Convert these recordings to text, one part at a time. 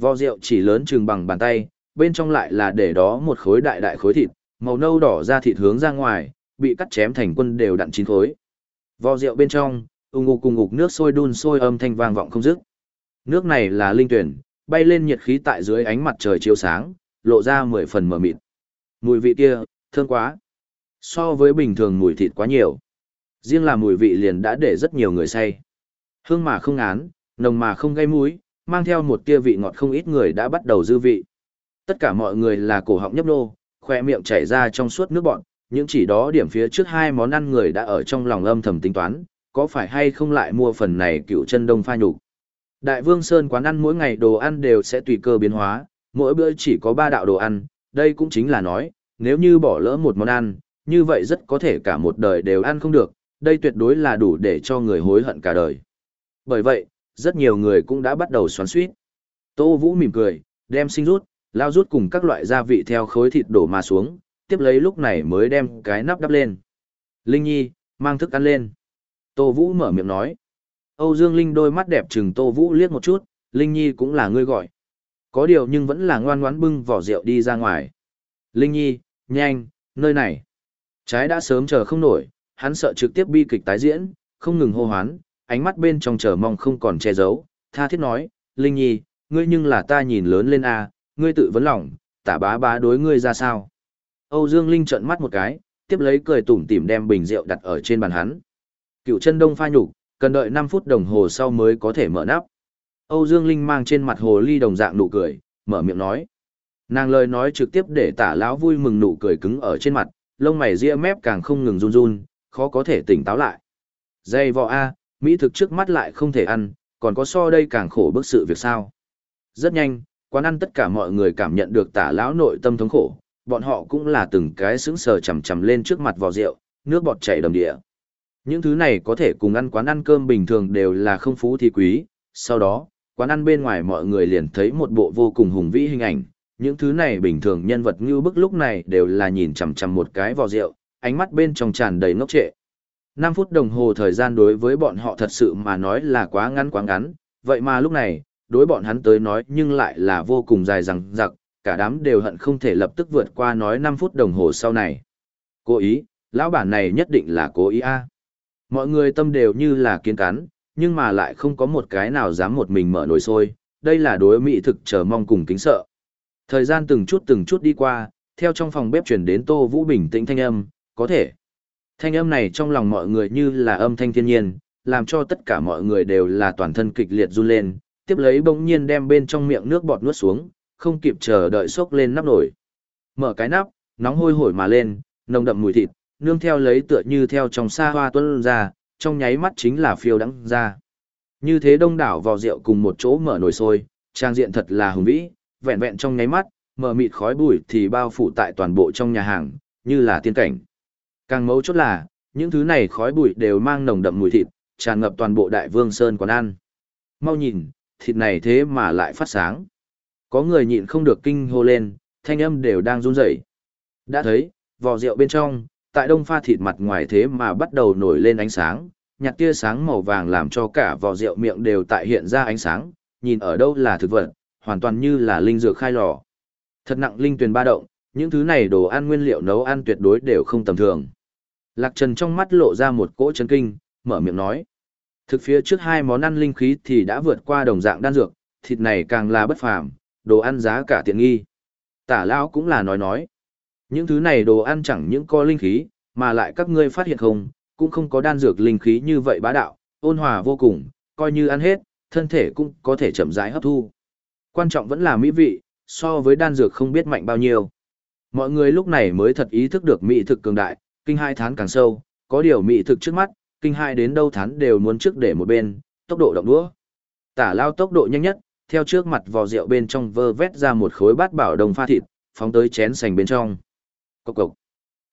Vò rượu chỉ lớn chừng bằng bàn tay, bên trong lại là để đó một khối đại đại khối thịt, màu nâu đỏ ra thịt hướng ra ngoài, bị cắt chém thành quân đều đặn chín khối. Vò rượu bên trong, ung ngục cùng ngục nước sôi đun sôi âm thanh vang vọng không dứt. Nước này là linh tuyển, bay lên nhiệt khí tại dưới ánh mặt trời chiếu sáng, lộ ra mười phần mờ mịt. Mùi vị kia, thơm quá. So với bình thường mùi thịt quá nhiều. Riêng là mùi vị liền đã để rất nhiều người say. Hương mà không án, nồng mà không gây mũi, mang theo một tia vị ngọt không ít người đã bắt đầu dư vị. Tất cả mọi người là cổ họng nhấp nô, khoe miệng chảy ra trong suốt nước bọn, những chỉ đó điểm phía trước hai món ăn người đã ở trong lòng âm thầm tính toán, có phải hay không lại mua phần này cựu chân đông pha nhục. Đại Vương Sơn quán ăn mỗi ngày đồ ăn đều sẽ tùy cơ biến hóa, mỗi bữa chỉ có ba đạo đồ ăn, đây cũng chính là nói, nếu như bỏ lỡ một món ăn, như vậy rất có thể cả một đời đều ăn không được, đây tuyệt đối là đủ để cho người hối hận cả đời. Bởi vậy, rất nhiều người cũng đã bắt đầu xoắn suýt. Tô Vũ mỉm cười, đem sinh rút, lao rút cùng các loại gia vị theo khối thịt đổ mà xuống, tiếp lấy lúc này mới đem cái nắp đắp lên. Linh Nhi, mang thức ăn lên. Tô Vũ mở miệng nói. Âu Dương Linh đôi mắt đẹp trừng Tô Vũ liếc một chút, Linh Nhi cũng là ngươi gọi. Có điều nhưng vẫn là ngoan ngoãn bưng vỏ rượu đi ra ngoài. Linh Nhi, nhanh, nơi này. Trái đã sớm chờ không nổi, hắn sợ trực tiếp bi kịch tái diễn, không ngừng hô hoán, ánh mắt bên trong chờ mong không còn che giấu, tha thiết nói, Linh Nhi, ngươi nhưng là ta nhìn lớn lên a, ngươi tự vấn lòng, tả bá bá đối ngươi ra sao. Âu Dương Linh trợn mắt một cái, tiếp lấy cười tủm tỉm đem bình rượu đặt ở trên bàn hắn. Cựu chân đông pha nhục, cần đợi 5 phút đồng hồ sau mới có thể mở nắp. Âu Dương Linh mang trên mặt hồ ly đồng dạng nụ cười, mở miệng nói. Nàng lời nói trực tiếp để tả lão vui mừng nụ cười cứng ở trên mặt, lông mày ria mép càng không ngừng run run, khó có thể tỉnh táo lại. Dây vò A, Mỹ thực trước mắt lại không thể ăn, còn có so đây càng khổ bức sự việc sao. Rất nhanh, quán ăn tất cả mọi người cảm nhận được tả lão nội tâm thống khổ, bọn họ cũng là từng cái sững sờ chầm chầm lên trước mặt vò rượu, nước bọt chảy đầm địa. Những thứ này có thể cùng ăn quán ăn cơm bình thường đều là không phú thì quý, sau đó, quán ăn bên ngoài mọi người liền thấy một bộ vô cùng hùng vĩ hình ảnh, những thứ này bình thường nhân vật như bức lúc này đều là nhìn chằm chằm một cái vò rượu, ánh mắt bên trong tràn đầy ngốc trệ. 5 phút đồng hồ thời gian đối với bọn họ thật sự mà nói là quá ngắn quá ngắn, vậy mà lúc này, đối bọn hắn tới nói nhưng lại là vô cùng dài dằng dặc, cả đám đều hận không thể lập tức vượt qua nói 5 phút đồng hồ sau này. Cố ý, lão bản này nhất định là cố ý a. Mọi người tâm đều như là kiến cắn, nhưng mà lại không có một cái nào dám một mình mở nồi sôi, đây là đối mỹ thực chờ mong cùng kính sợ. Thời gian từng chút từng chút đi qua, theo trong phòng bếp chuyển đến Tô Vũ bình tĩnh thanh âm, có thể. Thanh âm này trong lòng mọi người như là âm thanh thiên nhiên, làm cho tất cả mọi người đều là toàn thân kịch liệt run lên, tiếp lấy bỗng nhiên đem bên trong miệng nước bọt nuốt xuống, không kịp chờ đợi sốc lên nắp nổi. Mở cái nắp, nóng hôi hổi mà lên, nồng đậm mùi thịt, nương theo lấy tựa như theo trong xa hoa tuân ra, trong nháy mắt chính là phiêu đắng ra. Như thế đông đảo vào rượu cùng một chỗ mở nồi sôi, trang diện thật là hùng vĩ, vẹn vẹn trong nháy mắt, mở mịt khói bụi thì bao phủ tại toàn bộ trong nhà hàng, như là tiên cảnh. Càng mấu chốt là, những thứ này khói bụi đều mang nồng đậm mùi thịt, tràn ngập toàn bộ đại vương sơn quán ăn. Mau nhìn, thịt này thế mà lại phát sáng. Có người nhịn không được kinh hô lên, thanh âm đều đang run rẩy. Đã thấy, vò rượu bên trong, tại đông pha thịt mặt ngoài thế mà bắt đầu nổi lên ánh sáng, nhạt tia sáng màu vàng làm cho cả vò rượu miệng đều tại hiện ra ánh sáng, nhìn ở đâu là thực vật, hoàn toàn như là linh dược khai lò. Thật nặng linh tuyền ba động, những thứ này đồ ăn nguyên liệu nấu ăn tuyệt đối đều không tầm thường. Lạc Trần trong mắt lộ ra một cỗ chấn kinh, mở miệng nói. Thực phía trước hai món ăn linh khí thì đã vượt qua đồng dạng đan dược, thịt này càng là bất phàm, đồ ăn giá cả tiện nghi. Tả lão cũng là nói nói. Những thứ này đồ ăn chẳng những có linh khí, mà lại các ngươi phát hiện không, cũng không có đan dược linh khí như vậy bá đạo, ôn hòa vô cùng, coi như ăn hết, thân thể cũng có thể chậm rãi hấp thu. Quan trọng vẫn là mỹ vị, so với đan dược không biết mạnh bao nhiêu. Mọi người lúc này mới thật ý thức được mỹ thực cường đại, kinh hai tháng càng sâu, có điều mỹ thực trước mắt, kinh hai đến đâu tháng đều muốn trước để một bên, tốc độ động đũa. Tả lao tốc độ nhanh nhất, theo trước mặt vò rượu bên trong vơ vét ra một khối bát bảo đồng pha thịt, phóng tới chén sành bên trong. Cốc cộc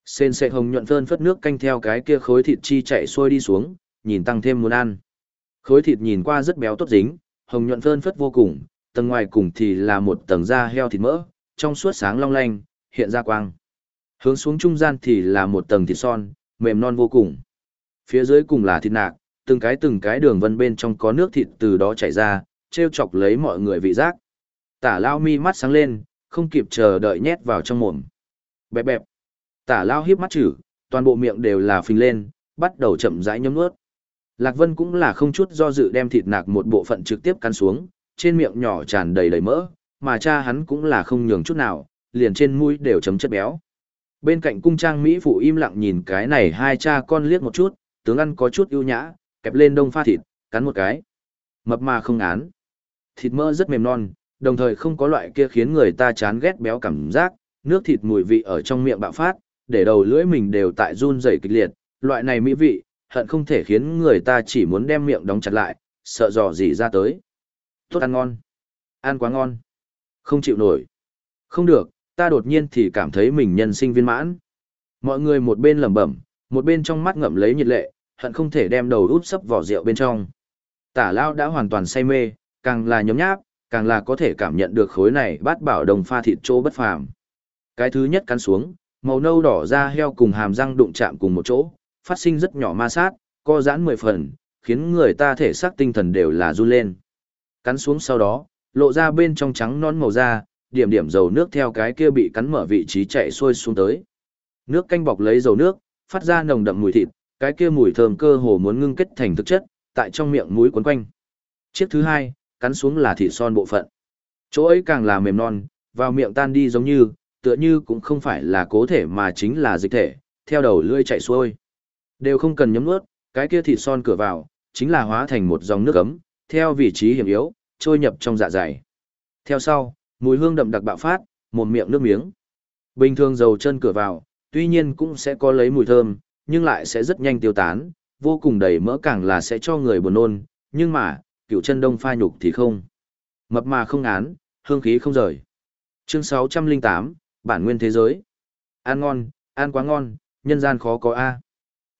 Sên sệ hồng nhuận phơn phất nước canh theo cái kia khối thịt chi chạy xuôi đi xuống, nhìn tăng thêm muốn ăn. Khối thịt nhìn qua rất béo tốt dính, hồng nhuận phơn phất vô cùng, tầng ngoài cùng thì là một tầng da heo thịt mỡ, trong suốt sáng long lanh, hiện ra quang. Hướng xuống trung gian thì là một tầng thịt son, mềm non vô cùng. Phía dưới cùng là thịt nạc, từng cái từng cái đường vân bên trong có nước thịt từ đó chảy ra, treo chọc lấy mọi người vị giác. Tả lao mi mắt sáng lên, không kịp chờ đợi nhét vào trong mồm. Bẹp bẹp. Tả lao hiếp mắt chữ, toàn bộ miệng đều là phình lên, bắt đầu chậm rãi nhấm nuốt. Lạc Vân cũng là không chút do dự đem thịt nạc một bộ phận trực tiếp cắn xuống, trên miệng nhỏ tràn đầy đầy mỡ, mà cha hắn cũng là không nhường chút nào, liền trên mũi đều chấm chất béo. Bên cạnh cung trang Mỹ phụ im lặng nhìn cái này hai cha con liếc một chút, tướng ăn có chút ưu nhã, kẹp lên đông pha thịt, cắn một cái. Mập mà không án. Thịt mỡ rất mềm non, đồng thời không có loại kia khiến người ta chán ghét béo cảm giác, nước thịt mùi vị ở trong miệng bạo phát, để đầu lưỡi mình đều tại run rẩy kịch liệt, loại này mỹ vị, hận không thể khiến người ta chỉ muốn đem miệng đóng chặt lại, sợ dò gì ra tới. Tốt ăn ngon. Ăn quá ngon. Không chịu nổi. Không được, ta đột nhiên thì cảm thấy mình nhân sinh viên mãn. Mọi người một bên lẩm bẩm, một bên trong mắt ngậm lấy nhiệt lệ, hận không thể đem đầu úp sấp vỏ rượu bên trong. Tả lao đã hoàn toàn say mê, càng là nhóm nháp, càng là có thể cảm nhận được khối này bát bảo đồng pha thịt chỗ bất phàm. Cái thứ nhất cắn xuống, màu nâu đỏ da heo cùng hàm răng đụng chạm cùng một chỗ, phát sinh rất nhỏ ma sát, co giãn mười phần, khiến người ta thể xác tinh thần đều là run lên. Cắn xuống sau đó, lộ ra bên trong trắng non màu da, điểm điểm dầu nước theo cái kia bị cắn mở vị trí chạy xuôi xuống tới. Nước canh bọc lấy dầu nước, phát ra nồng đậm mùi thịt, cái kia mùi thơm cơ hồ muốn ngưng kết thành thực chất, tại trong miệng mũi quấn quanh. Chiếc thứ hai, cắn xuống là thịt son bộ phận. Chỗ ấy càng là mềm non, vào miệng tan đi giống như, tựa như cũng không phải là cố thể mà chính là dịch thể, theo đầu lưỡi chạy xuôi. Đều không cần nhấm nuốt, cái kia thịt son cửa vào, chính là hóa thành một dòng nước ấm, theo vị trí hiểm yếu, trôi nhập trong dạ dày. Theo sau, mùi hương đậm đặc bạo phát, một miệng nước miếng. Bình thường dầu chân cửa vào, tuy nhiên cũng sẽ có lấy mùi thơm, nhưng lại sẽ rất nhanh tiêu tán, vô cùng đầy mỡ càng là sẽ cho người buồn nôn, nhưng mà, cựu chân đông pha nhục thì không. Mập mà không án, hương khí không rời. Chương 608, bản nguyên thế giới. Ăn ngon, ăn quá ngon, nhân gian khó có A.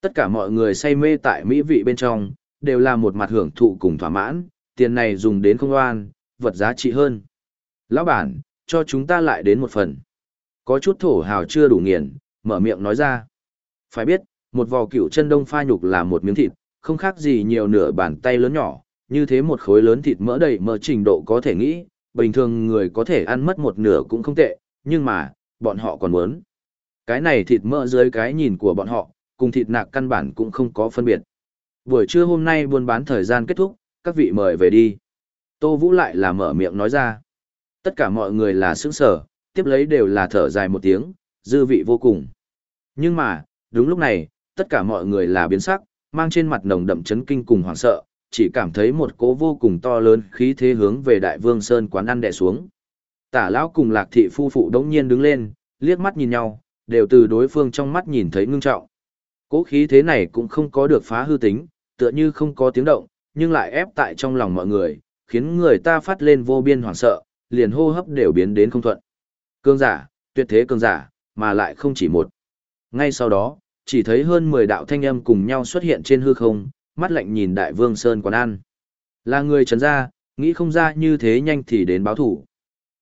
Tất cả mọi người say mê tại mỹ vị bên trong, đều là một mặt hưởng thụ cùng thỏa mãn, tiền này dùng đến không oan, vật giá trị hơn. Lão bản, cho chúng ta lại đến một phần. Có chút thổ hào chưa đủ nghiền, mở miệng nói ra. Phải biết, một vò cựu chân đông pha nhục là một miếng thịt, không khác gì nhiều nửa bàn tay lớn nhỏ, như thế một khối lớn thịt mỡ đầy mỡ trình độ có thể nghĩ, bình thường người có thể ăn mất một nửa cũng không tệ, nhưng mà, bọn họ còn muốn. Cái này thịt mỡ dưới cái nhìn của bọn họ, cùng thịt nạc căn bản cũng không có phân biệt. Buổi trưa hôm nay buôn bán thời gian kết thúc, các vị mời về đi. Tô Vũ lại là mở miệng nói ra. Tất cả mọi người là sững sở, tiếp lấy đều là thở dài một tiếng, dư vị vô cùng. Nhưng mà, đúng lúc này, tất cả mọi người là biến sắc, mang trên mặt nồng đậm chấn kinh cùng hoảng sợ, chỉ cảm thấy một cỗ vô cùng to lớn khí thế hướng về Đại Vương Sơn quán ăn đè xuống. Tả lão cùng Lạc thị phu phụ đống nhiên đứng lên, liếc mắt nhìn nhau, đều từ đối phương trong mắt nhìn thấy ngưng trọng. cỗ khí thế này cũng không có được phá hư tính, tựa như không có tiếng động, nhưng lại ép tại trong lòng mọi người, khiến người ta phát lên vô biên hoảng sợ, liền hô hấp đều biến đến không thuận. Cương giả, tuyệt thế cương giả, mà lại không chỉ một. Ngay sau đó, chỉ thấy hơn 10 đạo thanh âm cùng nhau xuất hiện trên hư không, mắt lạnh nhìn đại vương Sơn quán ăn. Là người trần gia, nghĩ không ra như thế nhanh thì đến báo thủ.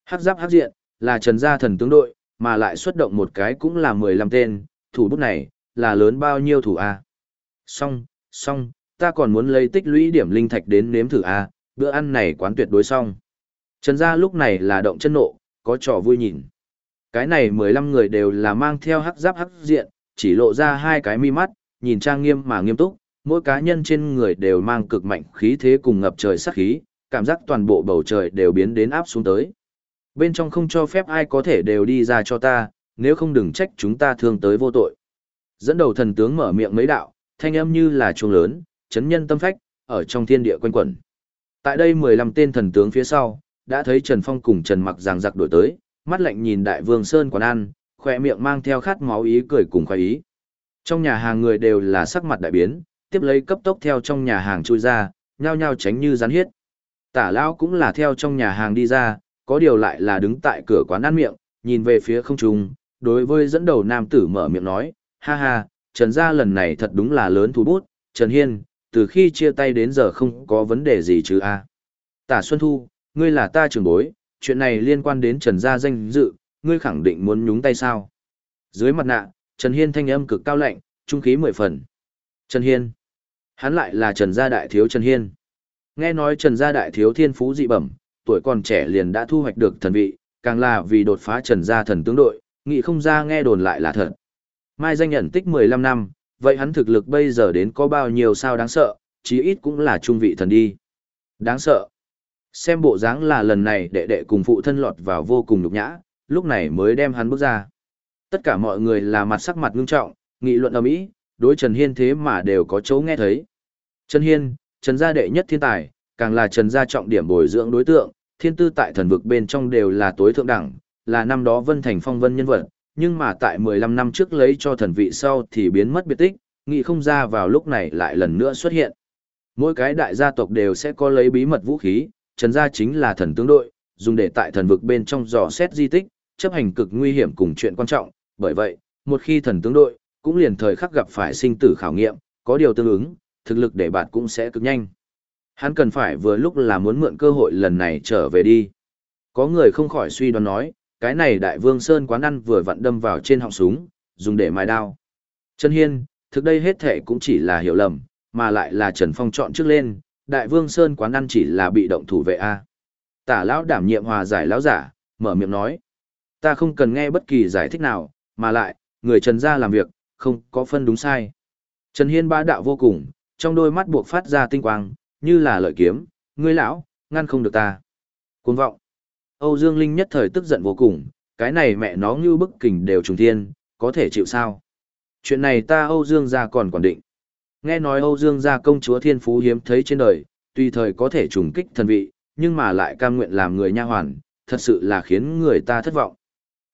Hắc giáp hắc diện, là trần gia thần tướng đội, mà lại xuất động một cái cũng là 15 tên, thủ bút này, là lớn bao nhiêu thủ A. Xong, xong, ta còn muốn lấy tích lũy điểm linh thạch đến nếm thử A, bữa ăn này quán tuyệt đối xong. Trần gia lúc này là động chân nộ, có trò vui nhìn. Cái này 15 người đều là mang theo hắc giáp hắc diện, chỉ lộ ra hai cái mi mắt, nhìn trang nghiêm mà nghiêm túc, mỗi cá nhân trên người đều mang cực mạnh khí thế cùng ngập trời sát khí, cảm giác toàn bộ bầu trời đều biến đến áp xuống tới. Bên trong không cho phép ai có thể đều đi ra cho ta, nếu không đừng trách chúng ta thương tới vô tội. Dẫn đầu thần tướng mở miệng mấy đạo, thanh âm như là chuông lớn, chấn nhân tâm phách, ở trong thiên địa quanh quẩn. Tại đây 15 tên thần tướng phía sau, đã thấy Trần Phong cùng Trần Mặc giằng giặc đổi tới, mắt lạnh nhìn Đại Vương Sơn quán ăn, khỏe miệng mang theo khát máu ý cười cùng khoái ý. Trong nhà hàng người đều là sắc mặt đại biến, tiếp lấy cấp tốc theo trong nhà hàng chui ra, nhao nhao tránh như rắn hiết. Tả Lão cũng là theo trong nhà hàng đi ra, có điều lại là đứng tại cửa quán ăn miệng, nhìn về phía không trung, đối với dẫn đầu nam tử mở miệng nói, ha ha, Trần gia lần này thật đúng là lớn thú bút, Trần Hiên, từ khi chia tay đến giờ không có vấn đề gì chứ a Tả Xuân Thu, ngươi là ta trưởng bối, chuyện này liên quan đến Trần gia danh dự, ngươi khẳng định muốn nhúng tay sao? Dưới mặt nạ, Trần Hiên thanh âm cực cao lạnh, trung khí mười phần. Trần Hiên. Hắn lại là Trần gia đại thiếu Trần Hiên. Nghe nói Trần gia đại thiếu thiên phú dị bẩm, tuổi còn trẻ liền đã thu hoạch được thần vị, càng là vì đột phá trần gia thần tướng đội, nghĩ không ra nghe đồn lại là thật. Mai danh nhận tích 15 năm, vậy hắn thực lực bây giờ đến có bao nhiêu sao đáng sợ, chí ít cũng là trung vị thần đi. Đáng sợ. Xem bộ dáng là lần này đệ đệ cùng phụ thân lọt vào vô cùng nhục nhã, lúc này mới đem hắn bước ra. Tất cả mọi người là mặt sắc mặt ngưng trọng, nghị luận ầm ĩ, đối Trần Hiên thế mà đều có chỗ nghe thấy. Trần Hiên, Trần gia đệ nhất thiên tài, càng là Trần gia trọng điểm bồi dưỡng đối tượng, thiên tư tại thần vực bên trong đều là tối thượng đẳng, là năm đó Vân Thành phong vân nhân vật, nhưng mà tại 15 năm trước lấy cho thần vị sau thì biến mất biệt tích, nghị không ra vào lúc này lại lần nữa xuất hiện. Mỗi cái đại gia tộc đều sẽ có lấy bí mật vũ khí, Trần gia chính là thần tướng đội, dùng để tại thần vực bên trong dò xét di tích, chấp hành cực nguy hiểm cùng chuyện quan trọng, bởi vậy, một khi thần tướng đội, cũng liền thời khắc gặp phải sinh tử khảo nghiệm, có điều tương ứng, thực lực để bạn cũng sẽ cực nhanh. Hắn cần phải vừa lúc là muốn mượn cơ hội lần này trở về đi. Có người không khỏi suy đoán nói, cái này đại vương Sơn quán ăn vừa vặn đâm vào trên họng súng, dùng để mài đao. Trần Hiên, thực đây hết thể cũng chỉ là hiểu lầm, mà lại là Trần Phong chọn trước lên, đại vương Sơn quán ăn chỉ là bị động thủ vệ A. Tả lão đảm nhiệm hòa giải lão giả, mở miệng nói. Ta không cần nghe bất kỳ giải thích nào, mà lại, người Trần gia làm việc, không có phân đúng sai. Trần Hiên bá đạo vô cùng, trong đôi mắt buộc phát ra tinh quang, như là lợi kiếm, ngươi lão, ngăn không được ta. Cuồng vọng. Âu Dương Linh nhất thời tức giận vô cùng, cái này mẹ nó như bức kình đều trùng thiên, có thể chịu sao? Chuyện này ta Âu Dương gia còn quản định. Nghe nói Âu Dương gia công chúa thiên phú hiếm thấy trên đời, tùy thời có thể trùng kích thần vị, nhưng mà lại cam nguyện làm người nha hoàn, thật sự là khiến người ta thất vọng.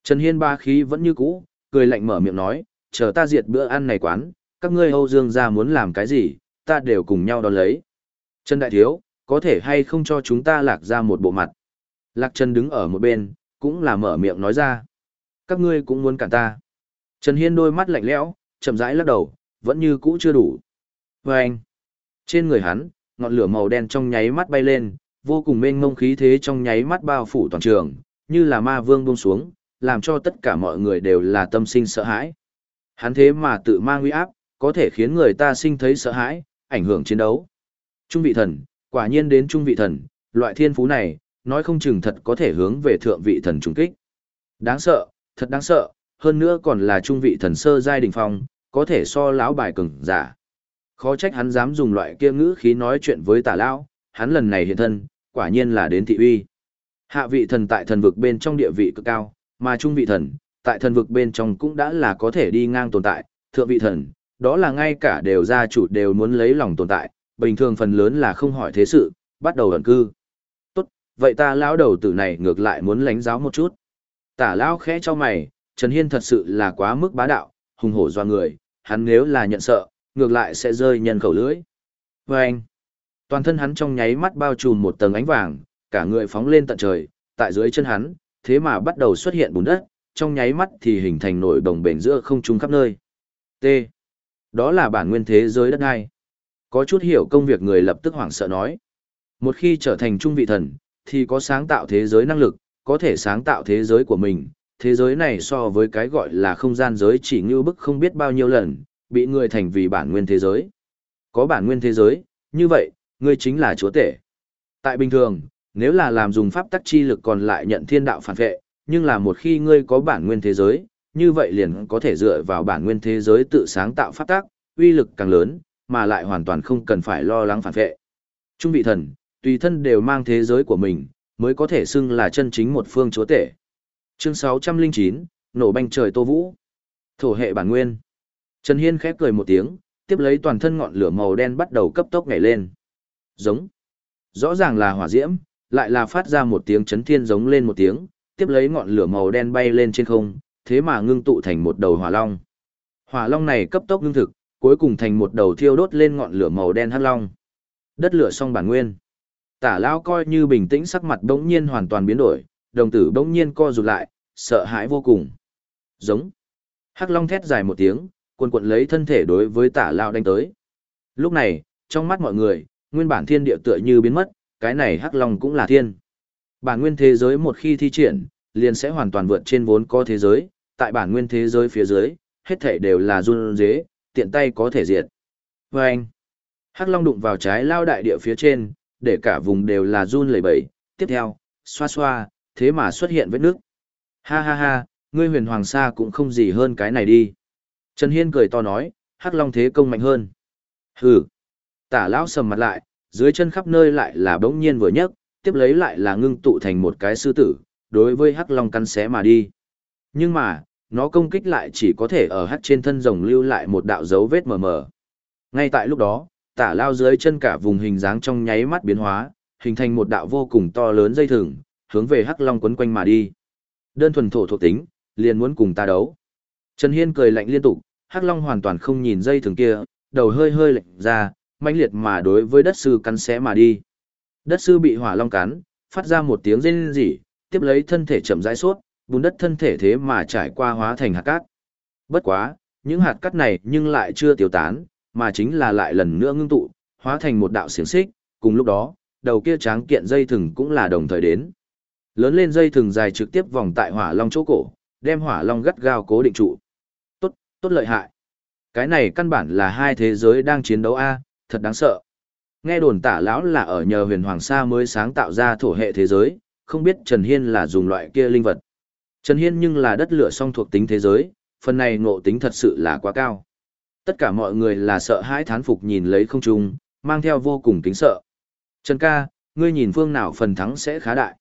Trần Hiên ba khí vẫn như cũ, cười lạnh mở miệng nói, chờ ta diệt bữa ăn này quán, các ngươi Âu Dương gia muốn làm cái gì, ta đều cùng nhau đón lấy. Trần Đại Thiếu, có thể hay không cho chúng ta lạc ra một bộ mặt. Lạc Trần đứng ở một bên, cũng là mở miệng nói ra. Các ngươi cũng muốn cản ta. Trần Hiên đôi mắt lạnh lẽo, chậm rãi lắc đầu, vẫn như cũ chưa đủ. Và anh, trên người hắn, ngọn lửa màu đen trong nháy mắt bay lên, vô cùng mênh mông khí thế trong nháy mắt bao phủ toàn trường, như là ma vương buông xuống, làm cho tất cả mọi người đều là tâm sinh sợ hãi. Hắn thế mà tự mang uy áp, có thể khiến người ta sinh thấy sợ hãi, ảnh hưởng chiến đấu. Trung vị thần, quả nhiên đến trung vị thần, loại thiên phú này, nói không chừng thật có thể hướng về thượng vị thần trùng kích. Đáng sợ, thật đáng sợ, hơn nữa còn là trung vị thần sơ giai đỉnh phong, có thể so lão bài cường giả. Khó trách hắn dám dùng loại kia ngữ khí nói chuyện với tả lão, hắn lần này hiện thân, quả nhiên là đến thị uy. Hạ vị thần tại thần vực bên trong địa vị cực cao, mà trung vị thần, tại thần vực bên trong cũng đã là có thể đi ngang tồn tại, thượng vị thần, đó là ngay cả đều gia chủ đều muốn lấy lòng tồn tại, bình thường phần lớn là không hỏi thế sự, bắt đầu ẩn cư. Tốt, vậy ta lão đầu tử này ngược lại muốn lánh giáo một chút. Tả lão khẽ cho mày, Trần Hiên thật sự là quá mức bá đạo, hùng hổ doa người, hắn nếu là nhận sợ, ngược lại sẽ rơi nhân khẩu lưỡi. Và anh, toàn thân hắn trong nháy mắt bao trùm một tầng ánh vàng, cả người phóng lên tận trời, tại dưới chân hắn, thế mà bắt đầu xuất hiện bùn đất, trong nháy mắt thì hình thành nổi đồng bền giữa không trung khắp nơi. T. Đó là bản nguyên thế giới đất ai. Có chút hiểu công việc người lập tức hoảng sợ nói. Một khi trở thành trung vị thần, thì có sáng tạo thế giới năng lực, có thể sáng tạo thế giới của mình. Thế giới này so với cái gọi là không gian giới chỉ như bức không biết bao nhiêu lần, bị người thành vì bản nguyên thế giới. Có bản nguyên thế giới, như vậy, ngươi chính là chúa tể. Tại bình thường, nếu là làm dùng pháp tắc chi lực còn lại nhận thiên đạo phản vệ, nhưng là một khi ngươi có bản nguyên thế giới, như vậy liền có thể dựa vào bản nguyên thế giới tự sáng tạo pháp tắc, uy lực càng lớn, mà lại hoàn toàn không cần phải lo lắng phản vệ. Trung vị thần, tùy thân đều mang thế giới của mình, mới có thể xưng là chân chính một phương chúa tể. Chương 609, nổ banh trời Tô Vũ. Thổ hệ bản nguyên. Trần Hiên khép cười một tiếng, tiếp lấy toàn thân ngọn lửa màu đen bắt đầu cấp tốc nhảy lên. Giống. Rõ ràng là hỏa diễm, lại là phát ra một tiếng chấn thiên giống lên một tiếng, tiếp lấy ngọn lửa màu đen bay lên trên không, thế mà ngưng tụ thành một đầu hỏa long. Hỏa long này cấp tốc ngưng thực, cuối cùng thành một đầu thiêu đốt lên ngọn lửa màu đen hắc long. Đất lửa song bản nguyên. Tả lão coi như bình tĩnh sắc mặt bỗng nhiên hoàn toàn biến đổi, đồng tử bỗng nhiên co rụt lại, sợ hãi vô cùng. Giống. Hắc long thét dài một tiếng, cuồn cuộn lấy thân thể đối với tả lão đánh tới. Lúc này, trong mắt mọi người, nguyên bản thiên địa tựa như biến mất, cái này hắc long cũng là thiên. Bản nguyên thế giới một khi thi triển, liền sẽ hoàn toàn vượt trên vốn có thế giới, tại bản nguyên thế giới phía dưới, hết thể đều là run dế, tiện tay có thể diệt. Và anh, Hắc Long đụng vào trái lao đại địa phía trên, để cả vùng đều là run lẩy bẩy. Tiếp theo, xoa xoa, thế mà xuất hiện vết nước. Ha ha ha, ngươi huyền hoàng sa cũng không gì hơn cái này đi. Trần Hiên cười to nói, hắc long thế công mạnh hơn. Hừ. Tả lão sầm mặt lại, dưới chân khắp nơi lại là bỗng nhiên vừa nhấc, tiếp lấy lại là ngưng tụ thành một cái sư tử, đối với hắc long cắn xé mà đi. Nhưng mà, nó công kích lại chỉ có thể ở hắc trên thân rồng lưu lại một đạo dấu vết mờ mờ. Ngay tại lúc đó, tả lao dưới chân cả vùng hình dáng trong nháy mắt biến hóa, hình thành một đạo vô cùng to lớn dây thừng, hướng về hắc long quấn quanh mà đi. Đơn thuần thổ thuộc tính, liền muốn cùng ta đấu. Trần Hiên cười lạnh liên tục, hắc long hoàn toàn không nhìn dây thừng kia, đầu hơi hơi lệch ra, mãnh liệt mà đối với đất sư cắn xé mà đi. Đất sư bị hỏa long cắn, phát ra một tiếng rên rỉ, tiếp lấy thân thể chậm rãi suốt, bùn đất thân thể thế mà trải qua hóa thành hạt cát. Bất quá, những hạt cát này nhưng lại chưa tiêu tán, mà chính là lại lần nữa ngưng tụ, hóa thành một đạo xiềng xích, cùng lúc đó, đầu kia tráng kiện dây thừng cũng là đồng thời đến. Lớn lên dây thừng dài trực tiếp vòng tại hỏa long chỗ cổ, đem hỏa long gắt gao cố định trụ. Tốt, lợi hại. Cái này căn bản là hai thế giới đang chiến đấu a, thật đáng sợ. Nghe đồn tả lão là ở nhờ huyền hoàng sa mới sáng tạo ra thổ hệ thế giới, không biết Trần Hiên là dùng loại kia linh vật. Trần Hiên nhưng là đất lửa song thuộc tính thế giới, phần này ngộ tính thật sự là quá cao. Tất cả mọi người là sợ hãi thán phục nhìn lấy không trung, mang theo vô cùng kính sợ. Trần ca, ngươi nhìn phương nào phần thắng sẽ khá đại.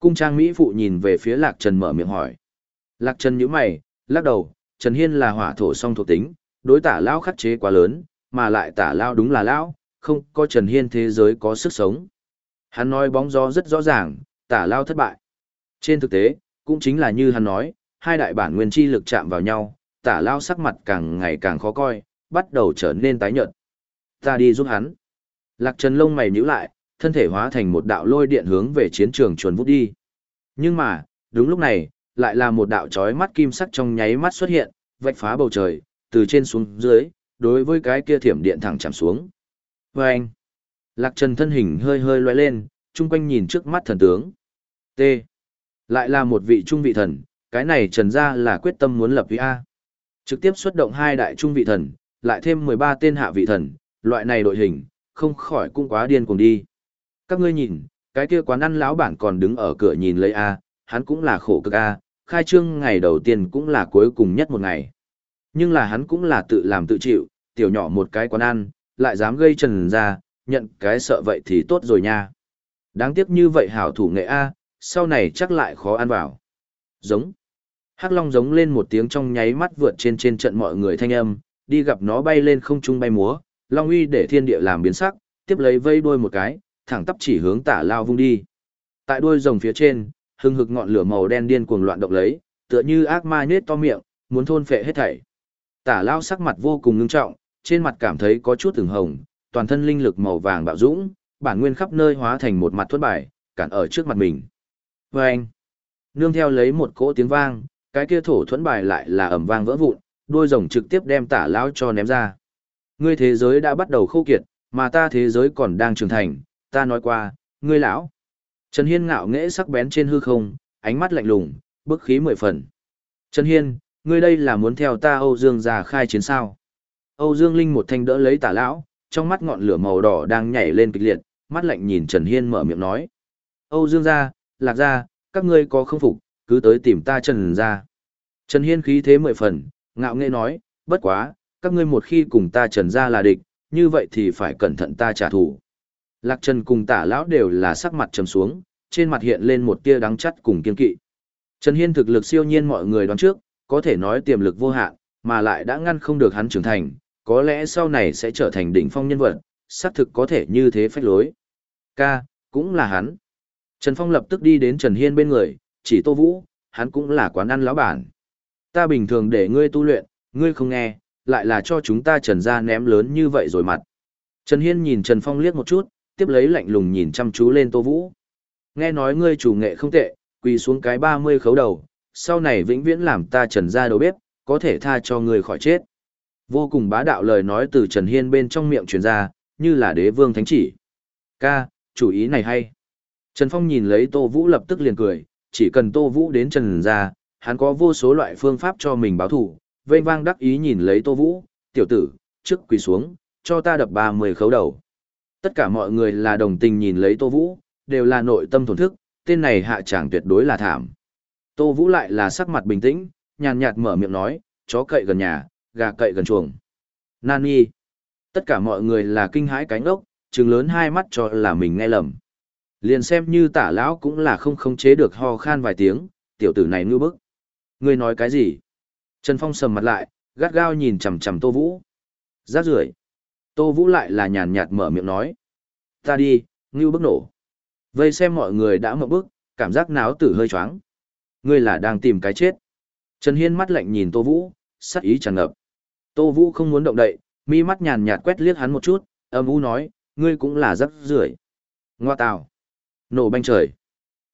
Cung trang Mỹ phụ nhìn về phía Lạc Trần mở miệng hỏi. Lạc Trần nhíu mày, lắc đầu, Trần Hiên là hỏa thổ song thuộc tính, đối tả lao khắc chế quá lớn, mà lại tả lao đúng là lão, không có Trần Hiên thế giới có sức sống. Hắn nói bóng gió rất rõ ràng, tả lao thất bại. Trên thực tế, cũng chính là như hắn nói, hai đại bản nguyên chi lực chạm vào nhau, tả lao sắc mặt càng ngày càng khó coi, bắt đầu trở nên tái nhợt. Ta đi giúp hắn. Lạc Trần lông mày nhíu lại, thân thể hóa thành một đạo lôi điện hướng về chiến trường chuồn vút đi. Nhưng mà, đúng lúc này, lại là một đạo chói mắt kim sắc trong nháy mắt xuất hiện, vạch phá bầu trời, từ trên xuống dưới, đối với cái kia thiểm điện thẳng chạm xuống. Và anh, Lạc Trần thân hình hơi hơi loay lên, chung quanh nhìn trước mắt thần tướng. T. Lại là một vị trung vị thần, cái này trần ra là quyết tâm muốn lập vi A. Trực tiếp xuất động hai đại trung vị thần, lại thêm 13 tên hạ vị thần, loại này đội hình, không khỏi cũng quá điên cùng đi. Các ngươi nhìn, cái kia quán ăn lão bản còn đứng ở cửa nhìn lấy A, hắn cũng là khổ cực A, khai trương ngày đầu tiên cũng là cuối cùng nhất một ngày. Nhưng là hắn cũng là tự làm tự chịu, tiểu nhỏ một cái quán ăn, lại dám gây trần ra, nhận cái sợ vậy thì tốt rồi nha. Đáng tiếc như vậy hảo thủ nghệ A, sau này chắc lại khó ăn vào. Giống. Hắc Long giống lên một tiếng trong nháy mắt vượt trên trên trận mọi người thanh âm, đi gặp nó bay lên không trung bay múa, Long uy để thiên địa làm biến sắc, tiếp lấy vây đuôi một cái, thẳng tắp chỉ hướng tả lao vung đi. Tại đuôi rồng phía trên, hừng hực ngọn lửa màu đen điên cuồng loạn động lấy, tựa như ác ma nết to miệng, muốn thôn phệ hết thảy. Tả lao sắc mặt vô cùng ngưng trọng, trên mặt cảm thấy có chút từng hồng, toàn thân linh lực màu vàng bạo dũng, bản nguyên khắp nơi hóa thành một mặt thuất bài, cản ở trước mặt mình. Và anh, nương theo lấy một cỗ tiếng vang, cái kia thổ thuẫn bài lại là ẩm vang vỡ vụn, đôi rồng trực tiếp đem tả lao cho ném ra. Ngươi thế giới đã bắt đầu khô kiệt, mà ta thế giới còn đang trưởng thành, ta nói qua, ngươi lão. Trần Hiên ngạo nghễ sắc bén trên hư không, ánh mắt lạnh lùng, bức khí mười phần. Trần Hiên, ngươi đây là muốn theo ta Âu Dương già khai chiến sao? Âu Dương Linh một thanh đỡ lấy tả lão, trong mắt ngọn lửa màu đỏ đang nhảy lên kịch liệt, mắt lạnh nhìn Trần Hiên mở miệng nói. Âu Dương gia, Lạc gia, các ngươi có không phục, cứ tới tìm ta Trần gia. Trần Hiên khí thế mười phần, ngạo nghễ nói, bất quá, các ngươi một khi cùng ta Trần gia là địch, như vậy thì phải cẩn thận ta trả thù. Lạc Trần cùng tả lão đều là sắc mặt trầm xuống, trên mặt hiện lên một tia đắng chắt cùng kiên kỵ. Trần Hiên thực lực siêu nhiên mọi người đoán trước, có thể nói tiềm lực vô hạn, mà lại đã ngăn không được hắn trưởng thành, có lẽ sau này sẽ trở thành đỉnh phong nhân vật, xác thực có thể như thế phách lối. Ca, cũng là hắn. Trần Phong lập tức đi đến Trần Hiên bên người, chỉ Tô Vũ, hắn cũng là quán ăn lão bản. Ta bình thường để ngươi tu luyện, ngươi không nghe, lại là cho chúng ta Trần ra ném lớn như vậy rồi mặt. Trần Hiên nhìn Trần Phong liếc một chút, tiếp lấy lạnh lùng nhìn chăm chú lên Tô Vũ. Nghe nói ngươi chủ nghệ không tệ, quỳ xuống cái 30 khấu đầu, sau này vĩnh viễn làm ta Trần ra đầu bếp, có thể tha cho ngươi khỏi chết. Vô cùng bá đạo lời nói từ Trần Hiên bên trong miệng truyền ra, như là đế vương thánh chỉ. Ca, chủ ý này hay. Trần Phong nhìn lấy Tô Vũ lập tức liền cười, chỉ cần Tô Vũ đến Trần ra, hắn có vô số loại phương pháp cho mình báo thủ, vênh vang đắc ý nhìn lấy Tô Vũ, tiểu tử, trước quỳ xuống, cho ta đập 30 khấu đầu. Tất cả mọi người là đồng tình nhìn lấy Tô Vũ, đều là nội tâm thổn thức, tên này hạ chẳng tuyệt đối là thảm. Tô Vũ lại là sắc mặt bình tĩnh, nhàn nhạt mở miệng nói, chó cậy gần nhà, gà cậy gần chuồng. Nani. Tất cả mọi người là kinh hãi cánh ốc, trừng lớn hai mắt cho là mình nghe lầm. Liền xem như tả lão cũng là không khống chế được ho khan vài tiếng, tiểu tử này ngư bức. Ngươi nói cái gì? Trần Phong sầm mặt lại, gắt gao nhìn chằm chằm Tô Vũ. Rác rưởi. Tô Vũ lại là nhàn nhạt mở miệng nói. Ta đi, ngưu bức nổ. Vây xem mọi người đã mở bức, cảm giác náo tử hơi choáng. Ngươi là đang tìm cái chết. Trần Hiên mắt lạnh nhìn Tô Vũ, sắc ý tràn ngập. Tô Vũ không muốn động đậy, mi mắt nhàn nhạt quét liếc hắn một chút, âm u nói, ngươi cũng là rắc rưởi. Ngoa tào. Nổ banh trời.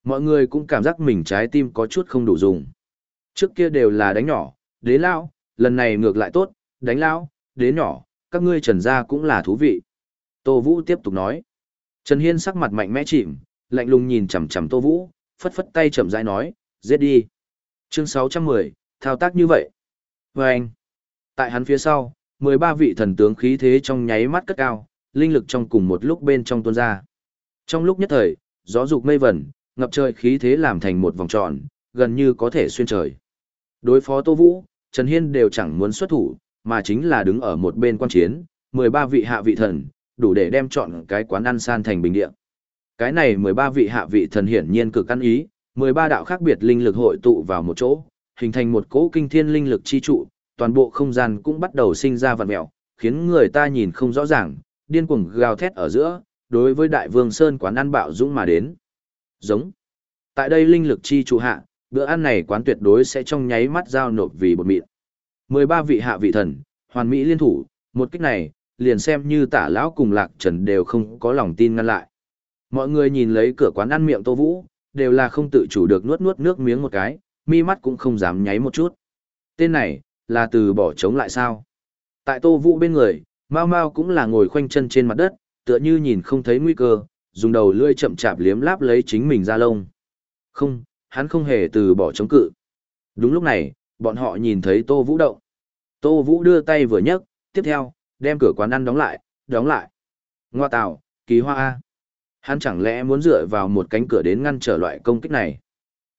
Mọi người cũng cảm giác mình trái tim có chút không đủ dùng. Trước kia đều là đánh nhỏ, đế lao, lần này ngược lại tốt, đánh lao, đế nhỏ, các ngươi trần gia cũng là thú vị. Tô Vũ tiếp tục nói. Trần Hiên sắc mặt mạnh mẽ chìm, lạnh lùng nhìn chằm chằm Tô Vũ, phất phất tay chậm rãi nói, giết đi. Chương 610, thao tác như vậy. Và anh, tại hắn phía sau, 13 vị thần tướng khí thế trong nháy mắt cất cao, linh lực trong cùng một lúc bên trong tuôn ra. Trong lúc nhất thời, gió dục mây vẩn, ngập trời khí thế làm thành một vòng tròn, gần như có thể xuyên trời. Đối phó Tô Vũ, Trần Hiên đều chẳng muốn xuất thủ, mà chính là đứng ở một bên quan chiến, 13 vị hạ vị thần, đủ để đem chọn cái quán ăn san thành bình địa. Cái này 13 vị hạ vị thần hiển nhiên cực ăn ý, 13 đạo khác biệt linh lực hội tụ vào một chỗ, hình thành một cỗ kinh thiên linh lực chi trụ, toàn bộ không gian cũng bắt đầu sinh ra vặn mèo, khiến người ta nhìn không rõ ràng, điên cuồng gào thét ở giữa, đối với Đại Vương Sơn quán ăn bạo dũng mà đến. Giống. Tại đây linh lực chi trụ hạ, bữa ăn này quán tuyệt đối sẽ trong nháy mắt giao nộp vì bột mịn. 13 vị hạ vị thần, hoàn mỹ liên thủ, một kích này, liền xem như tả lão cùng lạc trần đều không có lòng tin ngăn lại. Mọi người nhìn lấy cửa quán ăn miệng Tô Vũ, đều là không tự chủ được nuốt nuốt nước miếng một cái, mi mắt cũng không dám nháy một chút. Tên này, là từ bỏ chống lại sao? Tại Tô Vũ bên người, Mao Mao cũng là ngồi khoanh chân trên mặt đất, tựa như nhìn không thấy nguy cơ, dùng đầu lưỡi chậm chạp liếm láp lấy chính mình ra lông. Không, hắn không hề từ bỏ chống cự. Đúng lúc này, bọn họ nhìn thấy Tô Vũ động. Tô Vũ đưa tay vừa nhấc, tiếp theo, đem cửa quán ăn đóng lại, đóng lại. Ngoa tạo, kỳ hoa A. Hắn chẳng lẽ muốn dựa vào một cánh cửa đến ngăn trở loại công kích này?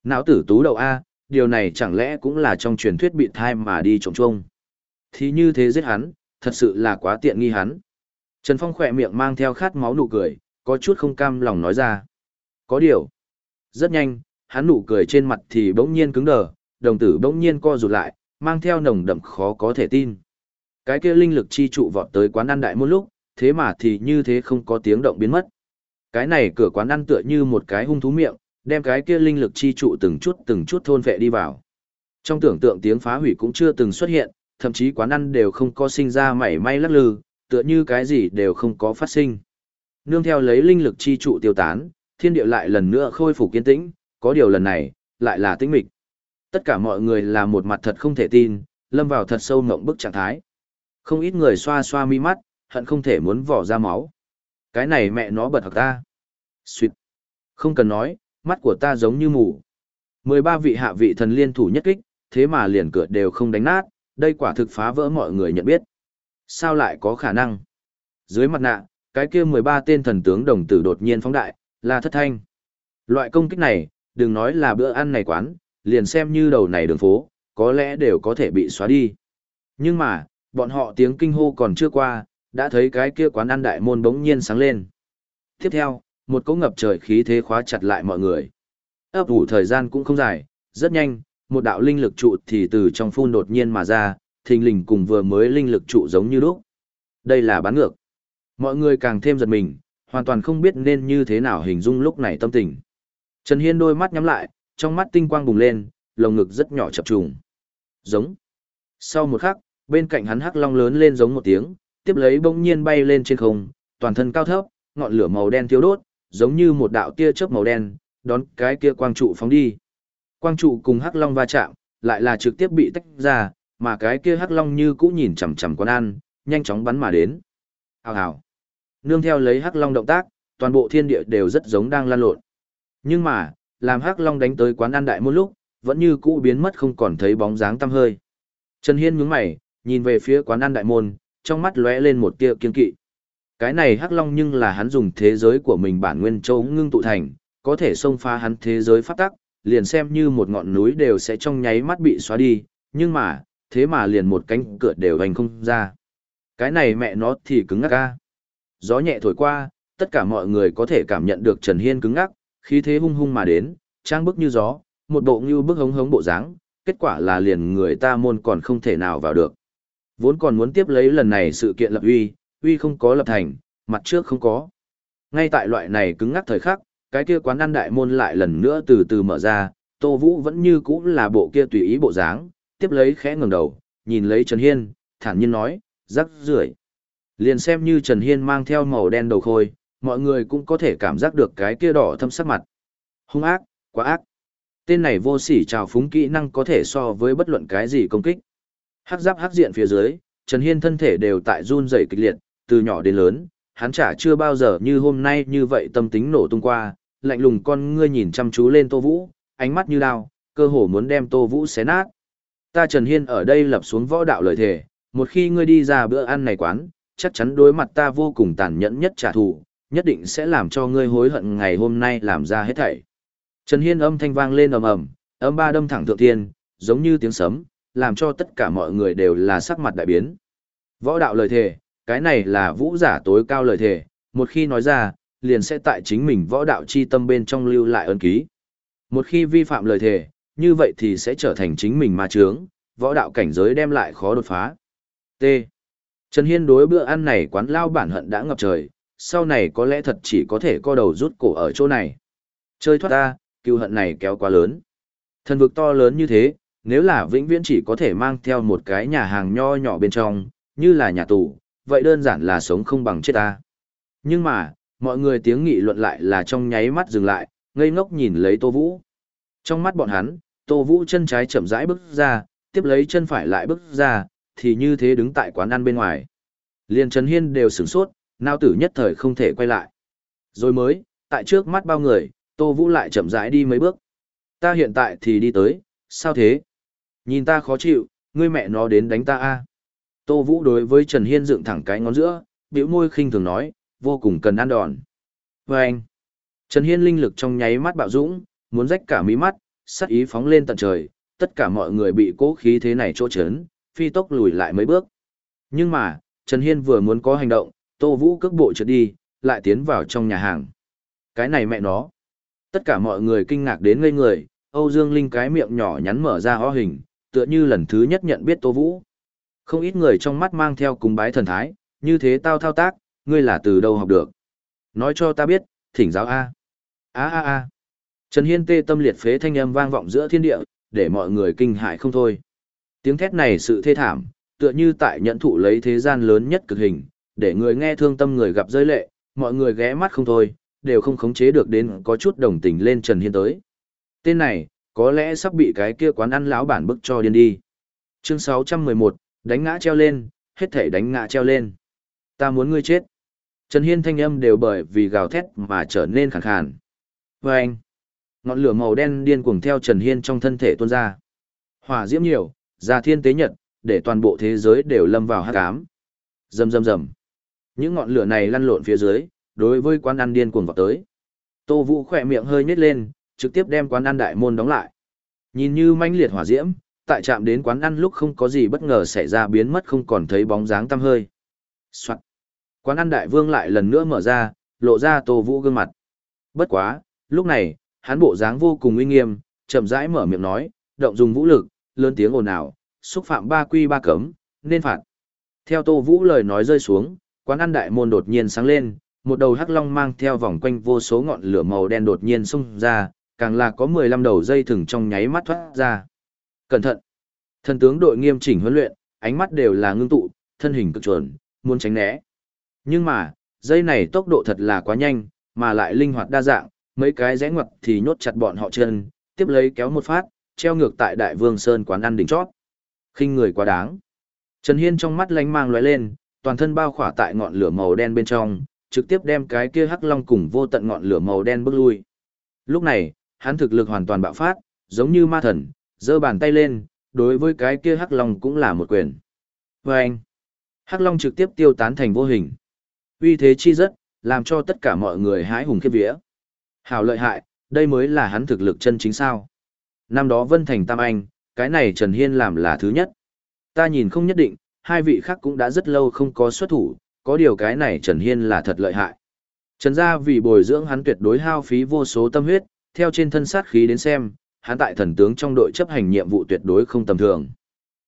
Não tử tú đầu A, điều này chẳng lẽ cũng là trong truyền thuyết bị thai mà đi trồng trông. Thì như thế giết hắn, thật sự là quá tiện nghi hắn. Trần Phong khỏe miệng mang theo khát máu nụ cười, có chút không cam lòng nói ra. Có điều. Rất nhanh, hắn nụ cười trên mặt thì bỗng nhiên cứng đờ, đồng tử bỗng nhiên co rụt lại, mang theo nồng đậm khó có thể tin. Cái kia linh lực chi trụ vọt tới quán ăn đại môn lúc, thế mà thì như thế không có tiếng động biến mất. Cái này cửa quán ăn tựa như một cái hung thú miệng, đem cái kia linh lực chi trụ từng chút từng chút thôn vệ đi vào. Trong tưởng tượng tiếng phá hủy cũng chưa từng xuất hiện, thậm chí quán ăn đều không có sinh ra mảy may lắc lư, tựa như cái gì đều không có phát sinh. Nương theo lấy linh lực chi trụ tiêu tán, thiên địa lại lần nữa khôi phục kiên tĩnh, có điều lần này, lại là tĩnh mịch. Tất cả mọi người là một mặt thật không thể tin, lâm vào thật sâu ngộng bức trạng thái. Không ít người xoa xoa mi mắt, hận không thể muốn vỏ ra máu. Cái này mẹ nó bật thật ta. Xuyệt. Không cần nói, mắt của ta giống như mù. 13 vị hạ vị thần liên thủ nhất kích, thế mà liền cửa đều không đánh nát, đây quả thực phá vỡ mọi người nhận biết. Sao lại có khả năng? Dưới mặt nạ, cái kia 13 tên thần tướng đồng tử đột nhiên phóng đại, là thất thanh. Loại công kích này, đừng nói là bữa ăn này quán, liền xem như đầu này đường phố, có lẽ đều có thể bị xóa đi. Nhưng mà, bọn họ tiếng kinh hô còn chưa qua, đã thấy cái kia quán ăn đại môn bỗng nhiên sáng lên. Tiếp theo, một cỗ ngập trời khí thế khóa chặt lại mọi người. Ấp ủ thời gian cũng không dài, rất nhanh, một đạo linh lực trụ thì từ trong phun đột nhiên mà ra, thình lình cùng vừa mới linh lực trụ giống như lúc. Đây là bán ngược. Mọi người càng thêm giật mình, hoàn toàn không biết nên như thế nào hình dung lúc này tâm tình. Trần Hiên đôi mắt nhắm lại, trong mắt tinh quang bùng lên, lồng ngực rất nhỏ chập trùng. Giống. Sau một khắc, bên cạnh hắn hắc long lớn lên giống một tiếng, tiếp lấy bỗng nhiên bay lên trên không, toàn thân cao thấp, ngọn lửa màu đen thiêu đốt, giống như một đạo tia chớp màu đen, đón cái kia quang trụ phóng đi. Quang trụ cùng hắc long va chạm, lại là trực tiếp bị tách ra, mà cái kia hắc long như cũ nhìn chằm chằm quán ăn, nhanh chóng bắn mà đến. Hào hào. Nương theo lấy hắc long động tác, toàn bộ thiên địa đều rất giống đang lan lộn. Nhưng mà, làm hắc long đánh tới quán ăn đại Môn lúc, vẫn như cũ biến mất không còn thấy bóng dáng tăm hơi. Trần Hiên nhướng mày, nhìn về phía quán ăn đại môn, trong mắt lóe lên một tia kiên kỵ. Cái này hắc long nhưng là hắn dùng thế giới của mình bản nguyên châu ngưng tụ thành, có thể xông phá hắn thế giới pháp tắc, liền xem như một ngọn núi đều sẽ trong nháy mắt bị xóa đi, nhưng mà, thế mà liền một cánh cửa đều hành không ra. Cái này mẹ nó thì cứng ngắc ca. Gió nhẹ thổi qua, tất cả mọi người có thể cảm nhận được Trần Hiên cứng ngắc, khí thế hung hung mà đến, trang bức như gió, một bộ như bức hống hống bộ dáng, kết quả là liền người ta môn còn không thể nào vào được. Vốn còn muốn tiếp lấy lần này sự kiện lập uy, uy không có lập thành, mặt trước không có. Ngay tại loại này cứng ngắc thời khắc, cái kia quán ăn đại môn lại lần nữa từ từ mở ra, Tô Vũ vẫn như cũ là bộ kia tùy ý bộ dáng, tiếp lấy khẽ ngẩng đầu, nhìn lấy Trần Hiên, thản nhiên nói, rắc rưởi. Liền xem như Trần Hiên mang theo màu đen đầu khôi, mọi người cũng có thể cảm giác được cái kia đỏ thâm sắc mặt. Hung ác, quá ác. Tên này vô sỉ trào phúng kỹ năng có thể so với bất luận cái gì công kích. Hắc giáp hắc diện phía dưới, Trần Hiên thân thể đều tại run rẩy kịch liệt, từ nhỏ đến lớn, hắn chả chưa bao giờ như hôm nay như vậy tâm tính nổ tung qua, lạnh lùng con ngươi nhìn chăm chú lên Tô Vũ, ánh mắt như đao, cơ hồ muốn đem Tô Vũ xé nát. Ta Trần Hiên ở đây lập xuống võ đạo lời thề, một khi ngươi đi ra bữa ăn này quán, chắc chắn đối mặt ta vô cùng tàn nhẫn nhất trả thù, nhất định sẽ làm cho ngươi hối hận ngày hôm nay làm ra hết thảy. Trần Hiên âm thanh vang lên ầm ầm, âm ba đâm thẳng thượng thiên, giống như tiếng sấm, làm cho tất cả mọi người đều là sắc mặt đại biến. Võ đạo lời thề, cái này là vũ giả tối cao lời thề, một khi nói ra, liền sẽ tại chính mình võ đạo chi tâm bên trong lưu lại ân ký. Một khi vi phạm lời thề, như vậy thì sẽ trở thành chính mình ma chướng, võ đạo cảnh giới đem lại khó đột phá. T. Trần Hiên đối bữa ăn này quán lao bản hận đã ngập trời, sau này có lẽ thật chỉ có thể co đầu rút cổ ở chỗ này. Chơi thoát ta, cựu hận này kéo quá lớn. Thần vực to lớn như thế, nếu là vĩnh viễn chỉ có thể mang theo một cái nhà hàng nho nhỏ bên trong, như là nhà tù, vậy đơn giản là sống không bằng chết ta. Nhưng mà, mọi người tiếng nghị luận lại là trong nháy mắt dừng lại, ngây ngốc nhìn lấy Tô Vũ. Trong mắt bọn hắn, Tô Vũ chân trái chậm rãi bước ra, tiếp lấy chân phải lại bước ra, thì như thế đứng tại quán ăn bên ngoài. Liên Trần Hiên đều sửng sốt, nao tử nhất thời không thể quay lại. Rồi mới, tại trước mắt bao người, Tô Vũ lại chậm rãi đi mấy bước. Ta hiện tại thì đi tới, sao thế? Nhìn ta khó chịu, ngươi mẹ nó đến đánh ta a Tô Vũ đối với Trần Hiên dựng thẳng cái ngón giữa, biểu môi khinh thường nói, vô cùng cần ăn đòn. Và anh, Trần Hiên linh lực trong nháy mắt bạo dũng, muốn rách cả mí mắt, sắc ý phóng lên tận trời, tất cả mọi người bị cố khí thế này chỗ chấn, phi tốc lùi lại mấy bước. Nhưng mà, Trần Hiên vừa muốn có hành động, Tô Vũ cước bộ trượt đi, lại tiến vào trong nhà hàng. Cái này mẹ nó. Tất cả mọi người kinh ngạc đến ngây người, Âu Dương Linh cái miệng nhỏ nhắn mở ra ho hình, tựa như lần thứ nhất nhận biết Tô Vũ. Không ít người trong mắt mang theo cung bái thần thái, như thế tao thao tác, ngươi là từ đâu học được. Nói cho ta biết, thỉnh giáo A. A A A. Trần Hiên tê tâm liệt phế thanh âm vang vọng giữa thiên địa, để mọi người kinh hại không thôi. Tiếng thét này sự thê thảm, tựa như tại nhận thụ lấy thế gian lớn nhất cực hình, để người nghe thương tâm người gặp rơi lệ, mọi người ghé mắt không thôi, đều không khống chế được đến có chút đồng tình lên Trần Hiên tới. Tên này, có lẽ sắp bị cái kia quán ăn lão bản bức cho điên đi. Chương 611, đánh ngã treo lên, hết thể đánh ngã treo lên. Ta muốn ngươi chết. Trần Hiên thanh âm đều bởi vì gào thét mà trở nên khàn khàn. Và anh, ngọn lửa màu đen điên cuồng theo Trần Hiên trong thân thể tuôn ra. Hỏa diễm nhiều, ra thiên tế nhật, để toàn bộ thế giới đều lâm vào hắc ám. Rầm rầm rầm. Những ngọn lửa này lăn lộn phía dưới, đối với quán ăn điên cuồng vào tới. Tô Vũ khỏe miệng hơi nhếch lên, trực tiếp đem quán ăn đại môn đóng lại. Nhìn như manh liệt hỏa diễm, tại chạm đến quán ăn lúc không có gì bất ngờ xảy ra biến mất không còn thấy bóng dáng tăm hơi. Soạn. Quán ăn đại vương lại lần nữa mở ra, lộ ra Tô Vũ gương mặt. Bất quá, lúc này, hắn bộ dáng vô cùng uy nghiêm, chậm rãi mở miệng nói, động dùng vũ lực, lớn tiếng ồn ào, xúc phạm ba quy ba cấm, nên phạt. Theo Tô Vũ lời nói rơi xuống, quán ăn đại môn đột nhiên sáng lên, một đầu hắc long mang theo vòng quanh vô số ngọn lửa màu đen đột nhiên xung ra, càng là có 15 đầu dây thừng trong nháy mắt thoát ra. Cẩn thận! Thần tướng đội nghiêm chỉnh huấn luyện, ánh mắt đều là ngưng tụ, thân hình cực chuẩn, muốn tránh né. Nhưng mà, dây này tốc độ thật là quá nhanh, mà lại linh hoạt đa dạng, mấy cái rẽ ngoặt thì nhốt chặt bọn họ chân, tiếp lấy kéo một phát, treo ngược tại Đại Vương Sơn quán ăn đỉnh chót. khinh người quá đáng. Trần Hiên trong mắt lánh mang lóe lên, toàn thân bao khỏa tại ngọn lửa màu đen bên trong, trực tiếp đem cái kia hắc long cùng vô tận ngọn lửa màu đen bước lui. Lúc này, hắn thực lực hoàn toàn bạo phát, giống như ma thần, giơ bàn tay lên, đối với cái kia hắc long cũng là một quyền. Và anh, hắc long trực tiếp tiêu tán thành vô hình. Uy thế chi rất, làm cho tất cả mọi người hái hùng khiếp vía. Hảo lợi hại, Đây mới là hắn thực lực chân chính sao. Năm đó Vân Thành Tam Anh, cái này Trần Hiên làm là thứ nhất. Ta nhìn không nhất định, hai vị khác cũng đã rất lâu không có xuất thủ, có điều cái này Trần Hiên là thật lợi hại. Trần gia vì bồi dưỡng hắn tuyệt đối hao phí vô số tâm huyết, theo trên thân sát khí đến xem, hắn tại thần tướng trong đội chấp hành nhiệm vụ tuyệt đối không tầm thường.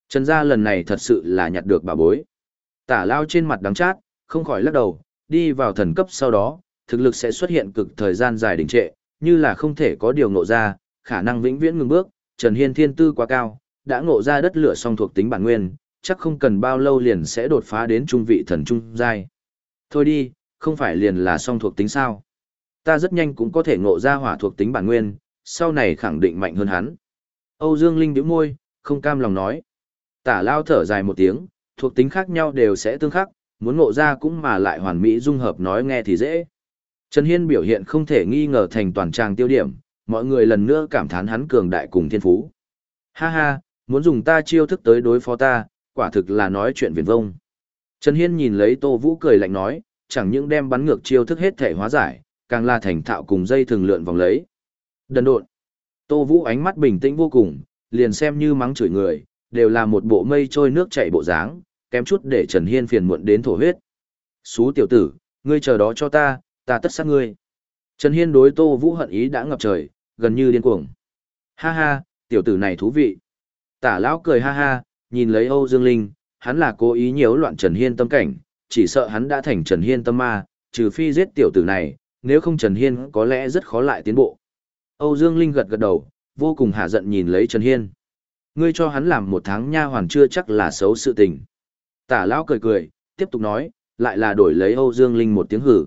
Trần gia lần này thật sự là nhặt được bà bối. Tả lao trên mặt đắng chát, không khỏi lắc đầu, đi vào thần cấp sau đó, thực lực sẽ xuất hiện cực thời gian dài đình trệ, như là không thể có điều ngộ ra, khả năng vĩnh viễn ngừng bước, Trần Hiên thiên tư quá cao, đã ngộ ra đất lửa song thuộc tính bản nguyên, chắc không cần bao lâu liền sẽ đột phá đến trung vị thần trung giai. Thôi đi, không phải liền là song thuộc tính sao? Ta rất nhanh cũng có thể ngộ ra hỏa thuộc tính bản nguyên, sau này khẳng định mạnh hơn hắn. Âu Dương Linh bĩu môi, không cam lòng nói. Tả lao thở dài một tiếng, thuộc tính khác nhau đều sẽ tương khắc, muốn ngộ ra cũng mà lại hoàn mỹ dung hợp nói nghe thì dễ. Trần Hiên biểu hiện không thể nghi ngờ thành toàn trang tiêu điểm, mọi người lần nữa cảm thán hắn cường đại cùng thiên phú. Ha ha, muốn dùng ta chiêu thức tới đối phó ta, quả thực là nói chuyện viển vông. Trần Hiên nhìn lấy Tô Vũ cười lạnh nói, chẳng những đem bắn ngược chiêu thức hết thể hóa giải, càng là thành thạo cùng dây thường lượn vòng lấy. Đần độn. Tô Vũ ánh mắt bình tĩnh vô cùng, liền xem như mắng chửi người, đều là một bộ mây trôi nước chảy bộ dáng, kém chút để Trần Hiên phiền muộn đến thổ huyết. Xú tiểu tử, ngươi chờ đó cho ta, ta tất sát ngươi. Trần Hiên đối Tô Vũ hận ý đã ngập trời, gần như điên cuồng. Ha ha, tiểu tử này thú vị. Tả lão cười ha ha, nhìn lấy Âu Dương Linh, hắn là cố ý nhiễu loạn Trần Hiên tâm cảnh, chỉ sợ hắn đã thành Trần Hiên tâm ma, trừ phi giết tiểu tử này, nếu không Trần Hiên có lẽ rất khó lại tiến bộ. Âu Dương Linh gật gật đầu, vô cùng hạ giận nhìn lấy Trần Hiên. Ngươi cho hắn làm một tháng nha hoàn chưa chắc là xấu sự tình. Tả lão cười cười, tiếp tục nói, lại là đổi lấy Âu Dương Linh một tiếng hử.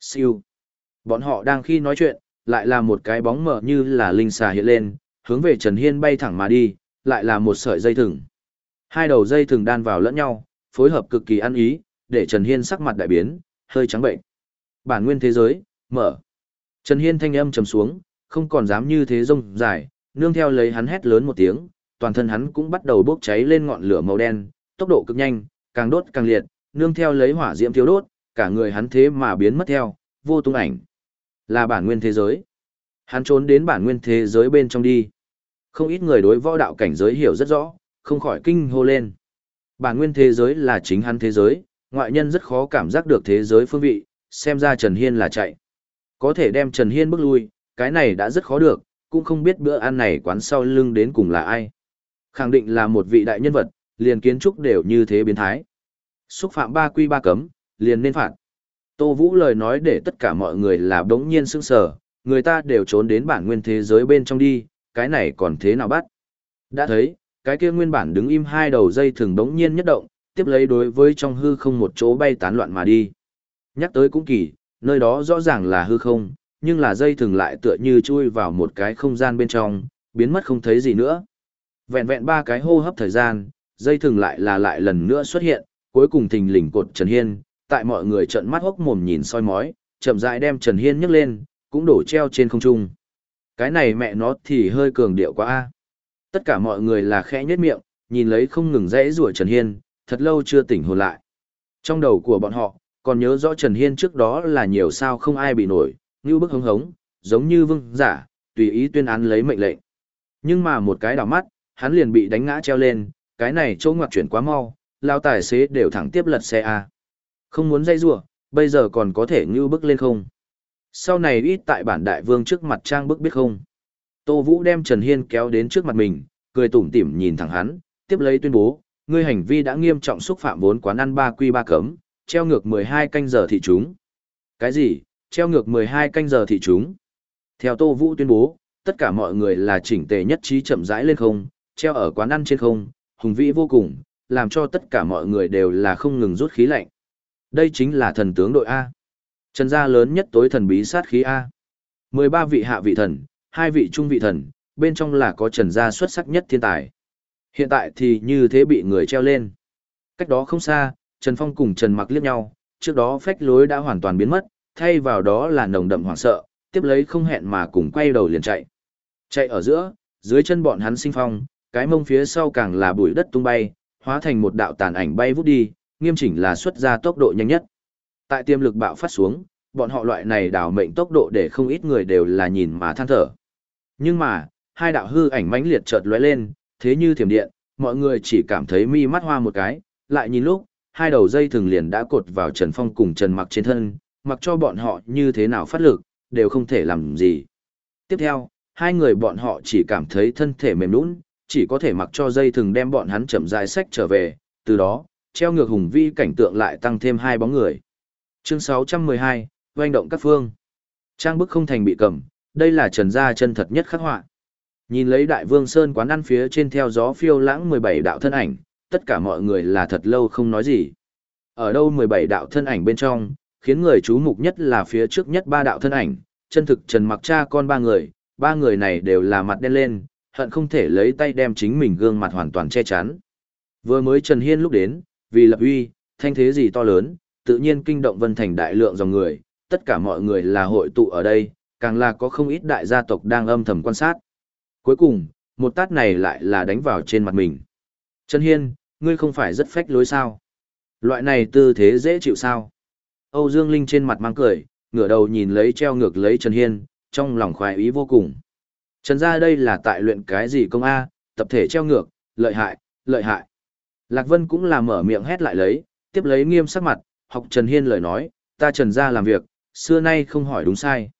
Siêu. Bọn họ đang khi nói chuyện, lại là một cái bóng mờ như là linh xà hiện lên, hướng về Trần Hiên bay thẳng mà đi, lại là một sợi dây thừng. Hai đầu dây thường đan vào lẫn nhau, phối hợp cực kỳ ăn ý, để Trần Hiên sắc mặt đại biến, hơi trắng bệnh. Bản nguyên thế giới, mở. Trần Hiên thanh âm trầm xuống, không còn dám như thế rông dài, nương theo lấy hắn hét lớn một tiếng, toàn thân hắn cũng bắt đầu bốc cháy lên ngọn lửa màu đen, tốc độ cực nhanh, càng đốt càng liệt, nương theo lấy hỏa diễm thiếu đốt, cả người hắn thế mà biến mất theo, vô tung ảnh. Là bản nguyên thế giới. Hắn trốn đến bản nguyên thế giới bên trong đi. Không ít người đối võ đạo cảnh giới hiểu rất rõ, không khỏi kinh hô lên. Bản nguyên thế giới là chính hắn thế giới, ngoại nhân rất khó cảm giác được thế giới phương vị, xem ra Trần Hiên là chạy. Có thể đem Trần Hiên bước lui, cái này đã rất khó được, cũng không biết bữa ăn này quán sau lưng đến cùng là ai. Khẳng định là một vị đại nhân vật, liền kiến trúc đều như thế biến thái. Xúc phạm ba quy ba cấm, liền nên phạt. Tô Vũ lời nói để tất cả mọi người là đống nhiên sững sờ, người ta đều trốn đến bản nguyên thế giới bên trong đi, cái này còn thế nào bắt? Đã thấy, cái kia nguyên bản đứng im hai đầu dây thường đống nhiên nhất động, tiếp lấy đối với trong hư không một chỗ bay tán loạn mà đi. Nhắc tới cũng kỳ, nơi đó rõ ràng là hư không, nhưng là dây thường lại tựa như chui vào một cái không gian bên trong, biến mất không thấy gì nữa. Vẹn vẹn ba cái hô hấp thời gian, dây thường lại là lại lần nữa xuất hiện, cuối cùng thình lình cột Trần Hiên, tại mọi người trợn mắt hốc mồm nhìn soi mói, chậm rãi đem Trần Hiên nhấc lên, cũng đổ treo trên không trung. Cái này mẹ nó thì hơi cường điệu quá a. Tất cả mọi người là khẽ nhếch miệng, nhìn lấy không ngừng rẽ rủa Trần Hiên, thật lâu chưa tỉnh hồn lại. Trong đầu của bọn họ, còn nhớ rõ Trần Hiên trước đó là nhiều sao không ai bị nổi, như bức hống hống, giống như vương giả, tùy ý tuyên án lấy mệnh lệnh. Nhưng mà một cái đảo mắt, hắn liền bị đánh ngã treo lên, cái này chỗ ngoặt chuyển quá mau, lao tài xế đều thẳng tiếp lật xe A. Không muốn dây rủa bây giờ còn có thể như bức lên không. Sau này ít tại bản đại vương trước mặt trang bức biết không. Tô Vũ đem Trần Hiên kéo đến trước mặt mình, cười tủm tỉm nhìn thẳng hắn, tiếp lấy tuyên bố, ngươi hành vi đã nghiêm trọng xúc phạm vốn quán ăn ba quy ba cấm, treo ngược 12 canh giờ thị chúng. Cái gì? Treo ngược 12 canh giờ thị chúng? Theo Tô Vũ tuyên bố, tất cả mọi người là chỉnh tề nhất trí chậm rãi lên không, treo ở quán ăn trên không, hùng vĩ vô cùng, làm cho tất cả mọi người đều là không ngừng rút khí lạnh. Đây chính là thần tướng đội A. Trần gia lớn nhất tối thần bí sát khí A. 13 vị hạ vị thần, hai vị trung vị thần, bên trong là có trần gia xuất sắc nhất thiên tài. Hiện tại thì như thế bị người treo lên. Cách đó không xa, Trần Phong cùng Trần Mặc liếc nhau, trước đó phách lối đã hoàn toàn biến mất, thay vào đó là nồng đậm hoảng sợ, tiếp lấy không hẹn mà cùng quay đầu liền chạy. Chạy ở giữa, dưới chân bọn hắn sinh phong, cái mông phía sau càng là bụi đất tung bay, hóa thành một đạo tàn ảnh bay vút đi, nghiêm chỉnh là xuất ra tốc độ nhanh nhất. Tại tiềm lực bạo phát xuống, bọn họ loại này đảo mệnh tốc độ để không ít người đều là nhìn mà than thở. Nhưng mà, hai đạo hư ảnh mãnh liệt chợt lóe lên, thế như thiểm điện, mọi người chỉ cảm thấy mi mắt hoa một cái, lại nhìn lúc, hai đầu dây thường liền đã cột vào Trần Phong cùng Trần Mặc trên thân, mặc cho bọn họ như thế nào phát lực, đều không thể làm gì. Tiếp theo, hai người bọn họ chỉ cảm thấy thân thể mềm nhũn, chỉ có thể mặc cho dây thừng đem bọn hắn chậm rãi sách trở về, từ đó, treo ngược hùng vi cảnh tượng lại tăng thêm hai bóng người. Chương 612, doanh động các phương. Trang bức không thành bị cầm, đây là trần gia chân thật nhất khắc họa. Nhìn lấy đại vương sơn quán ăn phía trên theo gió phiêu lãng 17 đạo thân ảnh, tất cả mọi người là thật lâu không nói gì. Ở đâu 17 đạo thân ảnh bên trong, khiến người chú mục nhất là phía trước nhất ba đạo thân ảnh, chân thực trần mặc cha con ba người, ba người này đều là mặt đen lên, hận không thể lấy tay đem chính mình gương mặt hoàn toàn che chắn. Vừa mới Trần Hiên lúc đến, vì lập uy, thanh thế gì to lớn, tự nhiên kinh động vân thành đại lượng dòng người, tất cả mọi người là hội tụ ở đây, càng là có không ít đại gia tộc đang âm thầm quan sát. Cuối cùng, một tát này lại là đánh vào trên mặt mình. Trần Hiên, ngươi không phải rất phách lối sao? Loại này tư thế dễ chịu sao? Âu Dương Linh trên mặt mang cười, ngửa đầu nhìn lấy treo ngược lấy Trần Hiên, trong lòng khoái ý vô cùng. Trần gia đây là tại luyện cái gì công A, tập thể treo ngược, lợi hại, lợi hại. Lạc Vân cũng là mở miệng hét lại lấy, tiếp lấy nghiêm sắc mặt, học Trần Hiên lời nói, ta Trần gia làm việc, xưa nay không hỏi đúng sai.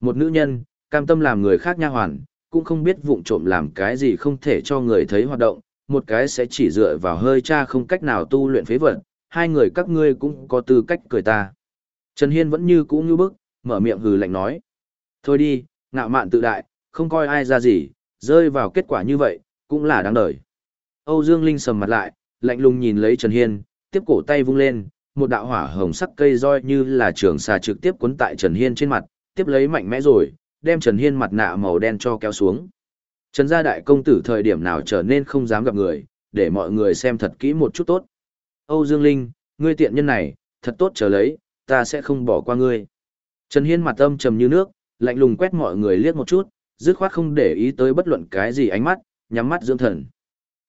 Một nữ nhân, cam tâm làm người khác nha hoàn, cũng không biết vụng trộm làm cái gì không thể cho người thấy hoạt động, một cái sẽ chỉ dựa vào hơi cha không cách nào tu luyện phế vật, hai người các ngươi cũng có tư cách cười ta. Trần Hiên vẫn như cũ như bức, mở miệng hừ lạnh nói. Thôi đi, ngạo mạn tự đại, không coi ai ra gì, rơi vào kết quả như vậy, cũng là đáng đời. Âu Dương Linh sầm mặt lại, lạnh lùng nhìn lấy Trần Hiên, tiếp cổ tay vung lên, một đạo hỏa hồng sắc cây roi như là trường xà trực tiếp cuốn tại Trần Hiên trên mặt, tiếp lấy mạnh mẽ rồi, đem Trần Hiên mặt nạ màu đen cho kéo xuống. Trần gia đại công tử thời điểm nào trở nên không dám gặp người, để mọi người xem thật kỹ một chút tốt. Âu Dương Linh, ngươi tiện nhân này, thật tốt trở lấy, ta sẽ không bỏ qua ngươi. Trần Hiên mặt âm trầm như nước, lạnh lùng quét mọi người liếc một chút, dứt khoát không để ý tới bất luận cái gì ánh mắt, nhắm mắt dưỡng thần.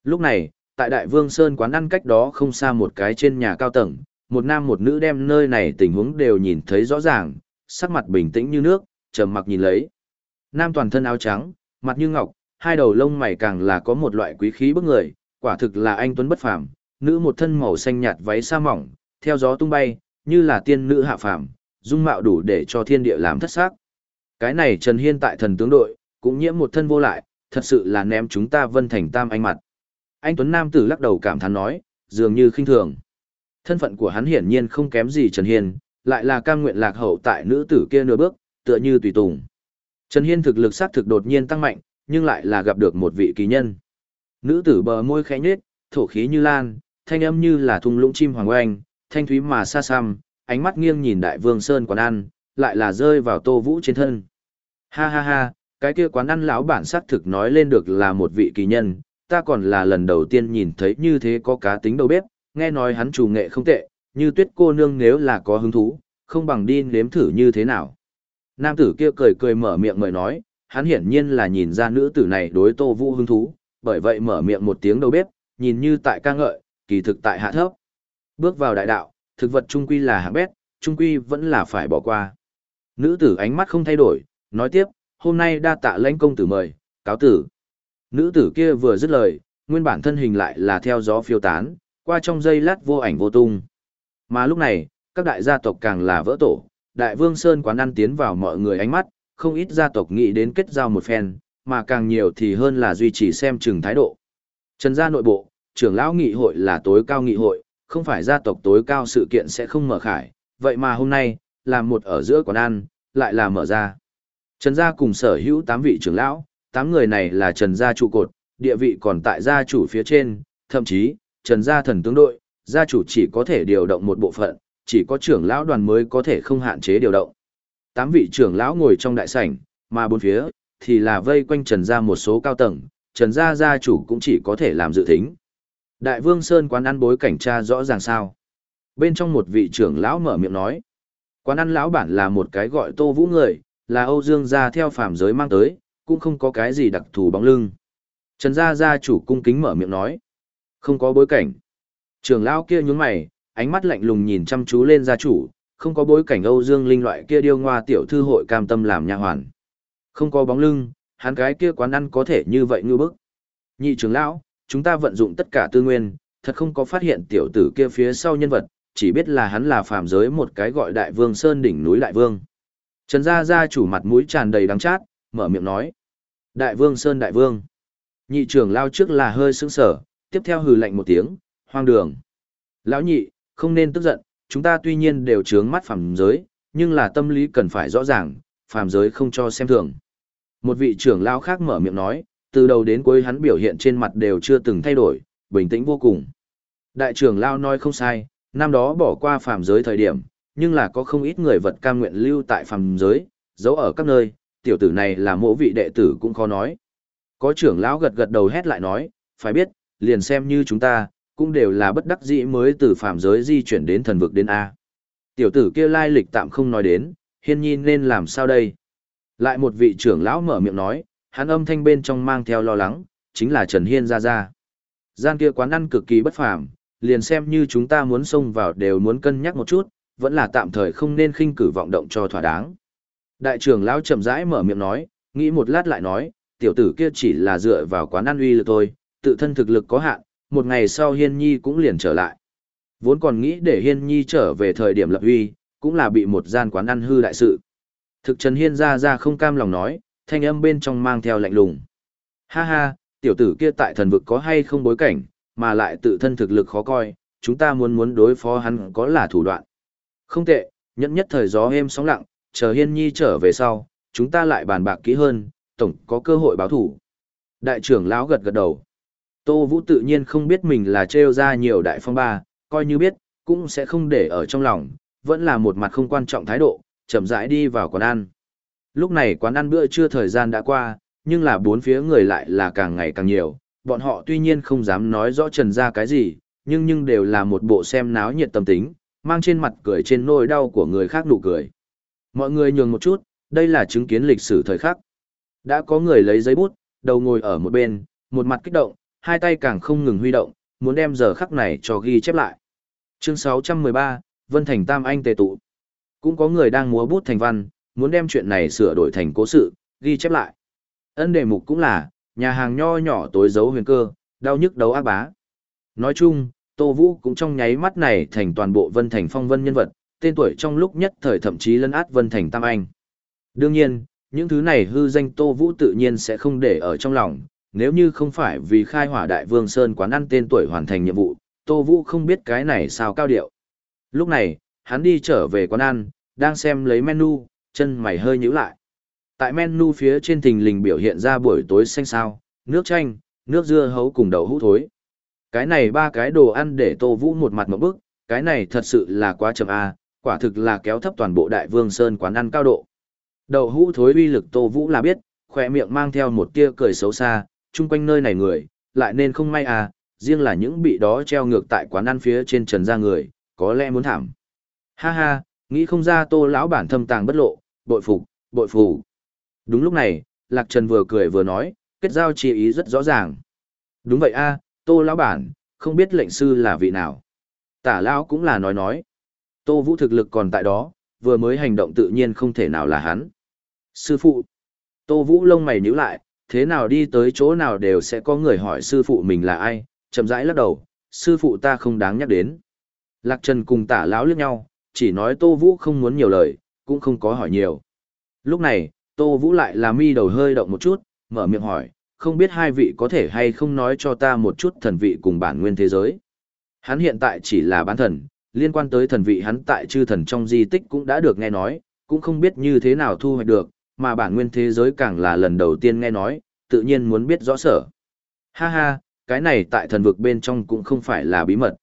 Lúc này, tại Đại Vương Sơn quán ăn cách đó không xa một cái trên nhà cao tầng, một nam một nữ đem nơi này tình huống đều nhìn thấy rõ ràng, sắc mặt bình tĩnh như nước, trầm mặc nhìn lấy. Nam toàn thân áo trắng, mặt như ngọc, hai đầu lông mày càng là có một loại quý khí bức người, quả thực là anh tuấn bất phàm. Nữ một thân màu xanh nhạt váy sa mỏng, theo gió tung bay, như là tiên nữ hạ phàm, dung mạo đủ để cho thiên địa làm thất sắc. Cái này Trần Hiên tại thần tướng đội, cũng nhiễm một thân vô lại, thật sự là ném chúng ta vân thành tam anh mặt. Anh Tuấn Nam tử lắc đầu cảm thán nói, dường như khinh thường. Thân phận của hắn hiển nhiên không kém gì Trần Hiên, lại là cam nguyện lạc hậu tại nữ tử kia nửa bước, tựa như tùy tùng. Trần Hiên thực lực sát thực đột nhiên tăng mạnh, nhưng lại là gặp được một vị kỳ nhân. Nữ tử bờ môi khẽ nhếch, thổ khí như lan, thanh âm như là thung lũng chim hoàng oanh, thanh thúy mà xa xăm, ánh mắt nghiêng nhìn đại vương sơn quán ăn, lại là rơi vào Tô Vũ trên thân. Ha ha ha, cái kia quán ăn lão bản xác thực nói lên được là một vị kỳ nhân, ta còn là lần đầu tiên nhìn thấy như thế có cá tính đầu bếp, nghe nói hắn chủ nghệ không tệ, như tuyết cô nương nếu là có hứng thú, không bằng đi nếm thử như thế nào. Nam tử kia cười cười mở miệng mời nói, hắn hiển nhiên là nhìn ra nữ tử này đối Tô Vũ hứng thú, bởi vậy mở miệng một tiếng đầu bếp, nhìn như tại ca ngợi, kỳ thực tại hạ thấp. Bước vào đại đạo, thực vật trung quy là hạng bét, trung quy vẫn là phải bỏ qua. Nữ tử ánh mắt không thay đổi, nói tiếp, hôm nay đa tạ lãnh công tử mời, cáo tử. Nữ tử kia vừa dứt lời, nguyên bản thân hình lại là theo gió phiêu tán, qua trong giây lát vô ảnh vô tung. Mà lúc này, các đại gia tộc càng là vỡ tổ, đại vương Sơn quán ăn tiến vào mọi người ánh mắt, không ít gia tộc nghĩ đến kết giao một phen, mà càng nhiều thì hơn là duy trì xem chừng thái độ. Trần gia nội bộ, trưởng lão nghị hội là tối cao nghị hội, không phải gia tộc tối cao sự kiện sẽ không mở khải, vậy mà hôm nay, là một ở giữa quán ăn, lại là mở ra. Trần gia cùng sở hữu 8 vị trưởng lão, 8 người này là Trần gia trụ cột, địa vị còn tại gia chủ phía trên, thậm chí, Trần gia thần tướng đội, gia chủ chỉ có thể điều động một bộ phận, chỉ có trưởng lão đoàn mới có thể không hạn chế điều động. Tám vị trưởng lão ngồi trong đại sảnh, mà bốn phía thì là vây quanh Trần gia một số cao tầng, Trần gia gia chủ cũng chỉ có thể làm dự thính. Đại Vương Sơn quán ăn bối cảnh tra rõ ràng sao? Bên trong một vị trưởng lão mở miệng nói, quán ăn lão bản là một cái gọi Tô Vũ người, là Âu Dương gia theo phàm giới mang tới, cũng không có cái gì đặc thù bóng lưng. Trần gia gia chủ cung kính mở miệng nói, không có bối cảnh. Trường lão kia nhướng mày, ánh mắt lạnh lùng nhìn chăm chú lên gia chủ, không có bối cảnh Âu Dương Linh loại kia điêu ngoa tiểu thư hội cam tâm làm nha hoàn. Không có bóng lưng, hắn cái kia quán ăn có thể như vậy như bức. Nhị trưởng lão, chúng ta vận dụng tất cả tư nguyên, thật không có phát hiện tiểu tử kia phía sau nhân vật, chỉ biết là hắn là phàm giới một cái gọi đại vương sơn đỉnh núi đại vương. Trần Gia Gia chủ mặt mũi tràn đầy đắng chát, mở miệng nói. Đại vương sơn đại vương. Nhị trưởng lao trước là hơi sững sở, tiếp theo hừ lạnh một tiếng, hoang đường. Lão nhị, không nên tức giận, chúng ta tuy nhiên đều trướng mắt phàm giới, nhưng là tâm lý cần phải rõ ràng, phàm giới không cho xem thường. Một vị trưởng lão khác mở miệng nói, từ đầu đến cuối hắn biểu hiện trên mặt đều chưa từng thay đổi, bình tĩnh vô cùng. Đại trưởng lão nói không sai, năm đó bỏ qua phàm giới thời điểm, nhưng là có không ít người vật cam nguyện lưu tại phàm giới, giấu ở các nơi, tiểu tử này là mộ vị đệ tử cũng khó nói. Có trưởng lão gật gật đầu hét lại nói, phải biết, liền xem như chúng ta, cũng đều là bất đắc dĩ mới từ phàm giới di chuyển đến thần vực đến A. Tiểu tử kia lai lịch tạm không nói đến, hiên nhi nên làm sao đây? Lại một vị trưởng lão mở miệng nói, hắn âm thanh bên trong mang theo lo lắng, chính là Trần Hiên ra ra. Gian kia quán ăn cực kỳ bất phàm, liền xem như chúng ta muốn xông vào đều muốn cân nhắc một chút, vẫn là tạm thời không nên khinh cử vọng động cho thỏa đáng. Đại trưởng lão chậm rãi mở miệng nói, nghĩ một lát lại nói, tiểu tử kia chỉ là dựa vào quán ăn uy lực thôi, tự thân thực lực có hạn, một ngày sau Hiên Nhi cũng liền trở lại. Vốn còn nghĩ để Hiên Nhi trở về thời điểm lập huy cũng là bị một gian quán ăn hư đại sự. Thực Trần Hiên ra ra không cam lòng nói, thanh âm bên trong mang theo lạnh lùng. Ha ha, tiểu tử kia tại thần vực có hay không bối cảnh, mà lại tự thân thực lực khó coi, chúng ta muốn muốn đối phó hắn có là thủ đoạn. Không tệ, nhẫn nhất thời gió êm sóng lặng, chờ Hiên Nhi trở về sau, chúng ta lại bàn bạc kỹ hơn, tổng có cơ hội báo thủ. Đại trưởng lão gật gật đầu. Tô Vũ tự nhiên không biết mình là trêu ra nhiều đại phong ba, coi như biết, cũng sẽ không để ở trong lòng, vẫn là một mặt không quan trọng thái độ, chậm rãi đi vào quán ăn. Lúc này quán ăn bữa trưa thời gian đã qua, nhưng là bốn phía người lại là càng ngày càng nhiều, bọn họ tuy nhiên không dám nói rõ trần ra cái gì, nhưng nhưng đều là một bộ xem náo nhiệt tâm tính, mang trên mặt cười trên nỗi đau của người khác nụ cười. Mọi người nhường một chút, đây là chứng kiến lịch sử thời khắc. Đã có người lấy giấy bút, đầu ngồi ở một bên, một mặt kích động, hai tay càng không ngừng huy động, muốn đem giờ khắc này cho ghi chép lại. Chương 613, Vân Thành Tam Anh tề tụ. Cũng có người đang múa bút thành văn, muốn đem chuyện này sửa đổi thành cố sự, ghi chép lại. Ân đề mục cũng là, nhà hàng nho nhỏ tối giấu huyền cơ, đau nhức đấu ác bá. Nói chung, Tô Vũ cũng trong nháy mắt này thành toàn bộ Vân Thành phong vân nhân vật, tên tuổi trong lúc nhất thời thậm chí lấn át Vân Thành Tam Anh. Đương nhiên, những thứ này hư danh Tô Vũ tự nhiên sẽ không để ở trong lòng, nếu như không phải vì khai hỏa đại vương Sơn quán ăn tên tuổi hoàn thành nhiệm vụ, Tô Vũ không biết cái này sao cao điệu. Lúc này, hắn đi trở về quán ăn, đang xem lấy menu, chân mày hơi nhíu lại. Tại menu phía trên thình lình biểu hiện ra buổi tối xanh sao, nước chanh, nước dưa hấu cùng đậu hũ thối. Cái này ba cái đồ ăn để Tô Vũ một mặt một bức, cái này thật sự là quá chậm a, quả thực là kéo thấp toàn bộ Đại Vương Sơn quán ăn cao độ. Đậu hũ thối uy lực Tô Vũ là biết, khỏe miệng mang theo một tia cười xấu xa, chung quanh nơi này người, lại nên không may à, riêng là những bị đó treo ngược tại quán ăn phía trên trần ra người, có lẽ muốn thảm. Ha ha, nghĩ không ra tô lão bản thâm tàng bất lộ, bội phục, bội phủ. Đúng lúc này, Lạc Trần vừa cười vừa nói, kết giao chi ý rất rõ ràng. Đúng vậy a, tô lão bản, không biết lệnh sư là vị nào. Tả lão cũng là nói nói. Tô vũ thực lực còn tại đó, vừa mới hành động tự nhiên không thể nào là hắn. Sư phụ. Tô vũ lông mày nhíu lại, thế nào đi tới chỗ nào đều sẽ có người hỏi sư phụ mình là ai, chậm rãi lắc đầu, sư phụ ta không đáng nhắc đến. Lạc Trần cùng tả lão liếc nhau, chỉ nói Tô Vũ không muốn nhiều lời, cũng không có hỏi nhiều. Lúc này, Tô Vũ lại là mi đầu hơi động một chút, mở miệng hỏi, không biết hai vị có thể hay không nói cho ta một chút thần vị cùng bản nguyên thế giới. Hắn hiện tại chỉ là bán thần, liên quan tới thần vị hắn tại chư thần trong di tích cũng đã được nghe nói, cũng không biết như thế nào thu hoạch được, mà bản nguyên thế giới càng là lần đầu tiên nghe nói, tự nhiên muốn biết rõ sở. Ha ha, cái này tại thần vực bên trong cũng không phải là bí mật.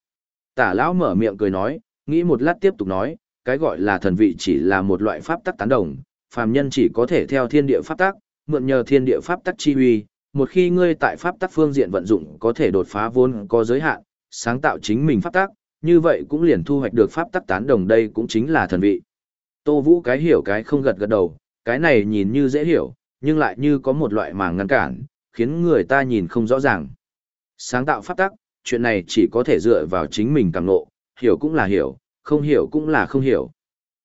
Tả lão mở miệng cười nói, nghĩ một lát tiếp tục nói, cái gọi là thần vị chỉ là một loại pháp tắc tán đồng, phàm nhân chỉ có thể theo thiên địa pháp tắc, mượn nhờ thiên địa pháp tắc chi huy, một khi ngươi tại pháp tắc phương diện vận dụng có thể đột phá vốn có giới hạn, sáng tạo chính mình pháp tắc, như vậy cũng liền thu hoạch được pháp tắc tán đồng đây cũng chính là thần vị. Tô Vũ cái hiểu cái không gật gật đầu, cái này nhìn như dễ hiểu, nhưng lại như có một loại màng ngăn cản, khiến người ta nhìn không rõ ràng. Sáng tạo pháp tắc, chuyện này chỉ có thể dựa vào chính mình càng ngộ hiểu cũng là hiểu, không hiểu cũng là không hiểu.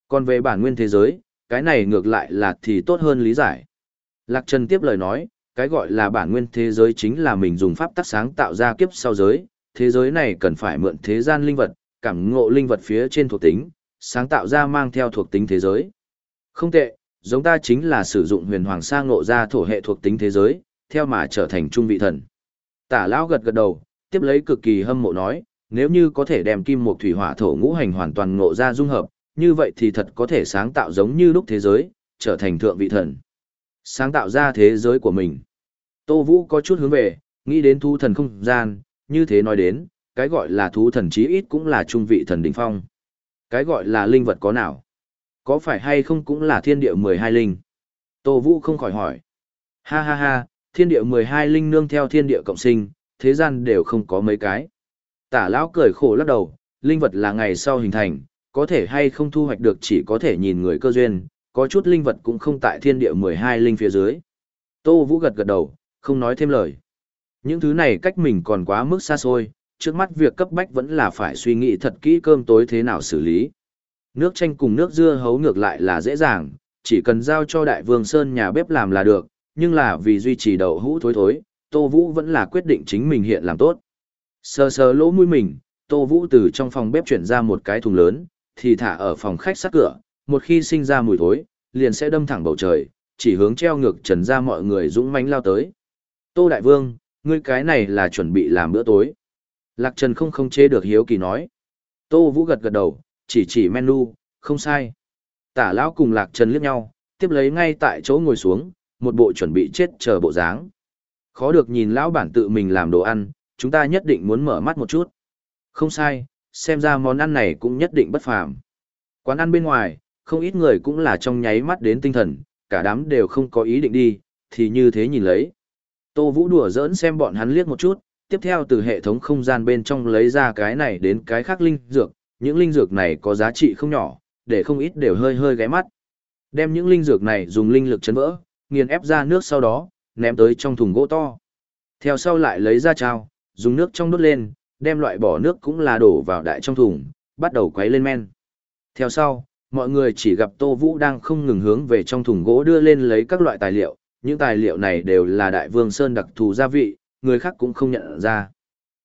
Còn về bản nguyên thế giới, cái này ngược lại là thì tốt hơn lý giải. Lạc Trần tiếp lời nói, cái gọi là bản nguyên thế giới chính là mình dùng pháp tắc sáng tạo ra kiếp sau giới, thế giới này cần phải mượn thế gian linh vật, cảm ngộ linh vật phía trên thuộc tính, sáng tạo ra mang theo thuộc tính thế giới. Không tệ, giống ta chính là sử dụng huyền hoàng sa ngộ ra thổ hệ thuộc tính thế giới, theo mà trở thành trung vị thần. Tả lão gật gật đầu, tiếp lấy cực kỳ hâm mộ nói, nếu như có thể đem kim một thủy hỏa thổ ngũ hành hoàn toàn ngộ ra dung hợp, như vậy thì thật có thể sáng tạo giống như lúc thế giới, trở thành thượng vị thần. Sáng tạo ra thế giới của mình. Tô Vũ có chút hướng về, nghĩ đến thu thần không gian, như thế nói đến, cái gọi là thú thần chí ít cũng là trung vị thần đỉnh phong. Cái gọi là linh vật có nào? Có phải hay không cũng là thiên địa 12 linh? Tô Vũ không khỏi hỏi. Ha ha ha, thiên địa 12 linh nương theo thiên địa cộng sinh, thế gian đều không có mấy cái. Tả lão cười khổ lắc đầu, linh vật là ngày sau hình thành, có thể hay không thu hoạch được chỉ có thể nhìn người cơ duyên, có chút linh vật cũng không tại thiên địa 12 linh phía dưới. Tô Vũ gật gật đầu, không nói thêm lời. Những thứ này cách mình còn quá mức xa xôi, trước mắt việc cấp bách vẫn là phải suy nghĩ thật kỹ cơm tối thế nào xử lý. Nước chanh cùng nước dưa hấu ngược lại là dễ dàng, chỉ cần giao cho đại vương Sơn nhà bếp làm là được, nhưng là vì duy trì đậu hũ thối thối, Tô Vũ vẫn là quyết định chính mình hiện làm tốt. Sờ sờ lỗ mũi mình, Tô Vũ từ trong phòng bếp chuyển ra một cái thùng lớn, thì thả ở phòng khách sát cửa, một khi sinh ra mùi thối, liền sẽ đâm thẳng bầu trời, chỉ hướng treo ngược trần ra mọi người dũng mãnh lao tới. Tô Đại Vương, ngươi cái này là chuẩn bị làm bữa tối. Lạc Trần không không chế được hiếu kỳ nói. Tô Vũ gật gật đầu, chỉ chỉ menu, không sai. Tả lão cùng Lạc Trần liếc nhau, tiếp lấy ngay tại chỗ ngồi xuống, một bộ chuẩn bị chết chờ bộ dáng. Khó được nhìn lão bản tự mình làm đồ ăn, chúng ta nhất định muốn mở mắt một chút. Không sai, xem ra món ăn này cũng nhất định bất phàm. Quán ăn bên ngoài, không ít người cũng là trong nháy mắt đến tinh thần, cả đám đều không có ý định đi, thì như thế nhìn lấy. Tô Vũ đùa giỡn xem bọn hắn liếc một chút, tiếp theo từ hệ thống không gian bên trong lấy ra cái này đến cái khác linh dược, những linh dược này có giá trị không nhỏ, để không ít đều hơi hơi ghé mắt. Đem những linh dược này dùng linh lực chấn vỡ, nghiền ép ra nước sau đó, ném tới trong thùng gỗ to. Theo sau lại lấy ra trao, dùng nước trong đốt lên, đem loại bỏ nước cũng là đổ vào đại trong thùng, bắt đầu quấy lên men. Theo sau, mọi người chỉ gặp Tô Vũ đang không ngừng hướng về trong thùng gỗ đưa lên lấy các loại tài liệu, những tài liệu này đều là đại vương sơn đặc thù gia vị, người khác cũng không nhận ra.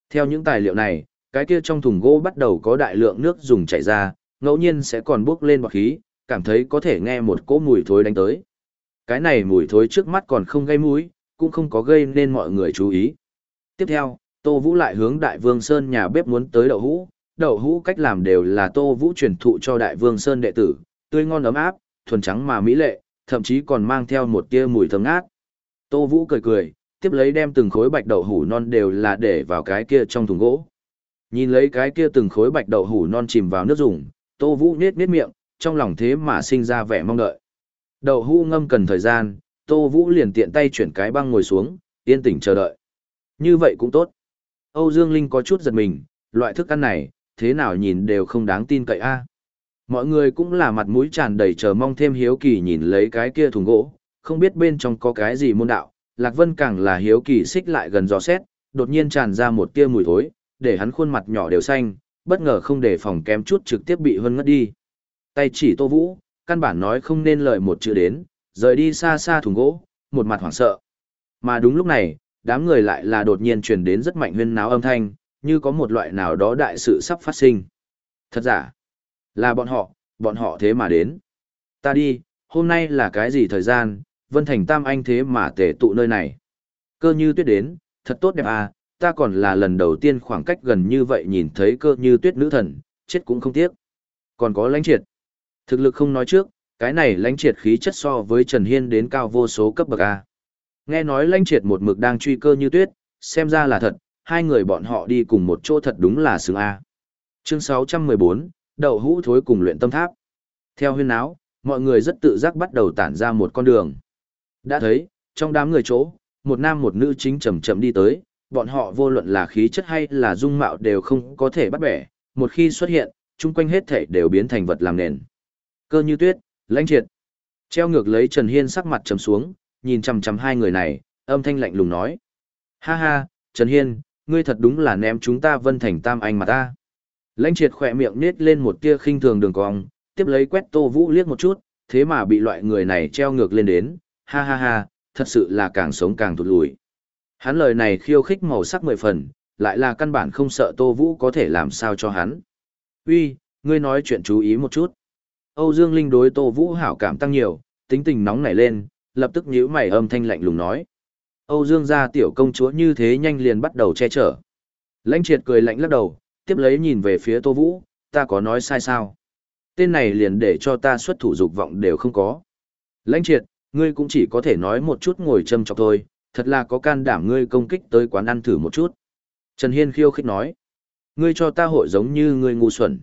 Theo những tài liệu này, cái kia trong thùng gỗ bắt đầu có đại lượng nước dùng chảy ra, ngẫu nhiên sẽ còn bốc lên bọt khí, cảm thấy có thể nghe một cỗ mùi thối đánh tới. Cái này mùi thối trước mắt còn không gây mũi, cũng không có gây nên mọi người chú ý. Tiếp theo, Tô Vũ lại hướng Đại Vương Sơn nhà bếp muốn tới đậu hũ, đậu hũ cách làm đều là Tô Vũ truyền thụ cho Đại Vương Sơn đệ tử, tươi ngon ấm áp, thuần trắng mà mỹ lệ, thậm chí còn mang theo một tia mùi thơm ngát. Tô Vũ cười cười, tiếp lấy đem từng khối bạch đậu hủ non đều là để vào cái kia trong thùng gỗ. Nhìn lấy cái kia từng khối bạch đậu hủ non chìm vào nước dùng, Tô Vũ nết nết miệng, trong lòng thế mà sinh ra vẻ mong đợi. Đậu hũ ngâm cần thời gian, Tô Vũ liền tiện tay chuyển cái băng ngồi xuống, yên tĩnh chờ đợi. Như vậy cũng tốt. Âu Dương Linh có chút giật mình, loại thức ăn này, thế nào nhìn đều không đáng tin cậy a. Mọi người cũng là mặt mũi tràn đầy chờ mong thêm hiếu kỳ nhìn lấy cái kia thùng gỗ, không biết bên trong có cái gì môn đạo, Lạc Vân càng là hiếu kỳ xích lại gần gió xét, đột nhiên tràn ra một tia mùi thối, để hắn khuôn mặt nhỏ đều xanh, bất ngờ không để phòng kém chút trực tiếp bị hân ngất đi. Tay chỉ Tô Vũ, căn bản nói không nên lời một chữ đến, rời đi xa xa thùng gỗ, một mặt hoảng sợ. Mà đúng lúc này, đám người lại là đột nhiên truyền đến rất mạnh huyên náo âm thanh, như có một loại nào đó đại sự sắp phát sinh. Thật giả, là bọn họ, bọn họ thế mà đến. Ta đi, hôm nay là cái gì thời gian, Vân Thành Tam Anh thế mà tề tụ nơi này. Cơ như tuyết đến, thật tốt đẹp à, ta còn là lần đầu tiên khoảng cách gần như vậy nhìn thấy cơ như tuyết nữ thần, chết cũng không tiếc. Còn có lãnh triệt. Thực lực không nói trước, cái này lãnh triệt khí chất so với Trần Hiên đến cao vô số cấp bậc A. Nghe nói lãnh triệt một mực đang truy cơ như tuyết, xem ra là thật, hai người bọn họ đi cùng một chỗ thật đúng là xứng A. Chương 614, đậu hũ thối cùng luyện tâm tháp. Theo huyên áo, mọi người rất tự giác bắt đầu tản ra một con đường. Đã thấy, trong đám người chỗ, một nam một nữ chính chậm chậm đi tới, bọn họ vô luận là khí chất hay là dung mạo đều không có thể bắt bẻ, một khi xuất hiện, chung quanh hết thể đều biến thành vật làm nền. Cơ như tuyết, lãnh triệt. Treo ngược lấy Trần Hiên sắc mặt trầm xuống, nhìn chằm chằm hai người này, âm thanh lạnh lùng nói. Ha ha, Trần Hiên, ngươi thật đúng là ném chúng ta vân thành tam anh mà ta. Lãnh triệt khỏe miệng nết lên một tia khinh thường đường cong, tiếp lấy quét Tô Vũ liếc một chút, thế mà bị loại người này treo ngược lên đến, ha ha ha, thật sự là càng sống càng thụt lùi. Hắn lời này khiêu khích màu sắc mười phần, lại là căn bản không sợ Tô Vũ có thể làm sao cho hắn. Uy, ngươi nói chuyện chú ý một chút. Âu Dương Linh đối Tô Vũ hảo cảm tăng nhiều, tính tình nóng nảy lên, lập tức nhíu mày âm thanh lạnh lùng nói. Âu Dương gia tiểu công chúa như thế nhanh liền bắt đầu che chở. Lãnh triệt cười lạnh lắc đầu, tiếp lấy nhìn về phía Tô Vũ, ta có nói sai sao? Tên này liền để cho ta xuất thủ dục vọng đều không có. Lãnh triệt, ngươi cũng chỉ có thể nói một chút ngồi châm chọc thôi, thật là có can đảm ngươi công kích tới quán ăn thử một chút. Trần Hiên khiêu khích nói, ngươi cho ta hội giống như ngươi ngu xuẩn.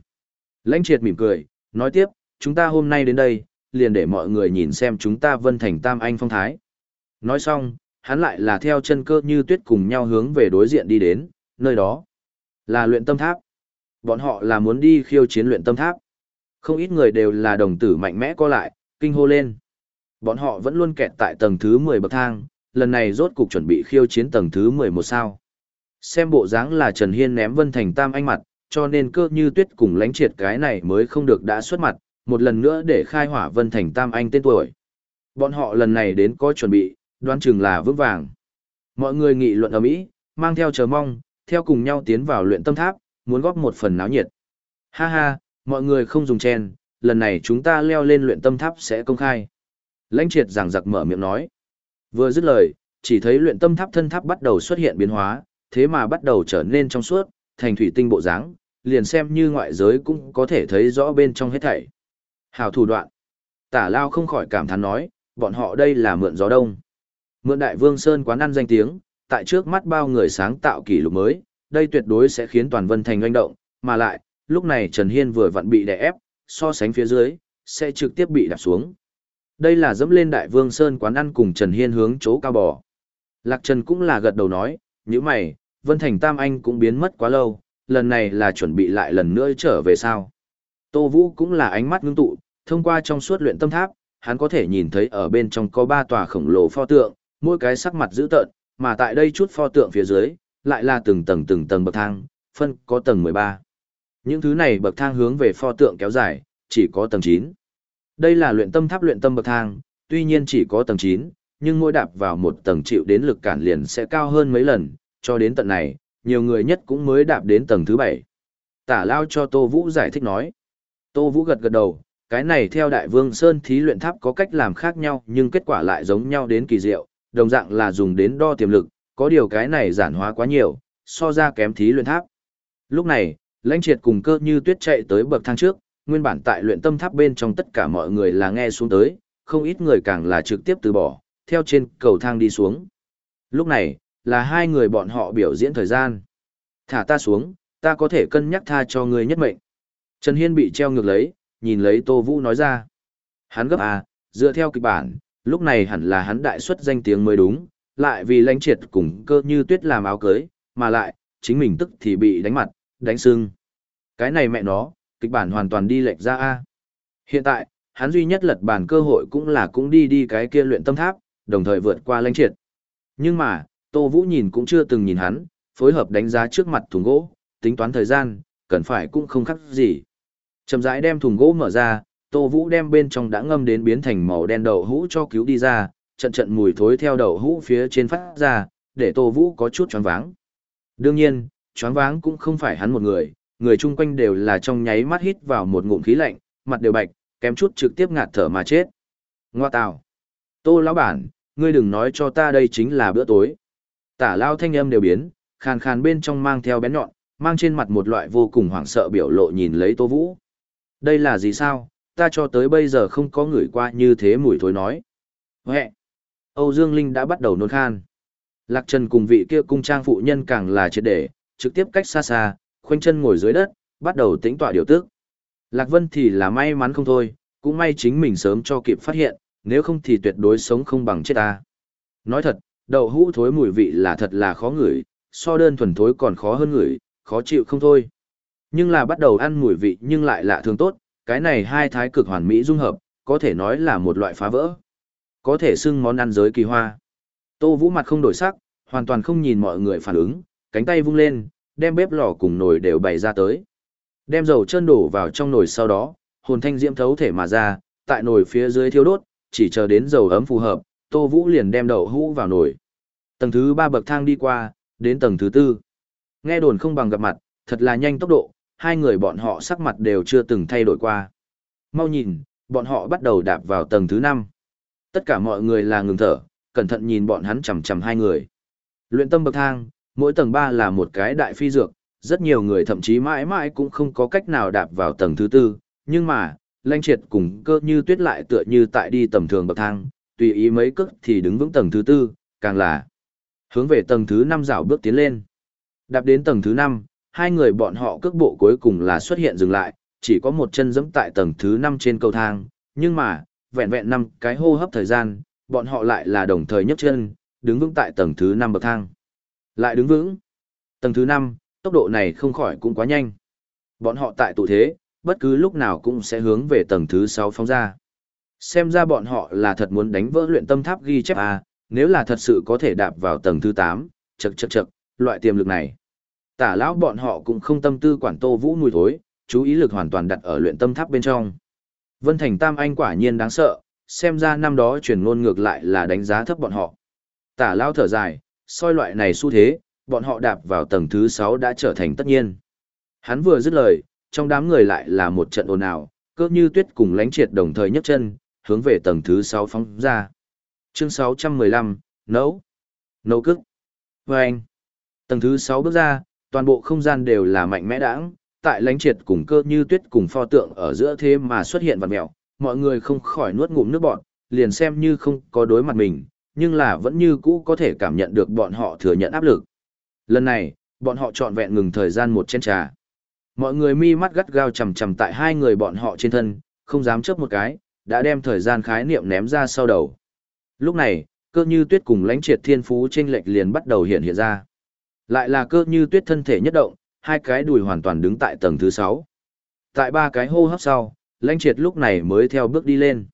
Lãnh triệt mỉm cười, nói tiếp, chúng ta hôm nay đến đây, liền để mọi người nhìn xem chúng ta vân thành tam anh phong thái. Nói xong, hắn lại là theo chân cơ như tuyết cùng nhau hướng về đối diện đi đến, nơi đó là luyện tâm tháp. Bọn họ là muốn đi khiêu chiến luyện tâm tháp. Không ít người đều là đồng tử mạnh mẽ co lại, kinh hô lên. Bọn họ vẫn luôn kẹt tại tầng thứ 10 bậc thang, lần này rốt cục chuẩn bị khiêu chiến tầng thứ 11 sao. Xem bộ dáng là Trần Hiên ném Vân Thành Tam anh mặt, cho nên cơ như tuyết cùng lánh triệt cái này mới không được đã xuất mặt, một lần nữa để khai hỏa Vân Thành Tam anh tên tuổi. Bọn họ lần này đến có chuẩn bị, đoán chừng là vững vàng. Mọi người nghị luận ở mỹ, mang theo chờ mong, theo cùng nhau tiến vào luyện tâm tháp, muốn góp một phần náo nhiệt. Ha ha, mọi người không dùng chen, lần này chúng ta leo lên luyện tâm tháp sẽ công khai. Lãnh triệt giảng giặc mở miệng nói. Vừa dứt lời, chỉ thấy luyện tâm tháp thân tháp bắt đầu xuất hiện biến hóa, thế mà bắt đầu trở nên trong suốt, thành thủy tinh bộ dáng, liền xem như ngoại giới cũng có thể thấy rõ bên trong hết thảy. Hào thủ đoạn. Tả Lao không khỏi cảm thán nói, bọn họ đây là mượn gió đông. Mượn đại vương Sơn quán ăn danh tiếng, tại trước mắt bao người sáng tạo kỷ lục mới, đây tuyệt đối sẽ khiến toàn vân thành oanh động, mà lại, lúc này Trần Hiên vừa vặn bị đè ép, so sánh phía dưới, sẽ trực tiếp bị đạp xuống. Đây là dẫm lên đại vương Sơn quán ăn cùng Trần Hiên hướng chỗ cao bò. Lạc Trần cũng là gật đầu nói, như mày, Vân Thành Tam Anh cũng biến mất quá lâu, lần này là chuẩn bị lại lần nữa trở về sao. Tô Vũ cũng là ánh mắt ngưng tụ, thông qua trong suốt luyện tâm tháp, hắn có thể nhìn thấy ở bên trong có ba tòa khổng lồ pho tượng, mỗi cái sắc mặt dữ tợn, mà tại đây chút pho tượng phía dưới, lại là từng tầng từng tầng bậc thang, phân có tầng 13. Những thứ này bậc thang hướng về pho tượng kéo dài, chỉ có tầng 9. Đây là luyện tâm tháp luyện tâm bậc thang, tuy nhiên chỉ có tầng 9, nhưng mỗi đạp vào một tầng chịu đến lực cản liền sẽ cao hơn mấy lần, cho đến tận này, nhiều người nhất cũng mới đạp đến tầng thứ 7. Tả lao cho Tô Vũ giải thích nói. Tô Vũ gật gật đầu, cái này theo Đại Vương Sơn thí luyện tháp có cách làm khác nhau nhưng kết quả lại giống nhau đến kỳ diệu, đồng dạng là dùng đến đo tiềm lực, có điều cái này giản hóa quá nhiều, so ra kém thí luyện tháp. Lúc này, lãnh triệt cùng cơ như tuyết chạy tới bậc thang trước, nguyên bản tại luyện tâm tháp bên trong tất cả mọi người là nghe xuống tới, không ít người càng là trực tiếp từ bỏ, theo trên cầu thang đi xuống. Lúc này, là hai người bọn họ biểu diễn thời gian. Thả ta xuống, ta có thể cân nhắc tha cho người nhất mệnh. Trần Hiên bị treo ngược lấy, nhìn lấy Tô Vũ nói ra. Hắn gấp à, dựa theo kịch bản, lúc này hẳn là hắn đại xuất danh tiếng mới đúng, lại vì lãnh triệt cùng cơ như tuyết làm áo cưới, mà lại, chính mình tức thì bị đánh mặt, đánh sưng. Cái này mẹ nó, kịch bản hoàn toàn đi lệch ra A. Hiện tại, hắn duy nhất lật bản cơ hội cũng là cũng đi đi cái kia luyện tâm tháp, đồng thời vượt qua lãnh triệt. Nhưng mà, Tô Vũ nhìn cũng chưa từng nhìn hắn, phối hợp đánh giá trước mặt thùng gỗ, tính toán thời gian, cần phải cũng không khác gì. Chậm rãi đem thùng gỗ mở ra, Tô Vũ đem bên trong đã ngâm đến biến thành màu đen đậu hũ cho cứu đi ra, trận trận mùi thối theo đậu hũ phía trên phát ra, để Tô Vũ có chút choáng váng. Đương nhiên, choáng váng cũng không phải hắn một người, người chung quanh đều là trong nháy mắt hít vào một ngụm khí lạnh, mặt đều bạch, kém chút trực tiếp ngạt thở mà chết. Ngoa tào. Tô lão bản, ngươi đừng nói cho ta đây chính là bữa tối. Tả lao thanh âm đều biến, khàn khàn bên trong mang theo bén nhọn, mang trên mặt một loại vô cùng hoảng sợ biểu lộ nhìn lấy Tô Vũ. Đây là gì sao, ta cho tới bây giờ không có người qua như thế mùi thối nói. Huệ! Âu Dương Linh đã bắt đầu nôn khan. Lạc Trần cùng vị kia cung trang phụ nhân càng là triệt để, trực tiếp cách xa xa, khoanh chân ngồi dưới đất, bắt đầu tĩnh tọa điều tức. Lạc Vân thì là may mắn không thôi, cũng may chính mình sớm cho kịp phát hiện, nếu không thì tuyệt đối sống không bằng chết ta. Nói thật, đậu hũ thối mùi vị là thật là khó ngửi, so đơn thuần thối còn khó hơn ngửi, khó chịu không thôi. Nhưng là bắt đầu ăn mùi vị nhưng lại lạ thường tốt, cái này hai thái cực hoàn mỹ dung hợp, có thể nói là một loại phá vỡ. Có thể xưng món ăn giới kỳ hoa. Tô Vũ mặt không đổi sắc, hoàn toàn không nhìn mọi người phản ứng, cánh tay vung lên, đem bếp lò cùng nồi đều bày ra tới. Đem dầu chân đổ vào trong nồi sau đó, hồn thanh diễm thấu thể mà ra, tại nồi phía dưới thiêu đốt, chỉ chờ đến dầu ấm phù hợp, Tô Vũ liền đem đậu hũ vào nồi. Tầng thứ ba bậc thang đi qua, đến tầng thứ tư. Nghe đồn không bằng gặp mặt, thật là nhanh tốc độ, hai người bọn họ sắc mặt đều chưa từng thay đổi qua. Mau nhìn, bọn họ bắt đầu đạp vào tầng thứ năm. Tất cả mọi người là ngừng thở, cẩn thận nhìn bọn hắn chằm chằm hai người. Luyện tâm bậc thang, mỗi tầng ba là một cái đại phi dược, rất nhiều người thậm chí mãi mãi cũng không có cách nào đạp vào tầng thứ tư, nhưng mà, lanh triệt cùng cơ như tuyết lại tựa như tại đi tầm thường bậc thang, tùy ý mấy cước thì đứng vững tầng thứ tư, càng là hướng về tầng thứ năm dạo bước tiến lên. Đạp đến tầng thứ năm, hai người bọn họ cước bộ cuối cùng là xuất hiện dừng lại, chỉ có một chân giẫm tại tầng thứ năm trên cầu thang, nhưng mà, vẹn vẹn năm cái hô hấp thời gian, bọn họ lại là đồng thời nhấc chân, đứng vững tại tầng thứ năm bậc thang. Lại đứng vững. Tầng thứ năm, tốc độ này không khỏi cũng quá nhanh. Bọn họ tại tụ thế, bất cứ lúc nào cũng sẽ hướng về tầng thứ sáu phóng ra. Xem ra bọn họ là thật muốn đánh vỡ luyện tâm tháp ghi chép à, nếu là thật sự có thể đạp vào tầng thứ tám, chậc chậc chậc, loại tiềm lực này. Tả lão bọn họ cũng không tâm tư quản Tô Vũ mùi thối, chú ý lực hoàn toàn đặt ở luyện tâm tháp bên trong. Vân Thành Tam Anh quả nhiên đáng sợ, xem ra năm đó truyền ngôn ngược lại là đánh giá thấp bọn họ. Tả lão thở dài, soi loại này xu thế, bọn họ đạp vào tầng thứ 6 đã trở thành tất nhiên. Hắn vừa dứt lời, trong đám người lại là một trận ồn ào, cơ như tuyết cùng lánh triệt đồng thời nhấc chân, hướng về tầng thứ 6 phóng ra. Chương 615, nấu. Nấu cức. Vâng. Tầng thứ 6 bước ra, toàn bộ không gian đều là mạnh mẽ đãng, tại lánh triệt cùng cơ như tuyết cùng pho tượng ở giữa thế mà xuất hiện vật mèo, mọi người không khỏi nuốt ngụm nước bọt, liền xem như không có đối mặt mình, nhưng là vẫn như cũ có thể cảm nhận được bọn họ thừa nhận áp lực. Lần này, bọn họ trọn vẹn ngừng thời gian một chén trà. Mọi người mi mắt gắt gao chầm chầm tại hai người bọn họ trên thân, không dám chớp một cái, đã đem thời gian khái niệm ném ra sau đầu. Lúc này, cơ như tuyết cùng lãnh triệt thiên phú trên lệch liền bắt đầu hiện hiện ra. Lại là cơ như tuyết thân thể nhất động, hai cái đùi hoàn toàn đứng tại tầng thứ sáu. Tại ba cái hô hấp sau, lãnh triệt lúc này mới theo bước đi lên.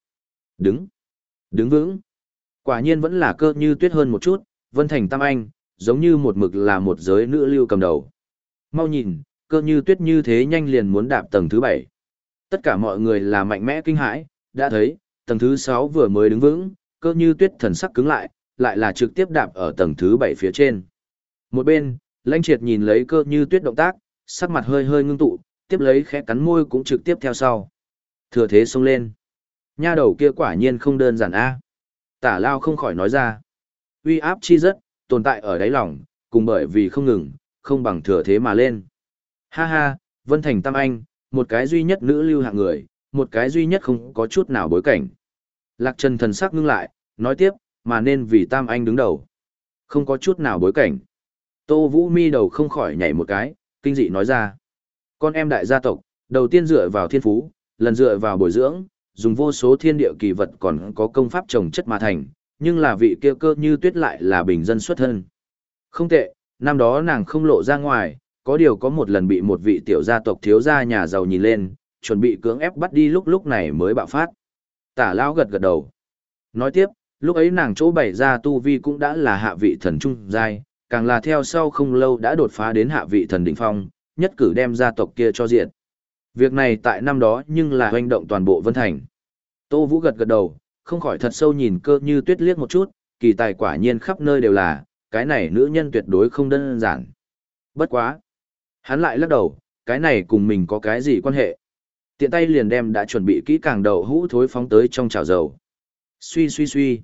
Đứng. Đứng vững. Quả nhiên vẫn là cơ như tuyết hơn một chút, Vân Thành Tam Anh, giống như một mực là một giới nữ lưu cầm đầu. Mau nhìn, cơ như tuyết như thế nhanh liền muốn đạp tầng thứ bảy. Tất cả mọi người là mạnh mẽ kinh hãi, đã thấy, tầng thứ sáu vừa mới đứng vững, cơ như tuyết thần sắc cứng lại, lại là trực tiếp đạp ở tầng thứ bảy phía trên. Một bên, lãnh triệt nhìn lấy cơ như tuyết động tác, sắc mặt hơi hơi ngưng tụ, tiếp lấy khẽ cắn môi cũng trực tiếp theo sau. Thừa thế xông lên. Nha đầu kia quả nhiên không đơn giản a. Tả lao không khỏi nói ra. Uy áp chi rất, tồn tại ở đáy lòng, cùng bởi vì không ngừng, không bằng thừa thế mà lên. Ha ha, Vân Thành Tam Anh, một cái duy nhất nữ lưu hạng người, một cái duy nhất không có chút nào bối cảnh. Lạc Trần thần sắc ngưng lại, nói tiếp, mà nên vì Tam Anh đứng đầu. Không có chút nào bối cảnh. Tô Vũ mi đầu không khỏi nhảy một cái, kinh dị nói ra. Con em đại gia tộc, đầu tiên dựa vào thiên phú, lần dựa vào bồi dưỡng, dùng vô số thiên địa kỳ vật còn có công pháp trồng chất mà thành, nhưng là vị kia cơ như tuyết lại là bình dân xuất thân. Không tệ, năm đó nàng không lộ ra ngoài, có điều có một lần bị một vị tiểu gia tộc thiếu gia nhà giàu nhìn lên, chuẩn bị cưỡng ép bắt đi lúc lúc này mới bạo phát. Tả lão gật gật đầu. Nói tiếp, lúc ấy nàng chỗ bày ra tu vi cũng đã là hạ vị thần trung giai, càng là theo sau không lâu đã đột phá đến hạ vị thần đỉnh phong, nhất cử đem gia tộc kia cho diện. Việc này tại năm đó nhưng là hoành động toàn bộ Vân Thành. Tô Vũ gật gật đầu, không khỏi thật sâu nhìn cơ như tuyết liếc một chút, kỳ tài quả nhiên khắp nơi đều là, cái này nữ nhân tuyệt đối không đơn giản. Bất quá. Hắn lại lắc đầu, cái này cùng mình có cái gì quan hệ. Tiện tay liền đem đã chuẩn bị kỹ càng đậu hũ thối phóng tới trong chảo dầu. Suy suy suy.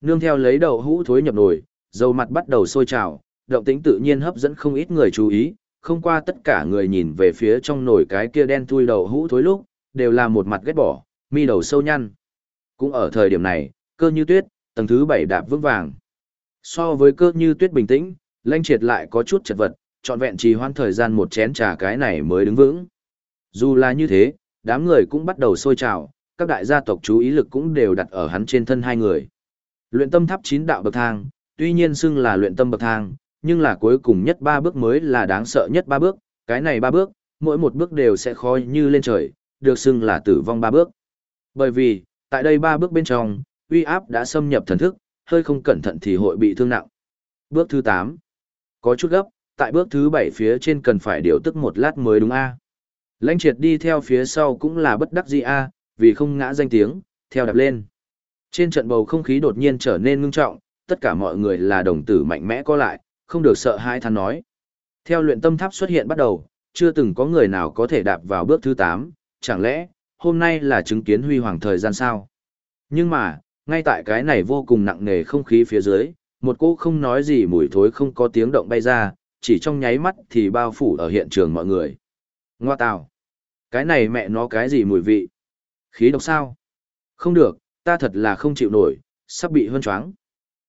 Nương theo lấy đậu hũ thối nhập nồi, dầu mặt bắt đầu sôi trào, động tĩnh tự nhiên hấp dẫn không ít người chú ý, không qua tất cả người nhìn về phía trong nồi cái kia đen thui đầu hũ thối lúc, đều là một mặt ghét bỏ, mi đầu sâu nhăn. Cũng ở thời điểm này, cơ như tuyết, tầng thứ bảy đạp vững vàng. So với cơ như tuyết bình tĩnh, lanh triệt lại có chút chật vật, trọn vẹn trì hoãn thời gian một chén trà cái này mới đứng vững. Dù là như thế, đám người cũng bắt đầu sôi trào, các đại gia tộc chú ý lực cũng đều đặt ở hắn trên thân hai người. Luyện tâm tháp chín đạo bậc thang, tuy nhiên xưng là luyện tâm bậc thang, nhưng là cuối cùng nhất ba bước mới là đáng sợ nhất ba bước, cái này ba bước, mỗi một bước đều sẽ khó như lên trời, được xưng là tử vong ba bước. Bởi vì, tại đây ba bước bên trong, uy áp đã xâm nhập thần thức, hơi không cẩn thận thì hội bị thương nặng. Bước thứ 8. Có chút gấp, tại bước thứ 7 phía trên cần phải điều tức một lát mới đúng a. Lãnh triệt đi theo phía sau cũng là bất đắc dĩ a, vì không ngã danh tiếng, theo đạp lên. Trên trận bầu không khí đột nhiên trở nên ngưng trọng, tất cả mọi người là đồng tử mạnh mẽ có lại, không được sợ hai thán nói. Theo luyện tâm tháp xuất hiện bắt đầu, chưa từng có người nào có thể đạp vào bước thứ 8, chẳng lẽ, hôm nay là chứng kiến huy hoàng thời gian sao? Nhưng mà, ngay tại cái này vô cùng nặng nề không khí phía dưới, một cô không nói gì mùi thối không có tiếng động bay ra, chỉ trong nháy mắt thì bao phủ ở hiện trường mọi người. Ngoa tào! Cái này mẹ nó cái gì mùi vị? Khí độc sao? Không được, ta thật là không chịu nổi, sắp bị hơn choáng.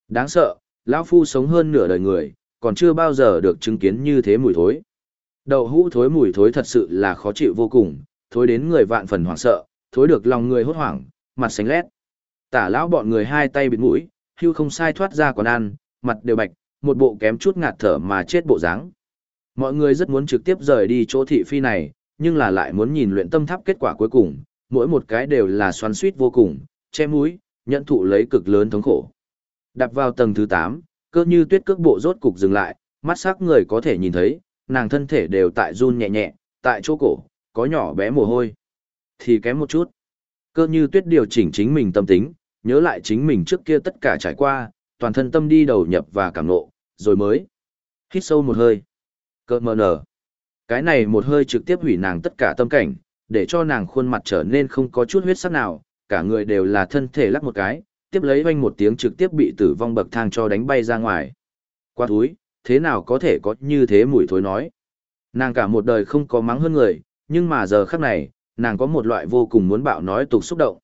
Đáng sợ, lão phu sống hơn nửa đời người, còn chưa bao giờ được chứng kiến như thế mùi thối. Đậu hũ thối mùi thối thật sự là khó chịu vô cùng, thối đến người vạn phần hoảng sợ, thối được lòng người hốt hoảng, mặt xanh lét. Tả lão bọn người hai tay bịt mũi, hưu không sai thoát ra quán ăn, mặt đều bạch, một bộ kém chút ngạt thở mà chết bộ dáng. Mọi người rất muốn trực tiếp rời đi chỗ thị phi này, nhưng là lại muốn nhìn luyện tâm tháp kết quả cuối cùng, mỗi một cái đều là xoắn suýt vô cùng, che mũi, nhận thụ lấy cực lớn thống khổ. Đạp vào tầng thứ 8, cơ như tuyết cước bộ rốt cục dừng lại, mắt sắc người có thể nhìn thấy, nàng thân thể đều tại run nhẹ nhẹ, tại chỗ cổ, có nhỏ bé mồ hôi. Thì kém một chút. Cơ như tuyết điều chỉnh chính mình tâm tính, nhớ lại chính mình trước kia tất cả trải qua, toàn thân tâm đi đầu nhập và cảm nộ, rồi mới. Hít sâu một hơi. Cơ mờ nở. Cái này một hơi trực tiếp hủy nàng tất cả tâm cảnh, để cho nàng khuôn mặt trở nên không có chút huyết sắc nào, cả người đều là thân thể lắc một cái, tiếp lấy vanh một tiếng trực tiếp bị tử vong bậc thang cho đánh bay ra ngoài. Qua túi, thế nào có thể có như thế mùi thối nói. Nàng cả một đời không có mắng hơn người, nhưng mà giờ khắc này, nàng có một loại vô cùng muốn bạo nói tục xúc động.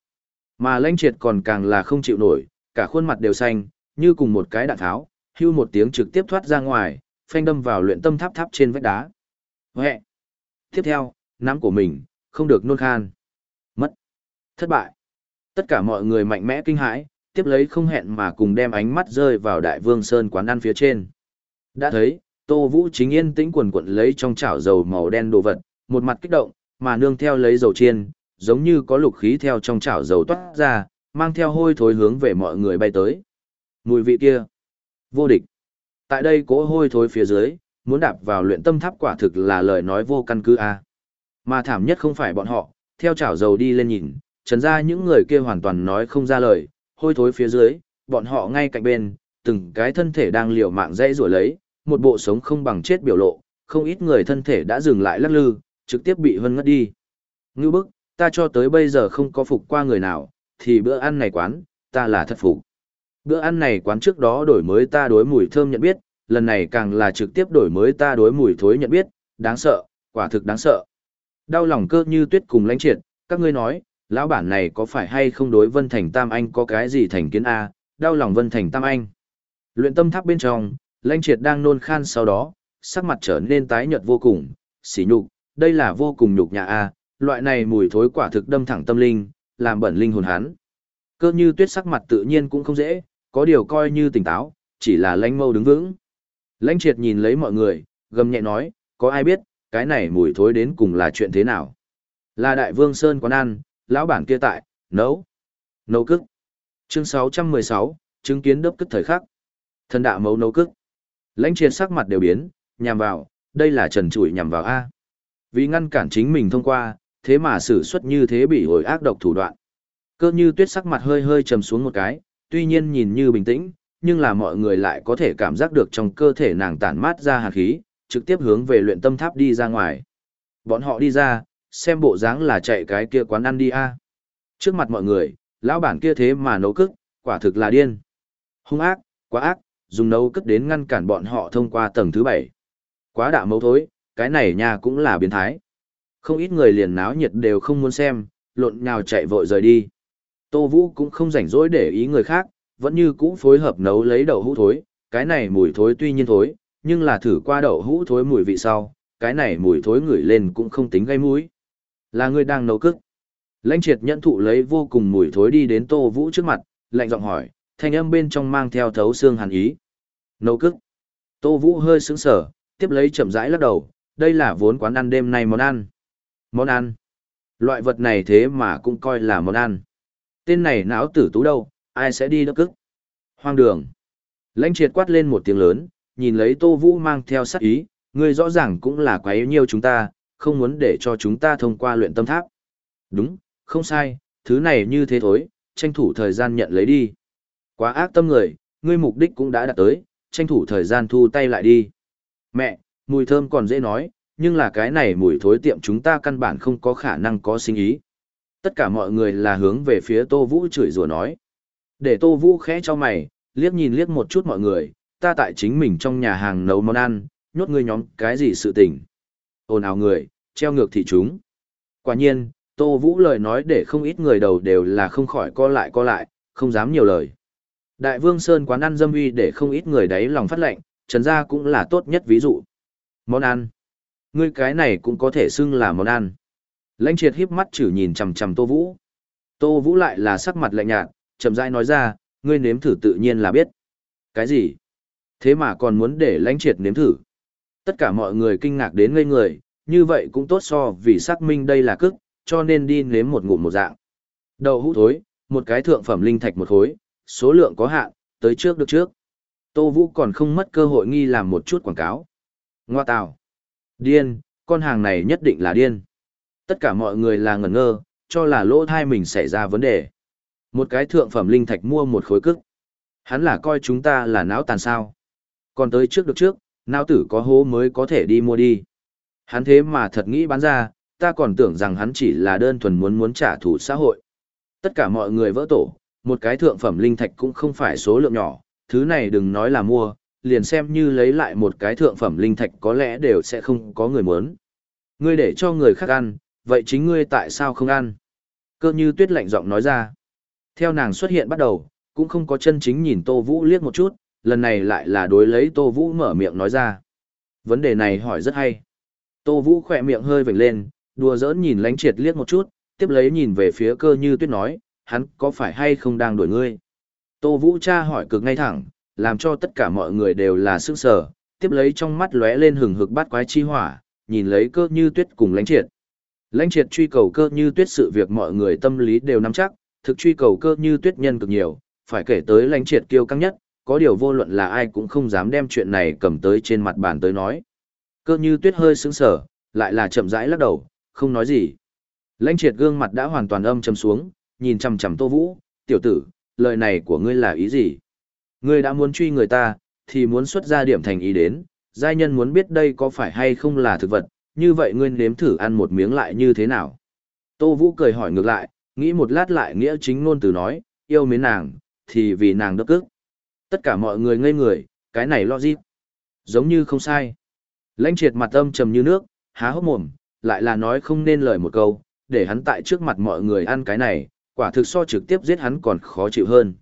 Mà lãnh triệt còn càng là không chịu nổi, cả khuôn mặt đều xanh, như cùng một cái đạn tháo, hưu một tiếng trực tiếp thoát ra ngoài, phanh đâm vào luyện tâm tháp tháp trên vách đá. Huệ! Tiếp theo, nắm của mình, không được nôn khan. Mất! Thất bại! Tất cả mọi người mạnh mẽ kinh hãi, tiếp lấy không hẹn mà cùng đem ánh mắt rơi vào đại vương sơn quán ăn phía trên. Đã thấy, Tô Vũ chính yên tĩnh quần quận lấy trong chảo dầu màu đen đồ vật, một mặt kích động, mà nương theo lấy dầu chiên, giống như có lục khí theo trong chảo dầu toát ra, mang theo hôi thối hướng về mọi người bay tới. Mùi vị kia, vô địch. Tại đây cố hôi thối phía dưới, muốn đạp vào luyện tâm tháp quả thực là lời nói vô căn cứ a. Mà thảm nhất không phải bọn họ, theo chảo dầu đi lên nhìn, trần ra những người kia hoàn toàn nói không ra lời, hôi thối phía dưới, bọn họ ngay cạnh bên, từng cái thân thể đang liều mạng dây rủa lấy, một bộ sống không bằng chết biểu lộ, không ít người thân thể đã dừng lại lắc lư, trực tiếp bị hân ngất đi. Ngưu bức, ta cho tới bây giờ không có phục qua người nào, thì bữa ăn này quán, ta là thất phục. Bữa ăn này quán trước đó đổi mới ta đối mùi thơm nhận biết, lần này càng là trực tiếp đổi mới ta đối mùi thối nhận biết, đáng sợ, quả thực đáng sợ. Đau lòng cơ như tuyết cùng lãnh triệt, các ngươi nói, lão bản này có phải hay không đối Vân Thành Tam Anh có cái gì thành kiến A, đau lòng Vân Thành Tam Anh. Luyện tâm tháp bên trong, lãnh triệt đang nôn khan sau đó, sắc mặt trở nên tái nhợt vô cùng, xỉ nhục, đây là vô cùng nhục nhã A, loại này mùi thối quả thực đâm thẳng tâm linh, làm bẩn linh hồn hắn. Cơ như tuyết sắc mặt tự nhiên cũng không dễ, có điều coi như tỉnh táo, chỉ là lãnh mâu đứng vững. Lãnh triệt nhìn lấy mọi người, gầm nhẹ nói, có ai biết, cái này mùi thối đến cùng là chuyện thế nào? Là đại vương Sơn quán ăn, lão bản kia tại, nấu, nấu cức. Chương 616, chứng kiến đớp cức thời khắc. Thần đạo mấu nấu cức. Lãnh triệt sắc mặt đều biến, nhằm vào, đây là trần trụi nhằm vào A. Vì ngăn cản chính mình thông qua, thế mà xử xuất như thế bị hồi ác độc thủ đoạn. Cơ như tuyết sắc mặt hơi hơi trầm xuống một cái, tuy nhiên nhìn như bình tĩnh, nhưng là mọi người lại có thể cảm giác được trong cơ thể nàng tản mát ra hạt khí, trực tiếp hướng về luyện tâm tháp đi ra ngoài. Bọn họ đi ra, xem bộ dáng là chạy cái kia quán ăn đi a. Trước mặt mọi người, lão bản kia thế mà nấu cức, quả thực là điên. Hung ác, quá ác, dùng nấu cức đến ngăn cản bọn họ thông qua tầng thứ bảy. Quá đạ mấu thối, cái này nha cũng là biến thái. Không ít người liền náo nhiệt đều không muốn xem, lộn nhào chạy vội rời đi. Tô Vũ cũng không rảnh rỗi để ý người khác, vẫn như cũ phối hợp nấu lấy đậu hũ thối, cái này mùi thối tuy nhiên thối, nhưng là thử qua đậu hũ thối mùi vị sau, cái này mùi thối ngửi lên cũng không tính gây mũi. Là ngươi đang nấu cức. Lãnh triệt nhận thụ lấy vô cùng mùi thối đi đến Tô Vũ trước mặt, lạnh giọng hỏi, thanh âm bên trong mang theo thấu xương hàn ý. Nấu cức. Tô Vũ hơi sững sở, tiếp lấy chậm rãi lắc đầu, đây là vốn quán ăn đêm nay món ăn. Món ăn. Loại vật này thế mà cũng coi là món ăn. Tên này não tử tú đâu, ai sẽ đi đốc cức. Hoang đường. Lãnh triệt quát lên một tiếng lớn, nhìn lấy Tô Vũ mang theo sát ý, người rõ ràng cũng là quá yếu nhiều chúng ta, không muốn để cho chúng ta thông qua luyện tâm tháp. Đúng, không sai, thứ này như thế thối, tranh thủ thời gian nhận lấy đi. Quá ác tâm người, ngươi mục đích cũng đã đạt tới, tranh thủ thời gian thu tay lại đi. Mẹ, mùi thơm còn dễ nói, nhưng là cái này mùi thối tiệm chúng ta căn bản không có khả năng có sinh ý. Tất cả mọi người là hướng về phía Tô Vũ chửi rủa nói. Để Tô Vũ khẽ cho mày, liếc nhìn liếc một chút mọi người, ta tại chính mình trong nhà hàng nấu món ăn, nhốt ngươi nhóm cái gì sự tình. Ồn ào người, treo ngược thị chúng. Quả nhiên, Tô Vũ lời nói để không ít người đầu đều là không khỏi co lại co lại, không dám nhiều lời. Đại Vương Sơn quán ăn dâm uy để không ít người đấy lòng phát lệnh, Trần Gia cũng là tốt nhất ví dụ. Món ăn. Ngươi cái này cũng có thể xưng là món ăn. Lãnh triệt híp mắt chử nhìn chằm chằm Tô Vũ. Tô Vũ lại là sắc mặt lạnh nhạt, chậm rãi nói ra, ngươi nếm thử tự nhiên là biết. Cái gì? Thế mà còn muốn để lãnh triệt nếm thử. Tất cả mọi người kinh ngạc đến ngây người, như vậy cũng tốt so vì xác minh đây là cức, cho nên đi nếm một ngụm một dạng. Đậu hũ thối, một cái thượng phẩm linh thạch một khối, số lượng có hạn, tới trước được trước. Tô Vũ còn không mất cơ hội nghi làm một chút quảng cáo. Ngoa tào. Điên, con hàng này nhất định là điên. Tất cả mọi người là ngẩn ngơ, cho là lỗ thai mình xảy ra vấn đề. Một cái thượng phẩm linh thạch mua một khối cức. Hắn là coi chúng ta là não tàn sao. Còn tới trước được trước, Nao tử có hố mới có thể đi mua đi. Hắn thế mà thật nghĩ bán ra, ta còn tưởng rằng hắn chỉ là đơn thuần muốn muốn trả thù xã hội. Tất cả mọi người vỡ tổ, một cái thượng phẩm linh thạch cũng không phải số lượng nhỏ, thứ này đừng nói là mua, liền xem như lấy lại một cái thượng phẩm linh thạch có lẽ đều sẽ không có người muốn. Ngươi để cho người khác ăn, vậy chính ngươi tại sao không ăn? Cơ như tuyết lạnh giọng nói ra. Theo nàng xuất hiện bắt đầu, cũng không có chân chính nhìn Tô Vũ liếc một chút, lần này lại là đối lấy Tô Vũ mở miệng nói ra. Vấn đề này hỏi rất hay. Tô Vũ khỏe miệng hơi vểnh lên, đùa giỡn nhìn lánh triệt liếc một chút, tiếp lấy nhìn về phía cơ như tuyết nói, hắn có phải hay không đang đuổi ngươi? Tô Vũ cha hỏi cực ngay thẳng, làm cho tất cả mọi người đều là sức sở, tiếp lấy trong mắt lóe lên hừng hực bát quái chi hỏa, nhìn lấy cơ như tuyết cùng lánh triệt. Lãnh triệt truy cầu cơ như tuyết sự việc mọi người tâm lý đều nắm chắc, thực truy cầu cơ như tuyết nhân cực nhiều, phải kể tới lãnh triệt kiêu căng nhất, có điều vô luận là ai cũng không dám đem chuyện này cầm tới trên mặt bàn tới nói. Cơ như tuyết hơi sững sờ, lại là chậm rãi lắc đầu, không nói gì. Lãnh triệt gương mặt đã hoàn toàn âm trầm xuống, nhìn chằm chằm Tô Vũ, tiểu tử, lời này của ngươi là ý gì? Ngươi đã muốn truy người ta, thì muốn xuất ra điểm thành ý đến, giai nhân muốn biết đây có phải hay không là thực vật, như vậy ngươi nếm thử ăn một miếng lại như thế nào? Tô Vũ cười hỏi ngược lại, nghĩ một lát lại nghĩa chính ngôn từ nói, yêu mến nàng, thì vì nàng đốc cức. Tất cả mọi người ngây người, cái này lo gì? Giống như không sai. Lãnh triệt mặt âm trầm như nước, há hốc mồm, lại là nói không nên lời một câu, để hắn tại trước mặt mọi người ăn cái này, quả thực so trực tiếp giết hắn còn khó chịu hơn.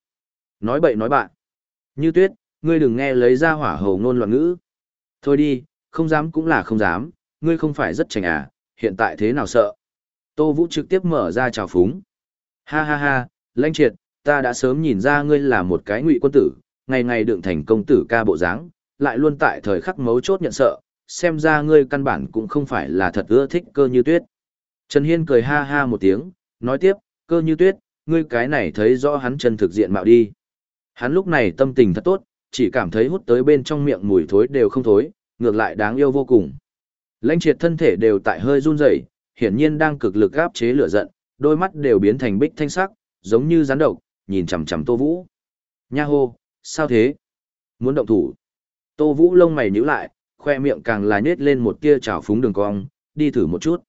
Nói bậy nói bạn. Như tuyết, ngươi đừng nghe lấy ra hỏa hầu ngôn loạn ngữ. Thôi đi, không dám cũng là không dám, ngươi không phải rất chảnh à, hiện tại thế nào sợ. Tô Vũ trực tiếp mở ra trào phúng. Ha ha ha, lãnh triệt, ta đã sớm nhìn ra ngươi là một cái ngụy quân tử, ngày ngày đựng thành công tử ca bộ dáng, lại luôn tại thời khắc mấu chốt nhận sợ, xem ra ngươi căn bản cũng không phải là thật ưa thích cơ như tuyết. Trần Hiên cười ha ha một tiếng, nói tiếp, cơ như tuyết, ngươi cái này thấy rõ hắn chân thực diện mạo đi. Hắn lúc này tâm tình thật tốt, chỉ cảm thấy hút tới bên trong miệng mùi thối đều không thối, ngược lại đáng yêu vô cùng. Lãnh triệt thân thể đều tại hơi run rẩy, hiển nhiên đang cực lực áp chế lửa giận, đôi mắt đều biến thành bích thanh sắc, giống như rắn độc, nhìn chằm chằm Tô Vũ. Nha hô, sao thế? Muốn động thủ. Tô Vũ lông mày nhíu lại, khoe miệng càng là nhếch lên một tia trào phúng đường cong, đi thử một chút.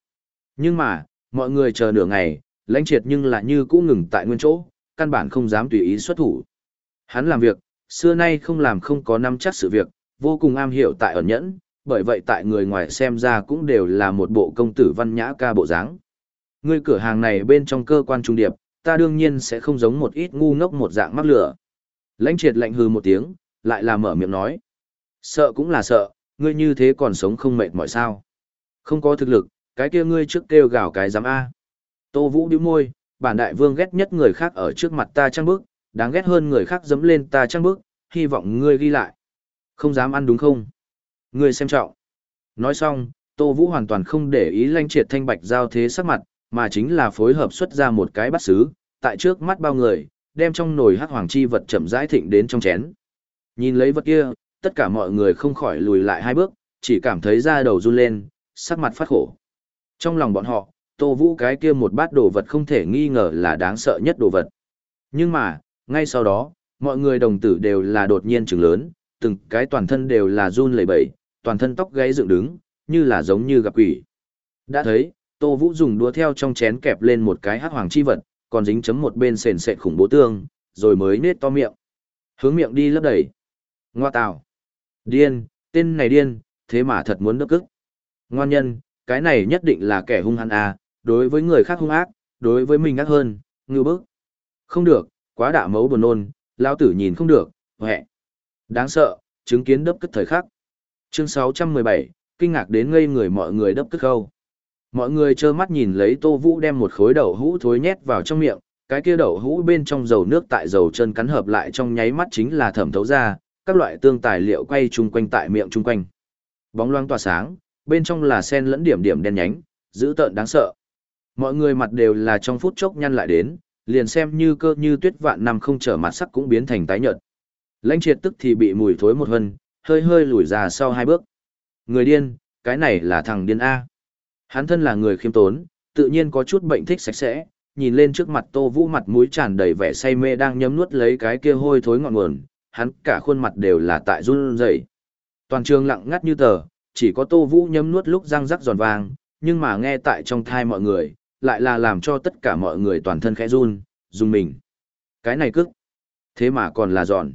Nhưng mà, mọi người chờ nửa ngày, lãnh triệt nhưng lại như cũ ngừng tại nguyên chỗ, căn bản không dám tùy ý xuất thủ. Hắn làm việc, xưa nay không làm không có nắm chắc sự việc, vô cùng am hiểu tại ẩn nhẫn, bởi vậy tại người ngoài xem ra cũng đều là một bộ công tử văn nhã ca bộ dáng. Người cửa hàng này bên trong cơ quan trung điệp, ta đương nhiên sẽ không giống một ít ngu ngốc một dạng mắc lửa. Lãnh triệt lạnh hư một tiếng, lại là mở miệng nói. Sợ cũng là sợ, ngươi như thế còn sống không mệt mỏi sao. Không có thực lực, cái kia ngươi trước kêu gào cái giám A. Tô Vũ điếu môi, bản đại vương ghét nhất người khác ở trước mặt ta trăng bức, đáng ghét hơn người khác dấm lên ta trăng bức, hy vọng ngươi ghi lại. Không dám ăn đúng không? Ngươi xem trọng. Nói xong, Tô Vũ hoàn toàn không để ý lãnh triệt thanh bạch giao thế sắc mặt, mà chính là phối hợp xuất ra một cái bắt sứ, tại trước mắt bao người, đem trong nồi hắc hoàng chi vật chậm rãi thịnh đến trong chén. Nhìn lấy vật kia, tất cả mọi người không khỏi lùi lại hai bước, chỉ cảm thấy da đầu run lên, sắc mặt phát khổ. Trong lòng bọn họ, Tô Vũ cái kia một bát đồ vật không thể nghi ngờ là đáng sợ nhất đồ vật. Nhưng mà, ngay sau đó, mọi người đồng tử đều là đột nhiên trừng lớn, từng cái toàn thân đều là run lẩy bẩy, toàn thân tóc gáy dựng đứng, như là giống như gặp quỷ. Đã thấy, Tô Vũ dùng đũa theo trong chén kẹp lên một cái hắc hoàng chi vật, còn dính chấm một bên sền sệt khủng bố tương, rồi mới nết to miệng. Hướng miệng đi lấp đầy. Ngoa tào. Điên, tên này điên, thế mà thật muốn đớp cức. Ngoan nhân, cái này nhất định là kẻ hung hăng à, đối với người khác hung ác, đối với mình ác hơn, ngư bức. Không được, quá đả mấu buồn nôn, lao tử nhìn không được, hẹ. Đáng sợ, chứng kiến đớp cất thời khắc. Chương 617, kinh ngạc đến ngây người mọi người đớp cất khâu. Mọi người trơ mắt nhìn lấy Tô Vũ đem một khối đậu hũ thối nhét vào trong miệng, cái kia đậu hũ bên trong dầu nước tại dầu chân cắn hợp lại trong nháy mắt chính là thẩm thấu ra, các loại tương tài liệu quay chung quanh tại miệng chung quanh. Bóng loáng tỏa sáng, bên trong là sen lẫn điểm điểm đen nhánh, dữ tợn đáng sợ. Mọi người mặt đều là trong phút chốc nhăn lại đến, liền xem như cơ như tuyết vạn năm không trở mặt sắc cũng biến thành tái nhợt. Lãnh triệt tức thì bị mùi thối một hân, hơi hơi lùi ra sau hai bước. Người điên, cái này là thằng điên A. Hắn thân là người khiêm tốn, tự nhiên có chút bệnh thích sạch sẽ, nhìn lên trước mặt Tô Vũ mặt mũi tràn đầy vẻ say mê đang nhấm nuốt lấy cái kia hôi thối ngọn nguồn, hắn cả khuôn mặt đều là tại run rẩy. Toàn trường lặng ngắt như tờ, chỉ có Tô Vũ nhấm nuốt lúc răng rắc giòn vàng, nhưng mà nghe tại trong thai mọi người, lại là làm cho tất cả mọi người toàn thân khẽ run, dùng mình. Cái này cức. Thế mà còn là giòn.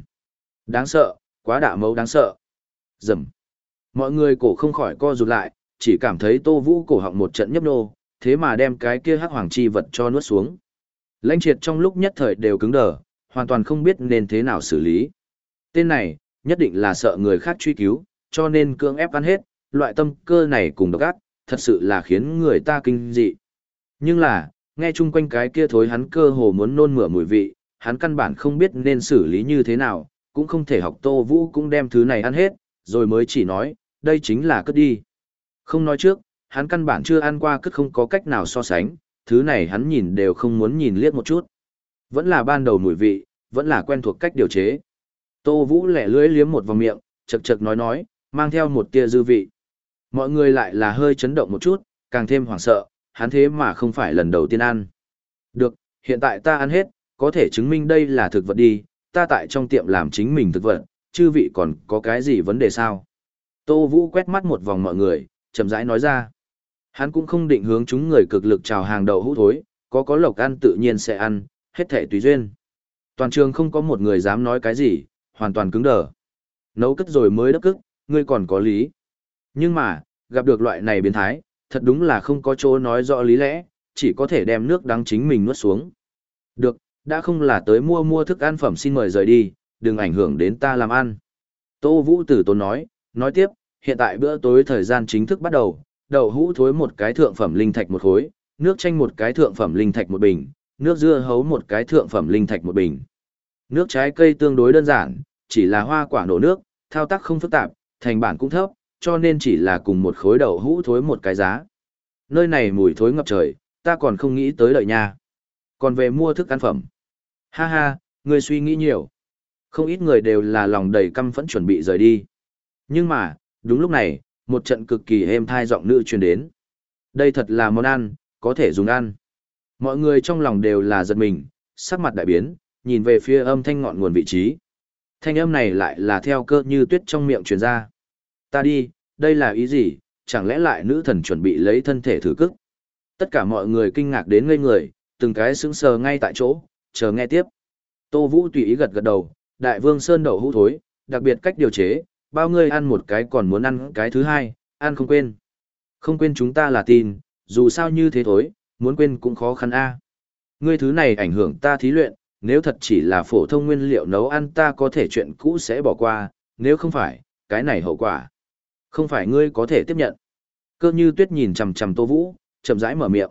Đáng sợ, quá đạ mấu đáng sợ. Dầm. Mọi người cổ không khỏi co rụt lại, chỉ cảm thấy Tô Vũ cổ họng một trận nhấp nô, thế mà đem cái kia hắc hoàng chi vật cho nuốt xuống. Lãnh triệt trong lúc nhất thời đều cứng đờ, hoàn toàn không biết nên thế nào xử lý. Tên này, nhất định là sợ người khác truy cứu, cho nên cưỡng ép ăn hết, loại tâm cơ này cùng độc ác, thật sự là khiến người ta kinh dị. Nhưng là, nghe chung quanh cái kia thối hắn cơ hồ muốn nôn mửa mùi vị, hắn căn bản không biết nên xử lý như thế nào, cũng không thể học Tô Vũ cũng đem thứ này ăn hết, rồi mới chỉ nói, đây chính là cất đi. Không nói trước, hắn căn bản chưa ăn qua cất không có cách nào so sánh, thứ này hắn nhìn đều không muốn nhìn liếc một chút. Vẫn là ban đầu mùi vị, vẫn là quen thuộc cách điều chế. Tô Vũ lẻ lưỡi liếm một vòng miệng, chật chật nói nói, mang theo một tia dư vị. Mọi người lại là hơi chấn động một chút, càng thêm hoảng sợ, hắn thế mà không phải lần đầu tiên ăn. Được, hiện tại ta ăn hết, có thể chứng minh đây là thực vật đi, ta tại trong tiệm làm chính mình thực vật, chư vị còn có cái gì vấn đề sao? Tô Vũ quét mắt một vòng mọi người, chậm rãi nói ra. Hắn cũng không định hướng chúng người cực lực chào hàng đầu hũ thối, có có lộc ăn tự nhiên sẽ ăn, hết thể tùy duyên. Toàn trường không có một người dám nói cái gì, hoàn toàn cứng đờ. Nấu cất rồi mới đắp cức, ngươi còn có lý. Nhưng mà, gặp được loại này biến thái, thật đúng là không có chỗ nói rõ lý lẽ, chỉ có thể đem nước đắng chính mình nuốt xuống. Được, đã không là tới mua mua thức ăn phẩm xin mời rời đi, đừng ảnh hưởng đến ta làm ăn. Tô Vũ Tử Tôn nói, nói tiếp, hiện tại bữa tối thời gian chính thức bắt đầu, đậu hũ thối một cái thượng phẩm linh thạch một khối, nước chanh một cái thượng phẩm linh thạch một bình, nước dưa hấu một cái thượng phẩm linh thạch một bình. Nước trái cây tương đối đơn giản, chỉ là hoa quả nổ nước, thao tác không phức tạp, thành bản cũng thấp, cho nên chỉ là cùng một khối đậu hũ thối một cái giá. Nơi này mùi thối ngập trời, ta còn không nghĩ tới lợi nha. Còn về mua thức ăn phẩm. Ha ha, người suy nghĩ nhiều. Không ít người đều là lòng đầy căm phẫn chuẩn bị rời đi. Nhưng mà, đúng lúc này, một trận cực kỳ êm thai giọng nữ truyền đến. Đây thật là món ăn, có thể dùng ăn. Mọi người trong lòng đều là giật mình, sắc mặt đại biến, nhìn về phía âm thanh ngọn nguồn vị trí. Thanh âm này lại là theo cơ như tuyết trong miệng truyền ra. Ta đi, đây là ý gì, chẳng lẽ lại nữ thần chuẩn bị lấy thân thể thử cức? Tất cả mọi người kinh ngạc đến ngây người, từng cái sững sờ ngay tại chỗ, chờ nghe tiếp. Tô Vũ tùy ý gật gật đầu, đại vương sơn đậu hũ thối, đặc biệt cách điều chế, bao người ăn một cái còn muốn ăn cái thứ hai, ăn không quên. Không quên chúng ta là tin, dù sao như thế thôi, muốn quên cũng khó khăn a. Ngươi thứ này ảnh hưởng ta thí luyện, nếu thật chỉ là phổ thông nguyên liệu nấu ăn ta có thể chuyện cũ sẽ bỏ qua, nếu không phải, cái này hậu quả. Không phải ngươi có thể tiếp nhận. Cơ như tuyết nhìn chằm chằm Tô Vũ, chậm rãi mở miệng.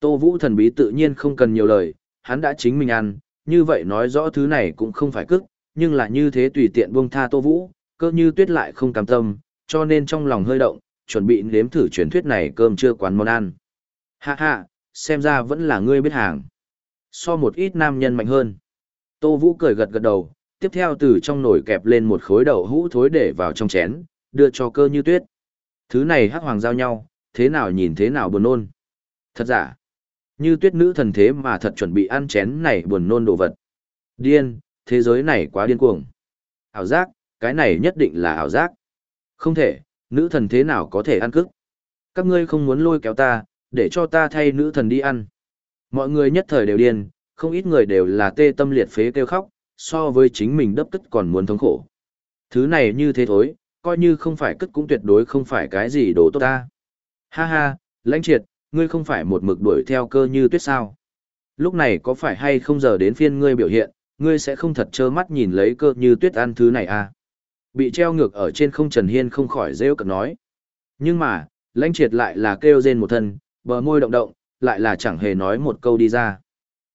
Tô Vũ thần bí tự nhiên không cần nhiều lời, hắn đã chính mình ăn, như vậy nói rõ thứ này cũng không phải cức, nhưng là như thế tùy tiện buông tha Tô Vũ, cơ như tuyết lại không cam tâm, cho nên trong lòng hơi động, chuẩn bị nếm thử truyền thuyết này cơm chưa quán món ăn. Hạ hạ, xem ra vẫn là ngươi biết hàng. So một ít nam nhân mạnh hơn. Tô Vũ cười gật gật đầu, tiếp theo từ trong nồi kẹp lên một khối đậu hũ thối để vào trong chén, đưa cho cơ như tuyết. Thứ này hắc hoàng giao nhau, thế nào nhìn thế nào buồn nôn. Thật giả, như tuyết nữ thần thế mà thật chuẩn bị ăn chén này buồn nôn đồ vật. Điên, thế giới này quá điên cuồng. Ảo giác, cái này nhất định là ảo giác. Không thể, nữ thần thế nào có thể ăn cức. Các ngươi không muốn lôi kéo ta, để cho ta thay nữ thần đi ăn. Mọi người nhất thời đều điên, không ít người đều là tê tâm liệt phế kêu khóc, so với chính mình đấp cất còn muốn thống khổ. Thứ này như thế thối, coi như không phải cất cũng tuyệt đối không phải cái gì đồ tốt ta. Ha ha, lãnh triệt, ngươi không phải một mực đuổi theo cơ như tuyết sao. Lúc này có phải hay không giờ đến phiên ngươi biểu hiện, ngươi sẽ không thật trơ mắt nhìn lấy cơ như tuyết ăn thứ này à. Bị treo ngược ở trên không Trần Hiên không khỏi rêu cực nói. Nhưng mà, lãnh triệt lại là kêu rên một thân, bờ môi động động, lại là chẳng hề nói một câu đi ra.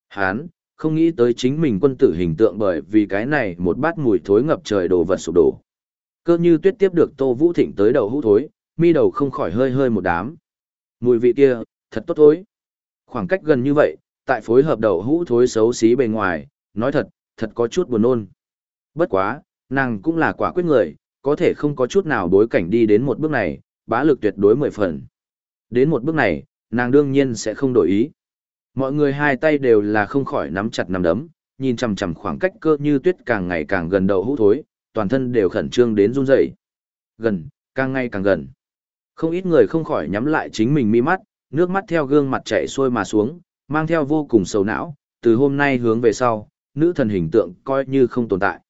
Hán, không nghĩ tới chính mình quân tử hình tượng bởi vì cái này một bát mùi thối ngập trời đồ vật sụp đổ. Cơ như tuyết tiếp được Tô Vũ Thịnh tới đầu hũ thối, mi đầu không khỏi hơi hơi một đám. Mùi vị kia, thật tốt thối. Khoảng cách gần như vậy, tại phối hợp đầu hũ thối xấu xí bề ngoài, nói thật, thật có chút buồn nôn. Bất quá, nàng cũng là quả quyết người, có thể không có chút nào đối cảnh đi đến một bước này, bá lực tuyệt đối mười phần. Đến một bước này, nàng đương nhiên sẽ không đổi ý. Mọi người hai tay đều là không khỏi nắm chặt nắm đấm, nhìn chằm chằm khoảng cách cơ như tuyết càng ngày càng gần đầu hũ thối, toàn thân đều khẩn trương đến run rẩy. Gần, càng ngày càng gần. Không ít người không khỏi nhắm lại chính mình mi mắt, nước mắt theo gương mặt chảy xuôi mà xuống, mang theo vô cùng sầu não, từ hôm nay hướng về sau, nữ thần hình tượng coi như không tồn tại.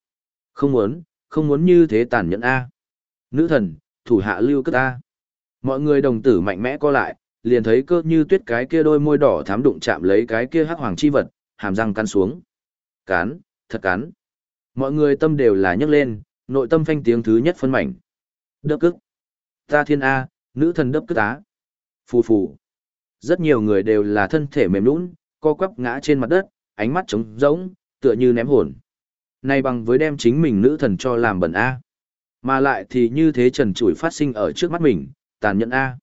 Không muốn, không muốn như thế tàn nhẫn A. Nữ thần, thủ hạ lưu cất A. Mọi người đồng tử mạnh mẽ co lại, liền thấy cơ như tuyết cái kia đôi môi đỏ thám đụng chạm lấy cái kia hắc hoàng chi vật, hàm răng cắn xuống. Cán, thật cán. Mọi người tâm đều là nhấc lên, nội tâm phanh tiếng thứ nhất phân mảnh. Đớp cức. Ta thiên A, nữ thần đớp cức á. Phù phù. Rất nhiều người đều là thân thể mềm nũng, co quắp ngã trên mặt đất, ánh mắt trống rỗng, tựa như ném hồn. Nay bằng với đem chính mình nữ thần cho làm bẩn A. Mà lại thì như thế trần trụi phát sinh ở trước mắt mình, tàn nhẫn A.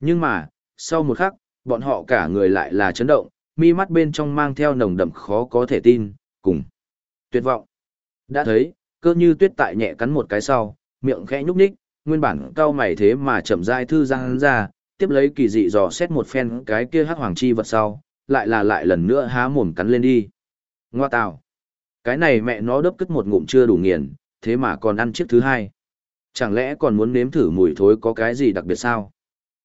Nhưng mà, sau một khắc, bọn họ cả người lại là chấn động, mi mắt bên trong mang theo nồng đậm khó có thể tin, cùng tuyệt vọng. Đã thấy, cơ như tuyết tại nhẹ cắn một cái sau, miệng khẽ nhúc nhích, nguyên bản cao mày thế mà chậm rãi thư giang ra, tiếp lấy kỳ dị dò xét một phen cái kia hắc hoàng chi vật sau, lại là lại lần nữa há mồm cắn lên đi. Ngoa tào. Cái này mẹ nó đớp cất một ngụm chưa đủ nghiền, thế mà còn ăn chiếc thứ hai. Chẳng lẽ còn muốn nếm thử mùi thối có cái gì đặc biệt sao?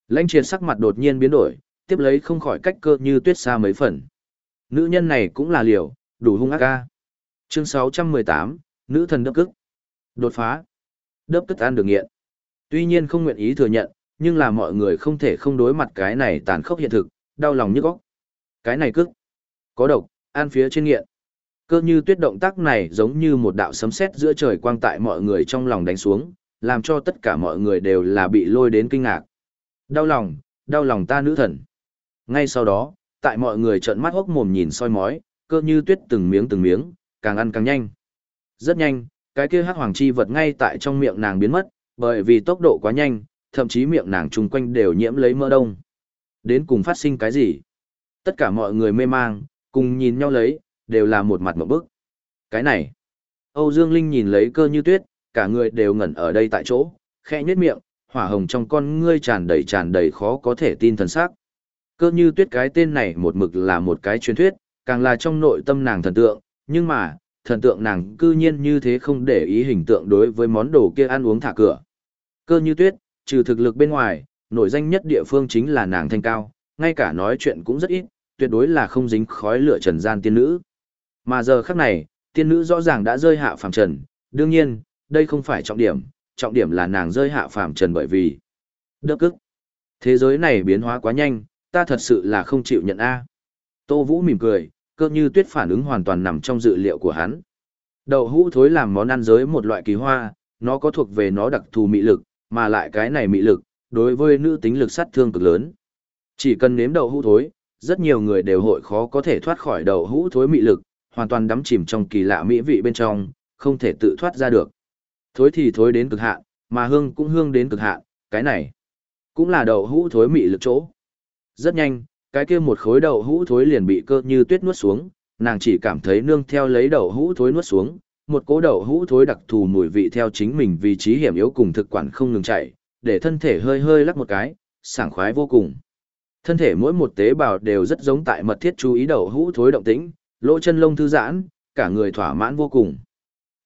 Lãnh triệt sắc mặt đột nhiên biến đổi, tiếp lấy không khỏi cách cơ như tuyết xa mấy phần. Nữ nhân này cũng là liều, đủ hung ác ca. Chương 618, Nữ thần đớp cức. Đột phá. Đớp cức ăn được nghiện. Tuy nhiên không nguyện ý thừa nhận, nhưng là mọi người không thể không đối mặt cái này tàn khốc hiện thực, đau lòng nhức óc. Cái này cức. Có độc, ăn phía trên nghiện. Cơ như tuyết động tác này giống như một đạo sấm sét giữa trời quang tại mọi người trong lòng đánh xuống, làm cho tất cả mọi người đều là bị lôi đến kinh ngạc. Đau lòng, đau lòng ta nữ thần. Ngay sau đó, tại mọi người trợn mắt hốc mồm nhìn soi mói, cơ như tuyết từng miếng từng miếng, càng ăn càng nhanh. Rất nhanh, cái kia hắc hoàng chi vật ngay tại trong miệng nàng biến mất, bởi vì tốc độ quá nhanh, thậm chí miệng nàng chung quanh đều nhiễm lấy mỡ đông. Đến cùng phát sinh cái gì? Tất cả mọi người mê mang, cùng nhìn nhau lấy, đều là một mặt một bức. Cái này, Âu Dương Linh nhìn lấy cơ như tuyết, cả người đều ngẩn ở đây tại chỗ, khẽ nhếch miệng, hỏa hồng trong con ngươi tràn đầy tràn đầy khó có thể tin thần sắc. Cơ như tuyết cái tên này một mực là một cái truyền thuyết, càng là trong nội tâm nàng thần tượng, nhưng mà, thần tượng nàng cư nhiên như thế không để ý hình tượng đối với món đồ kia ăn uống thả cửa. Cơ như tuyết, trừ thực lực bên ngoài, nổi danh nhất địa phương chính là nàng thanh cao, ngay cả nói chuyện cũng rất ít, tuyệt đối là không dính khói lửa trần gian tiên nữ. Mà giờ khắc này, tiên nữ rõ ràng đã rơi hạ phàm trần, đương nhiên, đây không phải trọng điểm, trọng điểm là nàng rơi hạ phàm trần bởi vì đức ức. Thế giới này biến hóa quá nhanh, ta thật sự là không chịu nhận A. Tô Vũ mỉm cười, cơ như tuyết phản ứng hoàn toàn nằm trong dự liệu của hắn. Đậu hũ thối làm món ăn giới một loại kỳ hoa, nó có thuộc về nó đặc thù mị lực, mà lại cái này mị lực, đối với nữ tính lực sát thương cực lớn. Chỉ cần nếm đậu hũ thối, rất nhiều người đều hội khó có thể thoát khỏi đậu hũ thối mị lực, hoàn toàn đắm chìm trong kỳ lạ mỹ vị bên trong, không thể tự thoát ra được. Thối thì thối đến cực hạn, mà hương cũng hương đến cực hạn, cái này cũng là đậu hũ thối mị lực chỗ. Rất nhanh, cái kia một khối đậu hũ thối liền bị cơ như tuyết nuốt xuống, nàng chỉ cảm thấy nương theo lấy đậu hũ thối nuốt xuống, một cỗ đậu hũ thối đặc thù mùi vị theo chính mình vị trí hiểm yếu cùng thực quản không ngừng chạy, để thân thể hơi hơi lắc một cái, sảng khoái vô cùng. Thân thể mỗi một tế bào đều rất giống tại mật thiết chú ý đậu hũ thối động tĩnh, lỗ chân lông thư giãn, cả người thỏa mãn vô cùng.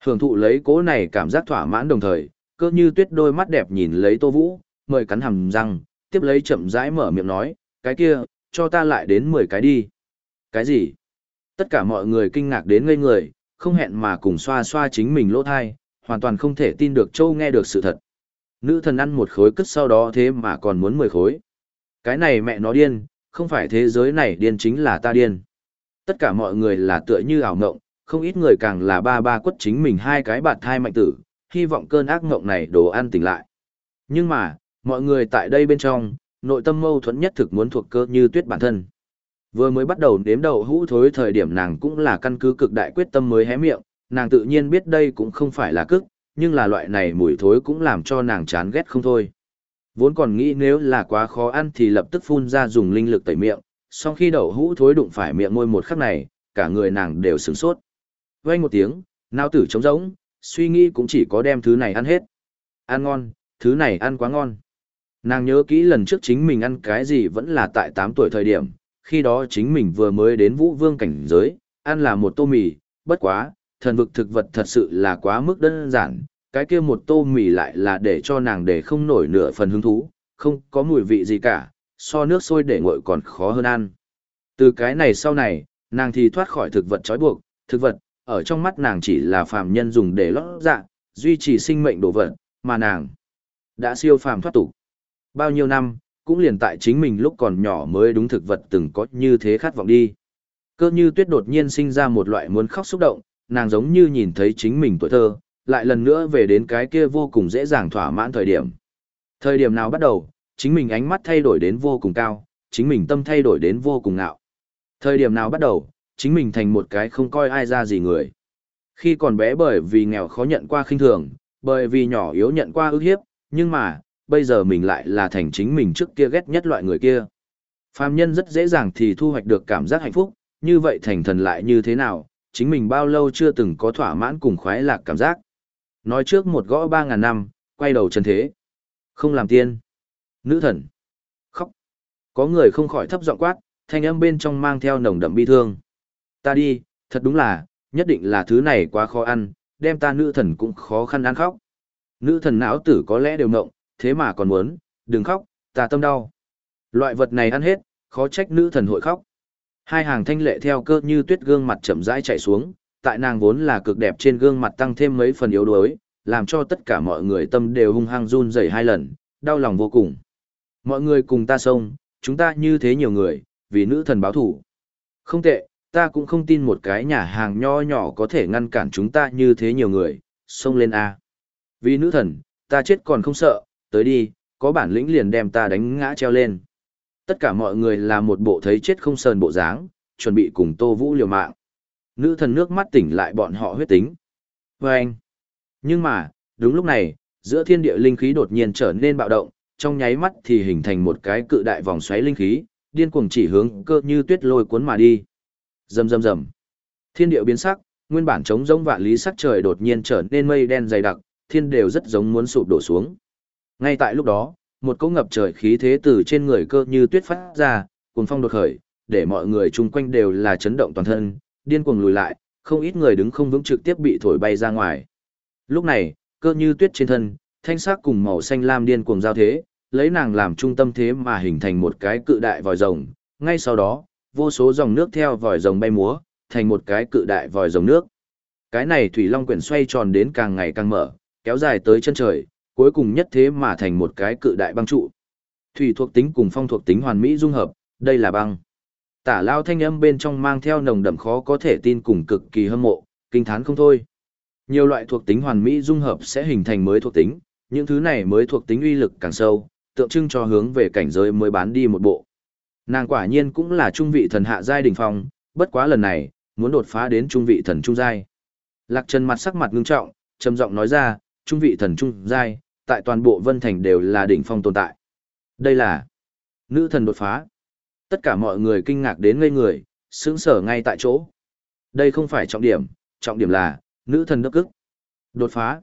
Hưởng thụ lấy cố này cảm giác thỏa mãn đồng thời, cơ như tuyết đôi mắt đẹp nhìn lấy Tô Vũ, mời cắn hầm răng, tiếp lấy chậm rãi mở miệng nói, cái kia, cho ta lại đến 10 cái đi. Cái gì? Tất cả mọi người kinh ngạc đến ngây người, không hẹn mà cùng xoa xoa chính mình lỗ thai, hoàn toàn không thể tin được Châu nghe được sự thật. Nữ thần ăn một khối cất sau đó thế mà còn muốn 10 khối. Cái này mẹ nó điên, không phải thế giới này điên chính là ta điên. Tất cả mọi người là tựa như ảo ngộng, không ít người càng là ba ba quất chính mình hai cái bạt thai mạnh tử, hy vọng cơn ác ngộng này đồ ăn tỉnh lại. Nhưng mà, mọi người tại đây bên trong, nội tâm mâu thuẫn nhất thực muốn thuộc cơ như tuyết bản thân. Vừa mới bắt đầu đếm đầu hũ thối thời điểm nàng cũng là căn cứ cực đại quyết tâm mới hé miệng, nàng tự nhiên biết đây cũng không phải là cức, nhưng là loại này mùi thối cũng làm cho nàng chán ghét không thôi. Vốn còn nghĩ nếu là quá khó ăn thì lập tức phun ra dùng linh lực tẩy miệng, sau khi đậu hũ thối đụng phải miệng môi một khắc này, cả người nàng đều sửng sốt. Vang một tiếng, nao tử trống rỗng, suy nghĩ cũng chỉ có đem thứ này ăn hết. Ăn ngon, thứ này ăn quá ngon. Nàng nhớ kỹ lần trước chính mình ăn cái gì vẫn là tại 8 tuổi thời điểm, khi đó chính mình vừa mới đến vũ vương cảnh giới, ăn là một tô mì, bất quá, thần vực thực vật thật sự là quá mức đơn giản, cái kia một tô mì lại là để cho nàng để không nổi nửa phần hứng thú, không có mùi vị gì cả, so nước sôi để nguội còn khó hơn ăn. Từ cái này sau này, nàng thì thoát khỏi thực vật trói buộc, thực vật, ở trong mắt nàng chỉ là phàm nhân dùng để lót dạ, duy trì sinh mệnh đồ vật, mà nàng đã siêu phàm thoát tục. Bao nhiêu năm, cũng liền tại chính mình lúc còn nhỏ mới đúng thực vật từng có như thế khát vọng đi. Cơ như tuyết đột nhiên sinh ra một loại muốn khóc xúc động, nàng giống như nhìn thấy chính mình tuổi thơ, lại lần nữa về đến cái kia vô cùng dễ dàng thỏa mãn thời điểm. Thời điểm nào bắt đầu, chính mình ánh mắt thay đổi đến vô cùng cao, chính mình tâm thay đổi đến vô cùng ngạo. Thời điểm nào bắt đầu, chính mình thành một cái không coi ai ra gì người. Khi còn bé bởi vì nghèo khó nhận qua khinh thường, bởi vì nhỏ yếu nhận qua ức hiếp, nhưng mà, bây giờ mình lại là thành chính mình trước kia ghét nhất loại người kia. Phàm nhân rất dễ dàng thì thu hoạch được cảm giác hạnh phúc, như vậy thành thần lại như thế nào, chính mình bao lâu chưa từng có thỏa mãn cùng khoái lạc cảm giác. Nói trước một gõ ba ngàn năm, quay đầu chân thế. Không làm tiên. Nữ thần. Khóc. Có người không khỏi thấp giọng quát, thanh âm bên trong mang theo nồng đậm bi thương. Ta đi, thật đúng là, nhất định là thứ này quá khó ăn, đem ta nữ thần cũng khó khăn ăn khóc. Nữ thần não tử có lẽ đều ngộng, thế mà còn muốn, đừng khóc, ta tâm đau. Loại vật này ăn hết, khó trách nữ thần hội khóc. Hai hàng thanh lệ theo cơ như tuyết gương mặt chậm rãi chạy xuống, tại nàng vốn là cực đẹp trên gương mặt tăng thêm mấy phần yếu đuối, làm cho tất cả mọi người tâm đều hung hăng run rẩy hai lần, đau lòng vô cùng. Mọi người cùng ta xông, chúng ta như thế nhiều người, vì nữ thần báo thủ. Không tệ, ta cũng không tin một cái nhà hàng nho nhỏ có thể ngăn cản chúng ta như thế nhiều người, xông lên A. Vì nữ thần, ta chết còn không sợ, tới đi, có bản lĩnh liền đem ta đánh ngã treo lên. Tất cả mọi người là một bộ thấy chết không sờn bộ dáng, chuẩn bị cùng Tô Vũ liều mạng. Nữ thần nước mắt tỉnh lại bọn họ huyết tính. Và anh. Nhưng mà, đúng lúc này, giữa thiên địa linh khí đột nhiên trở nên bạo động, trong nháy mắt thì hình thành một cái cự đại vòng xoáy linh khí, điên cuồng chỉ hướng cơ như tuyết lôi cuốn mà đi. Rầm rầm rầm. Thiên địa biến sắc, nguyên bản trống rỗng vạn lý sắc trời đột nhiên trở nên mây đen dày đặc, thiên đều rất giống muốn sụp đổ xuống. Ngay tại lúc đó, một cỗ ngập trời khí thế từ trên người cơ như tuyết phát ra, cuồng phong đột khởi, để mọi người chung quanh đều là chấn động toàn thân, điên cuồng lùi lại, không ít người đứng không vững trực tiếp bị thổi bay ra ngoài. Lúc này, cơ như tuyết trên thân, thanh sắc cùng màu xanh lam điên cuồng giao thế, lấy nàng làm trung tâm thế mà hình thành một cái cự đại vòi rồng, ngay sau đó, vô số dòng nước theo vòi rồng bay múa, thành một cái cự đại vòi rồng nước. Cái này thủy long quyển xoay tròn đến càng ngày càng mở, kéo dài tới chân trời, cuối cùng nhất thế mà thành một cái cự đại băng trụ. Thủy thuộc tính cùng phong thuộc tính hoàn mỹ dung hợp, đây là băng. Tả lao thanh âm bên trong mang theo nồng đậm khó có thể tin cùng cực kỳ hâm mộ, kinh thán không thôi. Nhiều loại thuộc tính hoàn mỹ dung hợp sẽ hình thành mới thuộc tính, những thứ này mới thuộc tính uy lực càng sâu, tượng trưng cho hướng về cảnh giới mới bán đi một bộ. Nàng quả nhiên cũng là trung vị thần hạ giai đỉnh phong, bất quá lần này, muốn đột phá đến trung vị thần trung giai. Lạc Trần mặt sắc mặt ngưng trọng, trầm giọng nói ra, trung vị thần trung giai, tại toàn bộ Vân Thành đều là đỉnh phong tồn tại. Đây là nữ thần đột phá. Tất cả mọi người kinh ngạc đến ngây người, sững sờ ngay tại chỗ. Đây không phải trọng điểm, trọng điểm là nữ thần đắc cức. Đột phá.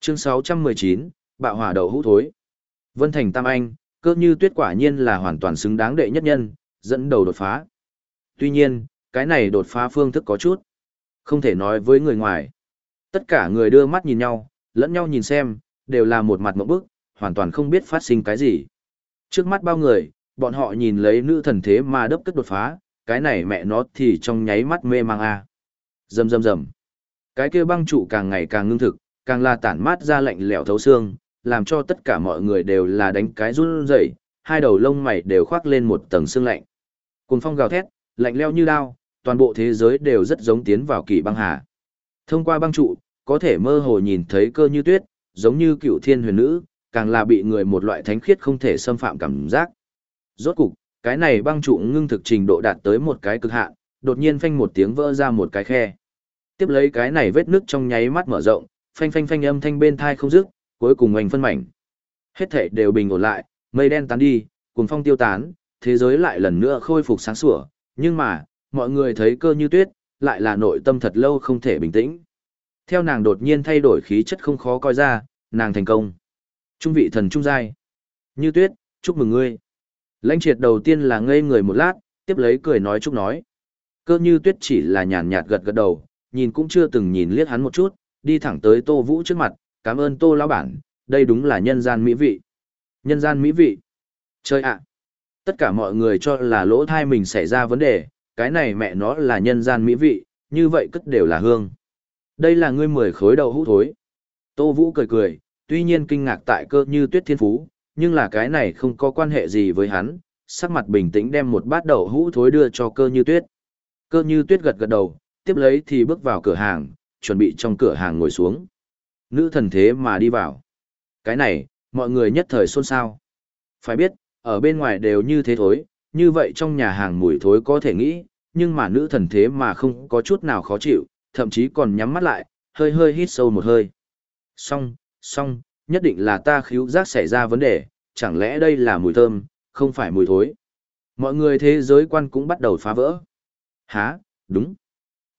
Chương 619, bạo hỏa đầu hũ thối. Vân Thành Tam Anh, Cơ như tuyết quả nhiên là hoàn toàn xứng đáng đệ nhất nhân, dẫn đầu đột phá. Tuy nhiên, cái này đột phá phương thức có chút. Không thể nói với người ngoài. Tất cả người đưa mắt nhìn nhau, lẫn nhau nhìn xem, đều là một mặt mộng bức, hoàn toàn không biết phát sinh cái gì. Trước mắt bao người, bọn họ nhìn lấy nữ thần thế mà đấp cất đột phá, cái này mẹ nó thì trong nháy mắt mê mang a. Rầm rầm rầm. Cái kia băng trụ càng ngày càng ngưng thực, càng là tản mát ra lạnh lẽo thấu xương, làm cho tất cả mọi người đều là đánh cái run rẩy, hai đầu lông mày đều khoác lên một tầng sương lạnh. Cùng phong gào thét, lạnh lẽo như đao, toàn bộ thế giới đều rất giống tiến vào kỳ băng hà. Thông qua băng trụ, có thể mơ hồ nhìn thấy cơ như tuyết, giống như cựu thiên huyền nữ, càng là bị người một loại thánh khiết không thể xâm phạm cảm giác. Rốt cục, cái này băng trụ ngưng thực trình độ đạt tới một cái cực hạn, đột nhiên phanh một tiếng vỡ ra một cái khe. Tiếp lấy cái này vết nước trong nháy mắt mở rộng, phanh phanh phanh âm thanh bên thai không dứt, cuối cùng oanh phân mảnh. Hết thể đều bình ổn lại, mây đen tán đi, cuồng phong tiêu tán, thế giới lại lần nữa khôi phục sáng sủa, nhưng mà, mọi người thấy cơ như tuyết, lại là nội tâm thật lâu không thể bình tĩnh. Theo nàng đột nhiên thay đổi khí chất không khó coi ra, nàng thành công. Trung vị thần trung giai. Như tuyết, chúc mừng ngươi. Lãnh triệt đầu tiên là ngây người một lát, tiếp lấy cười nói chúc nói. Cơ như tuyết chỉ là nhàn nhạt gật gật đầu, nhìn cũng chưa từng nhìn liếc hắn một chút, đi thẳng tới tô vũ trước mặt, cảm ơn tô lão bản, đây đúng là nhân gian mỹ vị. Nhân gian mỹ vị. Chơi ạ. Tất cả mọi người cho là lỗ thai mình xảy ra vấn đề, cái này mẹ nó là nhân gian mỹ vị, như vậy cất đều là hương. Đây là ngươi mười khối đậu hũ thối. Tô Vũ cười cười, tuy nhiên kinh ngạc tại cơ như tuyết thiên phú, nhưng là cái này không có quan hệ gì với hắn, sắc mặt bình tĩnh đem một bát đậu hũ thối đưa cho cơ như tuyết. Cơ như tuyết gật gật đầu, tiếp lấy thì bước vào cửa hàng, chuẩn bị trong cửa hàng ngồi xuống. Nữ thần thế mà đi vào. Cái này, mọi người nhất thời xôn xao. Phải biết, ở bên ngoài đều như thế thối, như vậy trong nhà hàng mùi thối có thể nghĩ, nhưng mà nữ thần thế mà không có chút nào khó chịu, thậm chí còn nhắm mắt lại, hơi hơi hít sâu một hơi. Xong, xong, nhất định là ta khíu giác xảy ra vấn đề, chẳng lẽ đây là mùi thơm, không phải mùi thối. Mọi người thế giới quan cũng bắt đầu phá vỡ. Hả, đúng.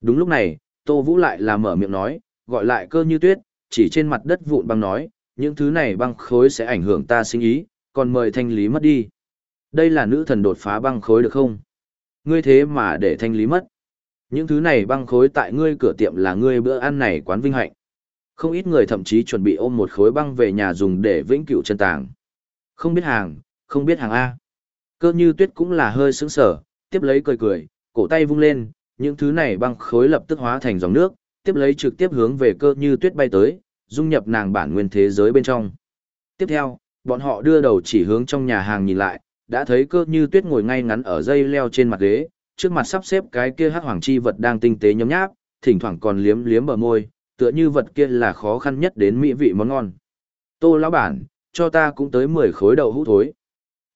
Đúng lúc này, Tô Vũ lại là mở miệng nói, gọi lại cơ như tuyết, chỉ trên mặt đất vụn băng nói, những thứ này băng khối sẽ ảnh hưởng ta sinh ý, còn mời thanh lý mất đi. Đây là nữ thần đột phá băng khối được không? Ngươi thế mà để thanh lý mất. Những thứ này băng khối tại ngươi cửa tiệm là ngươi bữa ăn này quán vinh hạnh. Không ít người thậm chí chuẩn bị ôm một khối băng về nhà dùng để vĩnh cửu chân tàng. Không biết hàng, không biết hàng A. Cơ như tuyết cũng là hơi sững sở, tiếp lấy cười cười, cổ tay vung lên, những thứ này băng khối lập tức hóa thành dòng nước, tiếp lấy trực tiếp hướng về cơ như tuyết bay tới, dung nhập nàng bản nguyên thế giới bên trong. Tiếp theo, bọn họ đưa đầu chỉ hướng trong nhà hàng nhìn lại, đã thấy cơ như tuyết ngồi ngay ngắn ở dây leo trên mặt ghế, trước mặt sắp xếp cái kia hắc hoàng chi vật đang tinh tế nhấm nháp, thỉnh thoảng còn liếm liếm bờ môi, tựa như vật kia là khó khăn nhất đến mỹ vị món ngon. Tô lão bản, cho ta cũng tới 10 khối đậu hũ thối.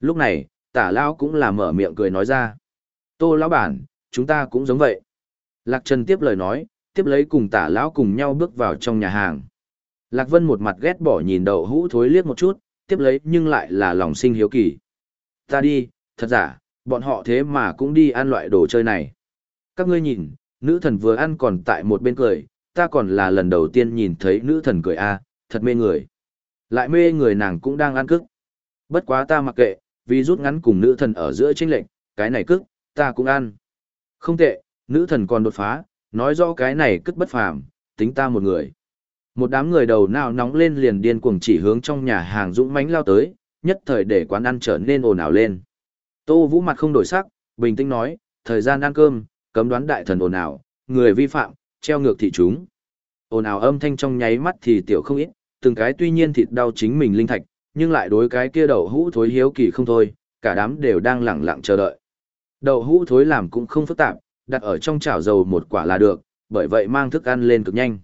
Lúc này, tả lão cũng là mở miệng cười nói ra. Tô lão bản, chúng ta cũng giống vậy. Lạc Trần tiếp lời nói, tiếp lấy cùng tả lão cùng nhau bước vào trong nhà hàng. Lạc Vân một mặt ghét bỏ nhìn đậu hũ thối liếc một chút, tiếp lấy nhưng lại là lòng sinh hiếu kỳ. Ta đi, thật giả, bọn họ thế mà cũng đi ăn loại đồ chơi này. Các ngươi nhìn, nữ thần vừa ăn còn tại một bên cười, ta còn là lần đầu tiên nhìn thấy nữ thần cười a, thật mê người. Lại mê người nàng cũng đang ăn cức. Bất quá ta mặc kệ, vì rút ngắn cùng nữ thần ở giữa chênh lệnh, cái này cức, ta cũng ăn. Không tệ, nữ thần còn đột phá, nói rõ cái này cất bất phàm, tính ta một người. Một đám người đầu nào nóng lên liền điên cuồng chỉ hướng trong nhà hàng dũng mãnh lao tới, nhất thời để quán ăn trở nên ồn ào lên. Tô Vũ mặt không đổi sắc, bình tĩnh nói, thời gian ăn cơm, cấm đoán đại thần ồn ào, người vi phạm, treo ngược thị chúng. Ồn ào âm thanh trong nháy mắt thì tiểu không ít, từng cái tuy nhiên thịt đau chính mình linh thạch, nhưng lại đối cái kia đậu hũ thối hiếu kỳ không thôi, cả đám đều đang lẳng lặng chờ đợi. Đậu hũ thối làm cũng không phức tạp, đặt ở trong chảo dầu một quả là được, bởi vậy mang thức ăn lên cực nhanh.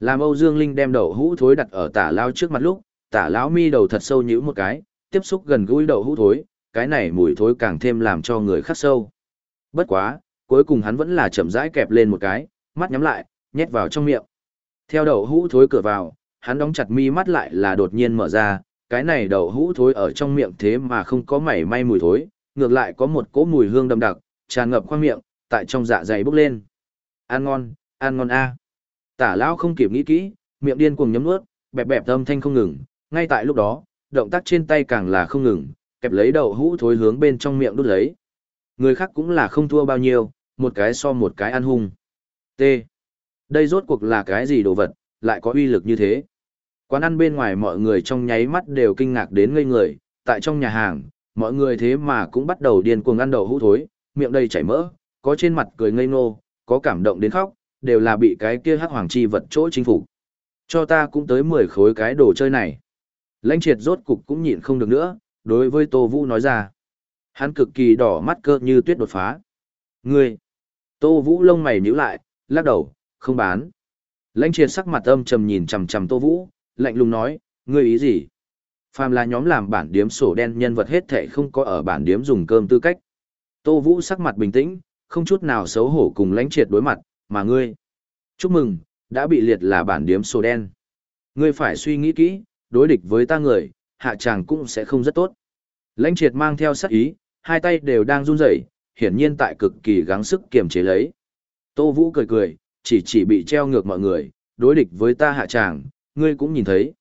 Làm Âu Dương Linh đem đậu hũ thối đặt ở tả lao trước mặt lúc, tả lão mi đầu thật sâu nhíu một cái, tiếp xúc gần gũi đậu hũ thối, cái này mùi thối càng thêm làm cho người khắc sâu. Bất quá, cuối cùng hắn vẫn là chậm rãi kẹp lên một cái, mắt nhắm lại, nhét vào trong miệng. Theo đậu hũ thối cửa vào, hắn đóng chặt mi mắt lại là đột nhiên mở ra, cái này đậu hũ thối ở trong miệng thế mà không có mảy may mùi thối, ngược lại có một cỗ mùi hương đậm đặc, tràn ngập khoang miệng, tại trong dạ dày bốc lên. Ăn ngon, ăn ngon a. Tả lão không kịp nghĩ kỹ, miệng điên cuồng nhấm nuốt, bẹp bẹp âm thanh không ngừng, ngay tại lúc đó, động tác trên tay càng là không ngừng, Kẹp lấy đậu hũ thối hướng bên trong miệng đút lấy. Người khác cũng là không thua bao nhiêu, một cái so một cái ăn hung. T. Đây rốt cuộc là cái gì đồ vật, lại có uy lực như thế. Quán ăn bên ngoài mọi người trong nháy mắt đều kinh ngạc đến ngây người, tại trong nhà hàng, mọi người thế mà cũng bắt đầu điên cuồng ăn đậu hũ thối, miệng đầy chảy mỡ, có trên mặt cười ngây ngô, có cảm động đến khóc, đều là bị cái kia hắc hoàng chi vật chỗ chính phủ. Cho ta cũng tới 10 khối cái đồ chơi này. Lãnh triệt rốt cục cũng nhịn không được nữa, đối với Tô Vũ nói ra. Hắn cực kỳ đỏ mắt cơ như tuyết đột phá. Ngươi! Tô Vũ lông mày nhíu lại, lắc đầu, không bán. Lãnh triệt sắc mặt âm trầm nhìn chầm chầm Tô Vũ, lạnh lùng nói, ngươi ý gì? Phàm là nhóm làm bản điếm sổ đen nhân vật hết thể không có ở bản điếm dùng cơm tư cách. Tô Vũ sắc mặt bình tĩnh, không chút nào xấu hổ cùng lãnh triệt đối mặt, mà ngươi. Chúc mừng, đã bị liệt là bản điếm sổ đen. Ngươi phải suy nghĩ kỹ, đối địch với ta người, hạ tràng cũng sẽ không rất tốt. Lãnh triệt mang theo sắc ý, hai tay đều đang run rẩy, hiển nhiên tại cực kỳ gắng sức kiềm chế lấy. Tô Vũ cười cười, chỉ chỉ bị treo ngược mọi người, đối địch với ta hạ tràng, ngươi cũng nhìn thấy.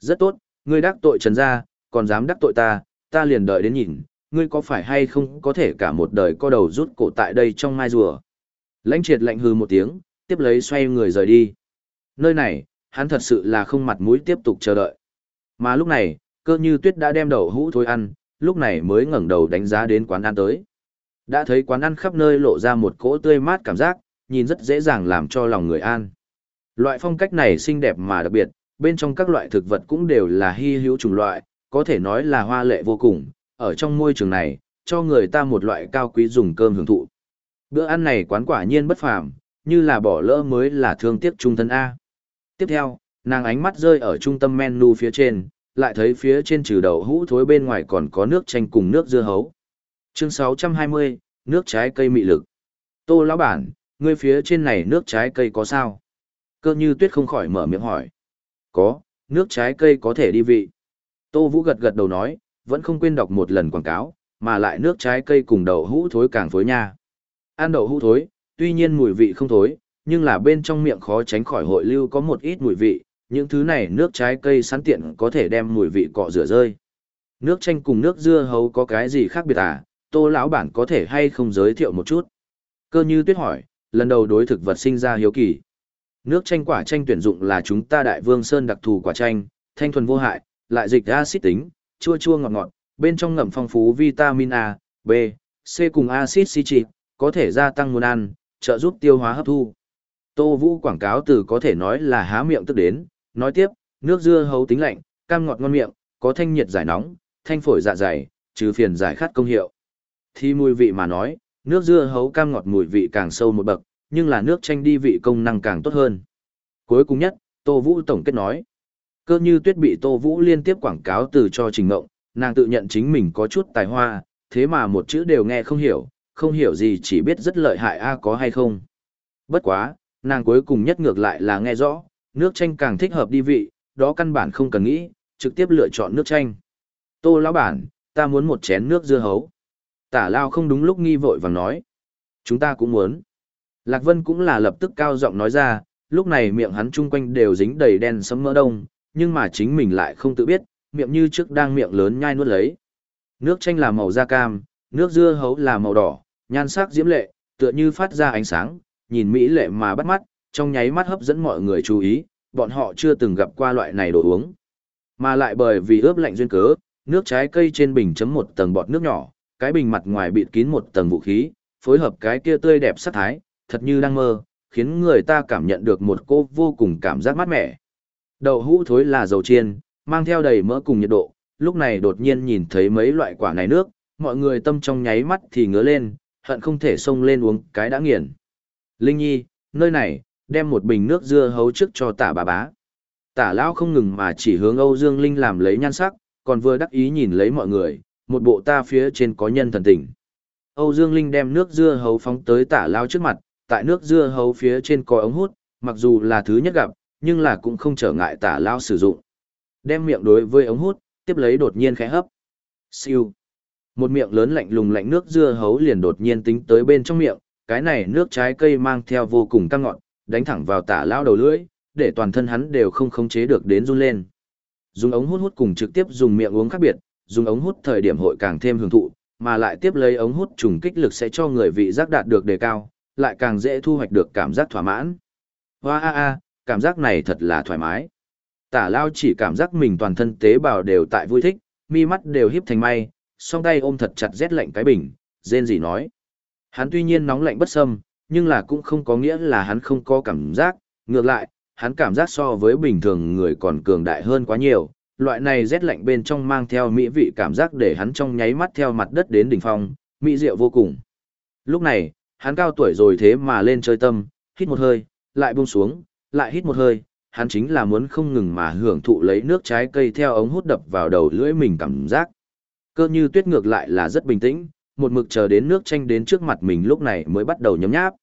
Rất tốt, ngươi đắc tội trần gia, còn dám đắc tội ta, ta liền đợi đến nhìn, ngươi có phải hay không có thể cả một đời co đầu rút cổ tại đây trong mai rùa. Lãnh triệt lạnh hư một tiếng, tiếp lấy xoay người rời đi. Nơi này, hắn thật sự là không mặt mũi tiếp tục chờ đợi. Mà lúc này, cơ như tuyết đã đem đậu hũ thôi ăn, lúc này mới ngẩng đầu đánh giá đến quán ăn tới. Đã thấy quán ăn khắp nơi lộ ra một cỗ tươi mát cảm giác, nhìn rất dễ dàng làm cho lòng người an. Loại phong cách này xinh đẹp mà đặc biệt, bên trong các loại thực vật cũng đều là hy hữu chủng loại, có thể nói là hoa lệ vô cùng, ở trong môi trường này, cho người ta một loại cao quý dùng cơm hưởng thụ. Bữa ăn này quán quả nhiên bất phàm, như là bỏ lỡ mới là thương tiếc trung thân A. Tiếp theo, nàng ánh mắt rơi ở trung tâm menu phía trên, lại thấy phía trên trừ đầu hũ thối bên ngoài còn có nước chanh cùng nước dưa hấu. Chương 620, nước trái cây mị lực. Tô lão bản, ngươi phía trên này nước trái cây có sao? Cơ như tuyết không khỏi mở miệng hỏi. Có, nước trái cây có thể đi vị. Tô Vũ gật gật đầu nói, vẫn không quên đọc một lần quảng cáo, mà lại nước trái cây cùng đậu hũ thối càng phối nha. Ăn đậu hũ thối, tuy nhiên mùi vị không thối, nhưng là bên trong miệng khó tránh khỏi hội lưu có một ít mùi vị, những thứ này nước trái cây sẵn tiện có thể đem mùi vị cọ rửa rơi. Nước chanh cùng nước dưa hấu có cái gì khác biệt à, tô lão bản có thể hay không giới thiệu một chút. Cơ như tuyết hỏi, lần đầu đối thực vật sinh ra hiếu kỳ. Nước chanh quả chanh tuyển dụng là chúng ta đại vương sơn đặc thù quả chanh, thanh thuần vô hại, lại dịch axit tính, chua chua ngọt ngọt, bên trong ngậm phong phú vitamin A, B, C cùng axit citric, có thể gia tăng nguồn ăn, trợ giúp tiêu hóa hấp thu. Tô Vũ quảng cáo từ có thể nói là há miệng tức đến, nói tiếp, nước dưa hấu tính lạnh, cam ngọt ngon miệng, có thanh nhiệt giải nóng, thanh phổi dạ dày, trừ phiền giải khát công hiệu. Thì mùi vị mà nói, nước dưa hấu cam ngọt mùi vị càng sâu một bậc, nhưng là nước chanh đi vị công năng càng tốt hơn. Cuối cùng nhất, Tô Vũ tổng kết nói. Cơ như tuyết bị Tô Vũ liên tiếp quảng cáo từ cho Trình Ngộng, nàng tự nhận chính mình có chút tài hoa, thế mà một chữ đều nghe không hiểu, không hiểu gì chỉ biết rất lợi hại a có hay không. Bất quá, nàng cuối cùng nhất ngược lại là nghe rõ, nước chanh càng thích hợp đi vị, đó căn bản không cần nghĩ, trực tiếp lựa chọn nước chanh. Tô lão bản, ta muốn một chén nước dưa hấu. Tả lao không đúng lúc nghi vội vàng nói. Chúng ta cũng muốn. Lạc Vân cũng là lập tức cao giọng nói ra, lúc này miệng hắn chung quanh đều dính đầy đen sấm mỡ đông, nhưng mà chính mình lại không tự biết, miệng như trước đang miệng lớn nhai nuốt lấy. Nước chanh là màu da cam, nước dưa hấu là màu đỏ, nhan sắc diễm lệ, tựa như phát ra ánh sáng, nhìn mỹ lệ mà bắt mắt, trong nháy mắt hấp dẫn mọi người chú ý, bọn họ chưa từng gặp qua loại này đồ uống. Mà lại bởi vì ướp lạnh duyên cớ, nước trái cây trên bình chấm một tầng bọt nước nhỏ, cái bình mặt ngoài bịt kín một tầng vũ khí, phối hợp cái kia tươi đẹp sắc thái, thật như đang mơ, khiến người ta cảm nhận được một cô vô cùng cảm giác mát mẻ. Đậu hũ thối là dầu chiên, mang theo đầy mỡ cùng nhiệt độ, lúc này đột nhiên nhìn thấy mấy loại quả này nước, mọi người tâm trong nháy mắt thì ngứa lên, hận không thể xông lên uống cái đã nghiền. Linh Nhi, nơi này, đem một bình nước dưa hấu trước cho tả bà bá. Tả lão không ngừng mà chỉ hướng Âu Dương Linh làm lấy nhan sắc, còn vừa đắc ý nhìn lấy mọi người, một bộ ta phía trên có nhân thần tình. Âu Dương Linh đem nước dưa hấu phóng tới tả lao trước mặt, tại nước dưa hấu phía trên có ống hút, mặc dù là thứ nhất gặp, nhưng là cũng không trở ngại tả lao sử dụng. Đem miệng đối với ống hút, tiếp lấy đột nhiên khẽ hấp. Siêu. Một miệng lớn lạnh lùng lạnh nước dưa hấu liền đột nhiên tính tới bên trong miệng, cái này nước trái cây mang theo vô cùng căng ngọn đánh thẳng vào tả lao đầu lưỡi, để toàn thân hắn đều không khống chế được đến run lên. Dùng ống hút hút cùng trực tiếp dùng miệng uống khác biệt, dùng ống hút thời điểm hội càng thêm hưởng thụ, mà lại tiếp lấy ống hút trùng kích lực sẽ cho người vị giác đạt được đề cao, lại càng dễ thu hoạch được cảm giác thỏa mãn. Hoa a a, cảm giác này thật là thoải mái. Tả lao chỉ cảm giác mình toàn thân tế bào đều tại vui thích, mi mắt đều híp thành may, song tay ôm thật chặt rét lạnh cái bình, rên gì nói. Hắn tuy nhiên nóng lạnh bất xâm, nhưng là cũng không có nghĩa là hắn không có cảm giác, ngược lại, hắn cảm giác so với bình thường người còn cường đại hơn quá nhiều. Loại này rét lạnh bên trong mang theo mỹ vị cảm giác để hắn trong nháy mắt theo mặt đất đến đỉnh phong, mỹ diệu vô cùng. Lúc này, hắn cao tuổi rồi thế mà lên chơi tâm, hít một hơi, lại buông xuống, lại hít một hơi, hắn chính là muốn không ngừng mà hưởng thụ lấy nước trái cây theo ống hút đập vào đầu lưỡi mình cảm giác. Cơ như tuyết ngược lại là rất bình tĩnh, một mực chờ đến nước chanh đến trước mặt mình lúc này mới bắt đầu nhấm nháp.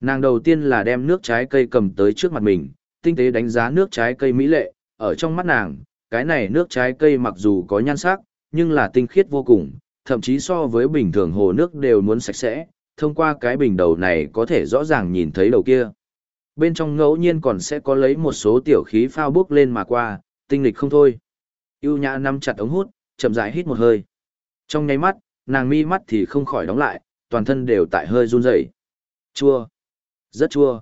Nàng đầu tiên là đem nước trái cây cầm tới trước mặt mình, tinh tế đánh giá nước trái cây mỹ lệ, ở trong mắt nàng, cái này nước trái cây mặc dù có nhan sắc, nhưng là tinh khiết vô cùng, thậm chí so với bình thường hồ nước đều muốn sạch sẽ, thông qua cái bình đầu này có thể rõ ràng nhìn thấy đầu kia. Bên trong ngẫu nhiên còn sẽ có lấy một số tiểu khí phao bước lên mà qua, tinh lịch không thôi. Yêu nhã nắm chặt ống hút, chậm rãi hít một hơi. Trong nháy mắt, nàng mi mắt thì không khỏi đóng lại, toàn thân đều tại hơi run rẩy. Chua. Rất chua.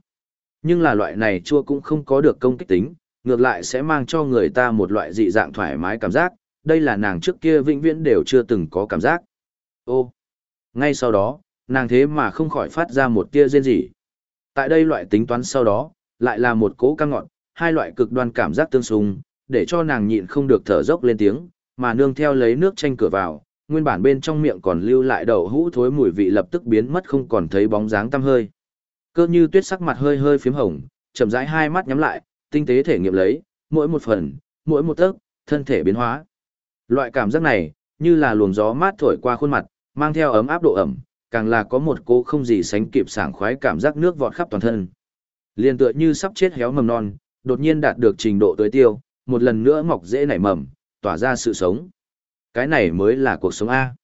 Nhưng là loại này chua cũng không có được công kích tính, ngược lại sẽ mang cho người ta một loại dị dạng thoải mái cảm giác, đây là nàng trước kia vĩnh viễn đều chưa từng có cảm giác. Ô. Ngay sau đó, nàng thế mà không khỏi phát ra một tia rên rỉ. Tại đây loại tính toán sau đó, lại là một cố căng ngọn, hai loại cực đoan cảm giác tương xung, để cho nàng nhịn không được thở dốc lên tiếng, mà nương theo lấy nước chanh cửa vào, nguyên bản bên trong miệng còn lưu lại đậu hũ thối mùi vị lập tức biến mất không còn thấy bóng dáng tăm hơi. Cơ như tuyết sắc mặt hơi hơi phím hồng, chậm rãi hai mắt nhắm lại, tinh tế thể nghiệm lấy, mỗi một phần, mỗi một tấc, thân thể biến hóa. Loại cảm giác này, như là luồng gió mát thổi qua khuôn mặt, mang theo ấm áp độ ẩm, càng là có một cô không gì sánh kịp sảng khoái cảm giác nước vọt khắp toàn thân. Liên tựa như sắp chết héo mầm non, đột nhiên đạt được trình độ tối tiêu, một lần nữa mọc dễ nảy mầm, tỏa ra sự sống. Cái này mới là cuộc sống A.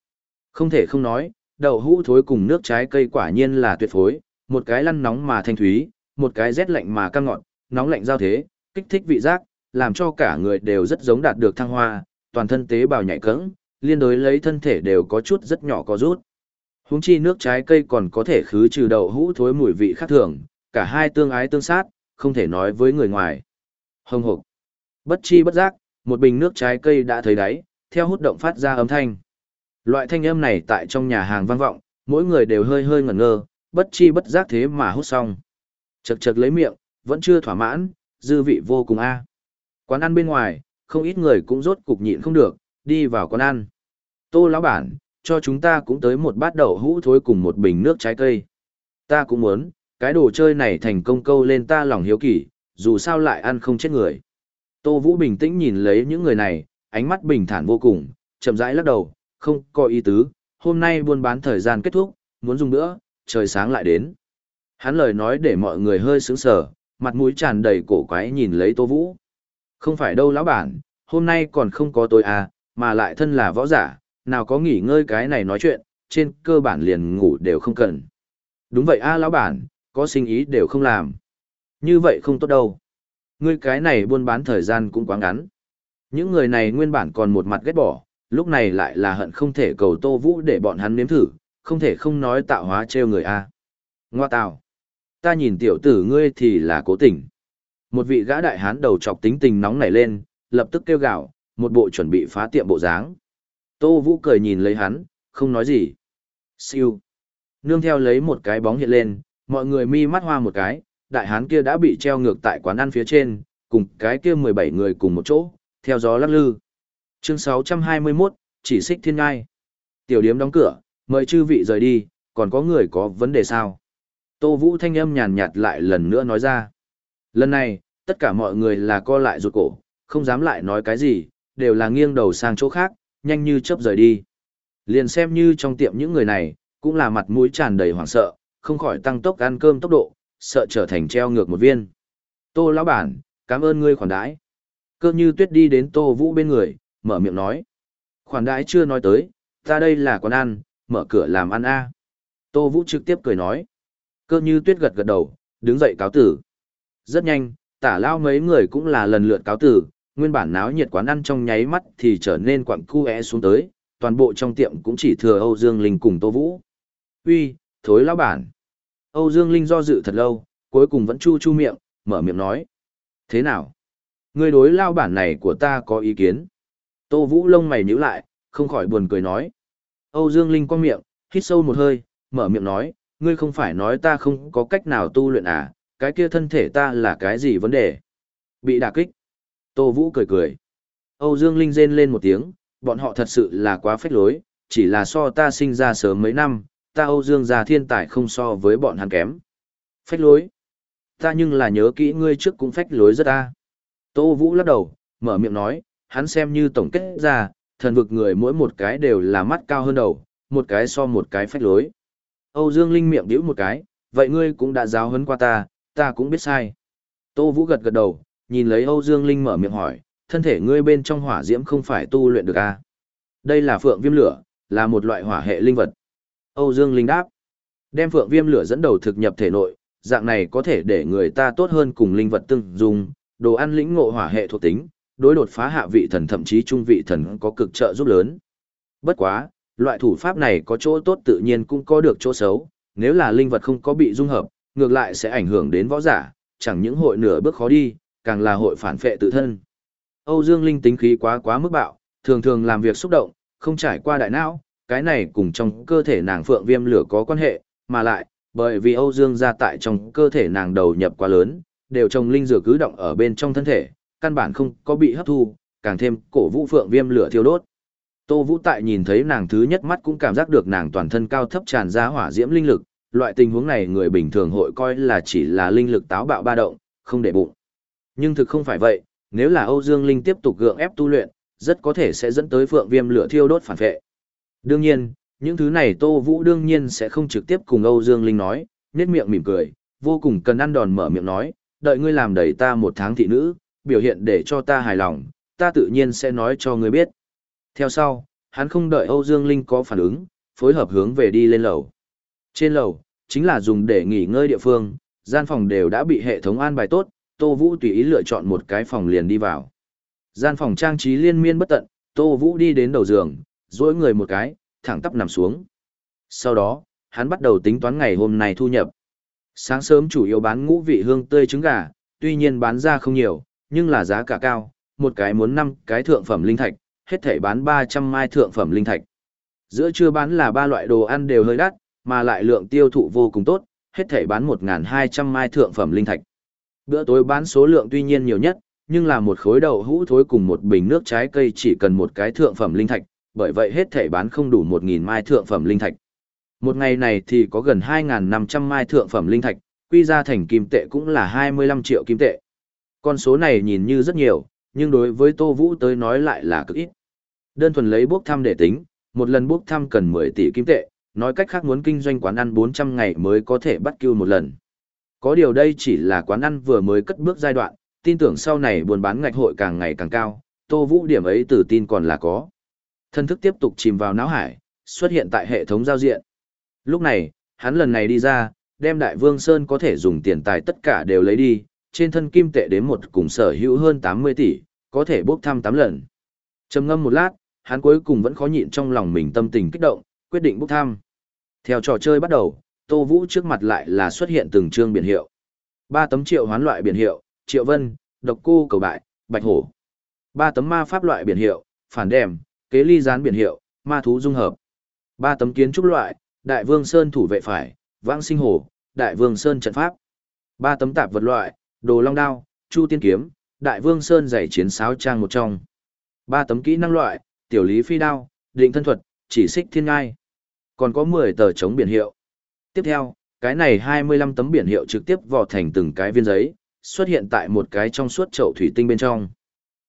Không thể không nói, đậu hũ thối cùng nước trái cây quả nhiên là tuyệt phối, một cái lăn nóng mà thanh thúy, một cái rét lạnh mà căng ngọn, nóng lạnh giao thế, kích thích vị giác, làm cho cả người đều rất giống đạt được thăng hoa, toàn thân tế bào nhạy cẫng, liên đối lấy thân thể đều có chút rất nhỏ có rút. Huống chi nước trái cây còn có thể khứ trừ đậu hũ thối mùi vị khác thường, cả hai tương ái tương sát, không thể nói với người ngoài. Hồng hộc. Bất chi bất giác, một bình nước trái cây đã thấy đáy, theo hút động phát ra âm thanh. Loại thanh âm này tại trong nhà hàng vang vọng, mỗi người đều hơi hơi ngẩn ngơ, bất chi bất giác thế mà hút xong. Chật chật lấy miệng, vẫn chưa thỏa mãn, dư vị vô cùng a. Quán ăn bên ngoài, không ít người cũng rốt cục nhịn không được, đi vào quán ăn. Tô lão bản, cho chúng ta cũng tới một bát đậu hũ thối cùng một bình nước trái cây. Ta cũng muốn, cái đồ chơi này thành công câu lên ta lòng hiếu kỳ, dù sao lại ăn không chết người. Tô Vũ bình tĩnh nhìn lấy những người này, ánh mắt bình thản vô cùng, chậm rãi lắc đầu, không có ý tứ, hôm nay buôn bán thời gian kết thúc, muốn dùng nữa, trời sáng lại đến. Hắn lời nói để mọi người hơi sững sờ, mặt mũi tràn đầy cổ quái nhìn lấy Tô Vũ. Không phải đâu lão bản, hôm nay còn không có tôi à, mà lại thân là võ giả, nào có nghỉ ngơi cái này nói chuyện, trên cơ bản liền ngủ đều không cần. Đúng vậy a lão bản, có sinh ý đều không làm. Như vậy không tốt đâu. Ngươi cái này buôn bán thời gian cũng quá ngắn. Những người này nguyên bản còn một mặt ghét bỏ, lúc này lại là hận không thể cầu Tô Vũ để bọn hắn nếm thử, không thể không nói tạo hóa trêu người a. Ngoa tào. Ta nhìn tiểu tử ngươi thì là cố tình. Một vị gã đại hán đầu chọc tính tình nóng nảy lên, lập tức kêu gào, một bộ chuẩn bị phá tiệm bộ dáng. Tô Vũ cười nhìn lấy hắn, không nói gì. Siêu. Nương theo lấy một cái bóng hiện lên, mọi người mi mắt hoa một cái, đại hán kia đã bị treo ngược tại quán ăn phía trên, cùng cái kia 17 người cùng một chỗ, theo gió lắc lư. Chương 621, chỉ xích thiên ngai. Tiểu điếm đóng cửa, mời chư vị rời đi, còn có người có vấn đề sao? Tô Vũ thanh âm nhàn nhạt lại lần nữa nói ra. Lần này, tất cả mọi người là co lại rụt cổ, không dám lại nói cái gì, đều là nghiêng đầu sang chỗ khác, nhanh như chớp rời đi. Liền xem như trong tiệm những người này, cũng là mặt mũi tràn đầy hoảng sợ, không khỏi tăng tốc ăn cơm tốc độ, sợ trở thành treo ngược một viên. Tô lão bản, cảm ơn ngươi khoản đãi. Cơ như tuyết đi đến Tô Vũ bên người, mở miệng nói. Khoản đãi chưa nói tới, ta đây là quán ăn, mở cửa làm ăn a. Tô Vũ trực tiếp cười nói. Cơ như tuyết gật gật đầu, đứng dậy cáo tử. Rất nhanh, tả lao mấy người cũng là lần lượt cáo tử, nguyên bản náo nhiệt quán ăn trong nháy mắt thì trở nên quặng cu é xuống tới, toàn bộ trong tiệm cũng chỉ thừa Âu Dương Linh cùng Tô Vũ. Uy, thối lão bản. Âu Dương Linh do dự thật lâu, cuối cùng vẫn chu chu miệng, mở miệng nói. Thế nào? Người đối lao bản này của ta có ý kiến. Tô Vũ lông mày nhíu lại, không khỏi buồn cười nói. Âu Dương Linh qua miệng, hít sâu một hơi, mở miệng nói, ngươi không phải nói ta không có cách nào tu luyện à, cái kia thân thể ta là cái gì vấn đề? Bị đả kích. Tô Vũ cười cười. Âu Dương Linh rên lên một tiếng, bọn họ thật sự là quá phách lối, chỉ là so ta sinh ra sớm mấy năm, ta Âu Dương gia thiên tài không so với bọn hắn kém. Phách lối. Ta nhưng là nhớ kỹ ngươi trước cũng phách lối rất ta. Tô Vũ lắc đầu, mở miệng nói, hắn xem như tổng kết ra, thần vực người mỗi một cái đều là mắt cao hơn đầu, một cái so một cái phách lối. Âu Dương Linh miệng điếu một cái, vậy ngươi cũng đã giáo huấn qua ta, ta cũng biết sai. Tô Vũ gật gật đầu, nhìn lấy Âu Dương Linh mở miệng hỏi, thân thể ngươi bên trong hỏa diễm không phải tu luyện được à? Đây là phượng viêm lửa, là một loại hỏa hệ linh vật. Âu Dương Linh đáp, đem phượng viêm lửa dẫn đầu thực nhập thể nội, dạng này có thể để người ta tốt hơn cùng linh vật tương dùng, đồ ăn lĩnh ngộ hỏa hệ thuộc tính, đối đột phá hạ vị thần thậm chí trung vị thần có cực trợ giúp lớn. Bất quá, loại thủ pháp này có chỗ tốt tự nhiên cũng có được chỗ xấu, nếu là linh vật không có bị dung hợp, ngược lại sẽ ảnh hưởng đến võ giả, chẳng những hội nửa bước khó đi, càng là hội phản phệ tự thân. Âu Dương Linh tính khí quá quá mức bạo, thường thường làm việc xúc động, không trải qua đại não, cái này cùng trong cơ thể nàng phượng viêm lửa có quan hệ, mà lại, bởi vì Âu Dương gia tại trong cơ thể nàng đầu nhập quá lớn, đều trồng linh dược cứ động ở bên trong thân thể, căn bản không có bị hấp thu, càng thêm cổ vũ phượng viêm lửa thiêu đốt. Tô Vũ tại nhìn thấy nàng thứ nhất mắt cũng cảm giác được nàng toàn thân cao thấp tràn ra hỏa diễm linh lực, loại tình huống này người bình thường hội coi là chỉ là linh lực táo bạo ba động, không để bụng. Nhưng thực không phải vậy, nếu là Âu Dương Linh tiếp tục gượng ép tu luyện, rất có thể sẽ dẫn tới phượng viêm lửa thiêu đốt phản vệ. Đương nhiên, những thứ này Tô Vũ đương nhiên sẽ không trực tiếp cùng Âu Dương Linh nói, nét miệng mỉm cười, vô cùng cần ăn đòn mở miệng nói, đợi ngươi làm đầy ta một tháng thị nữ, biểu hiện để cho ta hài lòng, ta tự nhiên sẽ nói cho ngươi biết. Theo sau, hắn không đợi Âu Dương Linh có phản ứng, phối hợp hướng về đi lên lầu. Trên lầu, chính là dùng để nghỉ ngơi địa phương, gian phòng đều đã bị hệ thống an bài tốt, Tô Vũ tùy ý lựa chọn một cái phòng liền đi vào. Gian phòng trang trí liên miên bất tận, Tô Vũ đi đến đầu giường, duỗi người một cái, thẳng tắp nằm xuống. Sau đó, hắn bắt đầu tính toán ngày hôm nay thu nhập. Sáng sớm chủ yếu bán ngũ vị hương tươi trứng gà, tuy nhiên bán ra không nhiều, nhưng là giá cả cao, một cái muốn 5 cái thượng phẩm linh thạch, hết thể bán 300 mai thượng phẩm linh thạch. Giữa trưa bán là ba loại đồ ăn đều hơi đắt, mà lại lượng tiêu thụ vô cùng tốt, hết thể bán 1.200 mai thượng phẩm linh thạch. Bữa tối bán số lượng tuy nhiên nhiều nhất, nhưng là một khối đậu hũ thối cùng một bình nước trái cây chỉ cần một cái thượng phẩm linh thạch, bởi vậy hết thể bán không đủ 1.000 mai thượng phẩm linh thạch. Một ngày này thì có gần 2.500 mai thượng phẩm linh thạch, quy ra thành kim tệ cũng là 25 triệu kim tệ. Con số này nhìn như rất nhiều, nhưng đối với Tô Vũ tới nói lại là cực ít. Đơn thuần lấy bốc thăm để tính, một lần bốc thăm cần 10 tỷ kim tệ, nói cách khác muốn kinh doanh quán ăn 400 ngày mới có thể bắt kêu một lần. Có điều đây chỉ là quán ăn vừa mới cất bước giai đoạn, tin tưởng sau này buôn bán ngạch hội càng ngày càng cao, Tô Vũ điểm ấy từ tin còn là có. Thân thức tiếp tục chìm vào não hải, xuất hiện tại hệ thống giao diện. Lúc này, hắn lần này đi ra, đem Đại Vương Sơn có thể dùng tiền tài tất cả đều lấy đi, trên thân kim tệ đến một cùng sở hữu hơn 80 tỷ, có thể bốc thăm 8 lần. Trầm ngâm một lát, hắn cuối cùng vẫn khó nhịn trong lòng mình tâm tình kích động, quyết định bốc thăm. Theo trò chơi bắt đầu, Tô Vũ trước mặt lại là xuất hiện từng chương biển hiệu. ba tấm triệu hoán loại biển hiệu, Triệu Vân, Độc Cô Cầu Bại, Bạch Hổ. ba tấm ma pháp loại biển hiệu, Phản Đèm, Kế Ly Gián biển hiệu, Ma Thú Dung Hợp. ba tấm kiến trúc loại, Đại Vương Sơn Thủ Vệ Phải, Vãng Sinh Hổ, Đại Vương Sơn Trận Pháp. ba tấm tạp vật loại, Đồ Long Đao, Chu Tiên Kiếm, Đại Vương Sơn giày chiến sáo trang một trong. ba tấm kỹ năng loại, Tiểu Lý Phi Đao, Định Thân Thuật, Chỉ Xích Thiên Ngai. Còn có 10 tờ chống biển hiệu. Tiếp theo, cái này 25 tấm biển hiệu trực tiếp vò thành từng cái viên giấy, xuất hiện tại một cái trong suốt chậu thủy tinh bên trong.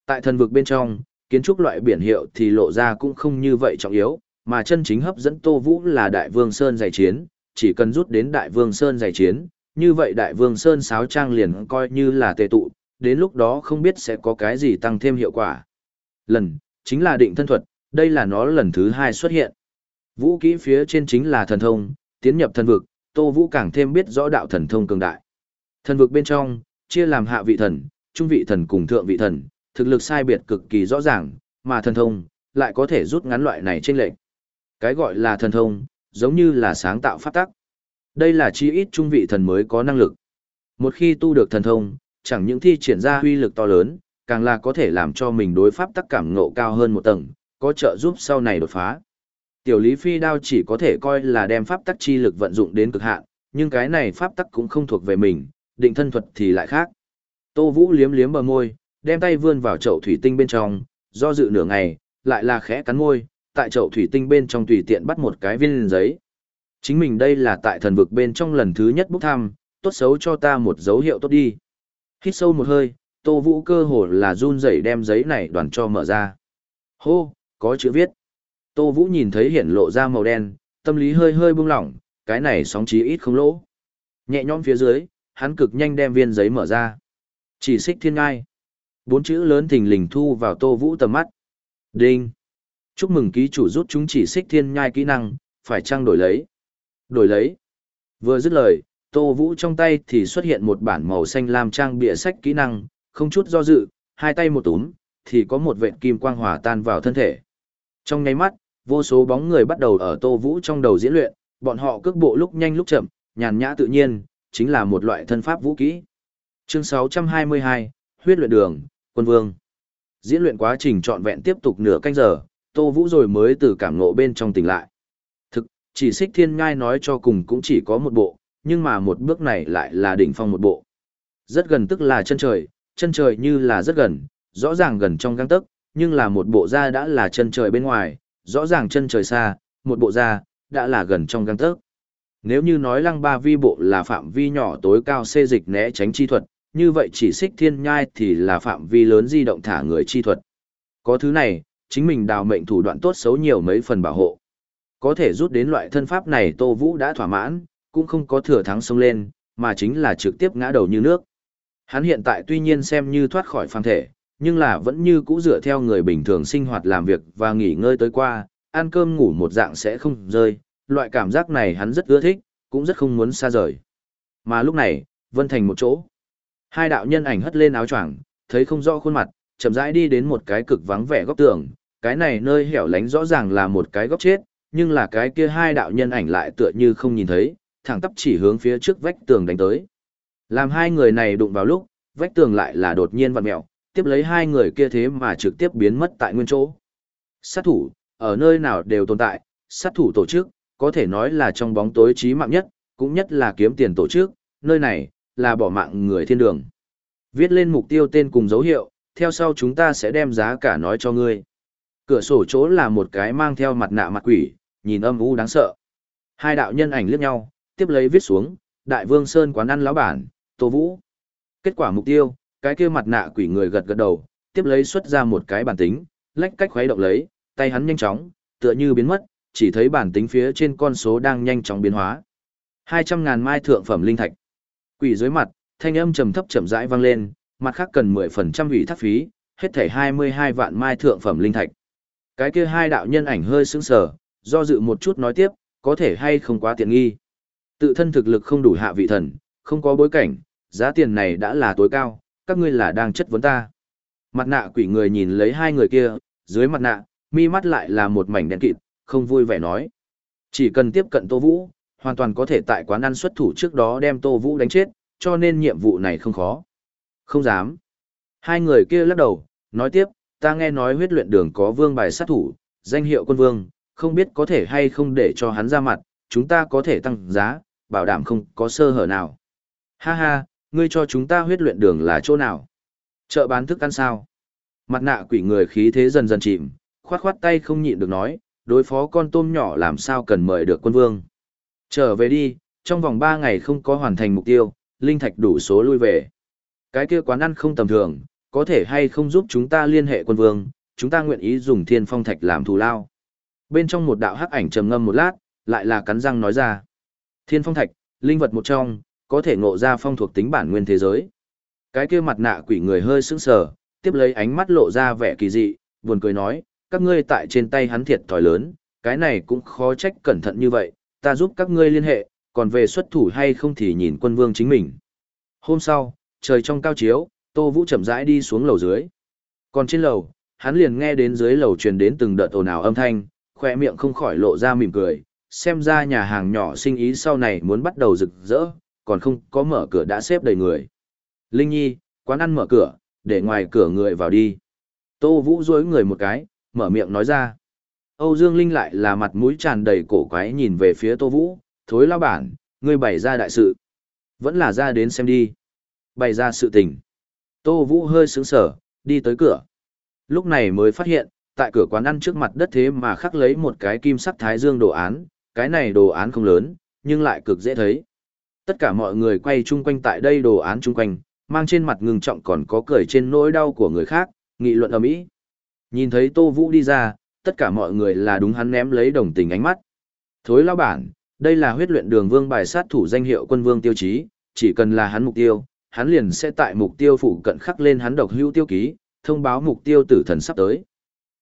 Tại thần vực bên trong, kiến trúc loại biển hiệu thì lộ ra cũng không như vậy trọng yếu, mà chân chính hấp dẫn Tô Vũ là Đại Vương Sơn giải chiến, chỉ cần rút đến Đại Vương Sơn giải chiến, như vậy Đại Vương Sơn sáo trang liền coi như là tề tụ, đến lúc đó không biết sẽ có cái gì tăng thêm hiệu quả. Lần, chính là định thân thuật, đây là nó lần thứ hai xuất hiện. Vũ kỹ phía trên chính là thần thông, tiến nhập thần vực, Tô Vũ càng thêm biết rõ đạo thần thông cường đại. Thần vực bên trong, chia làm hạ vị thần, trung vị thần cùng thượng vị thần, thực lực sai biệt cực kỳ rõ ràng, mà thần thông lại có thể rút ngắn loại này trên lệnh. Cái gọi là thần thông, giống như là sáng tạo pháp tắc. Đây là chi ít trung vị thần mới có năng lực. Một khi tu được thần thông, chẳng những thi triển ra uy lực to lớn, càng là có thể làm cho mình đối pháp tắc cảm ngộ cao hơn một tầng, có trợ giúp sau này đột phá. Tiểu Lý Phi đao chỉ có thể coi là đem pháp tắc chi lực vận dụng đến cực hạn, nhưng cái này pháp tắc cũng không thuộc về mình, định thân thuật thì lại khác. Tô Vũ liếm liếm bờ môi, đem tay vươn vào chậu thủy tinh bên trong, do dự nửa ngày, lại là khẽ cắn môi, tại chậu thủy tinh bên trong tùy tiện bắt một cái viên giấy. Chính mình đây là tại thần vực bên trong lần thứ nhất bốc thăm, tốt xấu cho ta một dấu hiệu tốt đi. Hít sâu một hơi, Tô Vũ cơ hồ là run rẩy đem giấy này đoàn cho mở ra. Hô, có chữ viết. Tô Vũ nhìn thấy hiện lộ ra màu đen, tâm lý hơi hơi buông lỏng, cái này sóng chí ít không lỗ. Nhẹ nhõm phía dưới, hắn cực nhanh đem viên giấy mở ra. Chỉ xích thiên ngai. Bốn chữ lớn thình lình thu vào Tô Vũ tầm mắt. Đinh. Chúc mừng ký chủ rút chúng chỉ xích thiên nhai kỹ năng, phải chăng đổi lấy? Đổi lấy. Vừa dứt lời, Tô Vũ trong tay thì xuất hiện một bản màu xanh lam trang bịa sách kỹ năng, không chút do dự, hai tay một túm, thì có một vệt kim quang hỏa tan vào thân thể. Trong nháy mắt, vô số bóng người bắt đầu ở Tô Vũ trong đầu diễn luyện, bọn họ cước bộ lúc nhanh lúc chậm, nhàn nhã tự nhiên, chính là một loại thân pháp vũ kỹ. Chương 622, Huyết luyện đường, quân vương. Diễn luyện quá trình trọn vẹn tiếp tục nửa canh giờ, Tô Vũ rồi mới từ cảm ngộ bên trong tỉnh lại. Thực, chỉ xích thiên ngai nói cho cùng cũng chỉ có một bộ, nhưng mà một bước này lại là đỉnh phong một bộ. Rất gần tức là chân trời, chân trời như là rất gần, rõ ràng gần trong găng tấc, nhưng là một bộ da đã là chân trời bên ngoài, rõ ràng chân trời xa, một bộ ra đã là gần trong găng tớc. Nếu như nói lăng ba vi bộ là phạm vi nhỏ tối cao xê dịch né tránh chi thuật, như vậy chỉ xích thiên nhai thì là phạm vi lớn di động thả người chi thuật. Có thứ này, chính mình đào mệnh thủ đoạn tốt xấu nhiều mấy phần bảo hộ. Có thể rút đến loại thân pháp này Tô Vũ đã thỏa mãn, cũng không có thừa thắng sông lên, mà chính là trực tiếp ngã đầu như nước. Hắn hiện tại tuy nhiên xem như thoát khỏi phàm thể, nhưng là vẫn như cũ dựa theo người bình thường sinh hoạt làm việc và nghỉ ngơi tới qua, ăn cơm ngủ một dạng sẽ không rơi, loại cảm giác này hắn rất ưa thích, cũng rất không muốn xa rời. Mà lúc này, Vân Thành một chỗ. Hai đạo nhân ảnh hất lên áo choàng, thấy không rõ khuôn mặt, chậm rãi đi đến một cái cực vắng vẻ góc tường, cái này nơi hẻo lánh rõ ràng là một cái góc chết, nhưng là cái kia hai đạo nhân ảnh lại tựa như không nhìn thấy, thẳng tắp chỉ hướng phía trước vách tường đánh tới. Làm hai người này đụng vào lúc, vách tường lại là đột nhiên vặn mèo, tiếp lấy hai người kia thế mà trực tiếp biến mất tại nguyên chỗ. Sát thủ, ở nơi nào đều tồn tại, sát thủ tổ chức, có thể nói là trong bóng tối trí mạng nhất, cũng nhất là kiếm tiền tổ chức, nơi này, là bỏ mạng người thiên đường. Viết lên mục tiêu tên cùng dấu hiệu, theo sau chúng ta sẽ đem giá cả nói cho ngươi. Cửa sổ chỗ là một cái mang theo mặt nạ mặt quỷ, nhìn âm u đáng sợ. Hai đạo nhân ảnh liếc nhau, tiếp lấy viết xuống, Đại Vương Sơn quán ăn lão bản, Tô Vũ. Kết quả mục tiêu, cái kia mặt nạ quỷ người gật gật đầu, tiếp lấy xuất ra một cái bản tính, lách cách khuấy động lấy, tay hắn nhanh chóng, tựa như biến mất, chỉ thấy bản tính phía trên con số đang nhanh chóng biến hóa. 200 ngàn mai thượng phẩm linh thạch. Quỷ dưới mặt, thanh âm trầm thấp chậm rãi vang lên, mặt khác cần 10% ủy thác phí, hết thảy 22 vạn mai thượng phẩm linh thạch. Cái kia hai đạo nhân ảnh hơi sững sờ, do dự một chút nói tiếp, có thể hay không quá tiện nghi. Tự thân thực lực không đủ hạ vị thần, không có bối cảnh, giá tiền này đã là tối cao, các ngươi là đang chất vấn ta. Mặt nạ quỷ người nhìn lấy hai người kia, dưới mặt nạ, mi mắt lại là một mảnh đen kịt, không vui vẻ nói. Chỉ cần tiếp cận Tô Vũ, hoàn toàn có thể tại quán ăn xuất thủ trước đó đem Tô Vũ đánh chết, cho nên nhiệm vụ này không khó. Không dám. Hai người kia lắc đầu, nói tiếp, ta nghe nói huyết luyện đường có vương bài sát thủ, danh hiệu quân vương, không biết có thể hay không để cho hắn ra mặt, chúng ta có thể tăng giá, bảo đảm không có sơ hở nào. Ha ha, ngươi cho chúng ta huyết luyện đường là chỗ nào? Chợ bán thức ăn sao? Mặt nạ quỷ người khí thế dần dần chìm, khoát khoát tay không nhịn được nói, đối phó con tôm nhỏ làm sao cần mời được quân vương. Trở về đi, trong vòng 3 ngày không có hoàn thành mục tiêu, linh thạch đủ số lui về. Cái kia quán ăn không tầm thường, có thể hay không giúp chúng ta liên hệ quân vương, chúng ta nguyện ý dùng thiên phong thạch làm thù lao. Bên trong một đạo hắc ảnh trầm ngâm một lát, lại là cắn răng nói ra. Thiên phong thạch, linh vật một trong, có thể ngộ ra phong thuộc tính bản nguyên thế giới. Cái kia mặt nạ quỷ người hơi sững sờ, tiếp lấy ánh mắt lộ ra vẻ kỳ dị, buồn cười nói, các ngươi tại trên tay hắn thiệt thòi lớn, cái này cũng khó trách cẩn thận như vậy, ta giúp các ngươi liên hệ, còn về xuất thủ hay không thì nhìn quân vương chính mình. Hôm sau, trời trong cao chiếu, Tô Vũ chậm rãi đi xuống lầu dưới. Còn trên lầu, hắn liền nghe đến dưới lầu truyền đến từng đợt ồn ào âm thanh, khoe miệng không khỏi lộ ra mỉm cười, xem ra nhà hàng nhỏ sinh ý sau này muốn bắt đầu rực rỡ, còn không có mở cửa đã xếp đầy người. Linh Nhi, quán ăn mở cửa, để ngoài cửa người vào đi. Tô Vũ dối người một cái, mở miệng nói ra. Âu Dương Linh lại là mặt mũi tràn đầy cổ quái nhìn về phía Tô Vũ, thối lao bản, ngươi bày ra đại sự. Vẫn là ra đến xem đi. Bày ra sự tình. Tô Vũ hơi sướng sở, đi tới cửa. Lúc này mới phát hiện, tại cửa quán ăn trước mặt đất thế mà khắc lấy một cái kim sắc thái dương đồ án, cái này đồ án không lớn, nhưng lại cực dễ thấy. Tất cả mọi người quay chung quanh tại đây đồ án chung quanh, mang trên mặt ngừng trọng còn có cười trên nỗi đau của người khác, nghị luận ầm ĩ. Nhìn thấy Tô Vũ đi ra, tất cả mọi người là đúng hắn ném lấy đồng tình ánh mắt. Thối lao bản, đây là huyết luyện đường vương bài sát thủ danh hiệu quân vương tiêu chí, chỉ cần là hắn mục tiêu, hắn liền sẽ tại mục tiêu phụ cận khắc lên hắn độc hữu tiêu ký, thông báo mục tiêu tử thần sắp tới.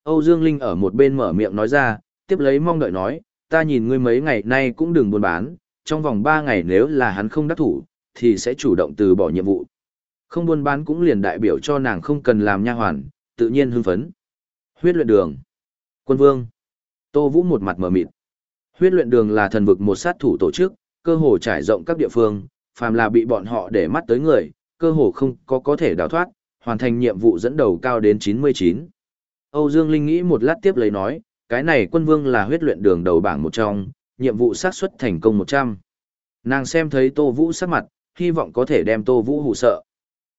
Âu Dương Linh ở một bên mở miệng nói ra, tiếp lấy mong đợi nói, ta nhìn ngươi mấy ngày nay cũng đừng buôn bán, trong vòng 3 ngày nếu là hắn không đắc thủ, thì sẽ chủ động từ bỏ nhiệm vụ. Không buôn bán cũng liền đại biểu cho nàng không cần làm nha hoàn, tự nhiên hưng phấn. Huyết luyện đường. Quân vương. Tô Vũ một mặt mở mịt. Huyết luyện đường là thần vực một sát thủ tổ chức, cơ hồ trải rộng các địa phương, phàm là bị bọn họ để mắt tới người, cơ hồ không có có thể đào thoát, hoàn thành nhiệm vụ dẫn đầu cao đến 99. Âu Dương Linh nghĩ một lát tiếp lấy nói, cái này quân vương là huyết luyện đường đầu bảng một trong, nhiệm vụ xác suất thành công 100. Nàng xem thấy Tô Vũ sắc mặt, hy vọng có thể đem Tô Vũ hù sợ.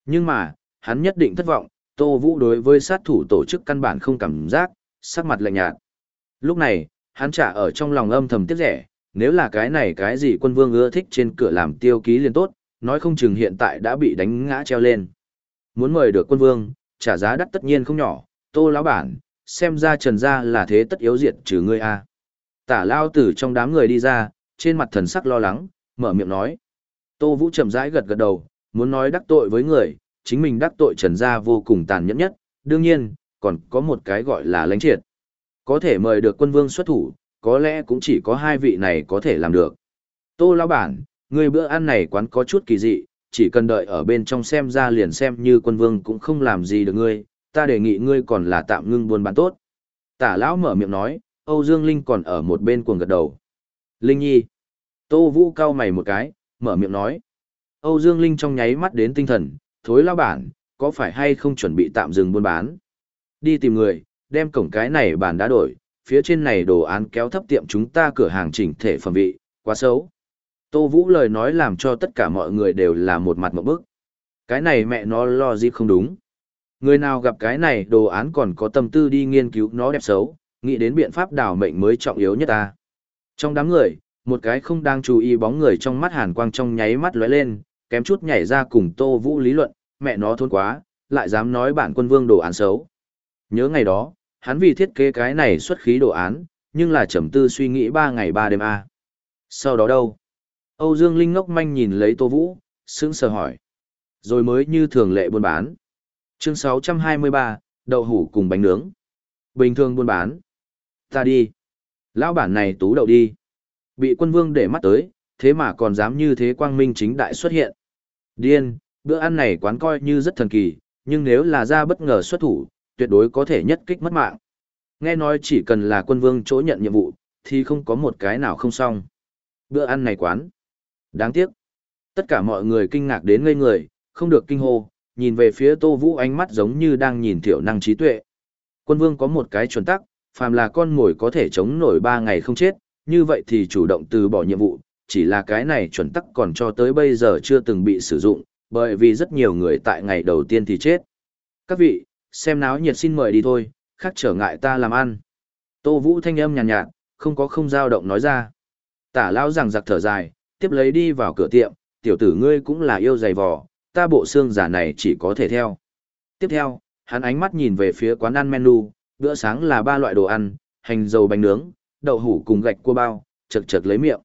Nhưng mà, hắn nhất định thất vọng, Tô Vũ đối với sát thủ tổ chức căn bản không cảm giác, sắc mặt lạnh nhạt. Lúc này, hắn trả ở trong lòng âm thầm tiếc rẻ, nếu là cái này cái gì quân vương ưa thích trên cửa làm tiêu ký liền tốt, nói không chừng hiện tại đã bị đánh ngã treo lên. Muốn mời được quân vương, trả giá đắt tất nhiên không nhỏ, tô lão bản, xem ra trần gia là thế tất yếu diệt trừ ngươi a. Tả lao tử trong đám người đi ra, trên mặt thần sắc lo lắng, mở miệng nói. Tô Vũ chậm rãi gật gật đầu, muốn nói đắc tội với người, chính mình đắc tội trần gia vô cùng tàn nhẫn nhất, đương nhiên, còn có một cái gọi là lãnh triệt. Có thể mời được quân vương xuất thủ, có lẽ cũng chỉ có hai vị này có thể làm được. Tô lão bản, người bữa ăn này quán có chút kỳ dị, chỉ cần đợi ở bên trong xem ra liền xem như quân vương cũng không làm gì được ngươi, ta đề nghị ngươi còn là tạm ngưng buôn bán tốt. Tả lão mở miệng nói, Âu Dương Linh còn ở một bên cuồng gật đầu. Linh Nhi. Tô Vũ cau mày một cái, mở miệng nói. Âu Dương Linh trong nháy mắt đến tinh thần, thối lao bản, có phải hay không chuẩn bị tạm dừng buôn bán? Đi tìm người, đem cổng cái này bản đã đổi, phía trên này đồ án kéo thấp tiệm chúng ta cửa hàng chỉnh thể phẩm vị, quá xấu. Tô Vũ lời nói làm cho tất cả mọi người đều là một mặt một bức. Cái này mẹ nó lo gì không đúng. Người nào gặp cái này đồ án còn có tâm tư đi nghiên cứu nó đẹp xấu, nghĩ đến biện pháp đảo mệnh mới trọng yếu nhất ta. Trong đám người, một cái không đang chú ý bóng người trong mắt hàn quang trong nháy mắt lóe lên, kém chút nhảy ra cùng Tô Vũ lý luận, mẹ nó thôn quá, lại dám nói bản quân vương đồ án xấu. Nhớ ngày đó, hắn vì thiết kế cái này xuất khí đồ án, nhưng là trầm tư suy nghĩ ba ngày ba đêm a. Sau đó đâu? Âu Dương Linh ngốc manh nhìn lấy Tô Vũ, sững sờ hỏi. Rồi mới như thường lệ buôn bán. Chương 623, đậu hủ cùng bánh nướng. Bình thường buôn bán. Ta đi. Lão bản này tú đậu đi. Bị quân vương để mắt tới, thế mà còn dám như thế quang minh chính đại xuất hiện. Điên, bữa ăn này quán coi như rất thần kỳ, nhưng nếu là ra bất ngờ xuất thủ, tuyệt đối có thể nhất kích mất mạng. Nghe nói chỉ cần là quân vương chỗ nhận nhiệm vụ, thì không có một cái nào không xong. Bữa ăn này quán. Đáng tiếc. Tất cả mọi người kinh ngạc đến ngây người, không được kinh hô, nhìn về phía Tô Vũ ánh mắt giống như đang nhìn tiểu năng trí tuệ. Quân vương có một cái chuẩn tắc, phàm là con ngồi có thể chống nổi 3 ngày không chết, như vậy thì chủ động từ bỏ nhiệm vụ, chỉ là cái này chuẩn tắc còn cho tới bây giờ chưa từng bị sử dụng, bởi vì rất nhiều người tại ngày đầu tiên thì chết. Các vị, xem náo nhiệt xin mời đi thôi, khác trở ngại ta làm ăn. Tô Vũ thanh âm nhàn nhạt, nhạt, không có không dao động nói ra. Tả lão rằng giặc thở dài, tiếp lấy đi vào cửa tiệm, tiểu tử ngươi cũng là yêu dày vò, ta bộ xương giả này chỉ có thể theo. Tiếp theo, hắn ánh mắt nhìn về phía quán ăn menu, bữa sáng là ba loại đồ ăn, hành dầu bánh nướng, đậu hủ cùng gạch cua bao, chật chật lấy miệng.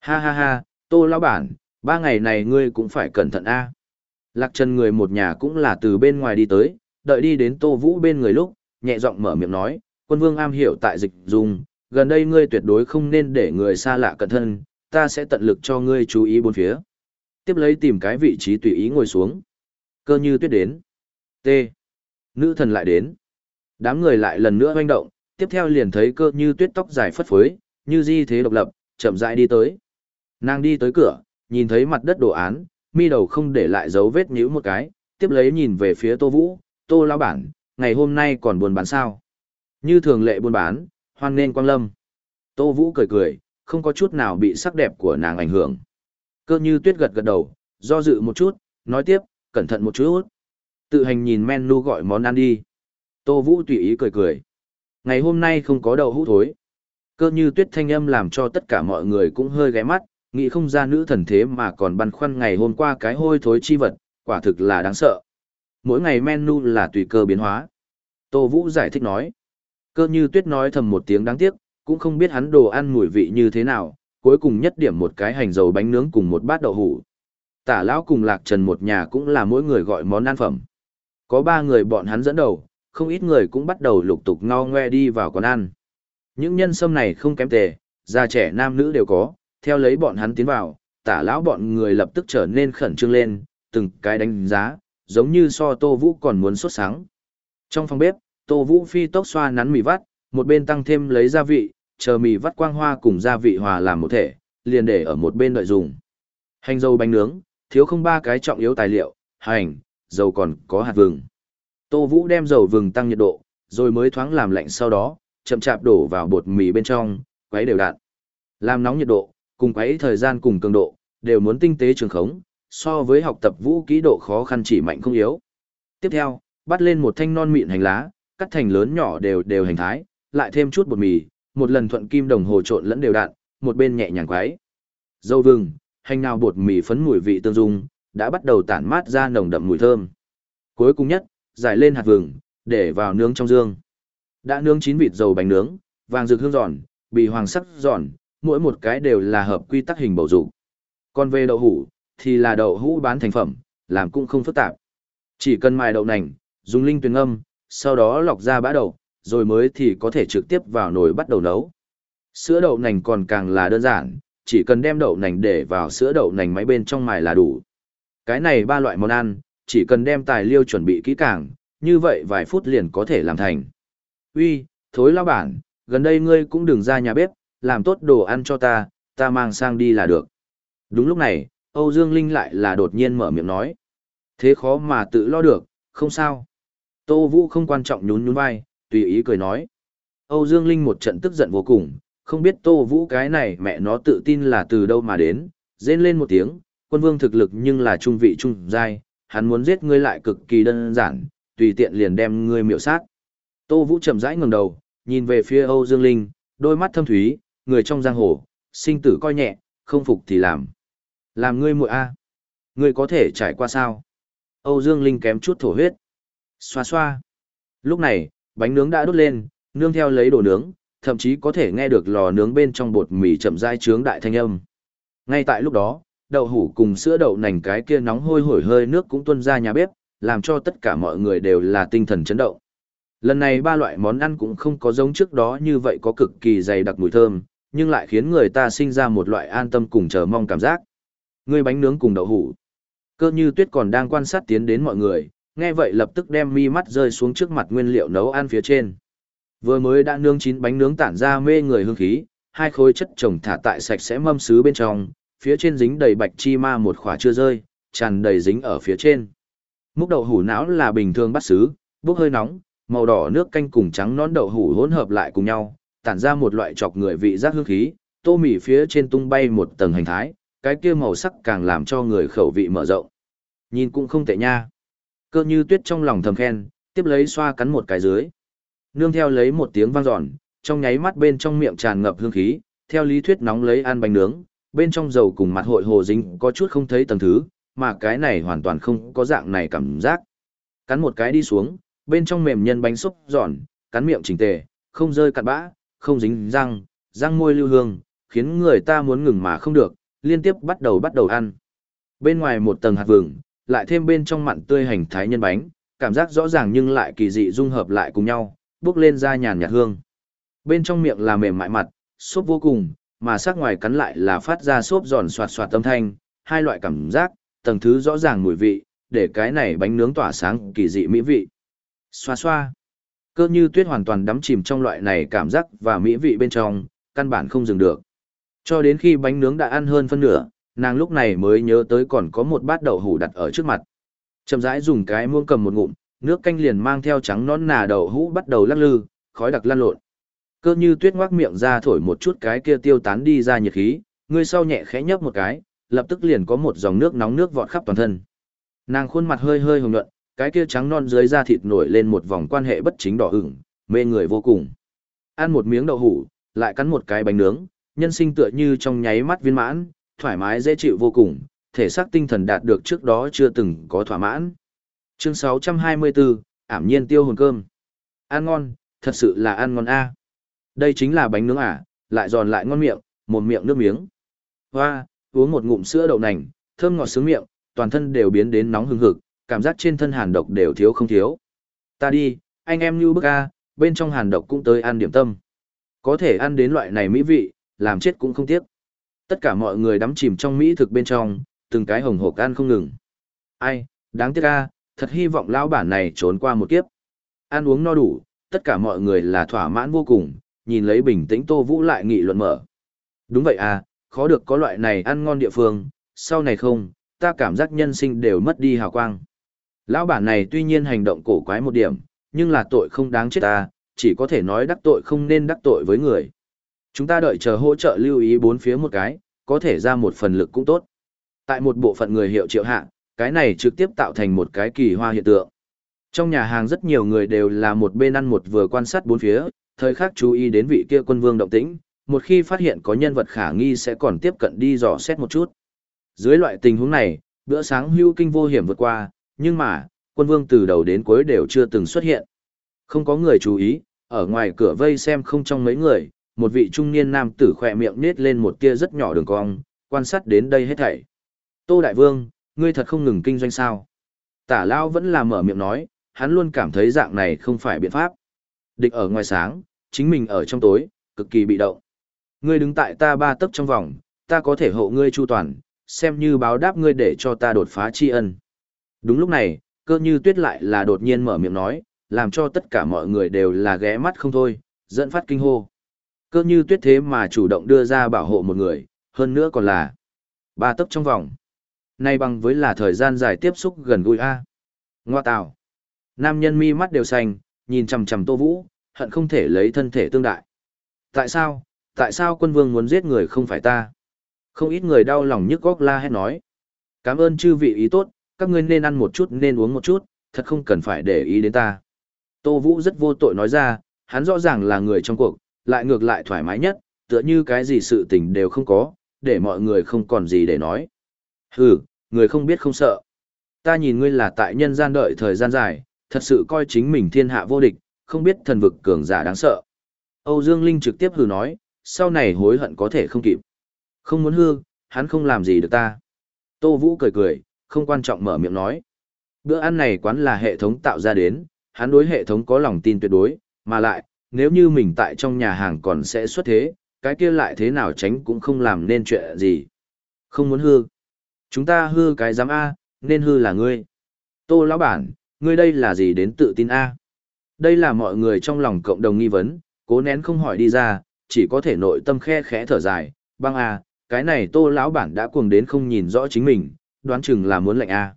Ha ha ha, tô lão bản, ba ngày này ngươi cũng phải cẩn thận a. Lạc chân người một nhà cũng là từ bên ngoài đi tới, đợi đi đến Tô Vũ bên người lúc, nhẹ giọng mở miệng nói, quân vương am hiểu tại dịch dùng, gần đây ngươi tuyệt đối không nên để người xa lạ cẩn thân, ta sẽ tận lực cho ngươi chú ý bốn phía. Tiếp lấy tìm cái vị trí tùy ý ngồi xuống. Cơ như tuyết đến. T. Nữ thần lại đến. Đám người lại lần nữa hoành động, tiếp theo liền thấy cơ như tuyết tóc dài phất phới, như di thế độc lập, chậm rãi đi tới. Nàng đi tới cửa, nhìn thấy mặt đất đồ án, mi đầu không để lại dấu vết nhíu một cái, tiếp lấy nhìn về phía Tô Vũ, Tô lão bản, ngày hôm nay còn buôn bán sao? Như thường lệ buôn bán, hoan nên quang lâm. Tô Vũ cười cười, không có chút nào bị sắc đẹp của nàng ảnh hưởng. Cơ như tuyết gật gật đầu, do dự một chút, nói tiếp, cẩn thận một chút. Tự hành nhìn menu gọi món ăn đi. Tô Vũ tùy ý cười cười. Ngày hôm nay không có đậu hũ thối. Cơ như tuyết thanh âm làm cho tất cả mọi người cũng hơi ghé mắt, nghĩ không ra nữ thần thế mà còn băn khoăn ngày hôm qua cái hôi thối chi vật, quả thực là đáng sợ. Mỗi ngày menu là tùy cơ biến hóa. Tô Vũ giải thích nói. Cơ như tuyết nói thầm một tiếng đáng tiếc, cũng không biết hắn đồ ăn mùi vị như thế nào, cuối cùng nhất điểm một cái hành dầu bánh nướng cùng một bát đậu hủ. Tả lão cùng lạc trần một nhà cũng là mỗi người gọi món ăn phẩm. Có ba người bọn hắn dẫn đầu, không ít người cũng bắt đầu lục tục ngao ngoe đi vào quán ăn. Những nhân sâm này không kém tề, già trẻ nam nữ đều có, theo lấy bọn hắn tiến vào, tả lão bọn người lập tức trở nên khẩn trương lên, từng cái đánh giá, giống như so Tô Vũ còn muốn xuất sáng. Trong phòng bếp, Tô Vũ phi tốc xoa nắn mì vắt, một bên tăng thêm lấy gia vị, chờ mì vắt quang hoa cùng gia vị hòa làm một thể, liền để ở một bên đợi dùng. Hành dầu bánh nướng, thiếu không ba cái trọng yếu tài liệu, hành, dầu còn có hạt vừng. Tô Vũ đem dầu vừng tăng nhiệt độ, rồi mới thoáng làm lạnh sau đó, chậm chạp đổ vào bột mì bên trong, quấy đều đặn. Làm nóng nhiệt độ, cùng quấy thời gian cùng cường độ, đều muốn tinh tế trường khống, so với học tập vũ kỹ độ khó khăn chỉ mạnh không yếu. Tiếp theo, bắt lên một thanh non mịn hành lá, cắt thành lớn nhỏ đều đều hành thái, lại thêm chút bột mì, một lần thuận kim đồng hồ trộn lẫn đều đặn, một bên nhẹ nhàng quấy. Dâu vừng, hành nào bột mì phấn mùi vị tương dung, đã bắt đầu tản mát ra nồng đậm mùi thơm. Cuối cùng nhất, giải lên hạt vừng, để vào nướng trong dương. Đã nướng chín vịt dầu bánh nướng, vàng rực hương giòn, bị hoàng sắc giòn, mỗi một cái đều là hợp quy tắc hình bầu dục. Còn về đậu hũ, thì là đậu hũ bán thành phẩm, làm cũng không phức tạp. Chỉ cần mài đậu nành, dùng linh tuyền âm, sau đó lọc ra bã đậu, rồi mới thì có thể trực tiếp vào nồi bắt đầu nấu. Sữa đậu nành còn càng là đơn giản, chỉ cần đem đậu nành để vào sữa đậu nành máy bên trong mài là đủ. Cái này ba loại món ăn, chỉ cần đem tài liêu chuẩn bị kỹ càng, như vậy vài phút liền có thể làm thành. Uy, thối lao bản, gần đây ngươi cũng đừng ra nhà bếp, làm tốt đồ ăn cho ta, ta mang sang đi là được. Đúng lúc này, Âu Dương Linh lại là đột nhiên mở miệng nói. Thế khó mà tự lo được, không sao. Tô Vũ không quan trọng nhún nhún vai, tùy ý cười nói. Âu Dương Linh một trận tức giận vô cùng, không biết Tô Vũ cái này mẹ nó tự tin là từ đâu mà đến, rên lên một tiếng, quân vương thực lực nhưng là trung vị trung giai, hắn muốn giết ngươi lại cực kỳ đơn giản, tùy tiện liền đem ngươi miểu sát. Tô Vũ chậm rãi ngẩng đầu, nhìn về phía Âu Dương Linh, đôi mắt thâm thúy, người trong giang hồ, sinh tử coi nhẹ, không phục thì làm. Làm ngươi muội a, ngươi có thể trải qua sao? Âu Dương Linh kém chút thổ huyết. Xoa xoa. Lúc này, bánh nướng đã đốt lên, nương theo lấy đồ nướng, thậm chí có thể nghe được lò nướng bên trong bột mì chậm rãi trướng đại thanh âm. Ngay tại lúc đó, đậu hủ cùng sữa đậu nành cái kia nóng hôi hổi hơi nước cũng tuôn ra nhà bếp, làm cho tất cả mọi người đều là tinh thần chấn động. Lần này ba loại món ăn cũng không có giống trước đó như vậy có cực kỳ dày đặc mùi thơm, nhưng lại khiến người ta sinh ra một loại an tâm cùng chờ mong cảm giác. Người bánh nướng cùng đậu hủ. Cơ như tuyết còn đang quan sát tiến đến mọi người, nghe vậy lập tức đem mi mắt rơi xuống trước mặt nguyên liệu nấu ăn phía trên. Vừa mới đã nướng chín bánh nướng tản ra mê người hương khí, hai khối chất chồng thả tại sạch sẽ mâm sứ bên trong, phía trên dính đầy bạch chi ma một khỏa chưa rơi, tràn đầy dính ở phía trên. Múc đậu hủ não là bình thường bắt xứ bốc hơi nóng, màu đỏ nước canh cùng trắng nón đậu hủ hỗn hợp lại cùng nhau, tản ra một loại chọc người vị giác hương khí, tô mì phía trên tung bay một tầng hành thái, cái kia màu sắc càng làm cho người khẩu vị mở rộng. Nhìn cũng không tệ nha. Cơ như tuyết trong lòng thầm khen, tiếp lấy xoa cắn một cái dưới. Nương theo lấy một tiếng vang giòn, trong nháy mắt bên trong miệng tràn ngập hương khí, theo lý thuyết nóng lấy ăn bánh nướng, bên trong dầu cùng mặt hội hồ dính có chút không thấy tầng thứ, mà cái này hoàn toàn không có dạng này cảm giác. Cắn một cái đi xuống, bên trong mềm nhân bánh xúc giòn, cắn miệng chỉnh tề, không rơi cặn bã, không dính răng, răng môi lưu hương, khiến người ta muốn ngừng mà không được, liên tiếp bắt đầu bắt đầu ăn. Bên ngoài một tầng hạt vừng, lại thêm bên trong mặn tươi hành thái nhân bánh, cảm giác rõ ràng nhưng lại kỳ dị dung hợp lại cùng nhau, bước lên ra nhàn nhạt hương. Bên trong miệng là mềm mại mặt, xốp vô cùng, mà sắc ngoài cắn lại là phát ra xốp giòn xoạt xoạt âm thanh, hai loại cảm giác, tầng thứ rõ ràng mùi vị, để cái này bánh nướng tỏa sáng kỳ dị mỹ vị. Xoa xoa. Cơ như tuyết hoàn toàn đắm chìm trong loại này cảm giác và mỹ vị bên trong, căn bản không dừng được. Cho đến khi bánh nướng đã ăn hơn phân nửa, nàng lúc này mới nhớ tới còn có một bát đậu hũ đặt ở trước mặt. Chậm rãi dùng cái muỗng cầm một ngụm, nước canh liền mang theo trắng nón nà đậu hũ bắt đầu lắc lư, khói đặc lan lộn. Cơ như tuyết ngoác miệng ra thổi một chút cái kia tiêu tán đi ra nhiệt khí, người sau nhẹ khẽ nhấp một cái, lập tức liền có một dòng nước nóng nước vọt khắp toàn thân. Nàng khuôn mặt hơi hơi hồng nhuận, cái kia trắng non dưới da thịt nổi lên một vòng quan hệ bất chính đỏ ửng, mê người vô cùng. Ăn một miếng đậu hũ, lại cắn một cái bánh nướng, nhân sinh tựa như trong nháy mắt viên mãn, thoải mái dễ chịu vô cùng, thể xác tinh thần đạt được trước đó chưa từng có thỏa mãn. Chương 624, ảm nhiên tiêu hồn cơm. Ăn ngon, thật sự là ăn ngon a. Đây chính là bánh nướng à, lại giòn lại ngon miệng, một miệng nước miếng. Hoa, uống một ngụm sữa đậu nành, thơm ngọt sướng miệng, toàn thân đều biến đến nóng hừng hực, cảm giác trên thân hàn độc đều thiếu không thiếu. Ta đi, anh em như bức a, bên trong hàn độc cũng tới ăn điểm tâm. Có thể ăn đến loại này mỹ vị, làm chết cũng không tiếc. Tất cả mọi người đắm chìm trong mỹ thực bên trong, từng cái hồng hộp ăn không ngừng. Ai, đáng tiếc a, thật hy vọng lão bản này trốn qua một kiếp. Ăn uống no đủ, tất cả mọi người là thỏa mãn vô cùng, nhìn lấy bình tĩnh Tô Vũ lại nghị luận mở. Đúng vậy à, khó được có loại này ăn ngon địa phương, sau này không, ta cảm giác nhân sinh đều mất đi hào quang. Lão bản này tuy nhiên hành động cổ quái một điểm, nhưng là tội không đáng chết ta, chỉ có thể nói đắc tội không nên đắc tội với người. Chúng ta đợi chờ hỗ trợ lưu ý bốn phía một cái, có thể ra một phần lực cũng tốt. Tại một bộ phận người hiệu triệu hạ, cái này trực tiếp tạo thành một cái kỳ hoa hiện tượng. Trong nhà hàng rất nhiều người đều là một bên ăn một vừa quan sát bốn phía, thời khắc chú ý đến vị kia quân vương động tĩnh, một khi phát hiện có nhân vật khả nghi sẽ còn tiếp cận đi dò xét một chút. Dưới loại tình huống này, bữa sáng hưu kinh vô hiểm vượt qua, nhưng mà, quân vương từ đầu đến cuối đều chưa từng xuất hiện. Không có người chú ý, ở ngoài cửa vây xem không trong mấy người, một vị trung niên nam tử khỏe miệng nết lên một tia rất nhỏ đường cong, quan sát đến đây hết thảy. Tô Đại Vương, ngươi thật không ngừng kinh doanh sao? Tả Lao vẫn là mở miệng nói, hắn luôn cảm thấy dạng này không phải biện pháp. Địch ở ngoài sáng, chính mình ở trong tối, cực kỳ bị động. Ngươi đứng tại ta ba tấc trong vòng, ta có thể hộ ngươi chu toàn, xem như báo đáp ngươi để cho ta đột phá tri ân. Đúng lúc này, cơ như tuyết lại là đột nhiên mở miệng nói, làm cho tất cả mọi người đều là ghé mắt không thôi, dẫn phát kinh hô. Cơ như tuyết thế mà chủ động đưa ra bảo hộ một người, hơn nữa còn là ba tấc trong vòng. Nay bằng với là thời gian dài tiếp xúc gần gũi A. Ngoa tạo. Nam nhân mi mắt đều xanh, nhìn chằm chằm Tô Vũ, hận không thể lấy thân thể tương đại. Tại sao, tại sao quân vương muốn giết người không phải ta? Không ít người đau lòng nhức góc la hét nói. Cảm ơn chư vị ý tốt, các ngươi nên ăn một chút nên uống một chút, thật không cần phải để ý đến ta. Tô Vũ rất vô tội nói ra, hắn rõ ràng là người trong cuộc, lại ngược lại thoải mái nhất, tựa như cái gì sự tình đều không có, để mọi người không còn gì để nói. Hừ, người không biết không sợ. Ta nhìn ngươi là tại nhân gian đợi thời gian dài, thật sự coi chính mình thiên hạ vô địch, không biết thần vực cường giả đáng sợ. Âu Dương Linh trực tiếp hừ nói, sau này hối hận có thể không kịp. Không muốn hư, hắn không làm gì được ta. Tô Vũ cười cười, không quan trọng mở miệng nói. Bữa ăn này quán là hệ thống tạo ra đến, hắn đối hệ thống có lòng tin tuyệt đối, mà lại, nếu như mình tại trong nhà hàng còn sẽ xuất thế, cái kia lại thế nào tránh cũng không làm nên chuyện gì. Không muốn hư. Chúng ta hư cái giám A, nên hư là ngươi. Tô lão bản, ngươi đây là gì đến tự tin A? Đây là mọi người trong lòng cộng đồng nghi vấn, cố nén không hỏi đi ra, chỉ có thể nội tâm khe khẽ thở dài, băng A, cái này tô lão bản đã cuồng đến không nhìn rõ chính mình, đoán chừng là muốn lệnh A.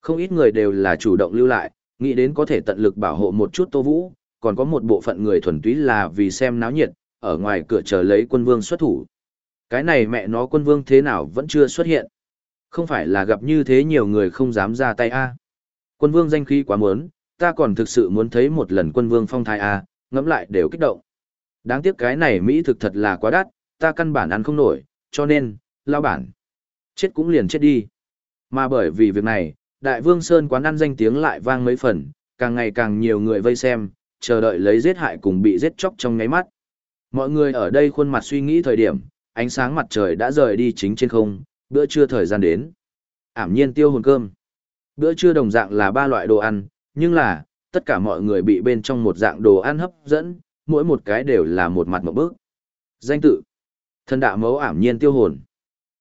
Không ít người đều là chủ động lưu lại, nghĩ đến có thể tận lực bảo hộ một chút tô vũ, còn có một bộ phận người thuần túy là vì xem náo nhiệt, ở ngoài cửa chờ lấy quân vương xuất thủ. Cái này mẹ nó quân vương thế nào vẫn chưa xuất hiện. Không phải là gặp như thế nhiều người không dám ra tay a Quân vương danh khí quá muốn, ta còn thực sự muốn thấy một lần quân vương phong thái a ngẫm lại đều kích động. Đáng tiếc cái này Mỹ thực thật là quá đắt, ta căn bản ăn không nổi, cho nên, lao bản. Chết cũng liền chết đi. Mà bởi vì việc này, Đại Vương Sơn quán ăn danh tiếng lại vang mấy phần, càng ngày càng nhiều người vây xem, chờ đợi lấy giết hại cùng bị giết chóc trong nháy mắt. Mọi người ở đây khuôn mặt suy nghĩ thời điểm, ánh sáng mặt trời đã rời đi chính trên không, bữa trưa thời gian đến. Ảm nhiên tiêu hồn cơm. Bữa trưa đồng dạng là ba loại đồ ăn, nhưng là, tất cả mọi người bị bên trong một dạng đồ ăn hấp dẫn, mỗi một cái đều là một mặt một bước. Danh tự. Thân đạo mẫu ảm nhiên tiêu hồn.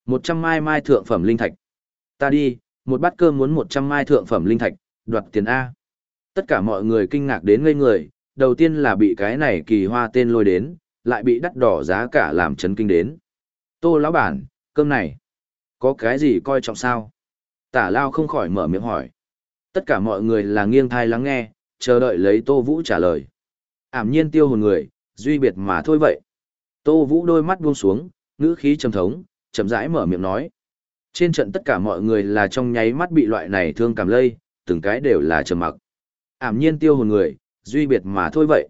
một trăm mai mai thượng phẩm linh thạch. Ta đi, một bát cơm muốn một trăm mai thượng phẩm linh thạch, đoạt tiền A. Tất cả mọi người kinh ngạc đến ngây người, đầu tiên là bị cái này kỳ hoa tên lôi đến, lại bị đắt đỏ giá cả làm chấn kinh đến. Tô lão bản, cơm này, có cái gì coi trọng sao? Tả lao không khỏi mở miệng hỏi. Tất cả mọi người là nghiêng thai lắng nghe, chờ đợi lấy Tô Vũ trả lời. Ảm nhiên tiêu hồn người, duy biệt mà thôi vậy. Tô Vũ đôi mắt buông xuống, ngữ khí trầm thống, chậm rãi mở miệng nói. Trên trận tất cả mọi người là trong nháy mắt bị loại này thương cảm lây, từng cái đều là trầm mặc. Ảm nhiên tiêu hồn người, duy biệt mà thôi vậy.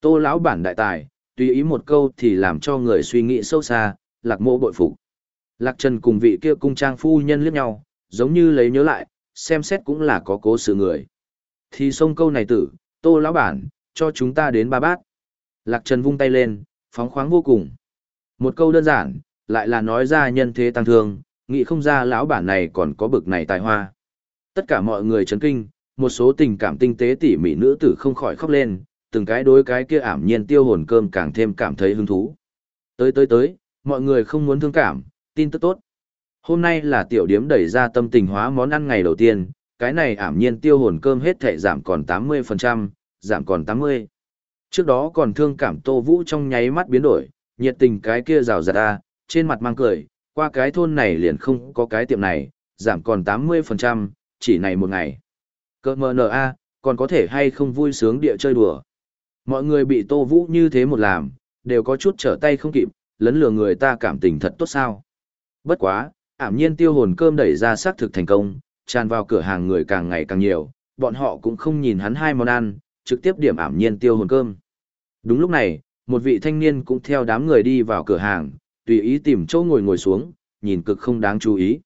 Tô lão bản đại tài, tùy ý một câu thì làm cho người suy nghĩ sâu xa, lạc mộ bội phục. Lạc Trần cùng vị kia cung trang phu nhân liếc nhau, giống như lấy nhớ lại, xem xét cũng là có cố sự người. Thì xông câu này tử, tô lão bản, cho chúng ta đến ba bát. Lạc Trần vung tay lên, phóng khoáng vô cùng. Một câu đơn giản, lại là nói ra nhân thế tăng thương, nghĩ không ra lão bản này còn có bực này tài hoa. Tất cả mọi người chấn kinh, một số tình cảm tinh tế tỉ mỉ nữ tử không khỏi khóc lên, từng cái đối cái kia ảm nhiên tiêu hồn cơm càng thêm cảm thấy hứng thú. Tới tới tới, mọi người không muốn thương cảm, tin tức tốt. Hôm nay là tiểu điếm đẩy ra tâm tình hóa món ăn ngày đầu tiên, cái này ảm nhiên tiêu hồn cơm hết thể giảm còn 80%, giảm còn 80. Trước đó còn thương cảm Tô Vũ trong nháy mắt biến đổi, nhiệt tình cái kia rào rạt ra, trên mặt mang cười, qua cái thôn này liền không có cái tiệm này, giảm còn 80%, chỉ này một ngày. Cơ mờ nờ a, còn có thể hay không vui sướng địa chơi đùa. Mọi người bị Tô Vũ như thế một làm, đều có chút trở tay không kịp, lấn lừa người ta cảm tình thật tốt sao. Bất quá, ảm nhiên tiêu hồn cơm đẩy ra xác thực thành công, tràn vào cửa hàng người càng ngày càng nhiều, bọn họ cũng không nhìn hắn hai món ăn, trực tiếp điểm ảm nhiên tiêu hồn cơm. Đúng lúc này, một vị thanh niên cũng theo đám người đi vào cửa hàng, tùy ý tìm chỗ ngồi ngồi xuống, nhìn cực không đáng chú ý.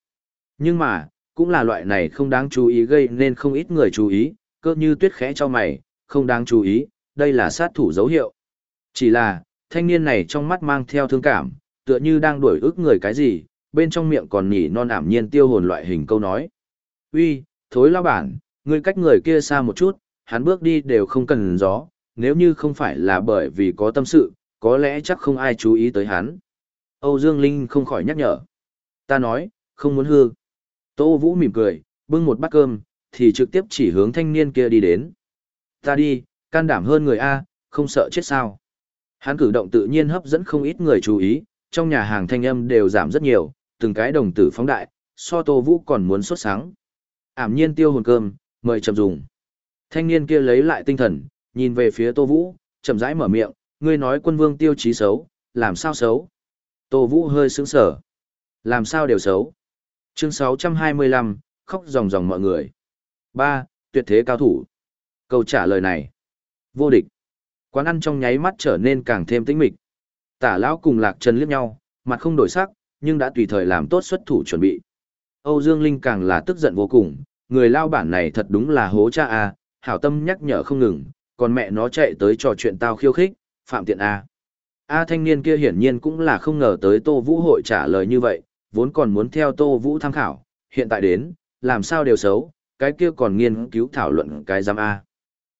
Nhưng mà, cũng là loại này không đáng chú ý gây nên không ít người chú ý, cơ như tuyết khẽ cho mày, không đáng chú ý, đây là sát thủ dấu hiệu. Chỉ là, thanh niên này trong mắt mang theo thương cảm, tựa như đang đuổi ức người cái gì, bên trong miệng còn nhỉ non ảm nhiên tiêu hồn loại hình câu nói. Uy, thối lao bản, ngươi cách người kia xa một chút, hắn bước đi đều không cần gió, nếu như không phải là bởi vì có tâm sự, có lẽ chắc không ai chú ý tới hắn. Âu Dương Linh không khỏi nhắc nhở. Ta nói, không muốn hư. Tô Vũ mỉm cười, bưng một bát cơm, thì trực tiếp chỉ hướng thanh niên kia đi đến. Ta đi, can đảm hơn người A, không sợ chết sao. Hắn cử động tự nhiên hấp dẫn không ít người chú ý, trong nhà hàng thanh âm đều giảm rất nhiều, từng cái đồng tử phóng đại, so Tô Vũ còn muốn xuất sáng. Ảm nhiên tiêu hồn cơm, mời chậm dùng. Thanh niên kia lấy lại tinh thần, nhìn về phía Tô Vũ, chậm rãi mở miệng, ngươi nói quân vương tiêu chí xấu, làm sao xấu? Tô Vũ hơi sững sở. Làm sao đều xấu? Chương 625, khóc ròng ròng mọi người. 3. Tuyệt thế cao thủ. Câu trả lời này. Vô địch. Quán ăn trong nháy mắt trở nên càng thêm tĩnh mịch. Tả lão cùng Lạc Trần liếc nhau, mặt không đổi sắc, nhưng đã tùy thời làm tốt xuất thủ chuẩn bị. Âu Dương Linh càng là tức giận vô cùng, người lao bản này thật đúng là hố cha a, hảo tâm nhắc nhở không ngừng, còn mẹ nó chạy tới trò chuyện tao khiêu khích, phạm tiện a. A thanh niên kia hiển nhiên cũng là không ngờ tới Tô Vũ hội trả lời như vậy, vốn còn muốn theo Tô Vũ tham khảo, hiện tại đến, làm sao đều xấu, cái kia còn nghiên cứu thảo luận cái giam A.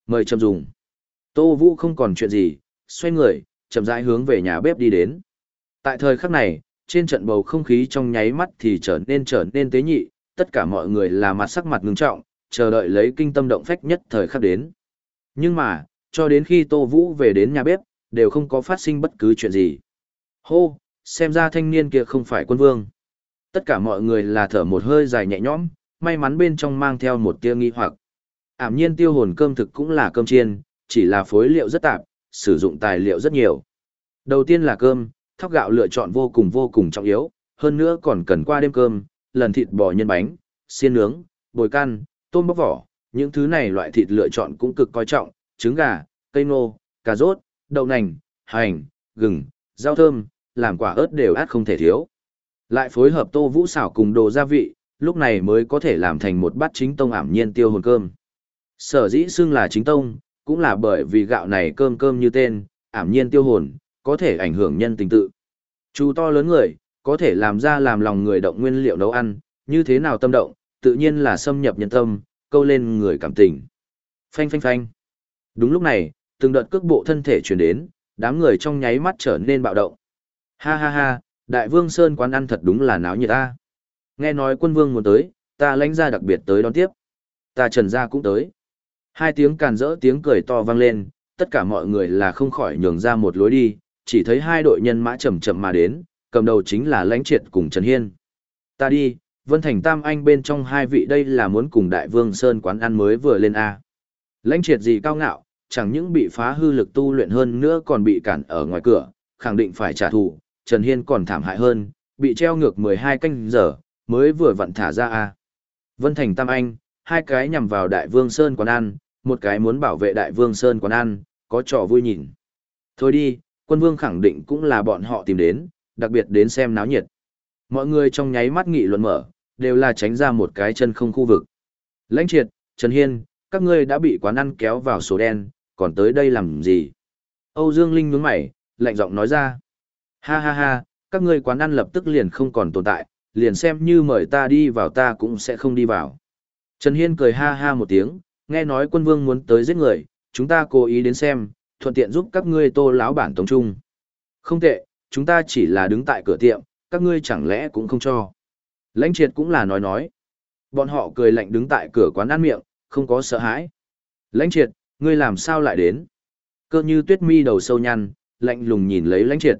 Mời chậm dùng. Tô Vũ không còn chuyện gì, xoay người, chậm rãi hướng về nhà bếp đi đến. Tại thời khắc này, trên trận bầu không khí trong nháy mắt thì trở nên trở nên tế nhị, tất cả mọi người là mặt sắc mặt ngưng trọng, chờ đợi lấy kinh tâm động phách nhất thời khắc đến. Nhưng mà, cho đến khi Tô Vũ về đến nhà bếp, đều không có phát sinh bất cứ chuyện gì. Hô, xem ra thanh niên kia không phải quân vương. Tất cả mọi người là thở một hơi dài nhẹ nhõm, may mắn bên trong mang theo một tia nghi hoặc. Ảm nhiên tiêu hồn cơm thực cũng là cơm chiên, chỉ là phối liệu rất tạp, sử dụng tài liệu rất nhiều. Đầu tiên là cơm, thóc gạo lựa chọn vô cùng vô cùng trọng yếu, hơn nữa còn cần qua đêm cơm, lần thịt bò nhân bánh, xiên nướng, bồi can, tôm bóc vỏ, những thứ này loại thịt lựa chọn cũng cực coi trọng, trứng gà, cây nô, cà rốt, đậu nành, hành, gừng, rau thơm, làm quả ớt đều át không thể thiếu. Lại phối hợp tô vũ xảo cùng đồ gia vị, lúc này mới có thể làm thành một bát chính tông ảm nhiên tiêu hồn cơm. Sở dĩ xưng là chính tông, cũng là bởi vì gạo này cơm cơm như tên, ảm nhiên tiêu hồn, có thể ảnh hưởng nhân tình tự. Chú to lớn người, có thể làm ra làm lòng người động nguyên liệu nấu ăn, như thế nào tâm động, tự nhiên là xâm nhập nhân tâm, câu lên người cảm tình. Phanh phanh phanh. Đúng lúc này, từng đợt cước bộ thân thể chuyển đến, đám người trong nháy mắt trở nên bạo động. Ha ha ha, đại vương Sơn quán ăn thật đúng là náo nhiệt ta. Nghe nói quân vương muốn tới, ta lãnh ra đặc biệt tới đón tiếp. Ta trần gia cũng tới. Hai tiếng càn rỡ tiếng cười to vang lên, tất cả mọi người là không khỏi nhường ra một lối đi, chỉ thấy hai đội nhân mã chậm chậm mà đến, cầm đầu chính là Lãnh Triệt cùng Trần Hiên. Ta đi, Vân Thành Tam Anh bên trong hai vị đây là muốn cùng Đại Vương Sơn quán ăn mới vừa lên A. Lãnh Triệt gì cao ngạo, chẳng những bị phá hư lực tu luyện hơn nữa còn bị cản ở ngoài cửa, khẳng định phải trả thù, Trần Hiên còn thảm hại hơn, bị treo ngược 12 canh giờ, mới vừa vặn thả ra A. Vân Thành Tam Anh, hai cái nhằm vào Đại Vương Sơn quán ăn, một cái muốn bảo vệ Đại Vương Sơn quán ăn, có trò vui nhìn. Thôi đi, quân vương khẳng định cũng là bọn họ tìm đến, đặc biệt đến xem náo nhiệt. Mọi người trong nháy mắt nghị luận mở, đều là tránh ra một cái chân không khu vực. Lãnh triệt, Trần Hiên, các ngươi đã bị quán ăn kéo vào số đen, còn tới đây làm gì? Âu Dương Linh nhướng mày, lạnh giọng nói ra. Ha ha ha, các ngươi quán ăn lập tức liền không còn tồn tại, liền xem như mời ta đi vào ta cũng sẽ không đi vào. Trần Hiên cười ha ha một tiếng, nghe nói quân vương muốn tới giết người, chúng ta cố ý đến xem, thuận tiện giúp các ngươi tô lão bản tống trung. Không tệ, chúng ta chỉ là đứng tại cửa tiệm, các ngươi chẳng lẽ cũng không cho. Lãnh triệt cũng là nói nói. Bọn họ cười lạnh đứng tại cửa quán ăn miệng, không có sợ hãi. Lãnh triệt, ngươi làm sao lại đến? Cơ như tuyết mi đầu sâu nhăn, lạnh lùng nhìn lấy lãnh triệt.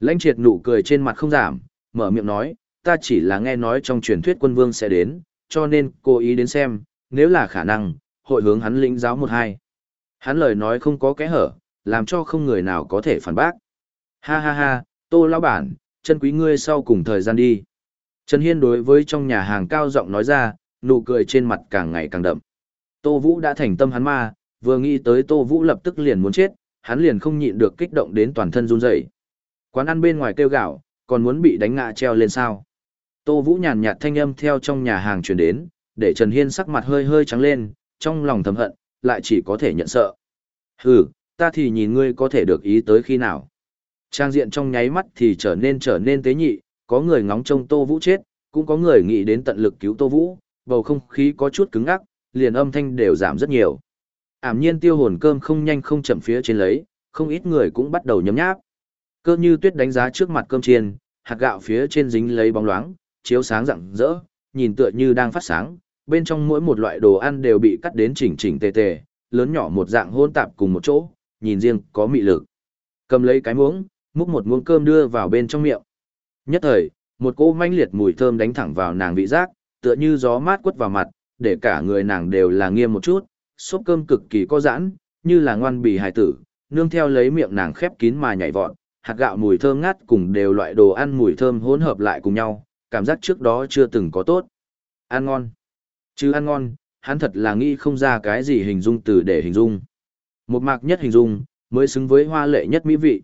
Lãnh triệt nụ cười trên mặt không giảm, mở miệng nói, ta chỉ là nghe nói trong truyền thuyết quân vương sẽ đến, cho nên cố ý đến xem, nếu là khả năng, hội hướng hắn lĩnh giáo một hai. Hắn lời nói không có kẽ hở, làm cho không người nào có thể phản bác. Ha ha ha, tô lão bản, chân quý ngươi sau cùng thời gian đi. Trần Hiên đối với trong nhà hàng cao giọng nói ra, nụ cười trên mặt càng ngày càng đậm. Tô Vũ đã thành tâm hắn ma, vừa nghĩ tới Tô Vũ lập tức liền muốn chết, hắn liền không nhịn được kích động đến toàn thân run rẩy. Quán ăn bên ngoài kêu gạo, còn muốn bị đánh ngã treo lên sao. Tô Vũ nhàn nhạt thanh âm theo trong nhà hàng truyền đến, để Trần Hiên sắc mặt hơi hơi trắng lên, trong lòng thầm hận, lại chỉ có thể nhận sợ. Hừ, ta thì nhìn ngươi có thể được ý tới khi nào. Trang diện trong nháy mắt thì trở nên trở nên tế nhị, có người ngóng trông Tô Vũ chết, cũng có người nghĩ đến tận lực cứu Tô Vũ, bầu không khí có chút cứng ngắc, liền âm thanh đều giảm rất nhiều. Ảm nhiên tiêu hồn cơm không nhanh không chậm phía trên lấy, không ít người cũng bắt đầu nhấm nháp. Cơ như tuyết đánh giá trước mặt cơm chiên, hạt gạo phía trên dính lấy bóng loáng, chiếu sáng rạng rỡ, nhìn tựa như đang phát sáng, bên trong mỗi một loại đồ ăn đều bị cắt đến chỉnh chỉnh tề tề, lớn nhỏ một dạng hôn tạp cùng một chỗ, nhìn riêng có mị lực. Cầm lấy cái muỗng, múc một muỗng cơm đưa vào bên trong miệng. Nhất thời, một cỗ manh liệt mùi thơm đánh thẳng vào nàng vị giác, tựa như gió mát quất vào mặt, để cả người nàng đều là nghiêm một chút, xốp cơm cực kỳ có giãn, như là ngoan bì hài tử, nương theo lấy miệng nàng khép kín mà nhảy vọt, hạt gạo mùi thơm ngát cùng đều loại đồ ăn mùi thơm hỗn hợp lại cùng nhau, cảm giác trước đó chưa từng có tốt. Ăn ngon. Chứ ăn ngon, hắn thật là nghĩ không ra cái gì hình dung từ để hình dung. Một mạc nhất hình dung, mới xứng với hoa lệ nhất mỹ vị.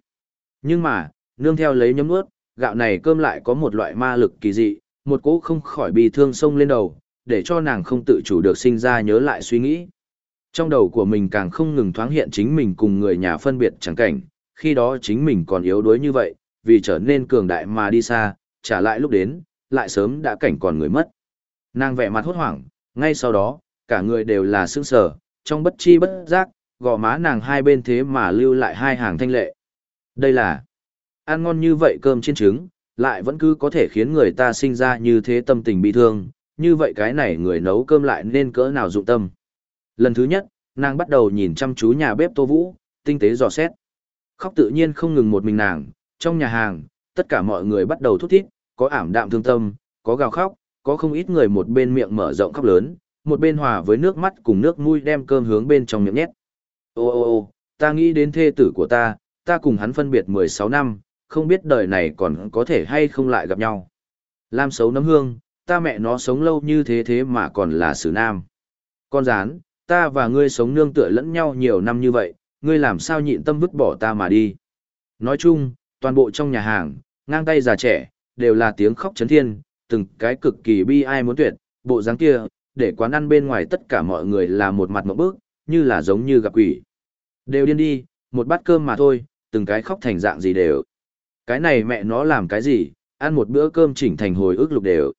Nhưng mà, nương theo lấy nhấm nuốt, gạo này cơm lại có một loại ma lực kỳ dị, một cỗ không khỏi bị thương sông lên đầu, để cho nàng không tự chủ được sinh ra nhớ lại suy nghĩ. Trong đầu của mình càng không ngừng thoáng hiện chính mình cùng người nhà phân biệt chẳng cảnh, khi đó chính mình còn yếu đuối như vậy, vì trở nên cường đại mà đi xa, trả lại lúc đến, lại sớm đã cảnh còn người mất. Nàng vẻ mặt hốt hoảng, ngay sau đó, cả người đều là sững sờ, trong bất chi bất giác, gò má nàng hai bên thế mà lưu lại hai hàng thanh lệ. Đây là ăn ngon như vậy cơm chiên trứng, lại vẫn cứ có thể khiến người ta sinh ra như thế tâm tình bị thương, như vậy cái này người nấu cơm lại nên cỡ nào dụng tâm. Lần thứ nhất, nàng bắt đầu nhìn chăm chú nhà bếp Tô Vũ, tinh tế dò xét. Khóc tự nhiên không ngừng một mình nàng, trong nhà hàng, tất cả mọi người bắt đầu thút thít, có ảm đạm thương tâm, có gào khóc, có không ít người một bên miệng mở rộng khóc lớn, một bên hòa với nước mắt cùng nước mũi đem cơm hướng bên trong miệng nhét. Ô ô ô, ta nghĩ đến thê tử của ta, ta cùng hắn phân biệt 16 năm, không biết đời này còn có thể hay không lại gặp nhau. Lam xấu nấm hương, ta mẹ nó sống lâu như thế thế mà còn là xử nam. Con rán, ta và ngươi sống nương tựa lẫn nhau nhiều năm như vậy, ngươi làm sao nhịn tâm vứt bỏ ta mà đi. Nói chung, toàn bộ trong nhà hàng, ngang tay già trẻ, đều là tiếng khóc chấn thiên, từng cái cực kỳ bi ai muốn tuyệt, bộ dáng kia, để quán ăn bên ngoài tất cả mọi người là một mặt một bước, như là giống như gặp quỷ. Đều điên đi, một bát cơm mà thôi, từng cái khóc thành dạng gì đều. Cái này mẹ nó làm cái gì, ăn một bữa cơm chỉnh thành hồi ức lục đều.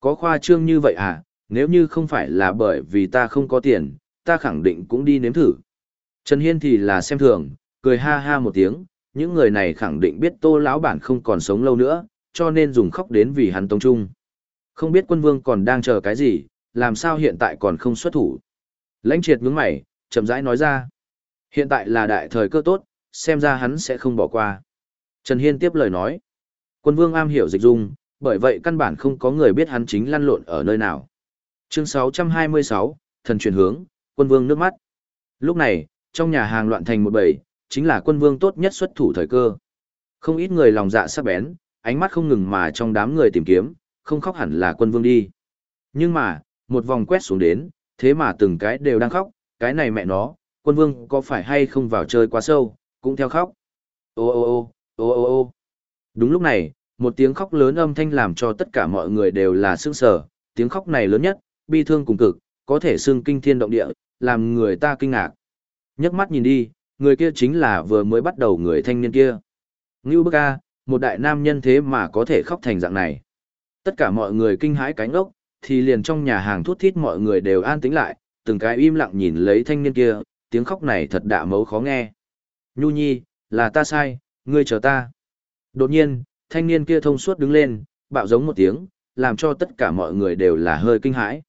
Có khoa trương như vậy à, nếu như không phải là bởi vì ta không có tiền, ta khẳng định cũng đi nếm thử. Trần Hiên thì là xem thường, cười ha ha một tiếng, những người này khẳng định biết tô lão bản không còn sống lâu nữa, cho nên dùng khóc đến vì hắn tông trung. Không biết quân vương còn đang chờ cái gì, làm sao hiện tại còn không xuất thủ. Lãnh triệt nhướng mày, chậm rãi nói ra. Hiện tại là đại thời cơ tốt, xem ra hắn sẽ không bỏ qua. Trần Hiên tiếp lời nói. Quân vương am hiểu dịch dung, bởi vậy căn bản không có người biết hắn chính lăn lộn ở nơi nào. Chương 626, thần chuyển hướng, quân vương nước mắt. Lúc này, trong nhà hàng loạn thành một bầy, chính là quân vương tốt nhất xuất thủ thời cơ. Không ít người lòng dạ sắc bén, ánh mắt không ngừng mà trong đám người tìm kiếm, không khóc hẳn là quân vương đi. Nhưng mà, một vòng quét xuống đến, thế mà từng cái đều đang khóc, cái này mẹ nó, quân vương có phải hay không vào chơi quá sâu, cũng theo khóc. Ô ô ô, ô ô ô. Đúng lúc này, một tiếng khóc lớn âm thanh làm cho tất cả mọi người đều là sững sờ, tiếng khóc này lớn nhất, bi thương cùng cực, có thể xưng kinh thiên động địa, làm người ta kinh ngạc. Nhấc mắt nhìn đi, người kia chính là vừa mới bắt đầu người thanh niên kia. Ngưu bức a, một đại nam nhân thế mà có thể khóc thành dạng này. Tất cả mọi người kinh hãi cánh ốc, thì liền trong nhà hàng thuốc thít mọi người đều an tĩnh lại, từng cái im lặng nhìn lấy thanh niên kia, tiếng khóc này thật đạ mấu khó nghe. Nhu nhi, là ta sai, ngươi chờ ta. Đột nhiên, thanh niên kia thông suốt đứng lên, bạo giống một tiếng, làm cho tất cả mọi người đều là hơi kinh hãi.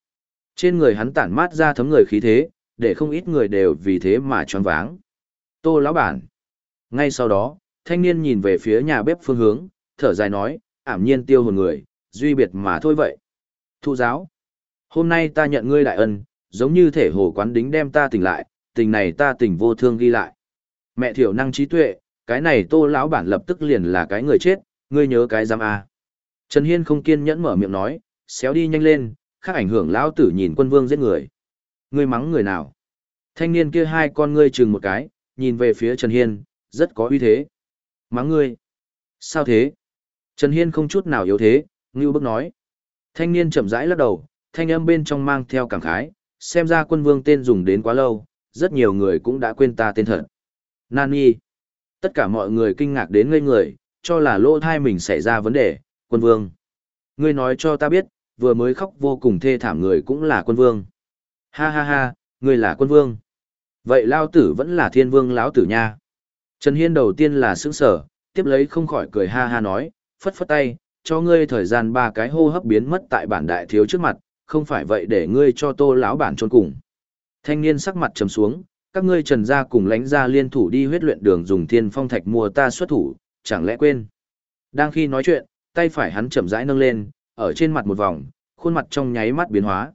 Trên người hắn tản mát ra thấm người khí thế, để không ít người đều vì thế mà choáng váng. Tô lão bản. Ngay sau đó, thanh niên nhìn về phía nhà bếp phương hướng, thở dài nói, ảm nhiên tiêu hồn người, duy biệt mà thôi vậy. Thu giáo. Hôm nay ta nhận ngươi đại ân, giống như thể hồ quán đính đem ta tỉnh lại, tình này ta tỉnh vô thương ghi lại. Mẹ thiểu năng trí tuệ, cái này tô lão bản lập tức liền là cái người chết, ngươi nhớ cái giam a. Trần Hiên không kiên nhẫn mở miệng nói, xéo đi nhanh lên, khác ảnh hưởng lão tử nhìn quân vương giết người. Ngươi mắng người nào? Thanh niên kia hai con ngươi chừng một cái, nhìn về phía Trần Hiên, rất có uy thế. Mắng ngươi. Sao thế? Trần Hiên không chút nào yếu thế, ngưu bức nói. Thanh niên chậm rãi lắc đầu, thanh âm bên trong mang theo cảm khái, xem ra quân vương tên dùng đến quá lâu, rất nhiều người cũng đã quên ta tên thật. Nani. Tất cả mọi người kinh ngạc đến ngây người, cho là lỗ thai mình xảy ra vấn đề, quân vương. Ngươi nói cho ta biết, vừa mới khóc vô cùng thê thảm người cũng là quân vương. Ha ha ha, ngươi là quân vương. Vậy lao tử vẫn là thiên vương lão tử nha. Trần Hiên đầu tiên là sững sở, tiếp lấy không khỏi cười ha ha nói, phất phất tay, cho ngươi thời gian ba cái hô hấp biến mất tại bản đại thiếu trước mặt, không phải vậy để ngươi cho tô lão bản trôn cùng. Thanh niên sắc mặt trầm xuống, các ngươi trần gia cùng lãnh gia liên thủ đi huyết luyện đường dùng thiên phong thạch mua ta xuất thủ, chẳng lẽ quên. Đang khi nói chuyện, tay phải hắn chậm rãi nâng lên, ở trên mặt một vòng, khuôn mặt trong nháy mắt biến hóa.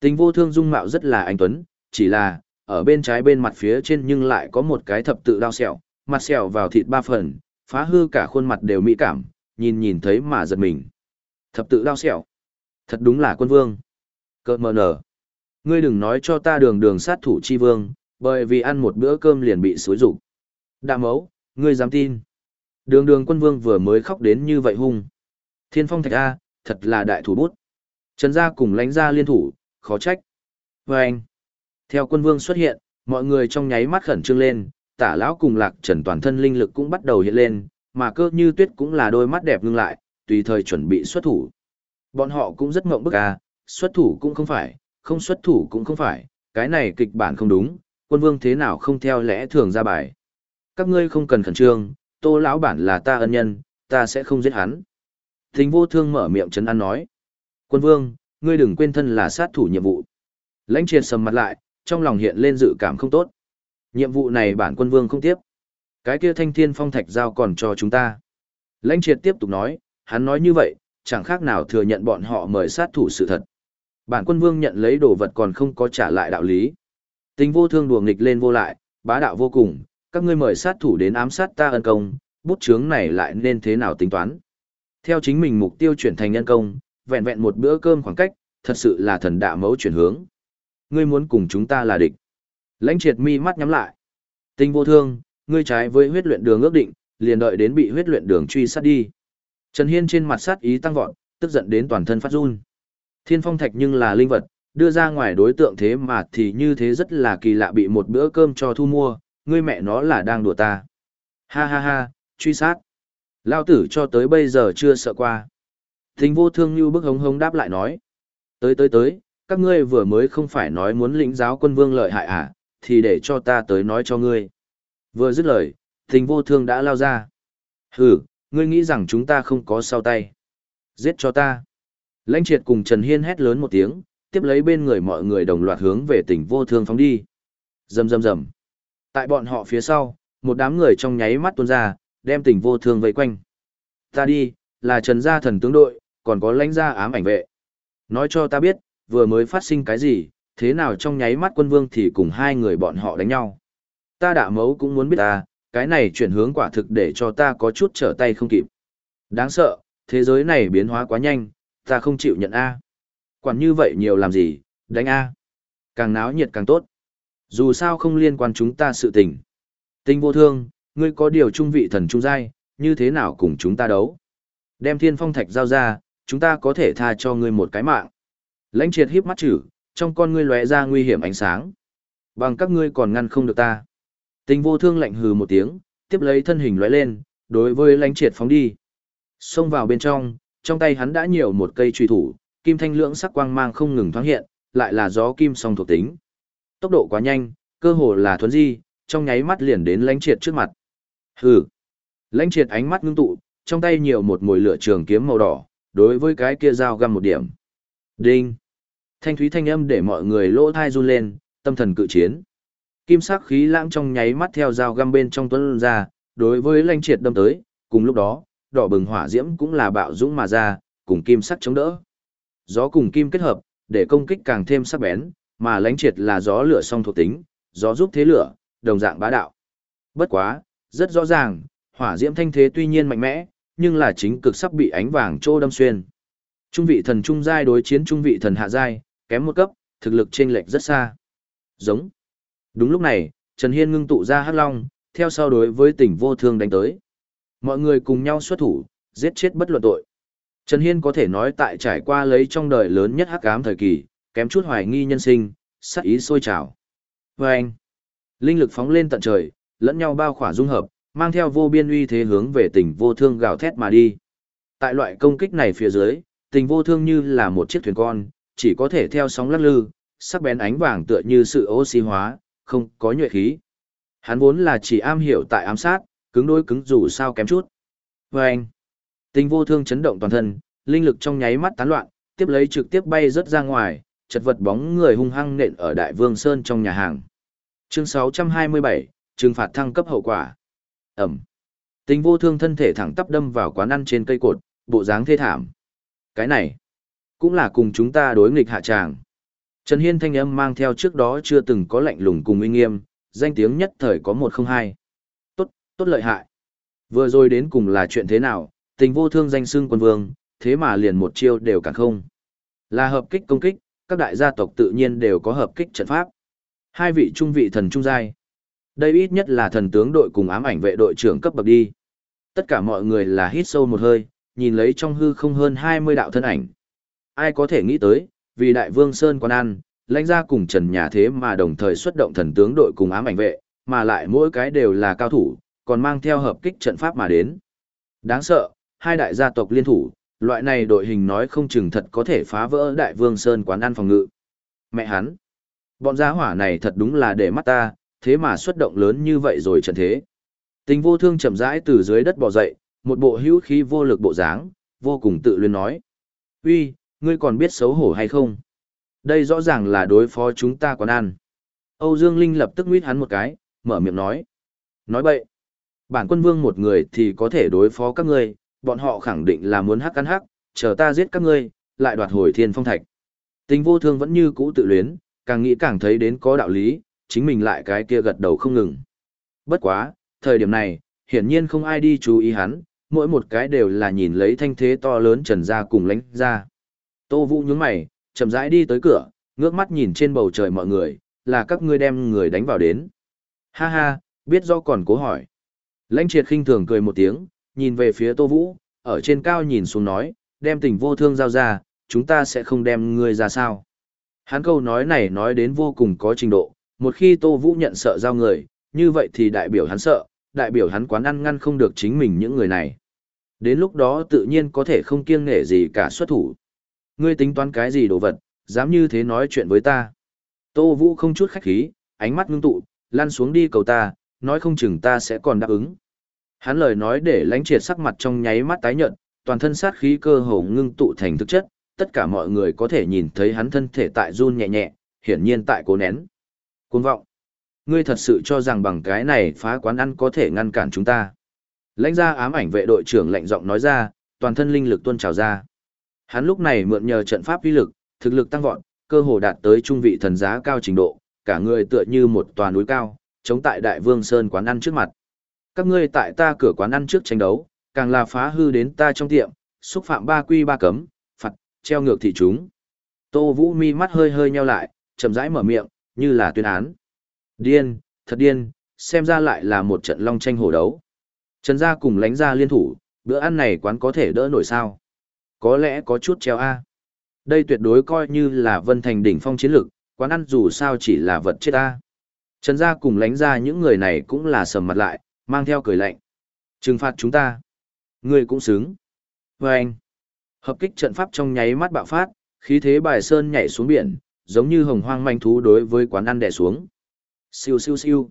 Tình vô thương dung mạo rất là anh tuấn, chỉ là, ở bên trái bên mặt phía trên nhưng lại có một cái thập tự đao sẹo, mặt sẹo vào thịt ba phần, phá hư cả khuôn mặt đều mỹ cảm, nhìn nhìn thấy mà giật mình. Thập tự đao sẹo. Thật đúng là quân vương. Cơ mờ nở. Ngươi đừng nói cho ta đường đường sát thủ chi vương, bởi vì ăn một bữa cơm liền bị xối rụng. Đạ mấu, ngươi dám tin. Đường đường quân vương vừa mới khóc đến như vậy hung. Thiên phong thạch A, thật là đại thủ bút. Trần gia cùng lãnh gia liên thủ, khó trách. Và anh. Theo quân vương xuất hiện, mọi người trong nháy mắt khẩn trương lên, tả lão cùng lạc trần toàn thân linh lực cũng bắt đầu hiện lên, mà cơ như tuyết cũng là đôi mắt đẹp ngưng lại, tùy thời chuẩn bị xuất thủ. Bọn họ cũng rất ngộng bức à, xuất thủ cũng không phải, không xuất thủ cũng không phải, cái này kịch bản không đúng, quân vương thế nào không theo lẽ thường ra bài. Các ngươi không cần khẩn trương, tô lão bản là ta ân nhân, ta sẽ không giết hắn. Thính vô thương mở miệng chấn an nói. Quân vương, ngươi đừng quên thân là sát thủ nhiệm vụ. Lãnh triệt sầm mặt lại, trong lòng hiện lên dự cảm không tốt. Nhiệm vụ này bản quân vương không tiếp. Cái kia thanh thiên phong thạch giao còn cho chúng ta. Lãnh triệt tiếp tục nói, hắn nói như vậy, chẳng khác nào thừa nhận bọn họ mời sát thủ sự thật. Bản quân vương nhận lấy đồ vật còn không có trả lại đạo lý. Tình vô thương đùa nghịch lên vô lại, bá đạo vô cùng, các ngươi mời sát thủ đến ám sát ta ân công, bút chướng này lại nên thế nào tính toán. Theo chính mình mục tiêu chuyển thành nhân công, vẹn vẹn một bữa cơm khoảng cách, thật sự là thần đạ mẫu chuyển hướng. Ngươi muốn cùng chúng ta là địch. Lãnh triệt mi mắt nhắm lại. tinh vô thương, ngươi trái với huyết luyện đường ước định, liền đợi đến bị huyết luyện đường truy sát đi. Trần Hiên trên mặt sát ý tăng vọt, tức giận đến toàn thân phát run. Thiên phong thạch nhưng là linh vật, đưa ra ngoài đối tượng thế mà thì như thế rất là kỳ lạ bị một bữa cơm cho thu mua, ngươi mẹ nó là đang đùa ta. Ha ha ha, truy sát. Lao tử cho tới bây giờ chưa sợ qua. Thình vô thương như bức hống hống đáp lại nói. Tới tới tới, các ngươi vừa mới không phải nói muốn lĩnh giáo quân vương lợi hại à, thì để cho ta tới nói cho ngươi. Vừa dứt lời, tình vô thương đã lao ra. Hừ, ngươi nghĩ rằng chúng ta không có sau tay. Giết cho ta. Lãnh triệt cùng Trần Hiên hét lớn một tiếng, tiếp lấy bên người mọi người đồng loạt hướng về tình vô thương phóng đi. Rầm rầm rầm. Tại bọn họ phía sau, một đám người trong nháy mắt tuôn ra, đem tình vô thương vây quanh. Ta đi, là Trần gia thần tướng đội, còn có lãnh gia ám ảnh vệ. Nói cho ta biết, vừa mới phát sinh cái gì, thế nào trong nháy mắt quân vương thì cùng hai người bọn họ đánh nhau. Ta đạ mấu cũng muốn biết ta, cái này chuyển hướng quả thực để cho ta có chút trở tay không kịp. Đáng sợ, thế giới này biến hóa quá nhanh, ta không chịu nhận A. Quản như vậy nhiều làm gì, đánh A. Càng náo nhiệt càng tốt. Dù sao không liên quan chúng ta sự tình. Tinh vô thương, ngươi có điều trung vị thần trung giai, như thế nào cùng chúng ta đấu. Đem thiên phong thạch giao ra, chúng ta có thể tha cho ngươi một cái mạng. Lãnh triệt híp mắt chữ, trong con ngươi lóe ra nguy hiểm ánh sáng. Bằng các ngươi còn ngăn không được ta. Tình vô thương lạnh hừ một tiếng, tiếp lấy thân hình lóe lên, đối với lãnh triệt phóng đi. Xông vào bên trong, trong tay hắn đã nhiều một cây truy thủ, kim thanh lưỡng sắc quang mang không ngừng thoáng hiện, lại là gió kim song thuộc tính. Tốc độ quá nhanh, cơ hồ là thuấn di, trong nháy mắt liền đến lãnh triệt trước mặt. Hừ. Lãnh triệt ánh mắt ngưng tụ, trong tay nhiều một mồi lửa trường kiếm màu đỏ, đối với cái kia dao găm một điểm. Đinh. Thanh thúy thanh âm để mọi người lỗ thai run lên, tâm thần cự chiến. Kim sắc khí lãng trong nháy mắt theo dao găm bên trong tuấn ra, đối với lãnh triệt đâm tới, cùng lúc đó, đỏ bừng hỏa diễm cũng là bạo dũng mà ra, cùng kim sắc chống đỡ. Gió cùng kim kết hợp, để công kích càng thêm sắc bén, mà lãnh triệt là gió lửa song thuộc tính, gió giúp thế lửa, đồng dạng bá đạo. Bất quá, rất rõ ràng, hỏa diễm thanh thế tuy nhiên mạnh mẽ, nhưng là chính cực sắp bị ánh vàng trô đâm xuyên. Trung vị thần trung giai đối chiến trung vị thần hạ giai, kém một cấp, thực lực chênh lệch rất xa. Giống. Đúng lúc này, Trần Hiên ngưng tụ ra hắc long, theo sau đối với tỉnh vô thương đánh tới. Mọi người cùng nhau xuất thủ, giết chết bất luận tội. Trần Hiên có thể nói tại trải qua lấy trong đời lớn nhất hắc ám thời kỳ, kém chút hoài nghi nhân sinh, sát ý sôi trào. Và anh, linh lực phóng lên tận trời, lẫn nhau bao khỏa dung hợp, mang theo vô biên uy thế hướng về tỉnh vô thương gào thét mà đi. Tại loại công kích này phía dưới, tình vô thương như là một chiếc thuyền con, chỉ có thể theo sóng lắc lư, sắc bén ánh vàng tựa như sự oxy hóa, không có nhuệ khí. Hắn vốn là chỉ am hiểu tại ám sát, cứng đối cứng dù sao kém chút. Và anh, tình vô thương chấn động toàn thân, linh lực trong nháy mắt tán loạn, tiếp lấy trực tiếp bay rất ra ngoài, chật vật bóng người hung hăng nện ở Đại Vương Sơn trong nhà hàng. Chương 627, trừng phạt thăng cấp hậu quả. Ẩm. Tình vô thương thân thể thẳng tắp đâm vào quán ăn trên cây cột, bộ dáng thê thảm. Cái này, cũng là cùng chúng ta đối nghịch hạ tràng. Trần Hiên thanh âm mang theo trước đó chưa từng có lạnh lùng cùng uy nghiêm, danh tiếng nhất thời có một không hai. Tốt, tốt lợi hại. Vừa rồi đến cùng là chuyện thế nào, tình vô thương danh xưng quân vương, thế mà liền một chiêu đều cả không. Là hợp kích công kích, các đại gia tộc tự nhiên đều có hợp kích trận pháp. Hai vị trung vị thần trung giai. Đây ít nhất là thần tướng đội cùng ám ảnh vệ đội trưởng cấp bậc đi. Tất cả mọi người là hít sâu một hơi, nhìn lấy trong hư không hơn 20 đạo thân ảnh. Ai có thể nghĩ tới, vì đại vương Sơn quan ăn, lãnh ra cùng trần nhà thế mà đồng thời xuất động thần tướng đội cùng ám ảnh vệ, mà lại mỗi cái đều là cao thủ, còn mang theo hợp kích trận pháp mà đến. Đáng sợ, hai đại gia tộc liên thủ, loại này đội hình nói không chừng thật có thể phá vỡ đại vương Sơn quán ăn phòng ngự. Mẹ hắn, bọn gia hỏa này thật đúng là để mắt ta, thế mà xuất động lớn như vậy rồi trận thế. Tình vô thương chậm rãi từ dưới đất bò dậy, một bộ hữu khí vô lực bộ dáng, vô cùng tự luyến nói. Uy, ngươi còn biết xấu hổ hay không? Đây rõ ràng là đối phó chúng ta còn ăn. Âu Dương Linh lập tức nguyết hắn một cái, mở miệng nói. Nói bậy. Bản quân vương một người thì có thể đối phó các ngươi, bọn họ khẳng định là muốn hắc ăn hắc, chờ ta giết các ngươi, lại đoạt hồi thiên phong thạch. Tình vô thương vẫn như cũ tự luyến, càng nghĩ càng thấy đến có đạo lý, chính mình lại cái kia gật đầu không ngừng. Bất quá, thời điểm này, hiển nhiên không ai đi chú ý hắn, mỗi một cái đều là nhìn lấy thanh thế to lớn trần ra cùng lánh ra. Tô Vũ nhướng mày, chậm rãi đi tới cửa, ngước mắt nhìn trên bầu trời mọi người, là các ngươi đem người đánh vào đến. Ha ha, biết do còn cố hỏi. Lãnh triệt khinh thường cười một tiếng, nhìn về phía Tô Vũ, ở trên cao nhìn xuống nói, đem tình vô thương giao ra, chúng ta sẽ không đem ngươi ra sao. Hắn câu nói này nói đến vô cùng có trình độ, một khi Tô Vũ nhận sợ giao người, như vậy thì đại biểu hắn sợ, đại biểu hắn quán ăn ngăn không được chính mình những người này. Đến lúc đó tự nhiên có thể không kiêng nể gì cả xuất thủ. Ngươi tính toán cái gì đồ vật, dám như thế nói chuyện với ta. Tô Vũ không chút khách khí, ánh mắt ngưng tụ, lăn xuống đi cầu ta, nói không chừng ta sẽ còn đáp ứng. Hắn lời nói để lánh triệt sắc mặt trong nháy mắt tái nhợt, toàn thân sát khí cơ hồ ngưng tụ thành thực chất, tất cả mọi người có thể nhìn thấy hắn thân thể tại run nhẹ nhẹ, hiển nhiên tại cố nén. Cuồng vọng. Ngươi thật sự cho rằng bằng cái này phá quán ăn có thể ngăn cản chúng ta. Lãnh gia ám ảnh vệ đội trưởng lạnh giọng nói ra, toàn thân linh lực tuôn trào ra. Hắn lúc này mượn nhờ trận pháp uy lực, thực lực tăng vọt, cơ hồ đạt tới trung vị thần giá cao trình độ, cả người tựa như một tòa núi cao, chống tại Đại Vương Sơn quán ăn trước mặt. Các ngươi tại ta cửa quán ăn trước tranh đấu, càng là phá hư đến ta trong tiệm, xúc phạm ba quy ba cấm, phạt, treo ngược thị chúng. Tô Vũ mi mắt hơi hơi nheo lại, chậm rãi mở miệng, như là tuyên án. Điên, thật điên, xem ra lại là một trận long tranh hổ đấu. Trần gia cùng lánh gia liên thủ, bữa ăn này quán có thể đỡ nổi sao. Có lẽ có chút treo A. Đây tuyệt đối coi như là vân thành đỉnh phong chiến lực, quán ăn dù sao chỉ là vật chết A. Trần gia cùng lánh gia những người này cũng là sầm mặt lại, mang theo cười lạnh. Trừng phạt chúng ta. Ngươi cũng xứng. Và anh. Hợp kích trận pháp trong nháy mắt bạo phát, khí thế bài sơn nhảy xuống biển, giống như hồng hoang manh thú đối với quán ăn đè xuống. Siêu siêu siêu.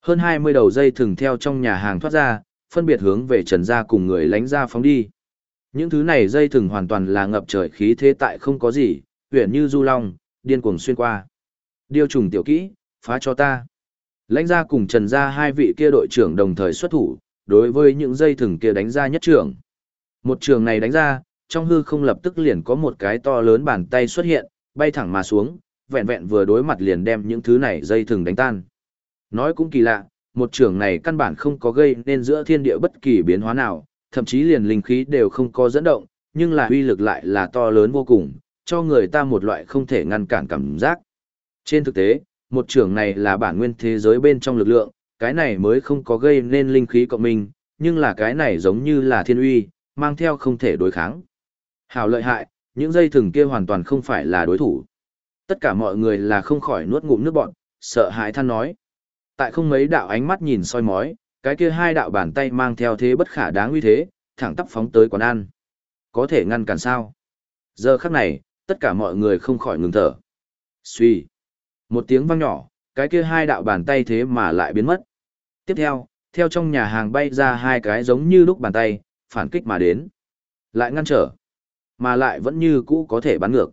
Hơn 20 đầu dây thường theo trong nhà hàng thoát ra, phân biệt hướng về Trần gia cùng người lánh ra phóng đi. Những thứ này dây thừng hoàn toàn là ngập trời khí thế tại không có gì, huyền như du long, điên cuồng xuyên qua. Điều trùng tiểu kỹ, phá cho ta. Lãnh gia cùng Trần gia hai vị kia đội trưởng đồng thời xuất thủ, đối với những dây thừng kia đánh ra nhất trưởng. Một trường này đánh ra, trong hư không lập tức liền có một cái to lớn bàn tay xuất hiện, bay thẳng mà xuống, vẹn vẹn vừa đối mặt liền đem những thứ này dây thừng đánh tan. Nói cũng kỳ lạ, một trường này căn bản không có gây nên giữa thiên địa bất kỳ biến hóa nào, thậm chí liền linh khí đều không có dẫn động, nhưng là uy lực lại là to lớn vô cùng, cho người ta một loại không thể ngăn cản cảm giác. Trên thực tế, một trường này là bản nguyên thế giới bên trong lực lượng, cái này mới không có gây nên linh khí cộng minh, nhưng là cái này giống như là thiên uy, mang theo không thể đối kháng. Hào lợi hại, những dây thừng kia hoàn toàn không phải là đối thủ. Tất cả mọi người là không khỏi nuốt ngụm nước bọn, sợ hãi than nói. Tại không mấy đạo ánh mắt nhìn soi mói, cái kia hai đạo bàn tay mang theo thế bất khả đáng uy thế, thẳng tắp phóng tới quán ăn. Có thể ngăn cản sao? Giờ khắc này, tất cả mọi người không khỏi ngừng thở. Suy. Một tiếng vang nhỏ, cái kia hai đạo bàn tay thế mà lại biến mất. Tiếp theo, theo trong nhà hàng bay ra hai cái giống như lúc bàn tay, phản kích mà đến. Lại ngăn trở, mà lại vẫn như cũ có thể bắn ngược.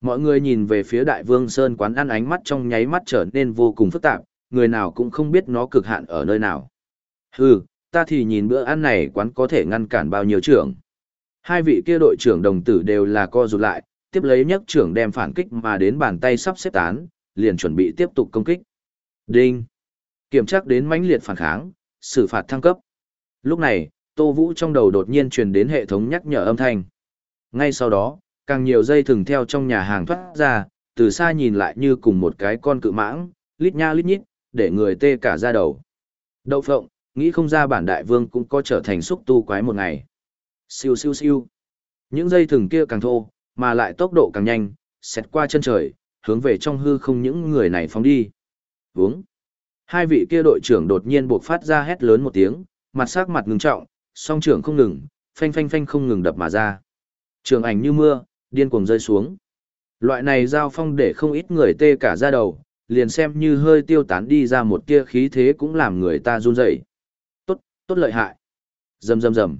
Mọi người nhìn về phía đại vương Sơn quán ăn ánh mắt trong nháy mắt trở nên vô cùng phức tạp, người nào cũng không biết nó cực hạn ở nơi nào. Hừ, ta thì nhìn bữa ăn này quán có thể ngăn cản bao nhiêu trưởng. Hai vị kia đội trưởng đồng tử đều là co rụt lại, tiếp lấy nhấc trưởng đem phản kích mà đến bàn tay sắp xếp tán, liền chuẩn bị tiếp tục công kích. Đinh! Kiểm tra đến mãnh liệt phản kháng, xử phạt thăng cấp. Lúc này, Tô Vũ trong đầu đột nhiên truyền đến hệ thống nhắc nhở âm thanh. Ngay sau đó, càng nhiều dây thừng theo trong nhà hàng thoát ra, từ xa nhìn lại như cùng một cái con cự mãng, lít nha lít nhít, để người tê cả da đầu. Đậu phộng, nghĩ không ra bản đại vương cũng có trở thành xúc tu quái một ngày. Siêu siêu siêu. Những dây thừng kia càng thô, mà lại tốc độ càng nhanh, xẹt qua chân trời, hướng về trong hư không những người này phóng đi. Vướng. Hai vị kia đội trưởng đột nhiên buộc phát ra hét lớn một tiếng, mặt sắc mặt ngừng trọng, song trưởng không ngừng, phanh phanh phanh không ngừng đập mà ra. Trường ảnh như mưa, điên cuồng rơi xuống. Loại này giao phong để không ít người tê cả da đầu, liền xem như hơi tiêu tán đi ra một tia khí thế cũng làm người ta run rẩy. Tốt, lợi hại. Rầm rầm rầm.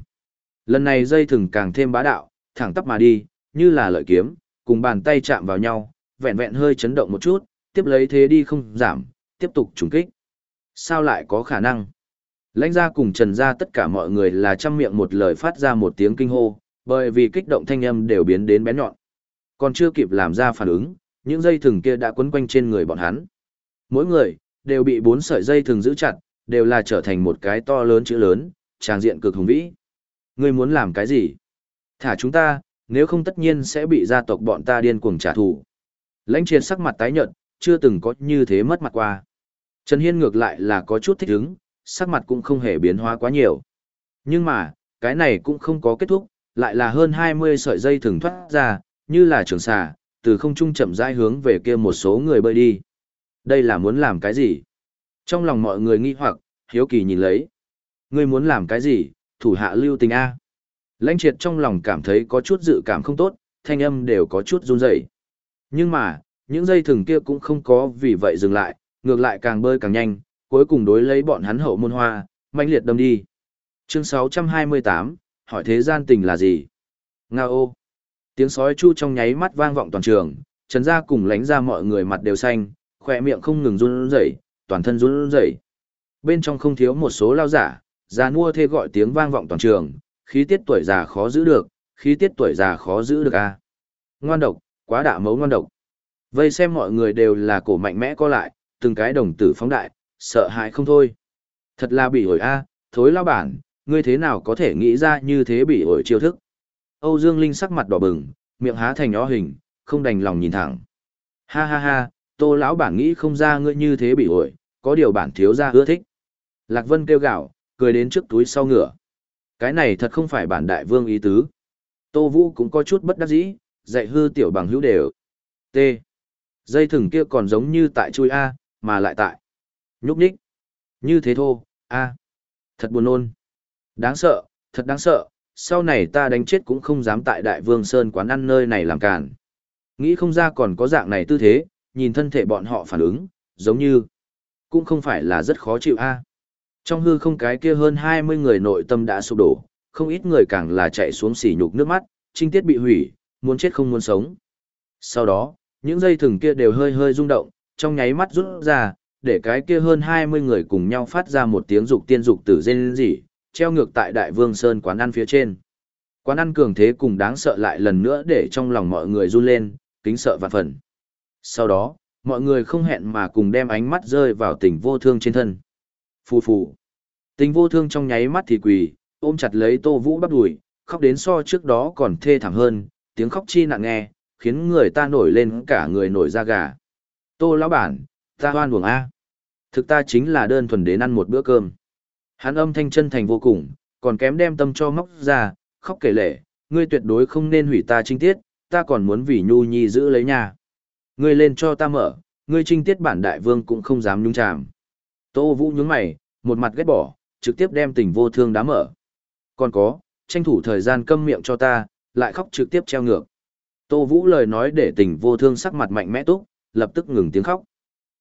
Lần này dây thừng càng thêm bá đạo, thẳng tắp mà đi, như là lợi kiếm, cùng bàn tay chạm vào nhau, vẹn vẹn hơi chấn động một chút, tiếp lấy thế đi không giảm, tiếp tục trùng kích. Sao lại có khả năng? Lãnh gia cùng trần gia tất cả mọi người là trăm miệng một lời phát ra một tiếng kinh hô, bởi vì kích động thanh âm đều biến đến bén nhọn. Còn chưa kịp làm ra phản ứng, những dây thừng kia đã quấn quanh trên người bọn hắn. Mỗi người, đều bị bốn sợi dây thừng giữ chặt, đều là trở thành một cái to lớn chữ lớn, tràng diện cực hùng vĩ. Ngươi muốn làm cái gì? Thả chúng ta, nếu không tất nhiên sẽ bị gia tộc bọn ta điên cuồng trả thù. Lãnh triệt sắc mặt tái nhợt, chưa từng có như thế mất mặt qua. Trần Hiên ngược lại là có chút thích ứng, sắc mặt cũng không hề biến hóa quá nhiều. Nhưng mà, cái này cũng không có kết thúc, lại là hơn 20 sợi dây thường thoát ra, như là trường xà, từ không trung chậm rãi hướng về kia một số người bơi đi. Đây là muốn làm cái gì? Trong lòng mọi người nghi hoặc, hiếu kỳ nhìn lấy. Ngươi muốn làm cái gì, thủ hạ lưu tình A. Lãnh triệt trong lòng cảm thấy có chút dự cảm không tốt, thanh âm đều có chút run rẩy. Nhưng mà, những dây thừng kia cũng không có vì vậy dừng lại, ngược lại càng bơi càng nhanh, cuối cùng đối lấy bọn hắn hậu môn hoa, manh liệt đâm đi. Chương 628, hỏi thế gian tình là gì? Nga ô! Tiếng sói chu trong nháy mắt vang vọng toàn trường, Trần Gia cùng lánh ra mọi người mặt đều xanh, khỏe miệng không ngừng run rẩy, toàn thân run rẩy. Bên trong không thiếu một số lao giả, già nua thê gọi tiếng vang vọng toàn trường, khí tiết tuổi già khó giữ được, khí tiết tuổi già khó giữ được a. À. Ngoan độc, quá đả mấu ngoan độc. Vây xem mọi người đều là cổ mạnh mẽ co lại, từng cái đồng tử phóng đại, sợ hãi không thôi. Thật là bị ổi a, à, thối lao bản, ngươi thế nào có thể nghĩ ra như thế bị ổi chiêu thức. Âu Dương Linh sắc mặt đỏ bừng, miệng há thành nhó hình, không đành lòng nhìn thẳng. Ha ha ha, tô lão bản nghĩ không ra ngươi như thế bị ổi, có điều bản thiếu ra ưa thích. Lạc Vân kêu gạo, cười đến trước túi sau ngửa Cái này thật không phải bản đại vương ý tứ. Tô Vũ cũng có chút bất đắc dĩ, dạy hư tiểu bằng hữu đều. T. Dây thừng kia còn giống như tại chui A, mà lại tại. Nhúc nhích. Như thế thô, A. Thật buồn nôn. Đáng sợ, thật đáng sợ, sau này ta đánh chết cũng không dám tại Đại Vương Sơn quán ăn nơi này làm cản. Nghĩ không ra còn có dạng này tư thế, nhìn thân thể bọn họ phản ứng, giống như, cũng không phải là rất khó chịu a. Trong hư không cái kia hơn 20 người nội tâm đã sụp đổ, không ít người càng là chạy xuống xỉ nhục nước mắt, trinh tiết bị hủy, muốn chết không muốn sống. Sau đó, những dây thừng kia đều hơi hơi rung động, trong nháy mắt rút ra, để cái kia hơn 20 người cùng nhau phát ra một tiếng dục tiên dục tử rên rỉ, treo ngược tại Đại Vương Sơn quán ăn phía trên. Quán ăn cường thế cùng đáng sợ lại lần nữa để trong lòng mọi người run lên, kính sợ vạn phần. Sau đó, mọi người không hẹn mà cùng đem ánh mắt rơi vào tình vô thương trên thân. Phù phù. Tình vô thương trong nháy mắt thì quỳ, ôm chặt lấy Tô Vũ bắt đùi, khóc đến so trước đó còn thê thảm hơn, tiếng khóc chi nặng nghe, khiến người ta nổi lên cả người nổi da gà. Tô lão bản, ta hoan buồng A. Thực ta chính là đơn thuần đến ăn một bữa cơm. Hắn âm thanh chân thành vô cùng, còn kém đem tâm cho móc ra, khóc kể lệ, ngươi tuyệt đối không nên hủy ta trinh tiết, ta còn muốn vì nhu nhi giữ lấy nhà. Ngươi lên cho ta mở, ngươi trinh tiết bản đại vương cũng không dám nhung chàm. Tô Vũ nhướng mày, một mặt ghét bỏ, trực tiếp đem tình vô thương đá mở. Còn có, tranh thủ thời gian câm miệng cho ta, lại khóc trực tiếp treo ngược. Tô Vũ lời nói để tình vô thương sắc mặt mạnh mẽ túc, lập tức ngừng tiếng khóc.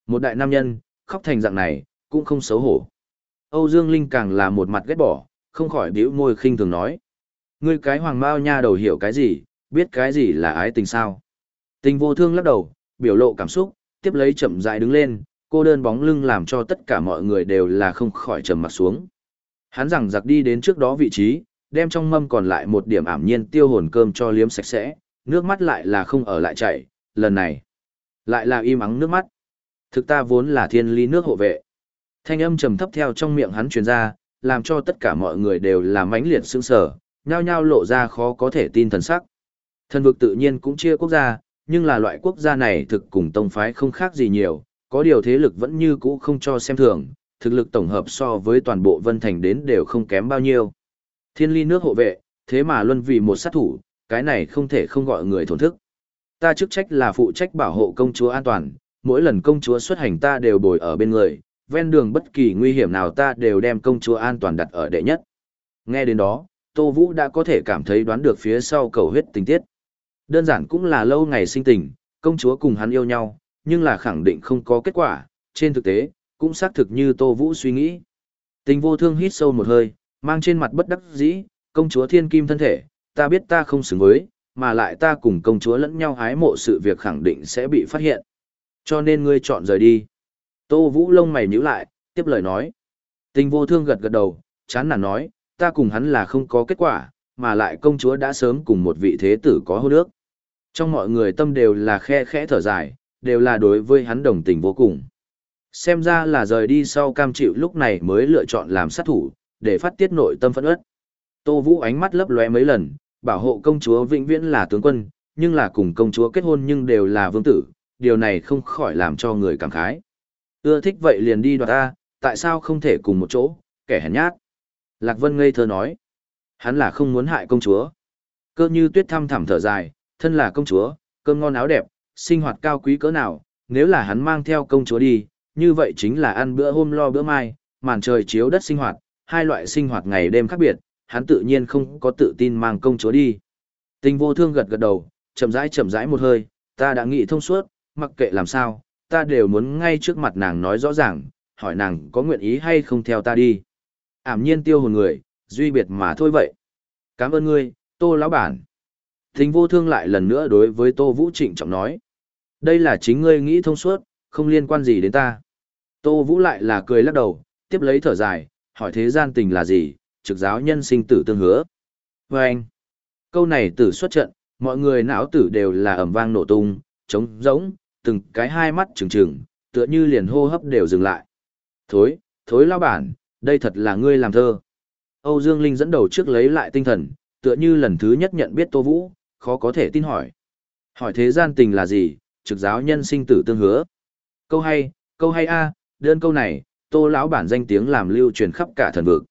Một đại nam nhân, khóc thành dạng này, cũng không xấu hổ. Âu Dương Linh càng là một mặt ghét bỏ, không khỏi bĩu môi khinh thường nói. Ngươi cái hoàng mao nha đầu hiểu cái gì, biết cái gì là ái tình sao. Tình vô thương lắc đầu, biểu lộ cảm xúc, tiếp lấy chậm rãi đứng lên, cô đơn bóng lưng làm cho tất cả mọi người đều là không khỏi trầm mặt xuống. Hắn rằng giặc đi đến trước đó vị trí, đem trong mâm còn lại một điểm ảm nhiên tiêu hồn cơm cho liếm sạch sẽ, nước mắt lại là không ở lại chảy, lần này lại là im ắng nước mắt. Thực ta vốn là thiên ly nước hộ vệ. Thanh âm trầm thấp theo trong miệng hắn truyền ra, làm cho tất cả mọi người đều là mãnh liệt sững sờ, nhao nhao lộ ra khó có thể tin thần sắc. Thần vực tự nhiên cũng chia quốc gia, nhưng là loại quốc gia này thực cùng tông phái không khác gì nhiều, có điều thế lực vẫn như cũ không cho xem thường, thực lực tổng hợp so với toàn bộ Vân Thành đến đều không kém bao nhiêu. Thiên ly nước hộ vệ, thế mà luân vì một sát thủ, cái này không thể không gọi người thổn thức. Ta chức trách là phụ trách bảo hộ công chúa an toàn, mỗi lần công chúa xuất hành ta đều bồi ở bên người, ven đường bất kỳ nguy hiểm nào ta đều đem công chúa an toàn đặt ở đệ nhất. Nghe đến đó, Tô Vũ đã có thể cảm thấy đoán được phía sau cầu huyết tình tiết. Đơn giản cũng là lâu ngày sinh tình, công chúa cùng hắn yêu nhau, nhưng là khẳng định không có kết quả, trên thực tế, cũng xác thực như Tô Vũ suy nghĩ. Tình vô thương hít sâu một hơi, mang trên mặt bất đắc dĩ, công chúa thiên kim thân thể, ta biết ta không xứng với, mà lại ta cùng công chúa lẫn nhau hái mộ sự việc khẳng định sẽ bị phát hiện. Cho nên ngươi chọn rời đi. Tô Vũ lông mày nhíu lại, tiếp lời nói. Tình vô thương gật gật đầu, chán nản nói, ta cùng hắn là không có kết quả, mà lại công chúa đã sớm cùng một vị thế tử có hôn ước. Trong mọi người tâm đều là khe khẽ thở dài, đều là đối với hắn đồng tình vô cùng. Xem ra là rời đi sau cam chịu lúc này mới lựa chọn làm sát thủ, để phát tiết nội tâm phẫn ớt. Tô Vũ ánh mắt lấp lóe mấy lần, bảo hộ công chúa vĩnh viễn là tướng quân, nhưng là cùng công chúa kết hôn nhưng đều là vương tử, điều này không khỏi làm cho người cảm khái. Ưa thích vậy liền đi đoạt ta, tại sao không thể cùng một chỗ, kẻ hèn nhát. Lạc Vân ngây thơ nói, hắn là không muốn hại công chúa. Cơ như tuyết thăm thẳm thở dài, thân là công chúa, cơm ngon áo đẹp, sinh hoạt cao quý cỡ nào, nếu là hắn mang theo công chúa đi, như vậy chính là ăn bữa hôm lo bữa mai, màn trời chiếu đất sinh hoạt, hai loại sinh hoạt ngày đêm khác biệt, hắn tự nhiên không có tự tin mang công chúa đi. Tình vô thương gật gật đầu, chậm rãi chậm rãi một hơi, ta đã nghĩ thông suốt, mặc kệ làm sao, ta đều muốn ngay trước mặt nàng nói rõ ràng, hỏi nàng có nguyện ý hay không theo ta đi. Ảm nhiên tiêu hồn người, duy biệt mà thôi vậy. Cảm ơn ngươi, tô lão bản. Thính vô thương lại lần nữa đối với Tô Vũ trịnh trọng nói. Đây là chính ngươi nghĩ thông suốt, không liên quan gì đến ta. Tô Vũ lại là cười lắc đầu, tiếp lấy thở dài, hỏi thế gian tình là gì, trực giáo nhân sinh tử tương hứa. Và anh, câu này tử xuất trận, mọi người não tử đều là ẩm vang nổ tung, trống rỗng, từng cái hai mắt trừng trừng, tựa như liền hô hấp đều dừng lại. Thối, thối lao bản, đây thật là ngươi làm thơ. Âu Dương Linh dẫn đầu trước lấy lại tinh thần, tựa như lần thứ nhất nhận biết Tô Vũ, khó có thể tin hỏi. Hỏi thế gian tình là gì, trực giáo nhân sinh tử tương hứa. Câu hay, câu hay a, đơn câu này, Tô lão bản danh tiếng làm lưu truyền khắp cả thần vực.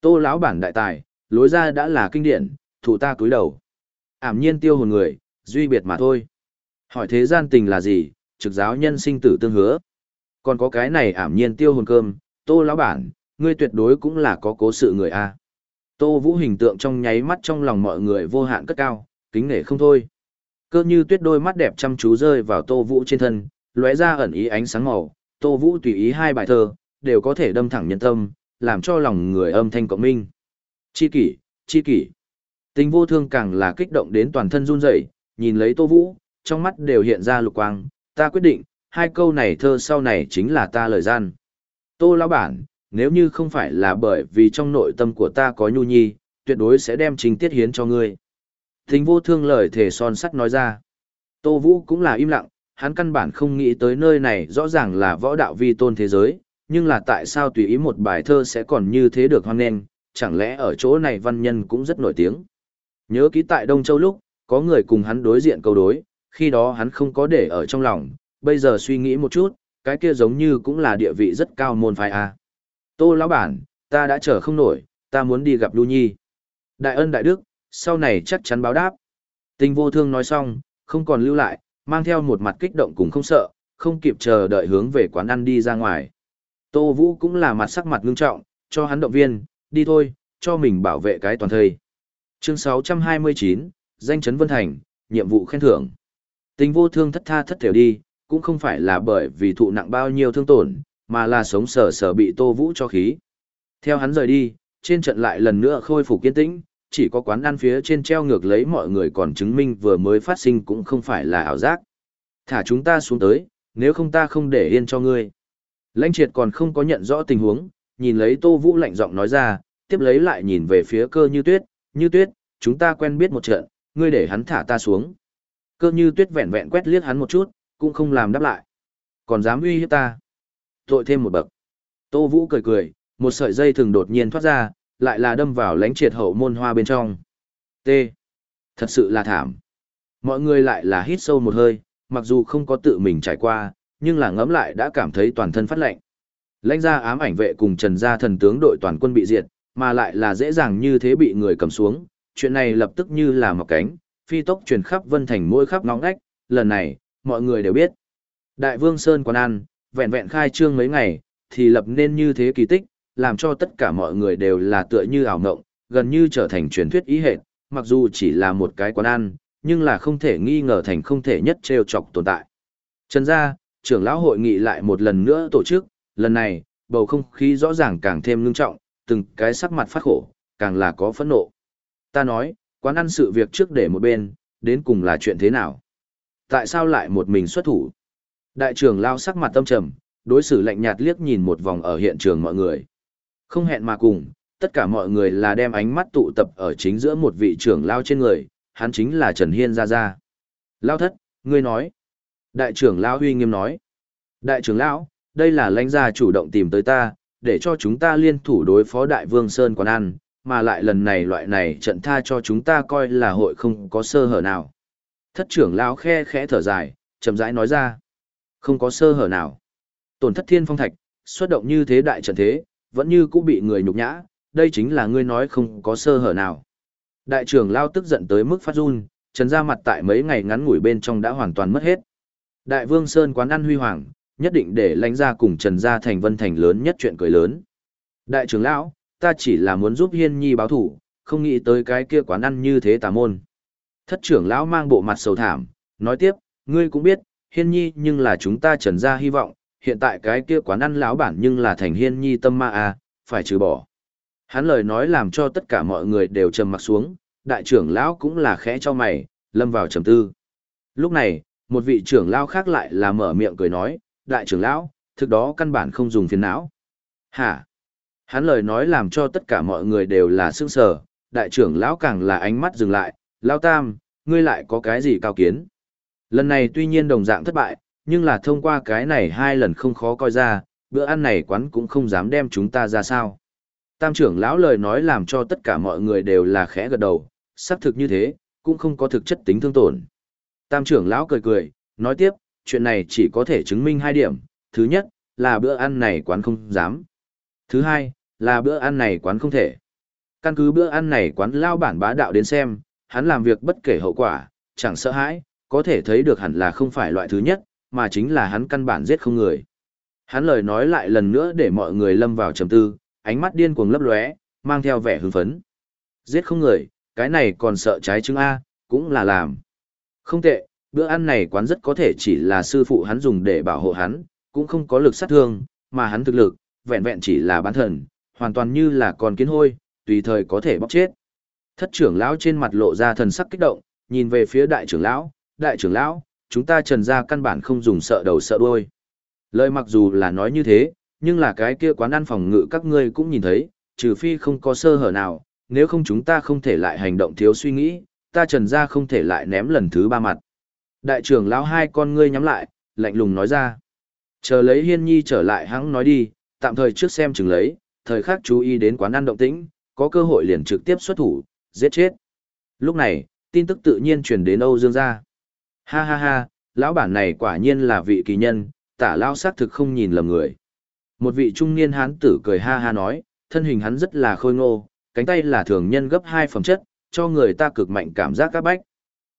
Tô lão bản đại tài, lối ra đã là kinh điển, thủ ta cúi đầu. Ảm nhiên tiêu hồn người, duy biệt mà thôi. Hỏi thế gian tình là gì, trực giáo nhân sinh tử tương hứa. Còn có cái này ảm nhiên tiêu hồn cơm, Tô lão bản, ngươi tuyệt đối cũng là có cố sự người a. Tô Vũ hình tượng trong nháy mắt trong lòng mọi người vô hạn cất cao, kính nể không thôi. Cơ như tuyết đôi mắt đẹp chăm chú rơi vào Tô Vũ trên thân, lóe ra ẩn ý ánh sáng màu, Tô Vũ tùy ý hai bài thơ, đều có thể đâm thẳng nhân tâm, làm cho lòng người âm thanh cộng minh. Chi kỷ, chi kỷ. Tình vô thương càng là kích động đến toàn thân run rẩy, nhìn lấy Tô Vũ, trong mắt đều hiện ra lục quang, ta quyết định, hai câu này thơ sau này chính là ta lời gian. Tô lão bản, nếu như không phải là bởi vì trong nội tâm của ta có nhu nhi, tuyệt đối sẽ đem trình tiết hiến cho ngươi. Thính vô thương lời thể son sắt nói ra. Tô Vũ cũng là im lặng, hắn căn bản không nghĩ tới nơi này rõ ràng là võ đạo vi tôn thế giới, nhưng là tại sao tùy ý một bài thơ sẽ còn như thế được hoan nghênh, chẳng lẽ ở chỗ này văn nhân cũng rất nổi tiếng. Nhớ ký tại Đông Châu lúc, có người cùng hắn đối diện câu đối, khi đó hắn không có để ở trong lòng, bây giờ suy nghĩ một chút, cái kia giống như cũng là địa vị rất cao môn phái a. Tô lão bản, ta đã chờ không nổi, ta muốn đi gặp Đu Nhi. Đại ân đại đức, sau này chắc chắn báo đáp. Tình vô thương nói xong, không còn lưu lại, mang theo một mặt kích động cùng không sợ, không kịp chờ đợi hướng về quán ăn đi ra ngoài. Tô Vũ cũng là mặt sắc mặt ngưng trọng, cho hắn động viên, đi thôi, cho mình bảo vệ cái toàn thời. Chương 629, danh chấn Vân Thành, nhiệm vụ khen thưởng. Tình vô thương thất tha thất thểu đi, cũng không phải là bởi vì thụ nặng bao nhiêu thương tổn, mà là sống sờ sờ bị Tô Vũ cho khí. Theo hắn rời đi, trên trận lại lần nữa khôi phục kiên tĩnh, chỉ có quán ăn phía trên treo ngược lấy mọi người còn chứng minh vừa mới phát sinh cũng không phải là ảo giác. Thả chúng ta xuống tới, nếu không ta không để yên cho ngươi. Lãnh triệt còn không có nhận rõ tình huống, nhìn lấy Tô Vũ lạnh giọng nói ra, tiếp lấy lại nhìn về phía cơ như tuyết, như tuyết, chúng ta quen biết một trận, ngươi để hắn thả ta xuống. Cơ như tuyết vẹn vẹn quét liếc hắn một chút, cũng không làm đáp lại. Còn dám uy hiếp ta. Tội thêm một bậc. Tô Vũ cười cười, một sợi dây thường đột nhiên thoát ra, lại là đâm vào lánh triệt hậu môn hoa bên trong. T. Thật sự là thảm. Mọi người lại là hít sâu một hơi, mặc dù không có tự mình trải qua, nhưng là ngẫm lại đã cảm thấy toàn thân phát lạnh. Lãnh gia ám ảnh vệ cùng trần gia thần tướng đội toàn quân bị diệt, mà lại là dễ dàng như thế bị người cầm xuống, chuyện này lập tức như là một cánh, phi tốc truyền khắp vân thành mỗi khắp ngõ ngách, lần này, mọi người đều biết. Đại vương Sơn quán ăn, vẹn vẹn khai trương mấy ngày, thì lập nên như thế kỳ tích, làm cho tất cả mọi người đều là tựa như ảo ngộng, gần như trở thành truyền thuyết ý hệt, mặc dù chỉ là một cái quán ăn, nhưng là không thể nghi ngờ thành không thể nhất trêu chọc tồn tại. Trần gia, trưởng lão hội nghị lại một lần nữa tổ chức, lần này, bầu không khí rõ ràng càng thêm ngưng trọng, từng cái sắc mặt phát khổ, càng là có phẫn nộ. Ta nói, quán ăn sự việc trước để một bên, đến cùng là chuyện thế nào? Tại sao lại một mình xuất thủ? Đại trưởng lao sắc mặt tâm trầm, đối xử lạnh nhạt liếc nhìn một vòng ở hiện trường mọi người. Không hẹn mà cùng, tất cả mọi người là đem ánh mắt tụ tập ở chính giữa một vị trưởng lao trên người, hắn chính là Trần Hiên Gia Gia. Lao thất, ngươi nói. Đại trưởng lao huy nghiêm nói. Đại trưởng lão, đây là lãnh gia chủ động tìm tới ta, để cho chúng ta liên thủ đối phó đại vương Sơn quán An, mà lại lần này loại này trận tha cho chúng ta coi là hội không có sơ hở nào. Thất trưởng lão khe khẽ thở dài, chậm rãi nói ra. Không có sơ hở nào. Tổn thất thiên phong thạch, xuất động như thế đại trận thế, vẫn như cũng bị người nhục nhã, đây chính là ngươi nói không có sơ hở nào. Đại trưởng lao tức giận tới mức phát run, trần ra mặt tại mấy ngày ngắn ngủi bên trong đã hoàn toàn mất hết. Đại vương Sơn quán ăn huy hoàng, nhất định để lãnh ra cùng trần gia thành vân thành lớn nhất chuyện cười lớn. Đại trưởng lão, ta chỉ là muốn giúp hiên nhi báo thủ, không nghĩ tới cái kia quán ăn như thế tà môn. Thất trưởng lão mang bộ mặt sầu thảm, nói tiếp, ngươi cũng biết, hiên nhi nhưng là chúng ta trần gia hy vọng, hiện tại cái kia quán ăn lão bản nhưng là thành hiên nhi tâm ma à, phải trừ bỏ. Hắn lời nói làm cho tất cả mọi người đều trầm mặt xuống, đại trưởng lão cũng là khẽ cho mày, lâm vào trầm tư. Lúc này, một vị trưởng lão khác lại là mở miệng cười nói, đại trưởng lão, thực đó căn bản không dùng phiền não. Hả? Hắn lời nói làm cho tất cả mọi người đều là sững sờ, đại trưởng lão càng là ánh mắt dừng lại, lão tam, ngươi lại có cái gì cao kiến. Lần này tuy nhiên đồng dạng thất bại, nhưng là thông qua cái này hai lần không khó coi ra, bữa ăn này quán cũng không dám đem chúng ta ra sao. Tam trưởng lão lời nói làm cho tất cả mọi người đều là khẽ gật đầu, xác thực như thế, cũng không có thực chất tính thương tổn. Tam trưởng lão cười cười, nói tiếp, chuyện này chỉ có thể chứng minh hai điểm, thứ nhất, là bữa ăn này quán không dám. Thứ hai, là bữa ăn này quán không thể. Căn cứ bữa ăn này quán lao bản bá đạo đến xem, hắn làm việc bất kể hậu quả, chẳng sợ hãi, có thể thấy được hẳn là không phải loại thứ nhất, mà chính là hắn căn bản giết không người. Hắn lời nói lại lần nữa để mọi người lâm vào trầm tư, ánh mắt điên cuồng lấp lóe, mang theo vẻ hưng phấn. Giết không người, cái này còn sợ trái chứng A, cũng là làm. Không tệ, bữa ăn này quán rất có thể chỉ là sư phụ hắn dùng để bảo hộ hắn, cũng không có lực sát thương, mà hắn thực lực, vẹn vẹn chỉ là bán thần, hoàn toàn như là con kiến hôi, tùy thời có thể bóc chết. Thất trưởng lão trên mặt lộ ra thần sắc kích động, nhìn về phía đại trưởng lão, đại trưởng lão, chúng ta trần ra căn bản không dùng sợ đầu sợ đuôi. Lời mặc dù là nói như thế, nhưng là cái kia quán ăn phòng ngự các ngươi cũng nhìn thấy, trừ phi không có sơ hở nào, nếu không chúng ta không thể lại hành động thiếu suy nghĩ, ta trần ra không thể lại ném lần thứ ba mặt. Đại trưởng lão hai con ngươi nhắm lại, lạnh lùng nói ra. Chờ lấy hiên nhi trở lại hắn nói đi, tạm thời trước xem chừng lấy, thời khắc chú ý đến quán ăn động tĩnh, có cơ hội liền trực tiếp xuất thủ, giết chết. Lúc này, tin tức tự nhiên truyền đến Âu Dương gia. Ha ha ha, lão bản này quả nhiên là vị kỳ nhân, tả lao xác thực không nhìn lầm người. Một vị trung niên hán tử cười ha ha nói, thân hình hắn rất là khôi ngô, cánh tay là thường nhân gấp hai phẩm chất, cho người ta cực mạnh cảm giác các bách.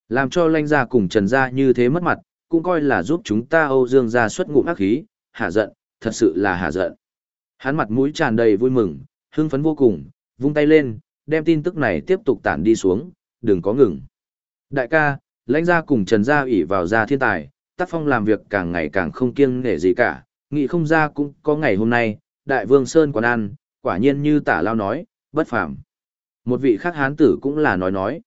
Làm cho lanh gia cùng trần gia như thế mất mặt, cũng coi là giúp chúng ta Âu Dương gia xuất ngụm ác khí, hạ giận, thật sự là hạ giận. Hắn mặt mũi tràn đầy vui mừng, hưng phấn vô cùng, vung tay lên, đem tin tức này tiếp tục tản đi xuống, đừng có ngừng. Đại ca, lãnh gia cùng trần gia ủy vào gia thiên tài, tác phong làm việc càng ngày càng không kiêng nể gì cả, nghĩ không ra cũng có ngày hôm nay, đại vương Sơn quán ăn, quả nhiên như tả lao nói, bất phàm. Một vị khác hán tử cũng là nói nói.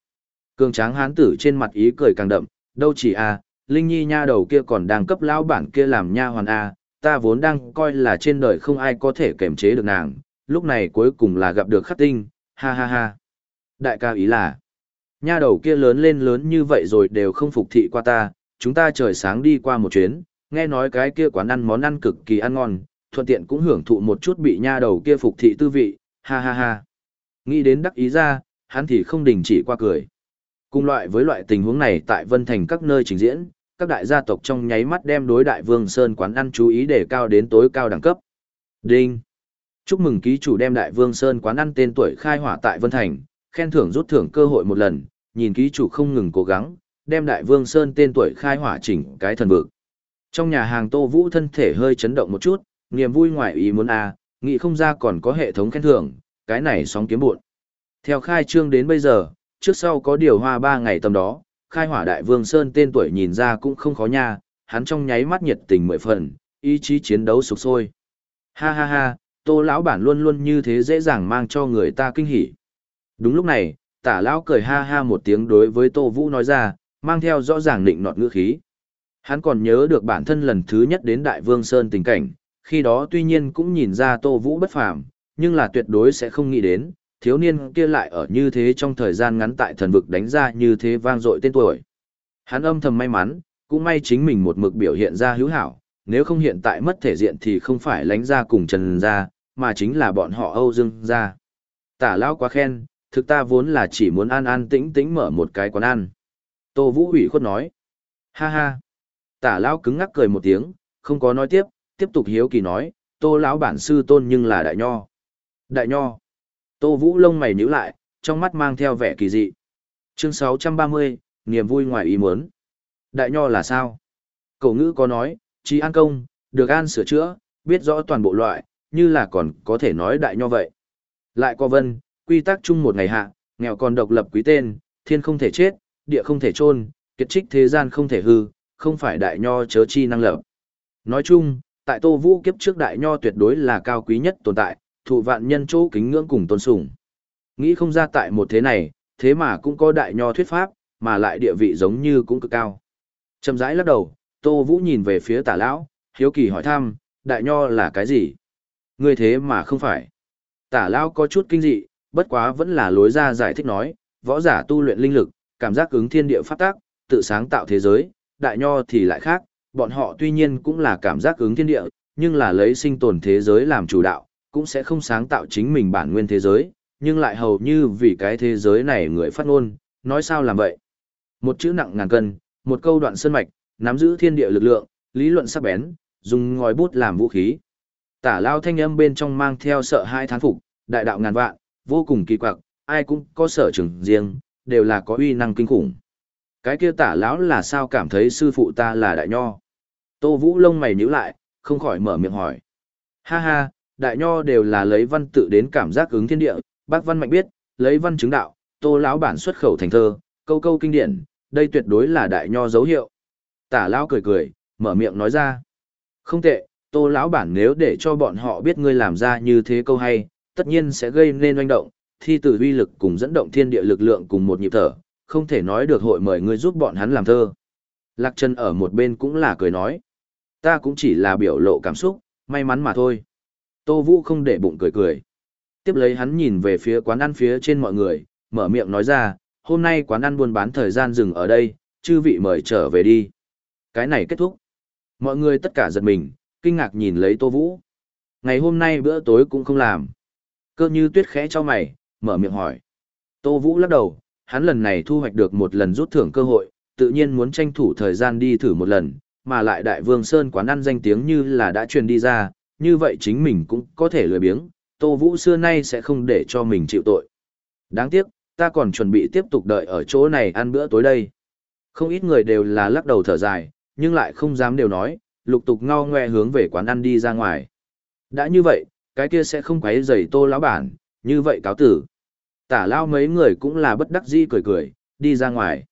Cường tráng hán tử trên mặt ý cười càng đậm, đâu chỉ a, Linh Nhi nha đầu kia còn đang cấp lão bản kia làm nha hoàn a, ta vốn đang coi là trên đời không ai có thể kềm chế được nàng, lúc này cuối cùng là gặp được khắc tinh, ha ha ha. Đại ca ý là, nha đầu kia lớn lên lớn như vậy rồi đều không phục thị qua ta, chúng ta trời sáng đi qua một chuyến, nghe nói cái kia quán ăn món ăn cực kỳ ăn ngon, thuận tiện cũng hưởng thụ một chút bị nha đầu kia phục thị tư vị, ha ha ha. Nghĩ đến đắc ý ra, hắn thì không đình chỉ qua cười. Cùng loại với loại tình huống này tại Vân Thành các nơi trình diễn, các đại gia tộc trong nháy mắt đem đối đại vương Sơn quán ăn chú ý để cao đến tối cao đẳng cấp. Đinh! Chúc mừng ký chủ đem đại vương Sơn quán ăn tên tuổi khai hỏa tại Vân Thành, khen thưởng rút thưởng cơ hội một lần, nhìn ký chủ không ngừng cố gắng, đem đại vương Sơn tên tuổi khai hỏa chỉnh cái thần vực. Trong nhà hàng Tô Vũ thân thể hơi chấn động một chút, niềm vui ngoài ý muốn a, nghĩ không ra còn có hệ thống khen thưởng, cái này sóng kiếm buồn. Theo khai trương đến bây giờ, trước sau có điều hoa ba ngày tầm đó, khai hỏa đại vương Sơn tên tuổi nhìn ra cũng không khó nha, hắn trong nháy mắt nhiệt tình mười phần, ý chí chiến đấu sục sôi. Ha ha ha, tô lão bản luôn luôn như thế dễ dàng mang cho người ta kinh hỉ. Đúng lúc này, tả lão cười ha ha một tiếng đối với tô vũ nói ra, mang theo rõ ràng định nọt ngữ khí. Hắn còn nhớ được bản thân lần thứ nhất đến Đại Vương Sơn tình cảnh, khi đó tuy nhiên cũng nhìn ra Tô Vũ bất phàm, nhưng là tuyệt đối sẽ không nghĩ đến, thiếu niên kia lại ở như thế trong thời gian ngắn tại thần vực đánh ra như thế vang dội tên tuổi. Hắn âm thầm may mắn, cũng may chính mình một mực biểu hiện ra hữu hảo, nếu không hiện tại mất thể diện thì không phải lánh ra cùng trần ra, mà chính là bọn họ Âu Dương ra. Tả lão quá khen, thực ta vốn là chỉ muốn an an tĩnh tĩnh mở một cái quán ăn. Tô Vũ ủy khuất nói. Ha ha. Tả lão cứng ngắc cười một tiếng, không có nói tiếp, tiếp tục hiếu kỳ nói, tô lão bản sư tôn nhưng là đại nho. Đại nho. Tô Vũ lông mày nhíu lại, trong mắt mang theo vẻ kỳ dị. Chương 630, niềm vui ngoài ý muốn. Đại nho là sao? Cổ ngữ có nói, trí an công, được an sửa chữa, biết rõ toàn bộ loại, như là còn có thể nói đại nho vậy. Lại có vân, quy tắc chung một ngày hạ, nghèo còn độc lập quý tên, thiên không thể chết, địa không thể chôn, kiệt trích thế gian không thể hư, không phải đại nho chớ chi năng lập. Nói chung, tại Tô Vũ kiếp trước đại nho tuyệt đối là cao quý nhất tồn tại, thụ vạn nhân chỗ kính ngưỡng cùng tôn sùng. Nghĩ không ra tại một thế này, thế mà cũng có đại nho thuyết pháp, mà lại địa vị giống như cũng cực cao. Chậm rãi lắc đầu, Tô Vũ nhìn về phía tả lão, hiếu kỳ hỏi thăm, đại nho là cái gì? Ngươi thế mà không phải. Tả lão có chút kinh dị, bất quá vẫn là lối ra giải thích nói, võ giả tu luyện linh lực, cảm giác ứng thiên địa pháp tác, tự sáng tạo thế giới, đại nho thì lại khác, bọn họ tuy nhiên cũng là cảm giác ứng thiên địa, nhưng là lấy sinh tồn thế giới làm chủ đạo, cũng sẽ không sáng tạo chính mình bản nguyên thế giới, nhưng lại hầu như vì cái thế giới này người phát ngôn, nói sao làm vậy. Một chữ nặng ngàn cân, một câu đoạn sơn mạch, nắm giữ thiên địa lực lượng, lý luận sắc bén, dùng ngòi bút làm vũ khí. Tả lao thanh âm bên trong mang theo sợ hai thán phục, đại đạo ngàn vạn, vô cùng kỳ quặc, ai cũng có sở trường riêng, đều là có uy năng kinh khủng. Cái kia tả lão là sao cảm thấy sư phụ ta là đại nho? Tô Vũ lông mày nhíu lại, không khỏi mở miệng hỏi. Ha ha, đại nho đều là lấy văn tự đến cảm giác ứng thiên địa, bác văn mạnh biết, lấy văn chứng đạo, tô lão bản xuất khẩu thành thơ, câu câu kinh điển, đây tuyệt đối là đại nho dấu hiệu. Tả lão cười cười, mở miệng nói ra. Không tệ, tô lão bản nếu để cho bọn họ biết ngươi làm ra như thế câu hay, tất nhiên sẽ gây nên oanh động, thi tử uy lực cùng dẫn động thiên địa lực lượng cùng một nhịp thở, không thể nói được hội mời ngươi giúp bọn hắn làm thơ. Lạc Trần ở một bên cũng là cười nói. Ta cũng chỉ là biểu lộ cảm xúc, may mắn mà thôi. Tô Vũ không để bụng cười cười. Tiếp lấy hắn nhìn về phía quán ăn phía trên mọi người, mở miệng nói ra, hôm nay quán ăn buôn bán thời gian dừng ở đây, chư vị mời trở về đi. Cái này kết thúc. Mọi người tất cả giật mình, kinh ngạc nhìn lấy Tô Vũ. Ngày hôm nay bữa tối cũng không làm. Cơ như tuyết khẽ cho mày, mở miệng hỏi. Tô Vũ lắc đầu, hắn lần này thu hoạch được một lần rút thưởng cơ hội, tự nhiên muốn tranh thủ thời gian đi thử một lần, mà lại đại vương Sơn quán ăn danh tiếng như là đã truyền đi ra, như vậy chính mình cũng có thể lười biếng, Tô Vũ xưa nay sẽ không để cho mình chịu tội. Đáng tiếc, ta còn chuẩn bị tiếp tục đợi ở chỗ này ăn bữa tối đây. Không ít người đều là lắc đầu thở dài, nhưng lại không dám đều nói, lục tục ngao ngoe hướng về quán ăn đi ra ngoài. Đã như vậy, cái kia sẽ không quấy rầy tô lão bản, như vậy cáo tử. Tả lao mấy người cũng là bất đắc dĩ cười cười, đi ra ngoài.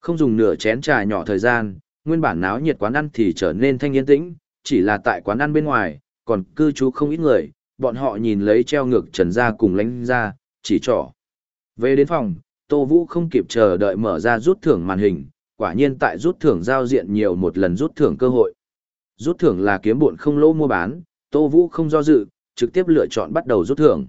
Không dùng nửa chén trà nhỏ thời gian, nguyên bản náo nhiệt quán ăn thì trở nên thanh yên tĩnh, chỉ là tại quán ăn bên ngoài, còn cư trú không ít người, bọn họ nhìn lấy treo ngược trần ra cùng lánh ra, chỉ trỏ. Về đến phòng, Tô Vũ không kịp chờ đợi mở ra rút thưởng màn hình, quả nhiên tại rút thưởng giao diện nhiều một lần rút thưởng cơ hội. Rút thưởng là kiếm buồn không lỗ mua bán, Tô Vũ không do dự, trực tiếp lựa chọn bắt đầu rút thưởng.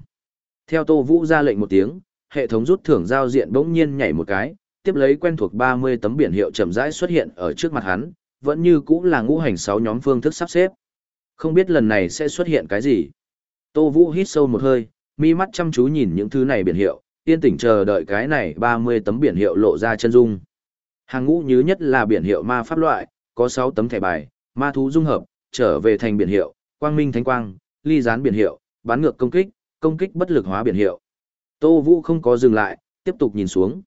Theo Tô Vũ ra lệnh một tiếng, hệ thống rút thưởng giao diện bỗng nhiên nhảy một cái, tiếp lấy quen thuộc 30 tấm biển hiệu chậm rãi xuất hiện ở trước mặt hắn, vẫn như cũ là ngũ hành 6 nhóm phương thức sắp xếp. Không biết lần này sẽ xuất hiện cái gì. Tô Vũ hít sâu một hơi, mi mắt chăm chú nhìn những thứ này biển hiệu, yên tĩnh chờ đợi cái này 30 tấm biển hiệu lộ ra chân dung. Hàng ngũ nhứ nhất là biển hiệu ma pháp loại, có 6 tấm thẻ bài, ma thú dung hợp, trở về thành biển hiệu, quang minh thánh quang, ly gián biển hiệu, bán ngược công kích, công kích bất lực hóa biển hiệu. Tô Vũ không có dừng lại, tiếp tục nhìn xuống.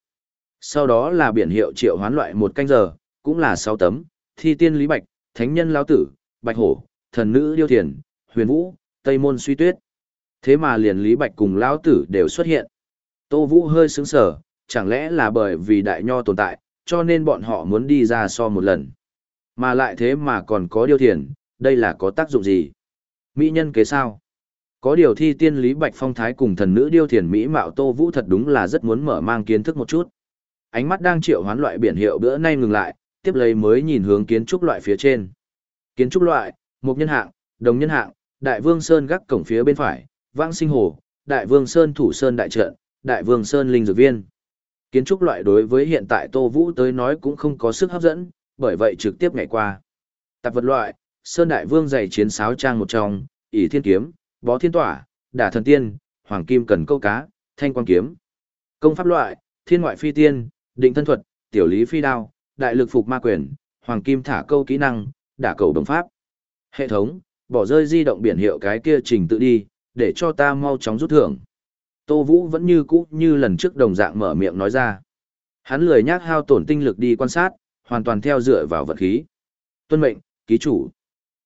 Sau đó là biển hiệu triệu hoán loại một canh giờ, cũng là 6 tấm, thi tiên lý bạch, thánh nhân lão tử, bạch hổ, thần nữ điêu thiền, huyền vũ, tây môn suy tuyết. Thế mà liền lý bạch cùng lão tử đều xuất hiện. Tô Vũ hơi sướng sở, chẳng lẽ là bởi vì đại nho tồn tại, cho nên bọn họ muốn đi ra so một lần. Mà lại thế mà còn có điêu thiền, đây là có tác dụng gì? Mỹ nhân kế sao? Có điều thi tiên lý bạch phong thái cùng thần nữ điêu thiền Mỹ mạo Tô Vũ thật đúng là rất muốn mở mang kiến thức một chút. Ánh mắt đang triệu hoán loại biển hiệu bữa nay ngừng lại, tiếp lấy mới nhìn hướng kiến trúc loại phía trên. Kiến trúc loại, một nhân hạng, đồng nhân hạng, đại vương sơn gác cổng phía bên phải, vãng sinh hồ, đại vương sơn thủ sơn đại trận, đại vương sơn linh dược viên. Kiến trúc loại đối với hiện tại Tô Vũ tới nói cũng không có sức hấp dẫn, bởi vậy trực tiếp ngày qua. Tạp vật loại, sơn đại vương dạy chiến sáo trang một trong, ỷ thiên kiếm, bó thiên tỏa, đả thần tiên, hoàng kim cần câu cá, thanh quang kiếm. Công pháp loại, thiên ngoại phi tiên, định thân thuật, tiểu lý phi đao, đại lực phục ma quyền, hoàng kim thả câu kỹ năng, đả cầu đồng pháp. Hệ thống, bỏ rơi di động biển hiệu cái kia trình tự đi, để cho ta mau chóng rút thưởng. Tô Vũ vẫn như cũ như lần trước đồng dạng mở miệng nói ra. Hắn lười nhác hao tổn tinh lực đi quan sát, hoàn toàn theo dựa vào vật khí. Tuân mệnh, ký chủ.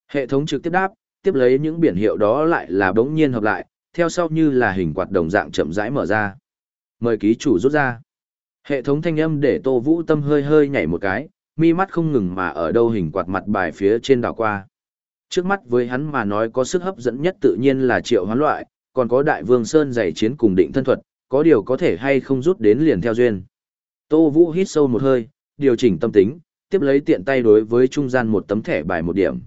Hệ thống trực tiếp đáp, tiếp lấy những biển hiệu đó lại là bỗng nhiên hợp lại, theo sau như là hình quạt đồng dạng chậm rãi mở ra. Mời ký chủ rút ra. Hệ thống thanh âm để Tô Vũ tâm hơi hơi nhảy một cái, mi mắt không ngừng mà ở đâu hình quạt mặt bài phía trên đảo qua. Trước mắt với hắn mà nói có sức hấp dẫn nhất tự nhiên là triệu hoán loại, còn có đại vương sơn giày chiến cùng định thân thuật, có điều có thể hay không rút đến liền theo duyên. Tô Vũ hít sâu một hơi, điều chỉnh tâm tính, tiếp lấy tiện tay đối với trung gian một tấm thẻ bài một điểm.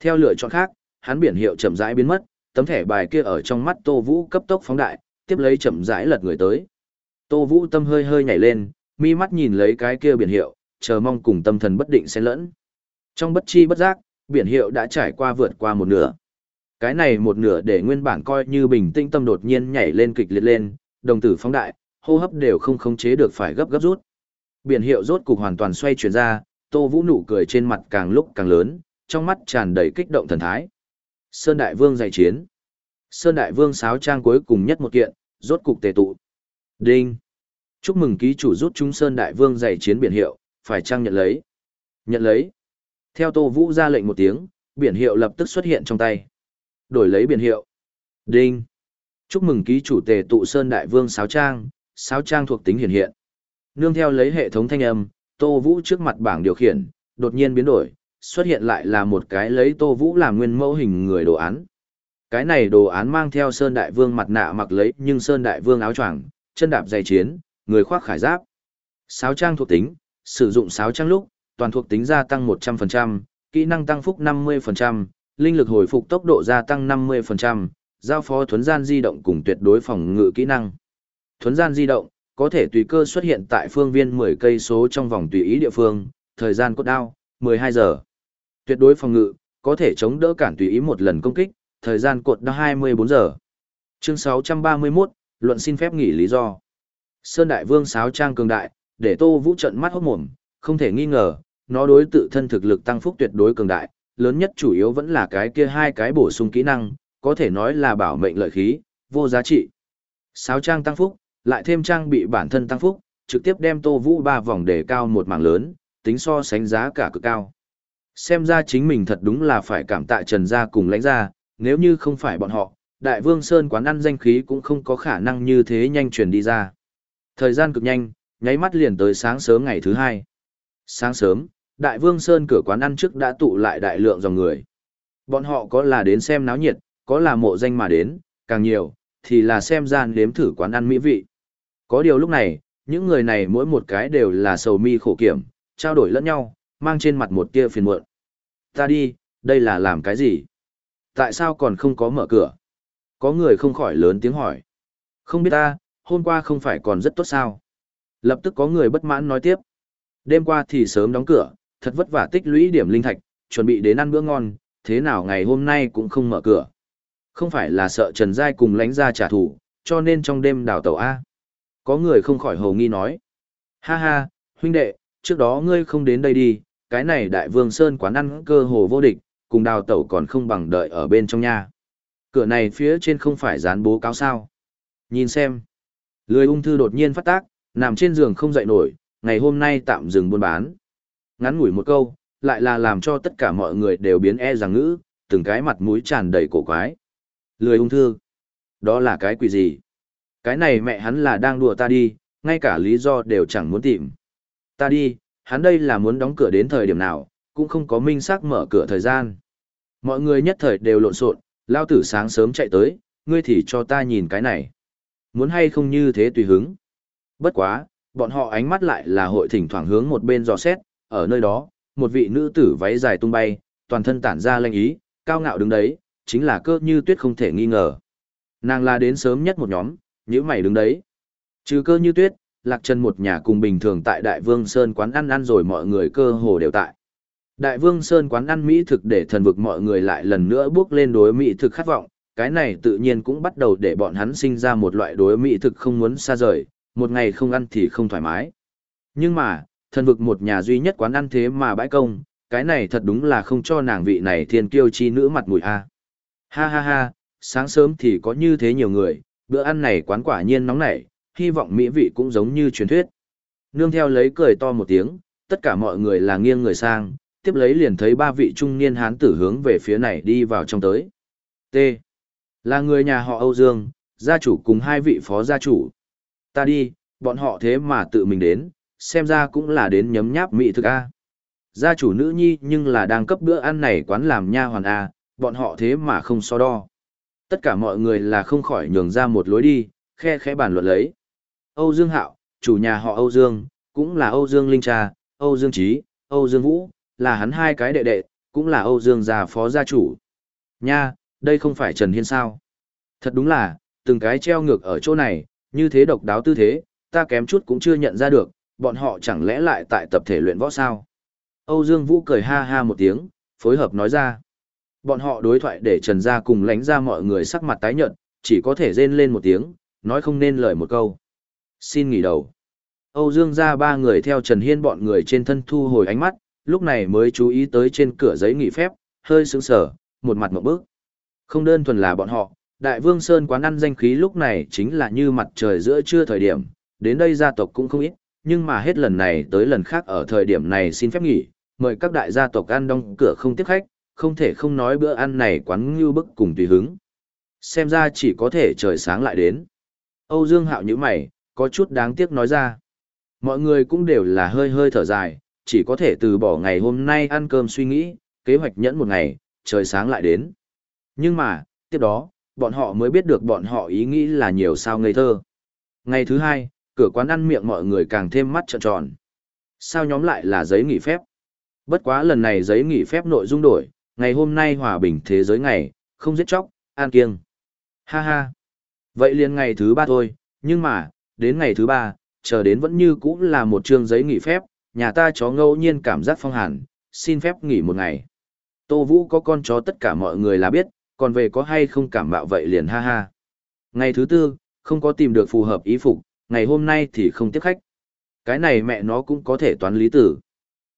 Theo lựa chọn khác, hắn biển hiệu chậm rãi biến mất, tấm thẻ bài kia ở trong mắt Tô Vũ cấp tốc phóng đại, tiếp lấy chậm rãi lật người tới. Tô Vũ tâm hơi hơi nhảy lên, mi mắt nhìn lấy cái kia biển hiệu, chờ mong cùng tâm thần bất định xen lẫn. Trong bất chi bất giác, biển hiệu đã trải qua vượt qua một nửa. Cái này một nửa để nguyên bản coi như bình tĩnh tâm đột nhiên nhảy lên kịch liệt lên, đồng tử phóng đại, hô hấp đều không khống chế được phải gấp gấp rút. Biển hiệu rốt cục hoàn toàn xoay chuyển ra, Tô Vũ nụ cười trên mặt càng lúc càng lớn, trong mắt tràn đầy kích động thần thái. Sơn Đại Vương dạy chiến. Sơn Đại Vương sáo trang cuối cùng nhất một kiện, rốt cục tề tụ. Đinh. Chúc mừng ký chủ rút chúng Sơn Đại Vương dạy chiến biển hiệu, phải trang nhận lấy. Nhận lấy. Theo Tô Vũ ra lệnh một tiếng, biển hiệu lập tức xuất hiện trong tay. Đổi lấy biển hiệu. Đinh. Chúc mừng ký chủ tề tụ Sơn Đại Vương sáo trang, sáo trang thuộc tính hiển hiện. Nương theo lấy hệ thống thanh âm, Tô Vũ trước mặt bảng điều khiển, đột nhiên biến đổi, xuất hiện lại là một cái lấy Tô Vũ làm nguyên mẫu hình người đồ án. Cái này đồ án mang theo Sơn Đại Vương mặt nạ mặc lấy nhưng Sơn Đại Vương áo choàng, chân đạp giày chiến, người khoác khải giáp. Sáo trang thuộc tính, sử dụng sáo trang lúc, toàn thuộc tính gia tăng 100%, kỹ năng tăng phúc 50%, linh lực hồi phục tốc độ gia tăng 50%, giao phó thuấn gian di động cùng tuyệt đối phòng ngự kỹ năng. Thuấn gian di động, có thể tùy cơ xuất hiện tại phương viên 10 cây số trong vòng tùy ý địa phương, thời gian cốt đao, 12 giờ. Tuyệt đối phòng ngự, có thể chống đỡ cản tùy ý một lần công kích, thời gian cột đao 24 giờ. Chương 631, luận xin phép nghỉ lý do. Sơn Đại Vương sáo trang cường đại, để Tô Vũ trận mắt hốt mồm, không thể nghi ngờ, nó đối tự thân thực lực tăng phúc tuyệt đối cường đại, lớn nhất chủ yếu vẫn là cái kia hai cái bổ sung kỹ năng, có thể nói là bảo mệnh lợi khí, vô giá trị. Sáo trang tăng phúc, lại thêm trang bị bản thân tăng phúc, trực tiếp đem Tô Vũ ba vòng để cao một mảng lớn, tính so sánh giá cả cực cao. Xem ra chính mình thật đúng là phải cảm tạ Trần gia cùng lãnh gia, nếu như không phải bọn họ, Đại Vương Sơn quán ăn danh khí cũng không có khả năng như thế nhanh truyền đi ra. Thời gian cực nhanh, nháy mắt liền tới sáng sớm ngày thứ hai. Sáng sớm, Đại Vương Sơn cửa quán ăn trước đã tụ lại đại lượng dòng người. Bọn họ có là đến xem náo nhiệt, có là mộ danh mà đến, càng nhiều, thì là xem gian đếm thử quán ăn mỹ vị. Có điều lúc này, những người này mỗi một cái đều là sầu mi khổ kiểm, trao đổi lẫn nhau, mang trên mặt một tia phiền muộn. Ta đi, đây là làm cái gì? Tại sao còn không có mở cửa? Có người không khỏi lớn tiếng hỏi. Không biết ta, hôm qua không phải còn rất tốt sao? Lập tức có người bất mãn nói tiếp. Đêm qua thì sớm đóng cửa, thật vất vả tích lũy điểm linh thạch, chuẩn bị đến ăn bữa ngon, thế nào ngày hôm nay cũng không mở cửa. Không phải là sợ Trần Giai cùng lánh ra trả thù, cho nên trong đêm đào tàu A. Có người không khỏi hầu nghi nói. Ha ha, huynh đệ, trước đó ngươi không đến đây đi, cái này đại vương sơn quán ăn cơ hồ vô địch, cùng đào tẩu còn không bằng đợi ở bên trong nhà. Cửa này phía trên không phải dán bố cáo sao. Nhìn xem. Lười ung thư đột nhiên phát tác, nằm trên giường không dậy nổi, ngày hôm nay tạm dừng buôn bán. Ngắn ngủi một câu, lại là làm cho tất cả mọi người đều biến e rằng ngữ, từng cái mặt mũi tràn đầy cổ quái. Lười ung thư. Đó là cái quỷ gì? Cái này mẹ hắn là đang đùa ta đi, ngay cả lý do đều chẳng muốn tìm. Ta đi, hắn đây là muốn đóng cửa đến thời điểm nào, cũng không có minh xác mở cửa thời gian. Mọi người nhất thời đều lộn xộn, lao tử sáng sớm chạy tới, ngươi thì cho ta nhìn cái này. Muốn hay không như thế tùy hứng. Bất quá, bọn họ ánh mắt lại là hội thỉnh thoảng hướng một bên dò xét, ở nơi đó, một vị nữ tử váy dài tung bay, toàn thân tản ra lanh ý, cao ngạo đứng đấy, chính là cơ như tuyết không thể nghi ngờ. Nàng là đến sớm nhất một nhóm, Những mày đứng đấy. Trừ cơ như tuyết, Lạc Trần một nhà cùng bình thường tại Đại Vương Sơn quán ăn ăn rồi mọi người cơ hồ đều tại. Đại Vương Sơn quán ăn Mỹ thực để thần vực mọi người lại lần nữa bước lên đối Mỹ thực khát vọng, cái này tự nhiên cũng bắt đầu để bọn hắn sinh ra một loại đối Mỹ thực không muốn xa rời, một ngày không ăn thì không thoải mái. Nhưng mà, thần vực một nhà duy nhất quán ăn thế mà bãi công, cái này thật đúng là không cho nàng vị này thiên kiêu chi nữ mặt mũi a. Ha ha ha, sáng sớm thì có như thế nhiều người, bữa ăn này quán quả nhiên nóng nảy, hy vọng mỹ vị cũng giống như truyền thuyết. Nương theo lấy cười to một tiếng, tất cả mọi người là nghiêng người sang, tiếp lấy liền thấy ba vị trung niên hán tử hướng về phía này đi vào trong tới. T. Là người nhà họ Âu Dương, gia chủ cùng hai vị phó gia chủ. Ta đi, bọn họ thế mà tự mình đến, xem ra cũng là đến nhấm nháp mỹ thực A. Gia chủ nữ nhi nhưng là đang cấp bữa ăn này quán làm nha hoàn A, bọn họ thế mà không so đo. Tất cả mọi người là không khỏi nhường ra một lối đi, khe khẽ bàn luận lấy. Âu Dương Hạo, chủ nhà họ Âu Dương, cũng là Âu Dương Linh Cha, Âu Dương Trí, Âu Dương Vũ, là hắn hai cái đệ đệ, cũng là Âu Dương gia phó gia chủ. Nha, đây không phải Trần Hiên sao? Thật đúng là, từng cái treo ngược ở chỗ này, như thế độc đáo tư thế, ta kém chút cũng chưa nhận ra được, bọn họ chẳng lẽ lại tại tập thể luyện võ sao? Âu Dương Vũ cười ha ha một tiếng, phối hợp nói ra. Bọn họ đối thoại để Trần Gia cùng lánh ra mọi người sắc mặt tái nhợt, chỉ có thể rên lên một tiếng, nói không nên lời một câu. Xin nghỉ đầu. Âu Dương gia ba người theo Trần Hiên bọn người trên thân thu hồi ánh mắt, lúc này mới chú ý tới trên cửa giấy nghỉ phép, hơi sững sờ, một mặt một bước. Không đơn thuần là bọn họ, Đại Vương Sơn quán ăn danh khí lúc này chính là như mặt trời giữa trưa thời điểm, đến đây gia tộc cũng không ít, nhưng mà hết lần này tới lần khác ở thời điểm này xin phép nghỉ, mời các đại gia tộc ăn đóng cửa không tiếp khách, không thể không nói bữa ăn này quán như bức cùng tùy hứng. Xem ra chỉ có thể trời sáng lại đến. Âu Dương Hạo như mày, có chút đáng tiếc nói ra. Mọi người cũng đều là hơi hơi thở dài, chỉ có thể từ bỏ ngày hôm nay ăn cơm suy nghĩ, kế hoạch nhẫn một ngày, trời sáng lại đến. Nhưng mà, tiếp đó, bọn họ mới biết được bọn họ ý nghĩ là nhiều sao ngây thơ. Ngày thứ hai, cửa quán ăn miệng mọi người càng thêm mắt trợn tròn. Sao nhóm lại là giấy nghỉ phép? Bất quá lần này giấy nghỉ phép nội dung đổi, ngày hôm nay hòa bình thế giới ngày, không giết chóc, an kiêng. Ha ha. Vậy liền ngày thứ ba thôi, nhưng mà, đến ngày thứ ba, chờ đến vẫn như cũng là một chương giấy nghỉ phép, nhà ta chó ngẫu nhiên cảm giác phong hàn, xin phép nghỉ một ngày. Tô Vũ có con chó tất cả mọi người là biết, còn về có hay không cảm bạo vậy liền ha ha. Ngày thứ tư, không có tìm được phù hợp ý phục, ngày hôm nay thì không tiếp khách. Cái này mẹ nó cũng có thể toán lý tử.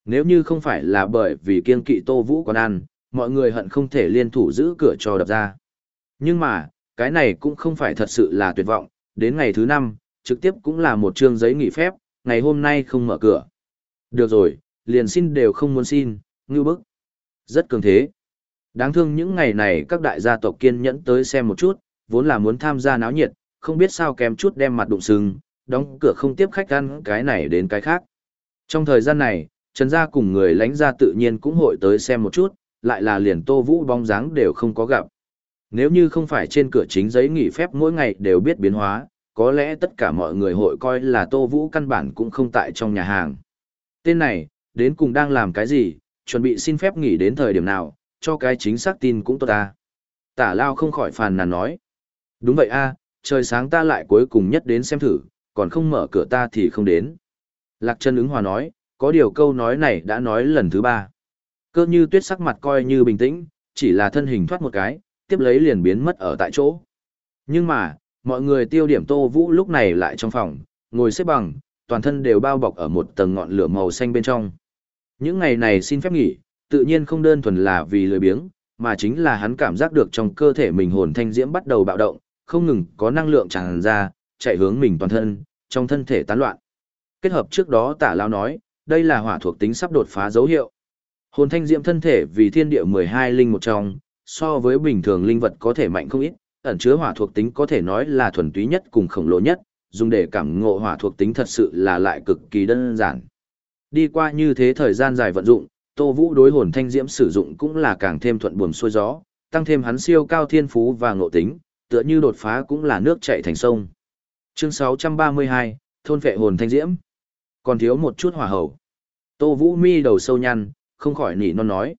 Nếu như không phải là bởi vì kiên kỵ Tô Vũ còn ăn, mọi người hận không thể liên thủ giữ cửa cho đập ra. Nhưng mà, cái này cũng không phải thật sự là tuyệt vọng, đến ngày thứ năm, trực tiếp cũng là một chương giấy nghỉ phép, ngày hôm nay không mở cửa. Được rồi, liền xin đều không muốn xin, ngư bức. Rất cường thế. Đáng thương những ngày này các đại gia tộc kiên nhẫn tới xem một chút, vốn là muốn tham gia náo nhiệt, không biết sao kém chút đem mặt đụng sừng, đóng cửa không tiếp khách ăn cái này đến cái khác. Trong thời gian này, Trần Gia cùng người lãnh gia tự nhiên cũng hội tới xem một chút, lại là liền Tô Vũ bóng dáng đều không có gặp. Nếu như không phải trên cửa chính giấy nghỉ phép mỗi ngày đều biết biến hóa, có lẽ tất cả mọi người hội coi là Tô Vũ căn bản cũng không tại trong nhà hàng. Tên này, đến cùng đang làm cái gì, chuẩn bị xin phép nghỉ đến thời điểm nào, cho cái chính xác tin cũng tốt ta. Tả Lao không khỏi phàn nàn nói. Đúng vậy a trời sáng ta lại cuối cùng nhất đến xem thử, còn không mở cửa ta thì không đến. Lạc chân ứng hòa nói, có điều câu nói này đã nói lần thứ ba. Cơ như tuyết sắc mặt coi như bình tĩnh, chỉ là thân hình thoát một cái, tiếp lấy liền biến mất ở tại chỗ. Nhưng mà, mọi người tiêu điểm Tô Vũ lúc này lại trong phòng, ngồi xếp bằng, toàn thân đều bao bọc ở một tầng ngọn lửa màu xanh bên trong. Những ngày này xin phép nghỉ, tự nhiên không đơn thuần là vì lười biếng, mà chính là hắn cảm giác được trong cơ thể mình hồn thanh diễm bắt đầu bạo động, không ngừng có năng lượng tràn ra, chạy hướng mình toàn thân, trong thân thể tán loạn. Kết hợp trước đó tả lao nói, đây là hỏa thuộc tính sắp đột phá dấu hiệu. Hồn thanh diễm thân thể vì thiên địa 12 linh một trong, so với bình thường linh vật có thể mạnh không ít, ẩn chứa hỏa thuộc tính có thể nói là thuần túy nhất cùng khổng lồ nhất, dùng để cảm ngộ hỏa thuộc tính thật sự là lại cực kỳ đơn giản. Đi qua như thế thời gian dài vận dụng, Tô Vũ đối hồn thanh diễm sử dụng cũng là càng thêm thuận buồm xuôi gió, tăng thêm hắn siêu cao thiên phú và ngộ tính, tựa như đột phá cũng là nước chảy thành sông. Chương 632, thôn vệ hồn thanh diễm. Còn thiếu một chút hỏa hầu. Tô Vũ mi đầu sâu nhăn, không khỏi nỉ non nói.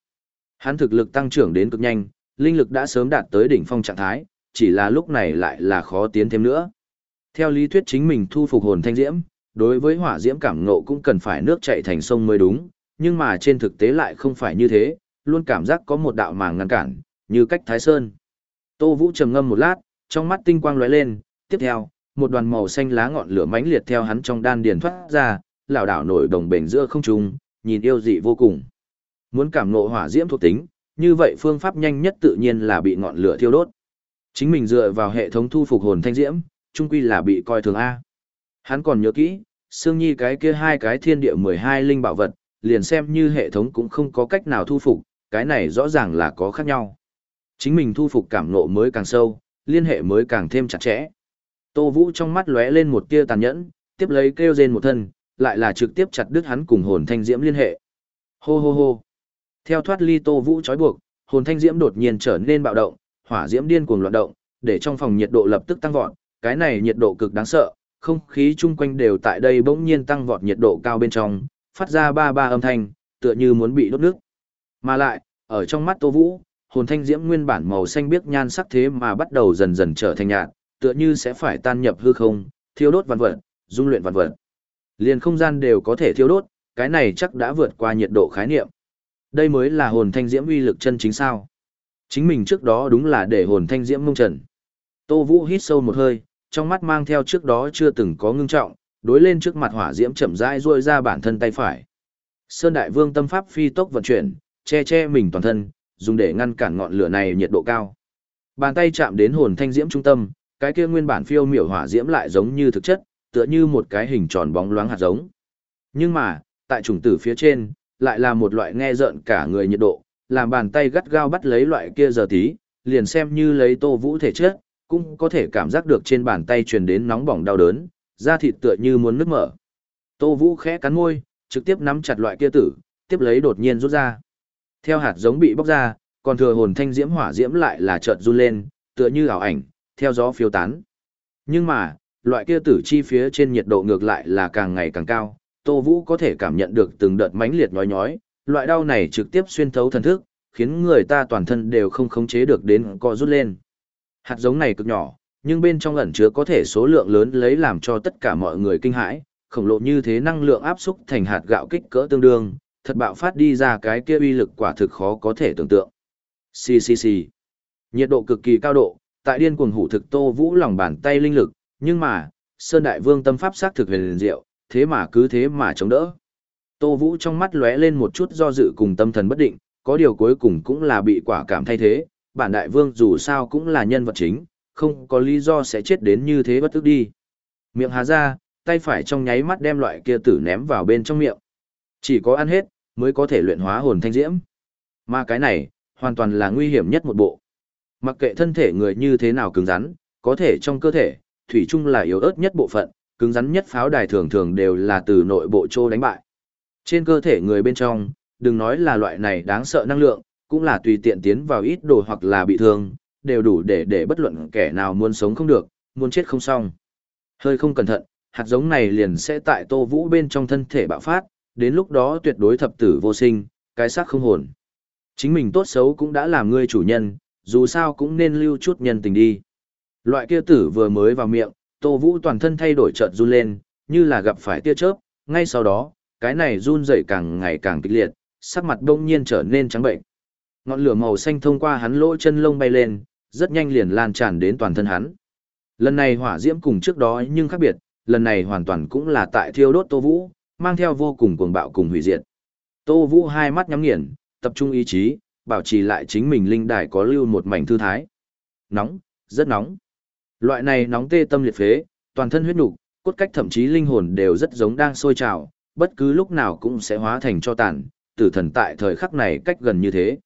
Hắn thực lực tăng trưởng đến cực nhanh, linh lực đã sớm đạt tới đỉnh phong trạng thái, chỉ là lúc này lại là khó tiến thêm nữa. Theo lý thuyết chính mình thu phục hồn thanh diễm, đối với hỏa diễm cảm ngộ cũng cần phải nước chảy thành sông mới đúng, nhưng mà trên thực tế lại không phải như thế, luôn cảm giác có một đạo màng ngăn cản, như cách Thái Sơn. Tô Vũ trầm ngâm một lát, trong mắt tinh quang lóe lên, tiếp theo, một đoàn màu xanh lá ngọn lửa mãnh liệt theo hắn trong đan điền thoát ra, lão đảo nổi đồng bền giữa không trung, nhìn yêu dị vô cùng. Muốn cảm ngộ hỏa diễm thuộc tính, như vậy phương pháp nhanh nhất tự nhiên là bị ngọn lửa thiêu đốt. Chính mình dựa vào hệ thống thu phục hồn thanh diễm, trung quy là bị coi thường a. Hắn còn nhớ kỹ, Sương Nhi cái kia hai cái thiên địa 12 linh bảo vật, liền xem như hệ thống cũng không có cách nào thu phục, cái này rõ ràng là có khác nhau. Chính mình thu phục cảm nộ mới càng sâu, liên hệ mới càng thêm chặt chẽ. Tô Vũ trong mắt lóe lên một tia tàn nhẫn, tiếp lấy kêu rên một thân, lại là trực tiếp chặt đứt hắn cùng hồn thanh diễm liên hệ. Hô hô hô. Theo thoát ly Tô Vũ trói buộc, hồn thanh diễm đột nhiên trở nên bạo động, hỏa diễm điên cuồng loạn động, để trong phòng nhiệt độ lập tức tăng vọt, cái này nhiệt độ cực đáng sợ, không khí chung quanh đều tại đây bỗng nhiên tăng vọt nhiệt độ cao bên trong, phát ra ba ba âm thanh, tựa như muốn bị đốt nước. Mà lại, ở trong mắt Tô Vũ, hồn thanh diễm nguyên bản màu xanh biếc nhan sắc thế mà bắt đầu dần dần trở thành nhạt, tựa như sẽ phải tan nhập hư không, thiêu đốt vạn vật, dung luyện vạn vật. Liền không gian đều có thể thiêu đốt, cái này chắc đã vượt qua nhiệt độ khái niệm. Đây mới là hồn thanh diễm uy lực chân chính sao? Chính mình trước đó đúng là để hồn thanh diễm mông trần. Tô Vũ hít sâu một hơi, trong mắt mang theo trước đó chưa từng có ngưng trọng, đối lên trước mặt hỏa diễm chậm rãi duỗi ra bản thân tay phải. Sơn Đại Vương tâm pháp phi tốc vận chuyển, che che mình toàn thân, dùng để ngăn cản ngọn lửa này nhiệt độ cao. Bàn tay chạm đến hồn thanh diễm trung tâm, cái kia nguyên bản phiêu miểu hỏa diễm lại giống như thực chất, tựa như một cái hình tròn bóng loáng hạt giống. Nhưng mà, tại trùng tử phía trên, lại là một loại nghe rợn cả người nhiệt độ, làm bàn tay gắt gao bắt lấy loại kia giờ tí, liền xem như lấy Tô Vũ thể chất, cũng có thể cảm giác được trên bàn tay truyền đến nóng bỏng đau đớn, da thịt tựa như muốn nứt mở. Tô Vũ khẽ cắn môi, trực tiếp nắm chặt loại kia tử, tiếp lấy đột nhiên rút ra. Theo hạt giống bị bóc ra, còn thừa hồn thanh diễm hỏa diễm lại là chợt run lên, tựa như ảo ảnh, theo gió phiêu tán. Nhưng mà, loại kia tử chi phía trên nhiệt độ ngược lại là càng ngày càng cao, Tô Vũ có thể cảm nhận được từng đợt mãnh liệt nhói nhói, loại đau này trực tiếp xuyên thấu thần thức, khiến người ta toàn thân đều không khống chế được đến co rút lên. Hạt giống này cực nhỏ, nhưng bên trong ẩn chứa có thể số lượng lớn lấy làm cho tất cả mọi người kinh hãi, khổng lồ như thế năng lượng áp xúc thành hạt gạo kích cỡ tương đương, thật bạo phát đi ra cái kia uy lực quả thực khó có thể tưởng tượng. Xì xì xì. Nhiệt độ cực kỳ cao độ, tại điên cuồng hủ thực Tô Vũ lòng bàn tay linh lực, nhưng mà, Sơn Đại Vương tâm pháp sát thực huyền diệu, thế mà cứ thế mà chống đỡ. Tô Vũ trong mắt lóe lên một chút do dự cùng tâm thần bất định, có điều cuối cùng cũng là bị quả cảm thay thế, bản đại vương dù sao cũng là nhân vật chính, không có lý do sẽ chết đến như thế bất tức đi. Miệng há ra, tay phải trong nháy mắt đem loại kia tử ném vào bên trong miệng. Chỉ có ăn hết, mới có thể luyện hóa hồn thanh diễm. Mà cái này, hoàn toàn là nguy hiểm nhất một bộ. Mặc kệ thân thể người như thế nào cứng rắn, có thể trong cơ thể, thủy chung là yếu ớt nhất bộ phận, cứng rắn nhất pháo đài thường thường đều là từ nội bộ trô đánh bại. Trên cơ thể người bên trong, đừng nói là loại này đáng sợ năng lượng, cũng là tùy tiện tiến vào ít đồ hoặc là bị thương, đều đủ để để bất luận kẻ nào muốn sống không được, muốn chết không xong. Hơi không cẩn thận, hạt giống này liền sẽ tại Tô Vũ bên trong thân thể bạo phát, đến lúc đó tuyệt đối thập tử vô sinh, cái xác không hồn. Chính mình tốt xấu cũng đã làm ngươi chủ nhân, dù sao cũng nên lưu chút nhân tình đi. Loại kia tử vừa mới vào miệng, Tô Vũ toàn thân thay đổi chợt run lên, như là gặp phải tia chớp, ngay sau đó, cái này run rẩy càng ngày càng kịch liệt, sắc mặt đông nhiên trở nên trắng bệnh. Ngọn lửa màu xanh thông qua hắn lỗ chân lông bay lên, rất nhanh liền lan tràn đến toàn thân hắn. Lần này hỏa diễm cùng trước đó nhưng khác biệt, lần này hoàn toàn cũng là tại thiêu đốt Tô Vũ, mang theo vô cùng cuồng bạo cùng hủy diệt. Tô Vũ hai mắt nhắm nghiền, tập trung ý chí, bảo trì lại chính mình linh đài có lưu một mảnh thư thái. Nóng, rất nóng. Loại này nóng tê tâm liệt phế, toàn thân huyết nục, cốt cách thậm chí linh hồn đều rất giống đang sôi trào, bất cứ lúc nào cũng sẽ hóa thành cho tàn, tử thần tại thời khắc này cách gần như thế.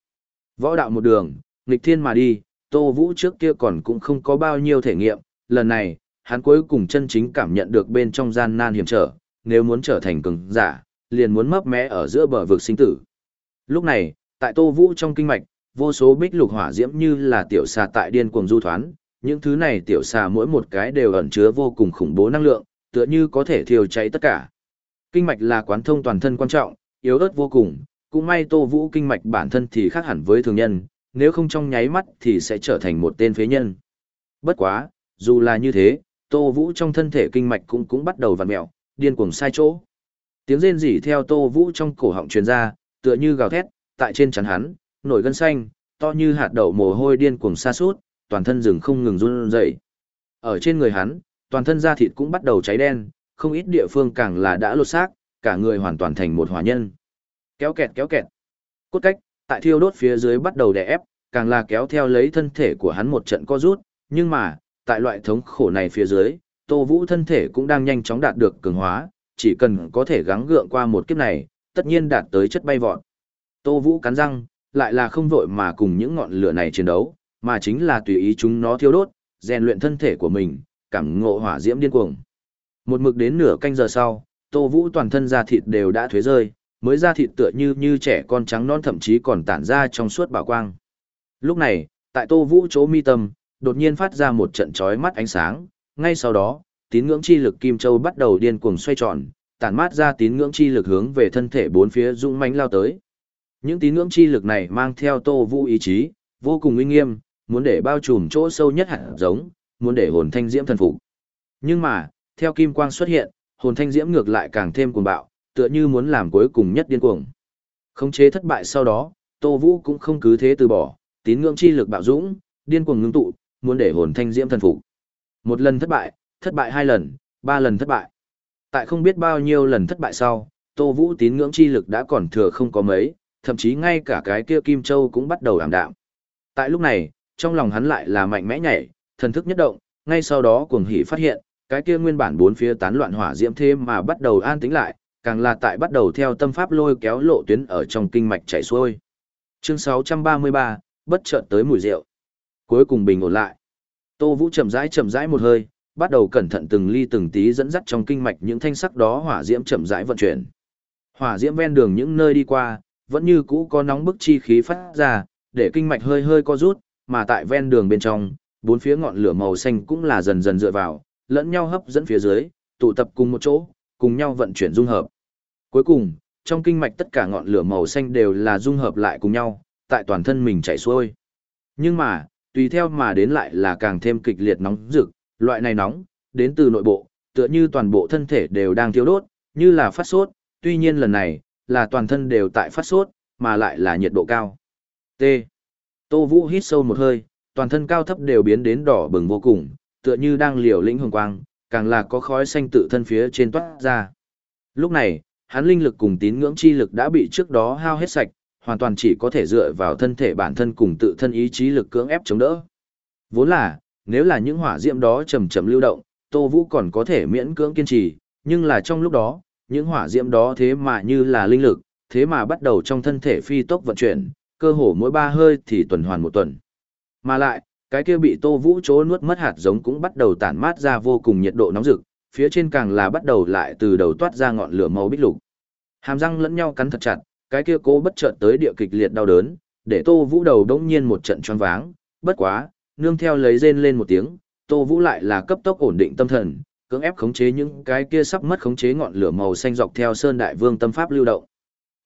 Võ đạo một đường, nghịch thiên mà đi, Tô Vũ trước kia còn cũng không có bao nhiêu thể nghiệm, lần này, hắn cuối cùng chân chính cảm nhận được bên trong gian nan hiểm trở, nếu muốn trở thành cường giả, liền muốn mấp mé ở giữa bờ vực sinh tử. Lúc này, tại Tô Vũ trong kinh mạch, vô số bích lục hỏa diễm như là tiểu xà tại điên cuồng du thoán, những thứ này tiểu xà mỗi một cái đều ẩn chứa vô cùng khủng bố năng lượng, tựa như có thể thiêu cháy tất cả. Kinh mạch là quán thông toàn thân quan trọng, yếu ớt vô cùng, cũng may Tô Vũ kinh mạch bản thân thì khác hẳn với thường nhân, nếu không trong nháy mắt thì sẽ trở thành một tên phế nhân. Bất quá, dù là như thế, Tô Vũ trong thân thể kinh mạch cũng cũng bắt đầu vặn mèo, điên cuồng sai chỗ. Tiếng rên rỉ theo Tô Vũ trong cổ họng truyền ra, tựa như gào thét, tại trên chắn hắn, nổi gân xanh, to như hạt đậu mồ hôi điên cuồng sa sút, toàn thân rừng không ngừng run rẩy. Ở trên người hắn, toàn thân da thịt cũng bắt đầu cháy đen, không ít địa phương càng là đã lột xác, cả người hoàn toàn thành một hỏa nhân. Kéo kẹt kéo kẹt. Cốt cách, tại thiêu đốt phía dưới bắt đầu đè ép, càng là kéo theo lấy thân thể của hắn một trận co rút, nhưng mà, tại loại thống khổ này phía dưới, Tô Vũ thân thể cũng đang nhanh chóng đạt được cường hóa, chỉ cần có thể gắng gượng qua một kiếp này, tất nhiên đạt tới chất bay vọt. Tô Vũ cắn răng, lại là không vội mà cùng những ngọn lửa này chiến đấu, mà chính là tùy ý chúng nó thiêu đốt, rèn luyện thân thể của mình, cảm ngộ hỏa diễm điên cuồng. Một mực đến nửa canh giờ sau, Tô Vũ toàn thân da thịt đều đã thuế rơi, mới da thịt tựa như như trẻ con trắng non thậm chí còn tản ra trong suốt bảo quang. Lúc này, tại Tô Vũ chỗ mi tâm, đột nhiên phát ra một trận chói mắt ánh sáng, ngay sau đó, tín ngưỡng chi lực Kim Châu bắt đầu điên cuồng xoay tròn, tản mát ra tín ngưỡng chi lực hướng về thân thể bốn phía dũng mãnh lao tới. Những tín ngưỡng chi lực này mang theo Tô Vũ ý chí, vô cùng uy nghiêm, muốn để bao trùm chỗ sâu nhất hạt giống, muốn để hồn thanh diễm thần phục. Nhưng mà, theo kim quang xuất hiện, hồn thanh diễm ngược lại càng thêm cuồng bạo, tựa như muốn làm cuối cùng nhất điên cuồng. Khống chế thất bại sau đó, Tô Vũ cũng không cứ thế từ bỏ, tín ngưỡng chi lực bạo dũng, điên cuồng ngưng tụ, muốn để hồn thanh diễm thần phục. Một lần thất bại, thất bại hai lần, ba lần thất bại. Tại không biết bao nhiêu lần thất bại sau, Tô Vũ tín ngưỡng chi lực đã còn thừa không có mấy, thậm chí ngay cả cái kia Kim Châu cũng bắt đầu ảm đạm. Tại lúc này, trong lòng hắn lại là mạnh mẽ nhảy, thần thức nhất động, ngay sau đó cuồng hỉ phát hiện, cái kia nguyên bản bốn phía tán loạn hỏa diễm thế mà bắt đầu an tĩnh lại, càng là tại bắt đầu theo tâm pháp lôi kéo lộ tuyến ở trong kinh mạch chảy xuôi. Chương 633, bất chợt tới mùi rượu. Cuối cùng bình ổn lại. Tô Vũ chậm rãi chậm rãi một hơi, bắt đầu cẩn thận từng ly từng tí dẫn dắt trong kinh mạch những thanh sắc đó hỏa diễm chậm rãi vận chuyển. Hỏa diễm ven đường những nơi đi qua, vẫn như cũ có nóng bức chi khí phát ra, để kinh mạch hơi hơi co rút, mà tại ven đường bên trong, bốn phía ngọn lửa màu xanh cũng là dần dần dựa vào, lẫn nhau hấp dẫn phía dưới, tụ tập cùng một chỗ, cùng nhau vận chuyển dung hợp. Cuối cùng, trong kinh mạch tất cả ngọn lửa màu xanh đều là dung hợp lại cùng nhau, tại toàn thân mình chảy xuôi. Nhưng mà, tùy theo mà đến lại là càng thêm kịch liệt nóng rực, loại này nóng, đến từ nội bộ, tựa như toàn bộ thân thể đều đang thiêu đốt, như là phát sốt, tuy nhiên lần này, là toàn thân đều tại phát sốt, mà lại là nhiệt độ cao. T. Tô Vũ hít sâu một hơi, toàn thân cao thấp đều biến đến đỏ bừng vô cùng, tựa như đang liều lĩnh hồng quang, càng là có khói xanh tự thân phía trên toát ra. Lúc này, hắn linh lực cùng tín ngưỡng chi lực đã bị trước đó hao hết sạch, hoàn toàn chỉ có thể dựa vào thân thể bản thân cùng tự thân ý chí lực cưỡng ép chống đỡ. Vốn là, nếu là những hỏa diễm đó chậm chậm lưu động, Tô Vũ còn có thể miễn cưỡng kiên trì, nhưng là trong lúc đó, những hỏa diễm đó thế mà như là linh lực, thế mà bắt đầu trong thân thể phi tốc vận chuyển, cơ hồ mỗi ba hơi thì tuần hoàn một tuần. Mà lại, cái kia bị Tô Vũ chỗ nuốt mất hạt giống cũng bắt đầu tản mát ra vô cùng nhiệt độ nóng rực, phía trên càng là bắt đầu lại từ đầu toát ra ngọn lửa màu bích lục. Hàm răng lẫn nhau cắn thật chặt, cái kia cố bất chợt tới địa kịch liệt đau đớn, để Tô Vũ đầu đống nhiên một trận choáng váng, bất quá, nương theo lấy rên lên một tiếng, Tô Vũ lại là cấp tốc ổn định tâm thần, cưỡng ép khống chế những cái kia sắp mất khống chế ngọn lửa màu xanh dọc theo Sơn Đại Vương tâm pháp lưu động.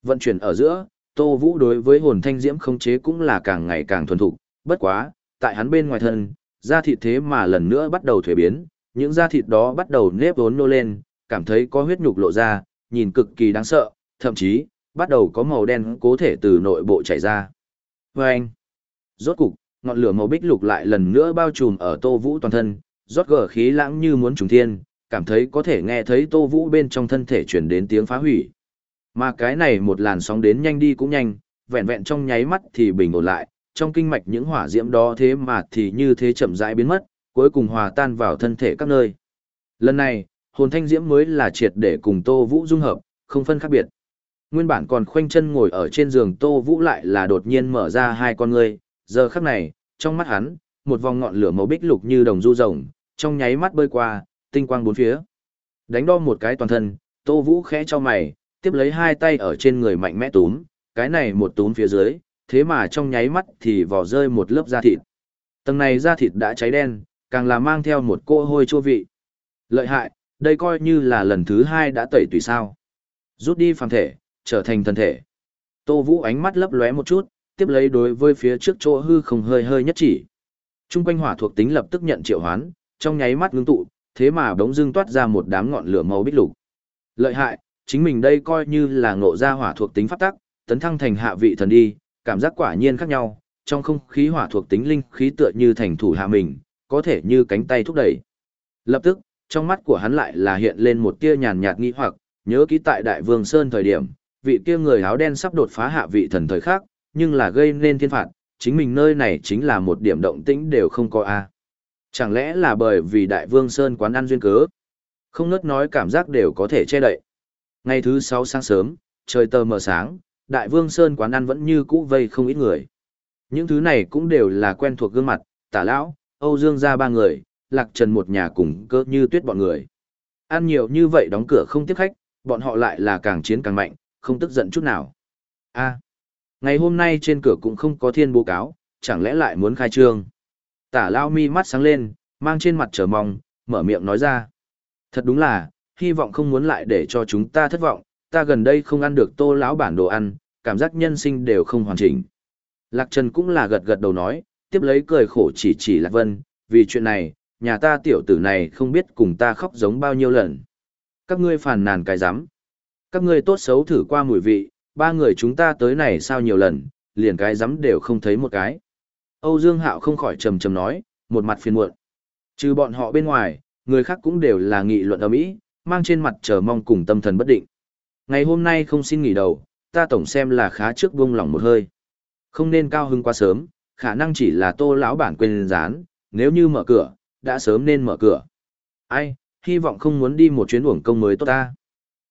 Vận chuyển ở giữa, Tô Vũ đối với hồn thanh diễm khống chế cũng là càng ngày càng thuần thục, bất quá, tại hắn bên ngoài thân, da thịt thế mà lần nữa bắt đầu thuế biến, những da thịt đó bắt đầu nếp vốn nô lên, cảm thấy có huyết nhục lộ ra, nhìn cực kỳ đáng sợ, thậm chí, bắt đầu có màu đen cố thể từ nội bộ chảy ra. Vâng! rốt cục, ngọn lửa màu bích lục lại lần nữa bao trùm ở Tô Vũ toàn thân, rót gở khí lãng như muốn trùng thiên, cảm thấy có thể nghe thấy Tô Vũ bên trong thân thể chuyển đến tiếng phá hủy. Mà cái này một làn sóng đến nhanh đi cũng nhanh, vẹn vẹn trong nháy mắt thì bình ổn lại, trong kinh mạch những hỏa diễm đó thế mà thì như thế chậm rãi biến mất, cuối cùng hòa tan vào thân thể các nơi. Lần này, hồn thanh diễm mới là triệt để cùng Tô Vũ dung hợp, không phân khác biệt. Nguyên bản còn khoanh chân ngồi ở trên giường Tô Vũ lại là đột nhiên mở ra hai con ngươi, giờ khắc này, trong mắt hắn, một vòng ngọn lửa màu bích lục như đồng du rồng, trong nháy mắt bơi qua, tinh quang bốn phía. Đánh đo một cái toàn thân, Tô Vũ khẽ cho mày, tiếp lấy hai tay ở trên người mạnh mẽ túm, cái này một túm phía dưới, thế mà trong nháy mắt thì vỏ rơi một lớp da thịt. Tầng này da thịt đã cháy đen, càng là mang theo một cỗ hôi chua vị. Lợi hại, đây coi như là lần thứ hai đã tẩy tùy sao. Rút đi phàm thể, trở thành thân thể. Tô Vũ ánh mắt lấp lóe một chút, tiếp lấy đối với phía trước chỗ hư không hơi hơi nhất chỉ. Trung quanh hỏa thuộc tính lập tức nhận triệu hoán, trong nháy mắt ngưng tụ, thế mà bỗng dưng toát ra một đám ngọn lửa màu bích lục. Lợi hại, chính mình đây coi như là ngộ ra hỏa thuộc tính pháp tắc, tấn thăng thành hạ vị thần đi, cảm giác quả nhiên khác nhau, trong không khí hỏa thuộc tính linh khí tựa như thành thủ hạ mình, có thể như cánh tay thúc đẩy. Lập tức, trong mắt của hắn lại là hiện lên một tia nhàn nhạt nghi hoặc, nhớ kỹ tại Đại Vương Sơn thời điểm, vị kia người áo đen sắp đột phá hạ vị thần thời khác, nhưng là gây nên thiên phạt, chính mình nơi này chính là một điểm động tĩnh đều không có a. À. Chẳng lẽ là bởi vì Đại Vương Sơn quán ăn duyên cớ? Không ngớt nói cảm giác đều có thể che đậy. Ngày thứ sáu sáng sớm, trời tờ mờ sáng, Đại Vương Sơn quán ăn vẫn như cũ vây không ít người. Những thứ này cũng đều là quen thuộc gương mặt, tả lão, Âu Dương gia ba người, lạc trần một nhà cùng cơ như tuyết bọn người. Ăn nhiều như vậy đóng cửa không tiếp khách, bọn họ lại là càng chiến càng mạnh, không tức giận chút nào. a ngày hôm nay trên cửa cũng không có thiên bố cáo, chẳng lẽ lại muốn khai trương. Tả lao mi mắt sáng lên, mang trên mặt chờ mong, mở miệng nói ra. Thật đúng là, hy vọng không muốn lại để cho chúng ta thất vọng, ta gần đây không ăn được tô lão bản đồ ăn, cảm giác nhân sinh đều không hoàn chỉnh. Lạc Trần cũng là gật gật đầu nói, tiếp lấy cười khổ chỉ chỉ Lạc Vân, vì chuyện này, nhà ta tiểu tử này không biết cùng ta khóc giống bao nhiêu lần. Các ngươi phàn nàn cái rắm Các ngươi tốt xấu thử qua mùi vị, ba người chúng ta tới này sao nhiều lần, liền cái rắm đều không thấy một cái. Âu Dương Hạo không khỏi trầm trầm nói, một mặt phiền muộn. Trừ bọn họ bên ngoài, người khác cũng đều là nghị luận ở mỹ, mang trên mặt chờ mong cùng tâm thần bất định. Ngày hôm nay không xin nghỉ đầu, ta tổng xem là khá trước vung lòng một hơi. Không nên cao hứng quá sớm, khả năng chỉ là tô lão bản quên dán, nếu như mở cửa, đã sớm nên mở cửa. Ai, hy vọng không muốn đi một chuyến uổng công mới tốt ta.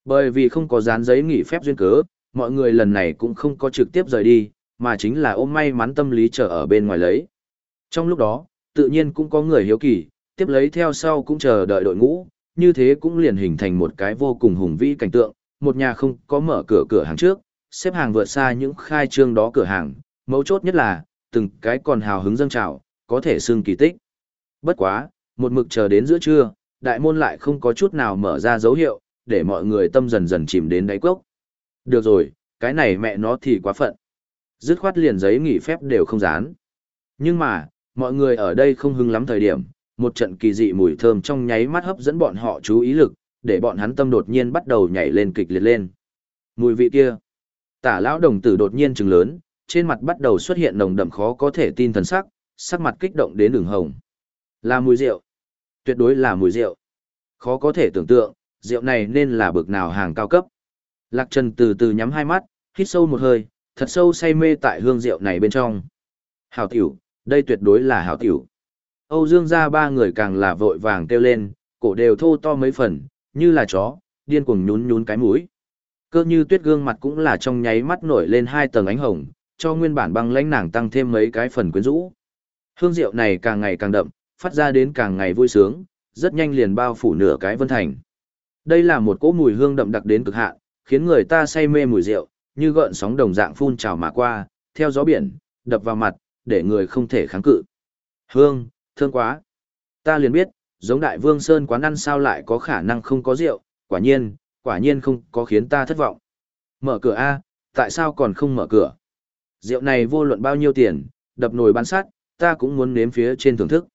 Bởi vì không có dán giấy nghỉ phép duyên cớ, mọi người lần này cũng không có trực tiếp rời đi, mà chính là ôm may mắn tâm lý chờ ở bên ngoài lấy. Trong lúc đó, tự nhiên cũng có người hiếu kỳ, tiếp lấy theo sau cũng chờ đợi đội ngũ, như thế cũng liền hình thành một cái vô cùng hùng vĩ cảnh tượng, một nhà không có mở cửa cửa hàng trước, xếp hàng vượt xa những khai trương đó cửa hàng, mấu chốt nhất là, từng cái còn hào hứng dâng trào, có thể xưng kỳ tích. Bất quá, một mực chờ đến giữa trưa, đại môn lại không có chút nào mở ra dấu hiệu, để mọi người tâm dần dần chìm đến đáy cốc. Được rồi, cái này mẹ nó thì quá phận. Dứt khoát liền giấy nghỉ phép đều không dán. Nhưng mà, mọi người ở đây không hưng lắm thời điểm, một trận kỳ dị mùi thơm trong nháy mắt hấp dẫn bọn họ chú ý lực, để bọn hắn tâm đột nhiên bắt đầu nhảy lên kịch liệt lên. Mùi vị kia. Tả lão đồng tử đột nhiên trừng lớn, trên mặt bắt đầu xuất hiện nồng đậm khó có thể tin thần sắc, sắc mặt kích động đến đường hồng. Là mùi rượu. Tuyệt đối là mùi rượu. Khó có thể tưởng tượng, rượu này nên là bực nào hàng cao cấp. Lạc Trần từ từ nhắm hai mắt, hít sâu một hơi, thật sâu say mê tại hương rượu này bên trong. Hảo tiểu, đây tuyệt đối là hảo tiểu. Âu Dương gia ba người càng là vội vàng kêu lên, cổ đều thô to mấy phần, như là chó, điên cuồng nhún nhún cái mũi. Cơ như tuyết gương mặt cũng là trong nháy mắt nổi lên hai tầng ánh hồng, cho nguyên bản băng lãnh nàng tăng thêm mấy cái phần quyến rũ. Hương rượu này càng ngày càng đậm, phát ra đến càng ngày vui sướng, rất nhanh liền bao phủ nửa cái vân thành. Đây là một cỗ mùi hương đậm đặc đến cực hạn, khiến người ta say mê mùi rượu, như gợn sóng đồng dạng phun trào mà qua, theo gió biển, đập vào mặt, để người không thể kháng cự. Hương, thương quá. Ta liền biết, giống đại vương Sơn quán ăn sao lại có khả năng không có rượu, quả nhiên, quả nhiên không có khiến ta thất vọng. Mở cửa A, tại sao còn không mở cửa? Rượu này vô luận bao nhiêu tiền, đập nồi bán sát, ta cũng muốn nếm phía trên thưởng thức.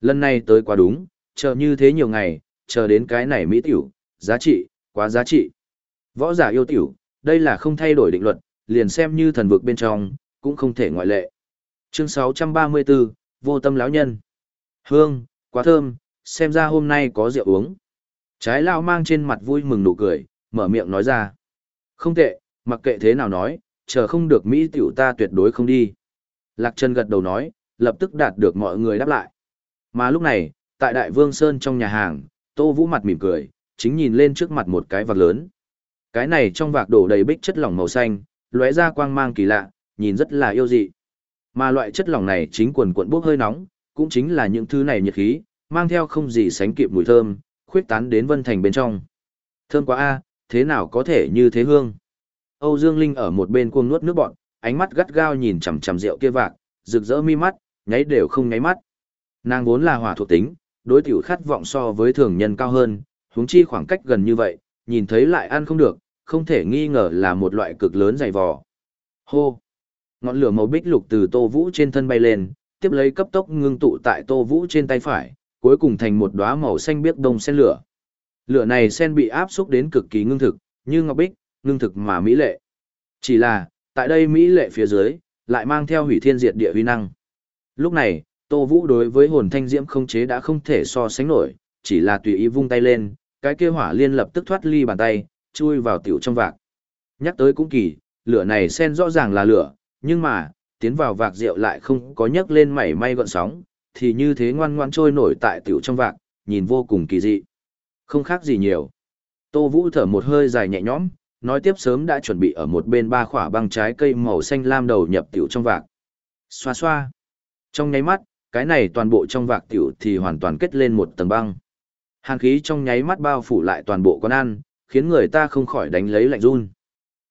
Lần này tới quá đúng, chờ như thế nhiều ngày, chờ đến cái này mỹ tiểu, giá trị, quá giá trị. Võ giả yêu tiểu, đây là không thay đổi định luật, liền xem như thần vực bên trong, cũng không thể ngoại lệ. Chương 634, Vô tâm lão nhân. Hương, quá thơm, xem ra hôm nay có rượu uống. Trái lao mang trên mặt vui mừng nụ cười, mở miệng nói ra. Không tệ, mặc kệ thế nào nói, chờ không được Mỹ tiểu ta tuyệt đối không đi. Lạc Trần gật đầu nói, lập tức đạt được mọi người đáp lại. Mà lúc này, tại Đại Vương Sơn trong nhà hàng, Tô Vũ mặt mỉm cười, chính nhìn lên trước mặt một cái vạc lớn. Cái này trong vạc đổ đầy bích chất lỏng màu xanh, lóe ra quang mang kỳ lạ, nhìn rất là yêu dị. Mà loại chất lỏng này chính quần cuộn bốc hơi nóng, cũng chính là những thứ này nhiệt khí, mang theo không gì sánh kịp mùi thơm, khuyết tán đến vân thành bên trong. Thơm quá a, thế nào có thể như thế hương? Âu Dương Linh ở một bên cuồng nuốt nước bọt, ánh mắt gắt gao nhìn chằm chằm rượu kia vạc, rực rỡ mi mắt, nháy đều không nháy mắt. Nàng vốn là hỏa thuộc tính, đối tiểu khát vọng so với thường nhân cao hơn, huống chi khoảng cách gần như vậy, nhìn thấy lại ăn không được, không thể nghi ngờ là một loại cực lớn dày vò. Hô! Ngọn lửa màu bích lục từ Tô Vũ trên thân bay lên, tiếp lấy cấp tốc ngưng tụ tại Tô Vũ trên tay phải, cuối cùng thành một đóa màu xanh biếc đông sen lửa. Lửa này sen bị áp xúc đến cực kỳ ngưng thực, như ngọc bích, ngưng thực mà mỹ lệ. Chỉ là, tại đây mỹ lệ phía dưới, lại mang theo hủy thiên diệt địa huy năng. Lúc này, Tô Vũ đối với hồn thanh diễm không chế đã không thể so sánh nổi, chỉ là tùy ý vung tay lên, cái kia hỏa liên lập tức thoát ly bàn tay, chui vào tiểu trong vạc. Nhắc tới cũng kỳ, lửa này sen rõ ràng là lửa, nhưng mà, tiến vào vạc rượu lại không có nhấc lên mảy may gọn sóng, thì như thế ngoan ngoan trôi nổi tại tiểu trong vạc, nhìn vô cùng kỳ dị. Không khác gì nhiều. Tô Vũ thở một hơi dài nhẹ nhõm, nói tiếp sớm đã chuẩn bị ở một bên ba khỏa băng trái cây màu xanh lam đầu nhập tiểu trong vạc. Xoa xoa. Trong nháy mắt, cái này toàn bộ trong vạc tiểu thì hoàn toàn kết lên một tầng băng. Hàn khí trong nháy mắt bao phủ lại toàn bộ quán ăn, khiến người ta không khỏi đánh lấy lạnh run.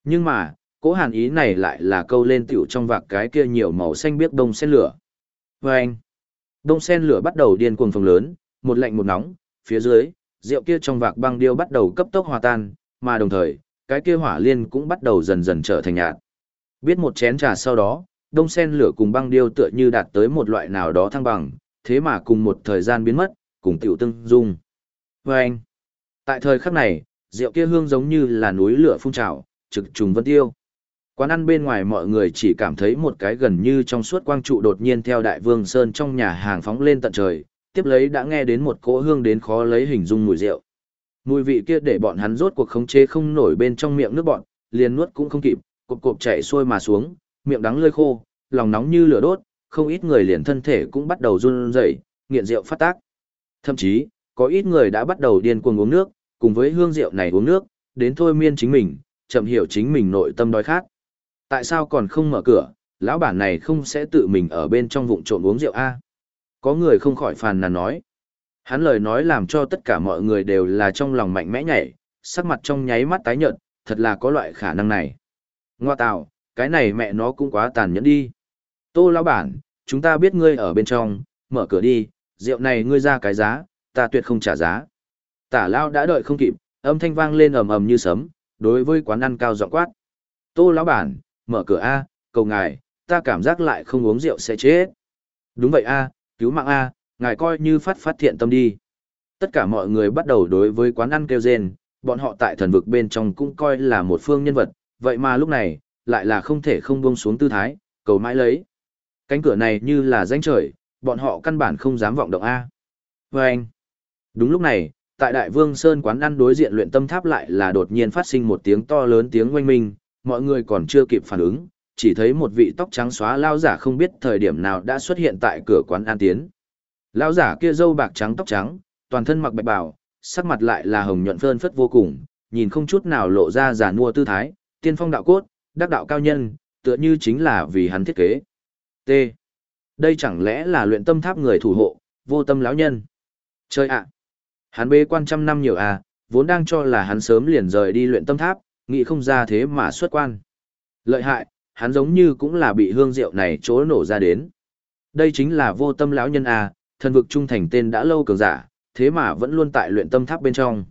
Nhưng mà, cố hàn ý này lại là câu lên tiểu trong vạc cái kia nhiều màu xanh biếc đông sen lửa. Và anh, đông sen lửa bắt đầu điên cuồng phồng lớn, một lạnh một nóng, phía dưới, rượu kia trong vạc băng điêu bắt đầu cấp tốc hòa tan, mà đồng thời, cái kia hỏa liên cũng bắt đầu dần dần trở thành nhạt. Biết một chén trà sau đó, đông sen lửa cùng băng điêu tựa như đạt tới một loại nào đó thăng bằng, thế mà cùng một thời gian biến mất, cùng tiểu tương dung. Và anh, tại thời khắc này, rượu kia hương giống như là núi lửa phun trào, trực trùng vân tiêu. Quán ăn bên ngoài mọi người chỉ cảm thấy một cái gần như trong suốt quang trụ đột nhiên theo đại vương sơn trong nhà hàng phóng lên tận trời, tiếp lấy đã nghe đến một cỗ hương đến khó lấy hình dung mùi rượu. Mùi vị kia để bọn hắn rốt cuộc khống chế không nổi bên trong miệng nước bọn, liền nuốt cũng không kịp, cộp cộp chạy xuôi mà xuống, miệng đắng lơi khô, lòng nóng như lửa đốt, không ít người liền thân thể cũng bắt đầu run rẩy, nghiện rượu phát tác. Thậm chí, có ít người đã bắt đầu điên cuồng uống nước, cùng với hương rượu này uống nước, đến thôi miên chính mình, chậm hiểu chính mình nội tâm đói khát. Tại sao còn không mở cửa, lão bản này không sẽ tự mình ở bên trong vụng trộm uống rượu a? Có người không khỏi phàn nàn nói. Hắn lời nói làm cho tất cả mọi người đều là trong lòng mạnh mẽ nhảy, sắc mặt trong nháy mắt tái nhợt, thật là có loại khả năng này. Ngoa tạo, cái này mẹ nó cũng quá tàn nhẫn đi. Tô lão bản, chúng ta biết ngươi ở bên trong, mở cửa đi, rượu này ngươi ra cái giá, ta tuyệt không trả giá. Tả lao đã đợi không kịp, âm thanh vang lên ầm ầm như sấm, đối với quán ăn cao giọng quát. Tô lão bản, mở cửa A, cầu ngài, ta cảm giác lại không uống rượu sẽ chết. Đúng vậy A, cứu mạng A, ngài coi như phát phát thiện tâm đi. Tất cả mọi người bắt đầu đối với quán ăn kêu rên, bọn họ tại thần vực bên trong cũng coi là một phương nhân vật, vậy mà lúc này, lại là không thể không buông xuống tư thái, cầu mãi lấy. Cánh cửa này như là danh trời, bọn họ căn bản không dám vọng động A. Và anh, đúng lúc này, tại Đại Vương Sơn quán ăn đối diện luyện tâm tháp lại là đột nhiên phát sinh một tiếng to lớn tiếng oanh minh, mọi người còn chưa kịp phản ứng, chỉ thấy một vị tóc trắng xóa lao giả không biết thời điểm nào đã xuất hiện tại cửa quán An tiến. Lao giả kia râu bạc trắng tóc trắng, toàn thân mặc bạch bào, sắc mặt lại là hồng nhuận phơn phất vô cùng, nhìn không chút nào lộ ra giả nua tư thái, tiên phong đạo cốt, đắc đạo cao nhân, tựa như chính là vì hắn thiết kế. T. Đây chẳng lẽ là luyện tâm tháp người thủ hộ, vô tâm lão nhân. Chơi ạ. Hắn bế quan trăm năm nhiều à, vốn đang cho là hắn sớm liền rời đi luyện tâm tháp, nghĩ không ra thế mà xuất quan. Lợi hại, hắn giống như cũng là bị hương rượu này chỗ nổ ra đến. Đây chính là vô tâm lão nhân à, thần vực trung thành tên đã lâu cường giả, thế mà vẫn luôn tại luyện tâm tháp bên trong.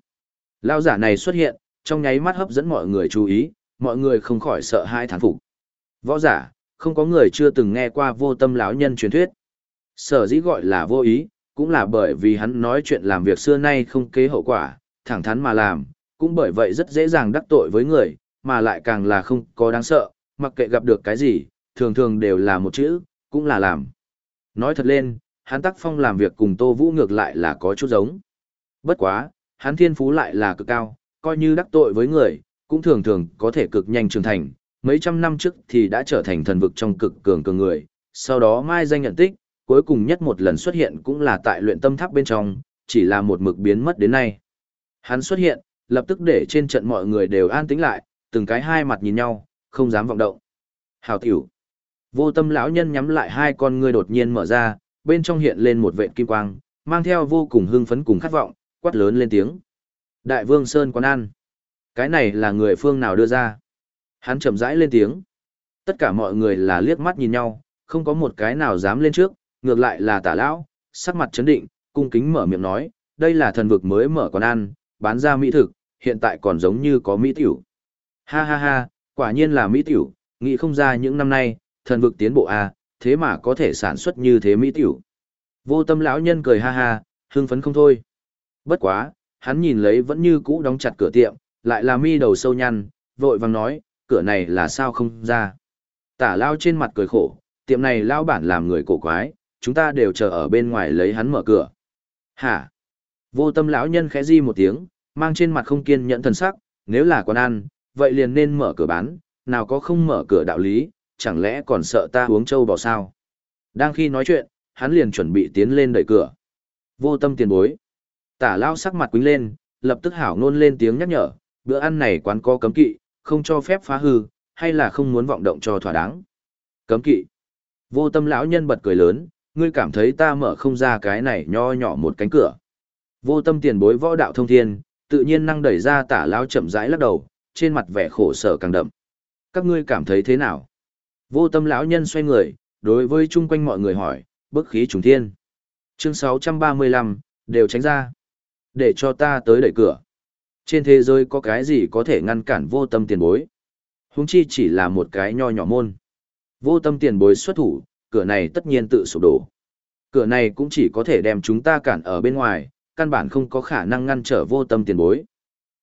Lão giả này xuất hiện, trong nháy mắt hấp dẫn mọi người chú ý, mọi người không khỏi sợ hai thán phục. Võ giả, không có người chưa từng nghe qua vô tâm lão nhân truyền thuyết. Sở dĩ gọi là vô ý, cũng là bởi vì hắn nói chuyện làm việc xưa nay không kế hậu quả, thẳng thắn mà làm, cũng bởi vậy rất dễ dàng đắc tội với người, mà lại càng là không có đáng sợ, mặc kệ gặp được cái gì, thường thường đều là một chữ, cũng là làm. Nói thật lên, hắn tác phong làm việc cùng Tô Vũ ngược lại là có chút giống. Bất quá, hắn thiên phú lại là cực cao, coi như đắc tội với người, cũng thường thường có thể cực nhanh trưởng thành, mấy trăm năm trước thì đã trở thành thần vực trong cực cường cường người, sau đó mai danh nhận tích, cuối cùng nhất một lần xuất hiện cũng là tại luyện tâm tháp bên trong, chỉ là một mực biến mất đến nay. Hắn xuất hiện, lập tức để trên trận mọi người đều an tĩnh lại, từng cái hai mặt nhìn nhau, không dám vọng động. Hào tiểu. Vô tâm lão nhân nhắm lại hai con ngươi đột nhiên mở ra, bên trong hiện lên một vệt kim quang, mang theo vô cùng hưng phấn cùng khát vọng, quát lớn lên tiếng. Đại vương Sơn quán ăn. Cái này là người phương nào đưa ra? Hắn chậm rãi lên tiếng. Tất cả mọi người là liếc mắt nhìn nhau, không có một cái nào dám lên trước, ngược lại là tả lão, sắc mặt chấn định, cung kính mở miệng nói, đây là thần vực mới mở quán ăn, bán ra mỹ thực, hiện tại còn giống như có mỹ tiểu. Ha ha ha, quả nhiên là mỹ tiểu, nghĩ không ra những năm nay, thần vực tiến bộ a, thế mà có thể sản xuất như thế mỹ tiểu. Vô tâm lão nhân cười ha ha, hưng phấn không thôi. Bất quá, hắn nhìn lấy vẫn như cũ đóng chặt cửa tiệm, lại là mi đầu sâu nhăn, vội vàng nói, cửa này là sao không ra. Tả lao trên mặt cười khổ, tiệm này lao bản làm người cổ quái, chúng ta đều chờ ở bên ngoài lấy hắn mở cửa. Hả? Vô tâm lão nhân khẽ di một tiếng, mang trên mặt không kiên nhẫn thần sắc, nếu là quán ăn, vậy liền nên mở cửa bán, nào có không mở cửa đạo lý, chẳng lẽ còn sợ ta uống trâu bò sao? Đang khi nói chuyện, hắn liền chuẩn bị tiến lên đẩy cửa. Vô tâm tiền bối. Tả lao sắc mặt quính lên, lập tức hảo nôn lên tiếng nhắc nhở, bữa ăn này quán có cấm kỵ, không cho phép phá hư, hay là không muốn vọng động cho thỏa đáng. Cấm kỵ. Vô tâm lão nhân bật cười lớn, ngươi cảm thấy ta mở không ra cái này nho nhỏ một cánh cửa. Vô tâm tiền bối võ đạo thông thiên, tự nhiên năng đẩy ra tả lão chậm rãi lắc đầu, trên mặt vẻ khổ sở càng đậm. Các ngươi cảm thấy thế nào? Vô tâm lão nhân xoay người, đối với chung quanh mọi người hỏi, bức khí trùng thiên. Chương 635, đều tránh ra. Để cho ta tới đẩy cửa. Trên thế giới có cái gì có thể ngăn cản vô tâm tiền bối? Húng chi chỉ là một cái nho nhỏ môn. Vô tâm tiền bối xuất thủ, cửa này tất nhiên tự sụp đổ. Cửa này cũng chỉ có thể đem chúng ta cản ở bên ngoài, căn bản không có khả năng ngăn trở vô tâm tiền bối.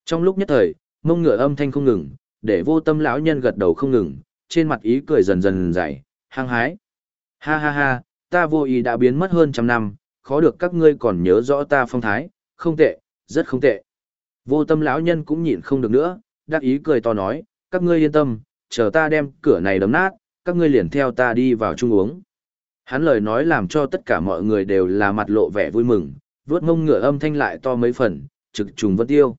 Trong lúc nhất thời, mông ngựa âm thanh không ngừng, để vô tâm lão nhân gật đầu không ngừng, trên mặt ý cười dần dần dày, hăng hái. Ha ha ha, ta vô ý đã biến mất hơn trăm năm, khó được các ngươi còn nhớ rõ ta phong thái, không tệ, rất không tệ. Vô tâm lão nhân cũng nhịn không được nữa, đắc ý cười to nói, các ngươi yên tâm, chờ ta đem cửa này đấm nát, các ngươi liền theo ta đi vào chung uống. Hắn lời nói làm cho tất cả mọi người đều là mặt lộ vẻ vui mừng, vớt mông ngựa âm thanh lại to mấy phần, trực trùng vân tiêu.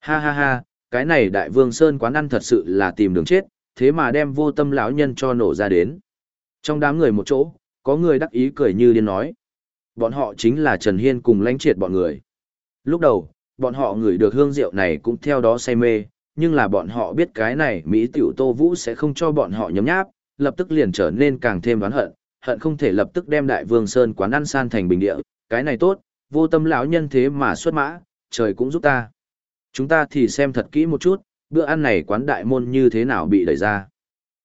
Ha ha ha, cái này đại vương sơn quán ăn thật sự là tìm đường chết, thế mà đem vô tâm lão nhân cho nổ ra đến. Trong đám người một chỗ, có người đắc ý cười như điên nói. Bọn họ chính là Trần Hiên cùng lãnh triệt bọn người. Lúc đầu, bọn họ ngửi được hương rượu này cũng theo đó say mê, nhưng là bọn họ biết cái này Mỹ tiểu Tô Vũ sẽ không cho bọn họ nhấm nháp, lập tức liền trở nên càng thêm đoán hận, hận không thể lập tức đem Đại Vương Sơn quán ăn san thành bình địa, cái này tốt, vô tâm lão nhân thế mà xuất mã, trời cũng giúp ta. Chúng ta thì xem thật kỹ một chút, bữa ăn này quán đại môn như thế nào bị đẩy ra.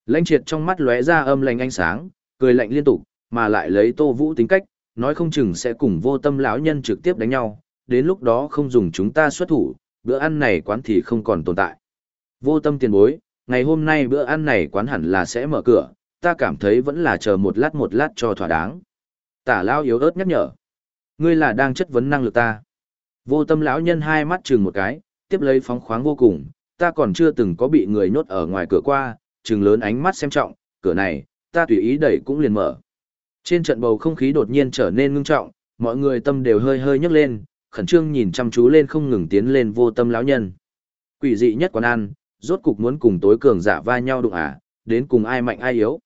Lãnh triệt trong mắt lóe ra âm lành ánh sáng, cười lạnh liên tục, mà lại lấy Tô Vũ tính cách, nói không chừng sẽ cùng vô tâm lão nhân trực tiếp đánh nhau, đến lúc đó không dùng chúng ta xuất thủ, bữa ăn này quán thì không còn tồn tại. Vô tâm tiền bối, ngày hôm nay bữa ăn này quán hẳn là sẽ mở cửa, ta cảm thấy vẫn là chờ một lát một lát cho thỏa đáng. Tả lao yếu ớt nhắc nhở. Ngươi là đang chất vấn năng lực ta. Vô tâm lão nhân hai mắt chừng một cái, tiếp lấy phóng khoáng vô cùng, ta còn chưa từng có bị người nhốt ở ngoài cửa qua, chừng lớn ánh mắt xem trọng, cửa này, ta tùy ý đẩy cũng liền mở. Trên trận bầu không khí đột nhiên trở nên ngưng trọng, mọi người tâm đều hơi hơi nhấc lên, khẩn trương nhìn chăm chú lên không ngừng tiến lên vô tâm lão nhân. Quỷ dị nhất quán ăn, rốt cục muốn cùng tối cường giả va nhau đụng à, đến cùng ai mạnh ai yếu.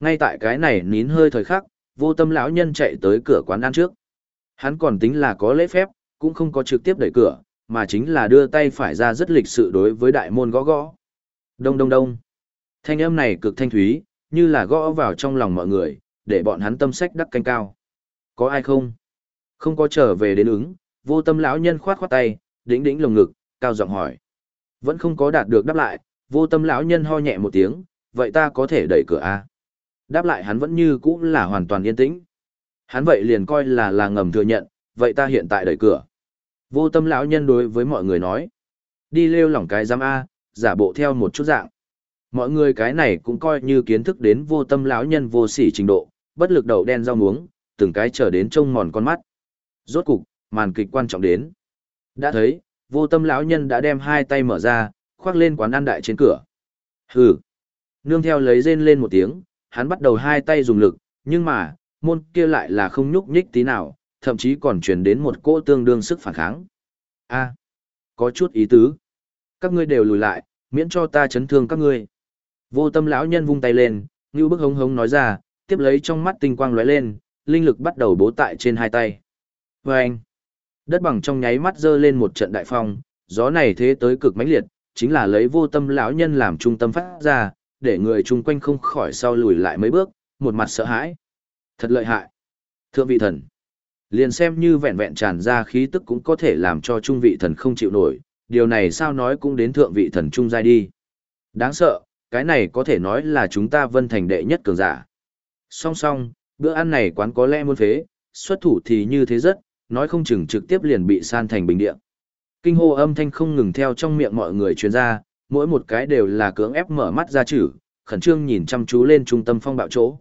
Ngay tại cái này nín hơi thời khắc, vô tâm lão nhân chạy tới cửa quán ăn trước. Hắn còn tính là có lễ phép, cũng không có trực tiếp đẩy cửa, mà chính là đưa tay phải ra rất lịch sự đối với đại môn gõ gõ. Đông đông đông. Thanh âm này cực thanh thúy, như là gõ vào trong lòng mọi người, để bọn hắn tâm sách đắc canh cao. Có ai không? Không có trở về đến ứng, vô tâm lão nhân khoát khoát tay, đĩnh đĩnh lồng ngực, cao giọng hỏi. Vẫn không có đạt được đáp lại, vô tâm lão nhân ho nhẹ một tiếng, vậy ta có thể đẩy cửa a Đáp lại hắn vẫn như cũ là hoàn toàn yên tĩnh. Hắn vậy liền coi là là ngầm thừa nhận, vậy ta hiện tại đẩy cửa. Vô tâm lão nhân đối với mọi người nói. Đi lêu lỏng cái giám A, giả bộ theo một chút dạng. Mọi người cái này cũng coi như kiến thức đến vô tâm lão nhân vô sỉ trình độ, bất lực đầu đen rau muống, từng cái trở đến trông mòn con mắt. Rốt cục, màn kịch quan trọng đến. Đã thấy, vô tâm lão nhân đã đem hai tay mở ra, khoác lên quán ăn đại trên cửa. Hừ. Nương theo lấy rên lên một tiếng, hắn bắt đầu hai tay dùng lực, nhưng mà, môn kia lại là không nhúc nhích tí nào, thậm chí còn truyền đến một cỗ tương đương sức phản kháng. A, có chút ý tứ. Các ngươi đều lùi lại, miễn cho ta chấn thương các ngươi. Vô tâm lão nhân vung tay lên, như bức hống hống nói ra, tiếp lấy trong mắt tinh quang lóe lên, linh lực bắt đầu bố tại trên hai tay. Và anh, đất bằng trong nháy mắt dơ lên một trận đại phong, gió này thế tới cực mãnh liệt, chính là lấy vô tâm lão nhân làm trung tâm phát ra, để người chung quanh không khỏi sau lùi lại mấy bước, một mặt sợ hãi. Thật lợi hại. Thượng vị thần. Liền xem như vẹn vẹn tràn ra khí tức cũng có thể làm cho trung vị thần không chịu nổi, điều này sao nói cũng đến thượng vị thần trung giai đi. Đáng sợ, cái này có thể nói là chúng ta vân thành đệ nhất cường giả. Song song, bữa ăn này quán có lẽ muốn phế, xuất thủ thì như thế rất, nói không chừng trực tiếp liền bị san thành bình địa. Kinh hô âm thanh không ngừng theo trong miệng mọi người truyền ra, mỗi một cái đều là cưỡng ép mở mắt ra chữ, khẩn trương nhìn chăm chú lên trung tâm phong bạo chỗ.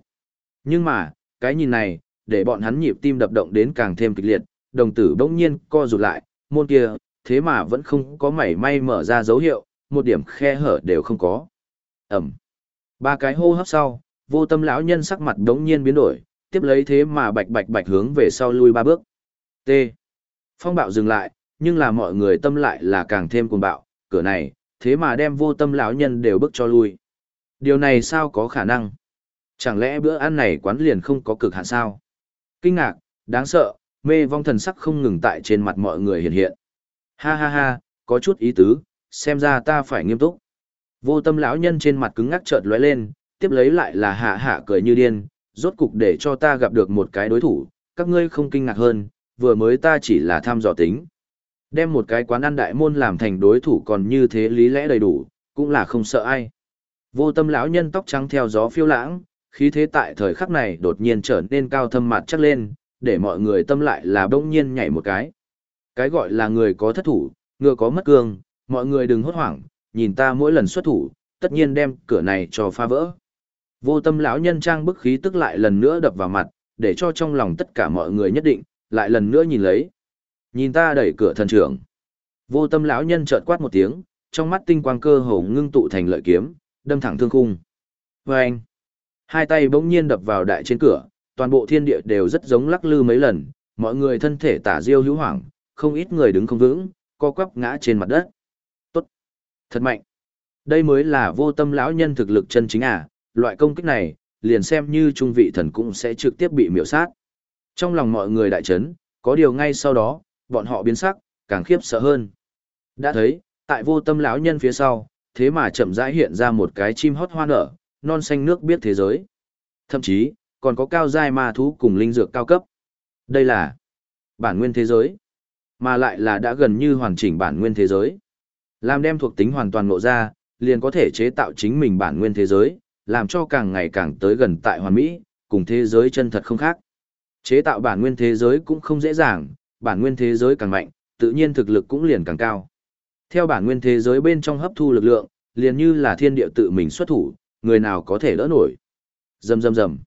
Nhưng mà, cái nhìn này, để bọn hắn nhịp tim đập động đến càng thêm kịch liệt, đồng tử bỗng nhiên co rụt lại, môn kia, thế mà vẫn không có mảy may mở ra dấu hiệu, một điểm khe hở đều không có. Ẩm. Ba cái hô hấp sau, vô tâm lão nhân sắc mặt đống nhiên biến đổi, tiếp lấy thế mà bạch bạch bạch hướng về sau lui ba bước. T. Phong bạo dừng lại, nhưng là mọi người tâm lại là càng thêm cuồng bạo, cửa này, thế mà đem vô tâm lão nhân đều bước cho lui. Điều này sao có khả năng? Chẳng lẽ bữa ăn này quán liền không có cực hạn sao? Kinh ngạc, đáng sợ, mê vong thần sắc không ngừng tại trên mặt mọi người hiện hiện. Ha ha ha, có chút ý tứ, xem ra ta phải nghiêm túc. Vô tâm lão nhân trên mặt cứng ngắc chợt lóe lên, tiếp lấy lại là hạ hạ cười như điên, rốt cục để cho ta gặp được một cái đối thủ, các ngươi không kinh ngạc hơn, vừa mới ta chỉ là tham dò tính. Đem một cái quán ăn đại môn làm thành đối thủ còn như thế lý lẽ đầy đủ, cũng là không sợ ai. Vô tâm lão nhân tóc trắng theo gió phiêu lãng, khí thế tại thời khắc này đột nhiên trở nên cao thâm mặt chắc lên, để mọi người tâm lại là bỗng nhiên nhảy một cái. Cái gọi là người có thất thủ, ngựa có mất cương, mọi người đừng hốt hoảng, nhìn ta mỗi lần xuất thủ, tất nhiên đem cửa này cho phá vỡ. Vô tâm lão nhân trang bức khí tức lại lần nữa đập vào mặt, để cho trong lòng tất cả mọi người nhất định, lại lần nữa nhìn lấy. Nhìn ta đẩy cửa thần trưởng. Vô tâm lão nhân chợt quát một tiếng, trong mắt tinh quang cơ hồ ngưng tụ thành lợi kiếm, đâm thẳng thương khung. Vâng! anh, hai tay bỗng nhiên đập vào đại trên cửa, toàn bộ thiên địa đều rất giống lắc lư mấy lần, mọi người thân thể tả diêu hữu hoảng, không ít người đứng không vững, co quắp ngã trên mặt đất. Tốt, thật mạnh. Đây mới là vô tâm lão nhân thực lực chân chính à, loại công kích này, liền xem như trung vị thần cũng sẽ trực tiếp bị miểu sát. Trong lòng mọi người đại chấn, có điều ngay sau đó, bọn họ biến sắc, càng khiếp sợ hơn. Đã thấy, tại vô tâm lão nhân phía sau, thế mà chậm rãi hiện ra một cái chim hót hoa nở, non xanh nước biết thế giới. Thậm chí, còn có cao giai ma thú cùng linh dược cao cấp. Đây là bản nguyên thế giới, mà lại là đã gần như hoàn chỉnh bản nguyên thế giới. Làm đem thuộc tính hoàn toàn ngộ ra, liền có thể chế tạo chính mình bản nguyên thế giới, làm cho càng ngày càng tới gần tại hoàn mỹ, cùng thế giới chân thật không khác. Chế tạo bản nguyên thế giới cũng không dễ dàng, bản nguyên thế giới càng mạnh, tự nhiên thực lực cũng liền càng cao. Theo bản nguyên thế giới bên trong hấp thu lực lượng, liền như là thiên địa tự mình xuất thủ, người nào có thể đỡ nổi. Rầm rầm rầm.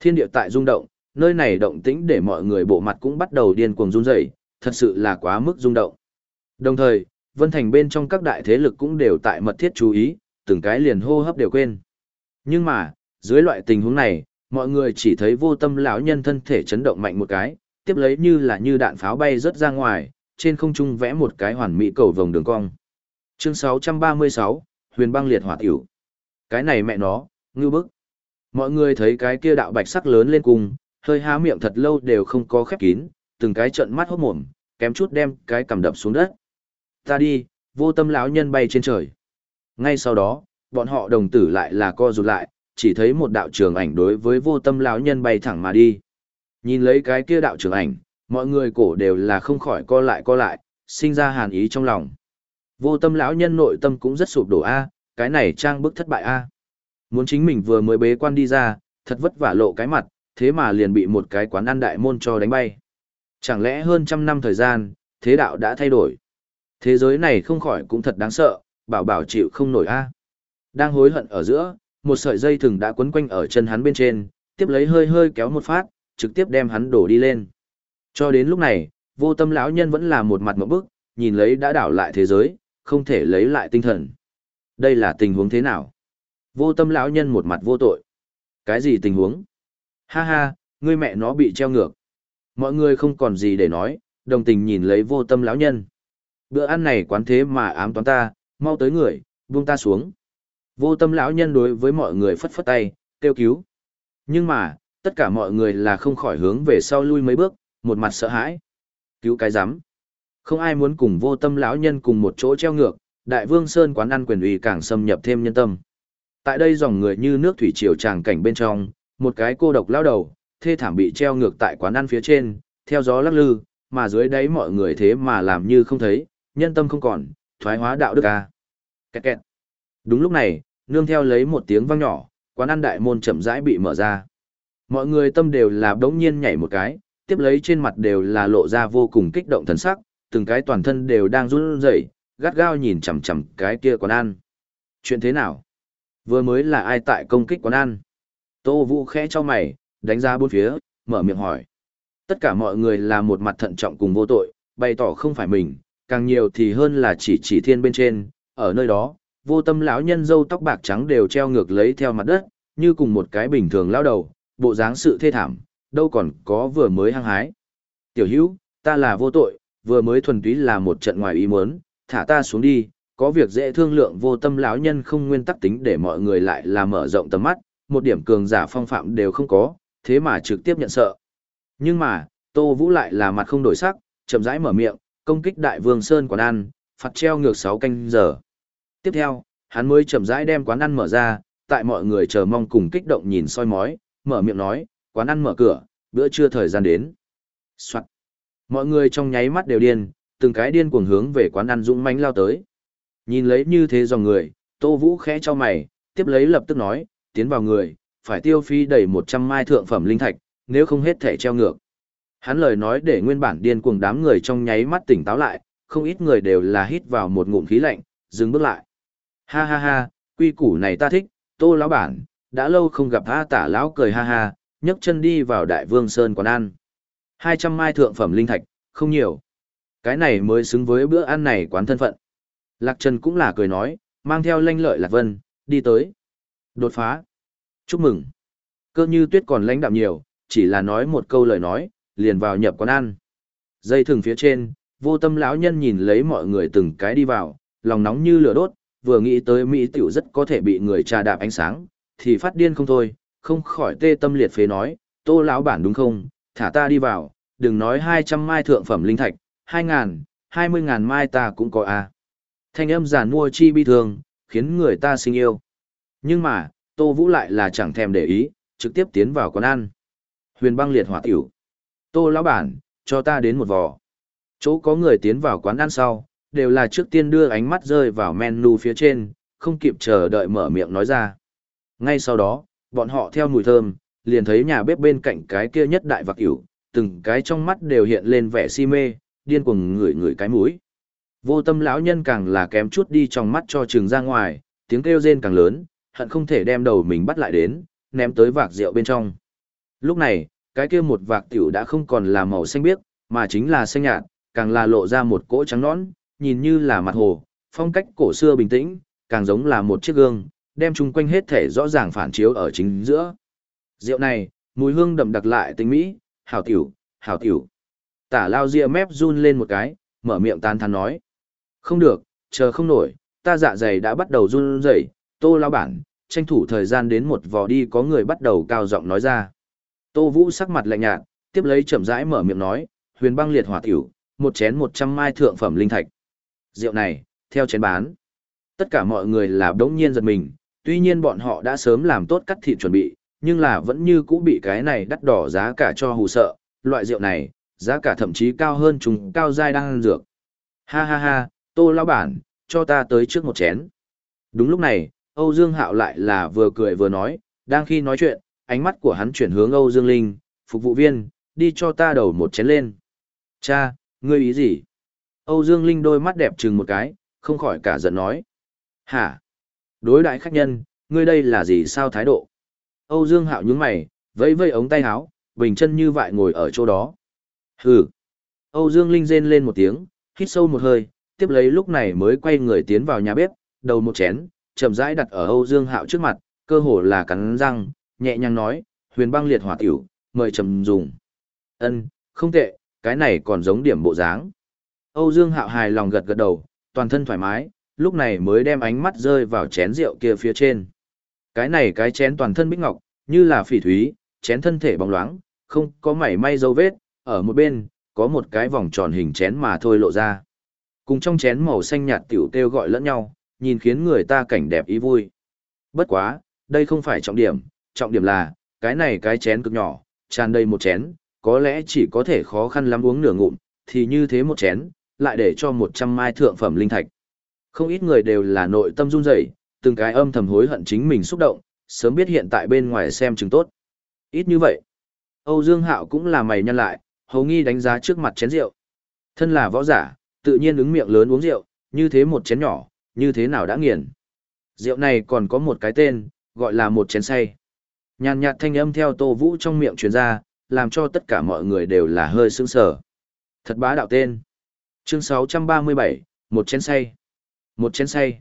Thiên địa tại rung động, nơi này động tĩnh để mọi người bộ mặt cũng bắt đầu điên cuồng run rẩy, thật sự là quá mức rung động. Đồng thời, Vân Thành bên trong các đại thế lực cũng đều tại mật thiết chú ý, từng cái liền hô hấp đều quên. Nhưng mà, dưới loại tình huống này, mọi người chỉ thấy vô tâm lão nhân thân thể chấn động mạnh một cái, tiếp lấy như là như đạn pháo bay rớt ra ngoài, trên không trung vẽ một cái hoàn mỹ cầu vồng đường cong. Chương 636, Huyền băng liệt hỏa tiểu. Cái này mẹ nó, ngư bức. Mọi người thấy cái kia đạo bạch sắc lớn lên cùng, hơi há miệng thật lâu đều không có khép kín, từng cái trận mắt hốt mồm, kém chút đem cái cầm đập xuống đất. Ta đi, vô tâm lão nhân bay trên trời. Ngay sau đó, bọn họ đồng tử lại là co rụt lại, chỉ thấy một đạo trường ảnh đối với vô tâm lão nhân bay thẳng mà đi. Nhìn lấy cái kia đạo trường ảnh, mọi người cổ đều là không khỏi co lại co lại, sinh ra hàn ý trong lòng. Vô tâm lão nhân nội tâm cũng rất sụp đổ a, cái này trang bức thất bại a. Muốn chính mình vừa mới bế quan đi ra, thật vất vả lộ cái mặt, thế mà liền bị một cái quán ăn đại môn cho đánh bay. Chẳng lẽ hơn trăm năm thời gian, thế đạo đã thay đổi. Thế giới này không khỏi cũng thật đáng sợ, bảo bảo chịu không nổi a. Đang hối hận ở giữa, một sợi dây thừng đã quấn quanh ở chân hắn bên trên, tiếp lấy hơi hơi kéo một phát, trực tiếp đem hắn đổ đi lên. Cho đến lúc này, vô tâm lão nhân vẫn là một mặt một bức, nhìn lấy đã đảo lại thế giới, không thể lấy lại tinh thần. Đây là tình huống thế nào? Vô tâm lão nhân một mặt vô tội. Cái gì tình huống? Ha ha, ngươi mẹ nó bị treo ngược. Mọi người không còn gì để nói, đồng tình nhìn lấy vô tâm lão nhân. Bữa ăn này quán thế mà ám toán ta, mau tới người, buông ta xuống. Vô tâm lão nhân đối với mọi người phất phất tay, kêu cứu. Nhưng mà, tất cả mọi người là không khỏi hướng về sau lui mấy bước, một mặt sợ hãi. Cứu cái rắm Không ai muốn cùng vô tâm lão nhân cùng một chỗ treo ngược, đại vương sơn quán ăn quyền uy càng xâm nhập thêm nhân tâm. Tại đây dòng người như nước thủy triều tràng cảnh bên trong, một cái cô độc lao đầu, thê thảm bị treo ngược tại quán ăn phía trên, theo gió lắc lư, mà dưới đáy mọi người thế mà làm như không thấy, nhân tâm không còn, thoái hóa đạo đức ca. Kẹt kẹt. Đúng lúc này, nương theo lấy một tiếng vang nhỏ, quán ăn đại môn chậm rãi bị mở ra. Mọi người tâm đều là đống nhiên nhảy một cái, tiếp lấy trên mặt đều là lộ ra vô cùng kích động thần sắc, từng cái toàn thân đều đang run rẩy, gắt gao nhìn chằm chằm cái kia quán ăn. Chuyện thế nào? Vừa mới là ai tại công kích quán ăn? Tô Vũ khẽ cho mày, đánh ra bốn phía, mở miệng hỏi. Tất cả mọi người là một mặt thận trọng cùng vô tội, bày tỏ không phải mình, càng nhiều thì hơn là chỉ chỉ thiên bên trên, ở nơi đó, vô tâm lão nhân dâu tóc bạc trắng đều treo ngược lấy theo mặt đất, như cùng một cái bình thường lão đầu, bộ dáng sự thê thảm, đâu còn có vừa mới hăng hái. Tiểu hữu, ta là vô tội, vừa mới thuần túy là một trận ngoài ý muốn, thả ta xuống đi, có việc dễ thương lượng vô tâm lão nhân không nguyên tắc tính để mọi người lại là mở rộng tầm mắt, một điểm cường giả phong phạm đều không có, thế mà trực tiếp nhận sợ. Nhưng mà, Tô Vũ lại là mặt không đổi sắc, chậm rãi mở miệng, công kích đại vương Sơn quán ăn, phạt treo ngược 6 canh giờ. Tiếp theo, hắn mới chậm rãi đem quán ăn mở ra, tại mọi người chờ mong cùng kích động nhìn soi mói, mở miệng nói, quán ăn mở cửa, bữa trưa thời gian đến. Soạn. Mọi người trong nháy mắt đều điên, từng cái điên cuồng hướng về quán ăn dũng mãnh lao tới. Nhìn lấy như thế dòng người, Tô Vũ khẽ cho mày, tiếp lấy lập tức nói, tiến vào người, phải tiêu phí đầy 100 mai thượng phẩm linh thạch, nếu không hết thể treo ngược. Hắn lời nói để nguyên bản điên cuồng đám người trong nháy mắt tỉnh táo lại, không ít người đều là hít vào một ngụm khí lạnh, dừng bước lại. Ha ha ha, quy củ này ta thích, Tô lão bản, đã lâu không gặp A Tả lão cười ha ha, nhấc chân đi vào Đại Vương Sơn quán ăn. 200 mai thượng phẩm linh thạch, không nhiều. Cái này mới xứng với bữa ăn này quán thân phận. Lạc Trần cũng là cười nói, mang theo lanh lợi Lạc Vân, đi tới. Đột phá. Chúc mừng. Cơ như tuyết còn lãnh đạm nhiều, chỉ là nói một câu lời nói, liền vào nhập quán ăn. Dây thừng phía trên, vô tâm lão nhân nhìn lấy mọi người từng cái đi vào, lòng nóng như lửa đốt, vừa nghĩ tới Mỹ tiểu rất có thể bị người trà đạp ánh sáng, thì phát điên không thôi, không khỏi tê tâm liệt phế nói, tô lão bản đúng không, thả ta đi vào, đừng nói 200 mai thượng phẩm linh thạch, 2 ngàn, 20 ngàn mai ta cũng có à. Thanh âm giản mua chi bi thường, khiến người ta sinh yêu. Nhưng mà, Tô Vũ lại là chẳng thèm để ý, trực tiếp tiến vào quán ăn. Huyền băng liệt hỏa tiểu. Tô lão bản, cho ta đến một vò. Chỗ có người tiến vào quán ăn sau, đều là trước tiên đưa ánh mắt rơi vào menu phía trên, không kịp chờ đợi mở miệng nói ra. Ngay sau đó, bọn họ theo mùi thơm, liền thấy nhà bếp bên cạnh cái kia nhất đại vạc ỉu, từng cái trong mắt đều hiện lên vẻ si mê, điên cuồng ngửi ngửi cái mũi. Vô tâm lão nhân càng là kém chút đi trong mắt cho trường ra ngoài, tiếng kêu rên càng lớn, hận không thể đem đầu mình bắt lại đến, ném tới vạc rượu bên trong. Lúc này, cái kia một vạc tiểu đã không còn là màu xanh biếc, mà chính là xanh nhạt, càng là lộ ra một cỗ trắng nõn, nhìn như là mặt hồ, phong cách cổ xưa bình tĩnh, càng giống là một chiếc gương, đem chung quanh hết thể rõ ràng phản chiếu ở chính giữa. Rượu này, mùi hương đậm đặc lại tinh mỹ, hảo tiểu, hảo tiểu. Tả lao ria mép run lên một cái, mở miệng tan thán nói. Không được, chờ không nổi, ta dạ dày đã bắt đầu run rẩy, tô lao bản, tranh thủ thời gian đến một vò đi có người bắt đầu cao giọng nói ra. Tô Vũ sắc mặt lạnh nhạt, tiếp lấy chậm rãi mở miệng nói, huyền băng liệt hỏa tiểu, một chén một trăm mai thượng phẩm linh thạch. Rượu này, theo chén bán. Tất cả mọi người là đống nhiên giật mình, tuy nhiên bọn họ đã sớm làm tốt cắt thịt chuẩn bị, nhưng là vẫn như cũ bị cái này đắt đỏ giá cả cho hù sợ, loại rượu này, giá cả thậm chí cao hơn chúng cao giai đang ăn dược. Ha ha ha, tô lão bản, cho ta tới trước một chén. Đúng lúc này, Âu Dương Hạo lại là vừa cười vừa nói, đang khi nói chuyện, ánh mắt của hắn chuyển hướng Âu Dương Linh, phục vụ viên, đi cho ta đầu một chén lên. Cha, ngươi ý gì? Âu Dương Linh đôi mắt đẹp trừng một cái, không khỏi cả giận nói. Hả? Đối đại khách nhân, ngươi đây là gì sao thái độ? Âu Dương Hạo nhướng mày, vẫy vẫy ống tay áo, bình chân như vậy ngồi ở chỗ đó. Hừ. Âu Dương Linh rên lên một tiếng, hít sâu một hơi, tiếp lấy lúc này mới quay người tiến vào nhà bếp, đầu một chén, chậm rãi đặt ở Âu Dương Hạo trước mặt, cơ hồ là cắn răng, nhẹ nhàng nói, huyền băng liệt hỏa tiểu, mời trầm dùng. Ân, không tệ, cái này còn giống điểm bộ dáng. Âu Dương Hạo hài lòng gật gật đầu, toàn thân thoải mái, lúc này mới đem ánh mắt rơi vào chén rượu kia phía trên. Cái này cái chén toàn thân bích ngọc, như là phỉ thúy, chén thân thể bóng loáng, không có mảy may dấu vết, ở một bên, có một cái vòng tròn hình chén mà thôi lộ ra. Cùng trong chén màu xanh nhạt tiểu kêu gọi lẫn nhau, nhìn khiến người ta cảnh đẹp ý vui. Bất quá, đây không phải trọng điểm, trọng điểm là, cái này cái chén cực nhỏ, tràn đầy một chén, có lẽ chỉ có thể khó khăn lắm uống nửa ngụm, thì như thế một chén, lại để cho 100 mai thượng phẩm linh thạch. Không ít người đều là nội tâm run rẩy, từng cái âm thầm hối hận chính mình xúc động, sớm biết hiện tại bên ngoài xem chứng tốt. Ít như vậy. Âu Dương Hạo cũng là mày nhăn lại, hầu nghi đánh giá trước mặt chén rượu. Thân là võ giả, tự nhiên ứng miệng lớn uống rượu, như thế một chén nhỏ, như thế nào đã nghiền. Rượu này còn có một cái tên, gọi là một chén say. Nhàn nhạt thanh âm theo Tô Vũ trong miệng truyền ra, làm cho tất cả mọi người đều là hơi sững sờ. Thật bá đạo tên. Chương 637, một chén say. Một chén say.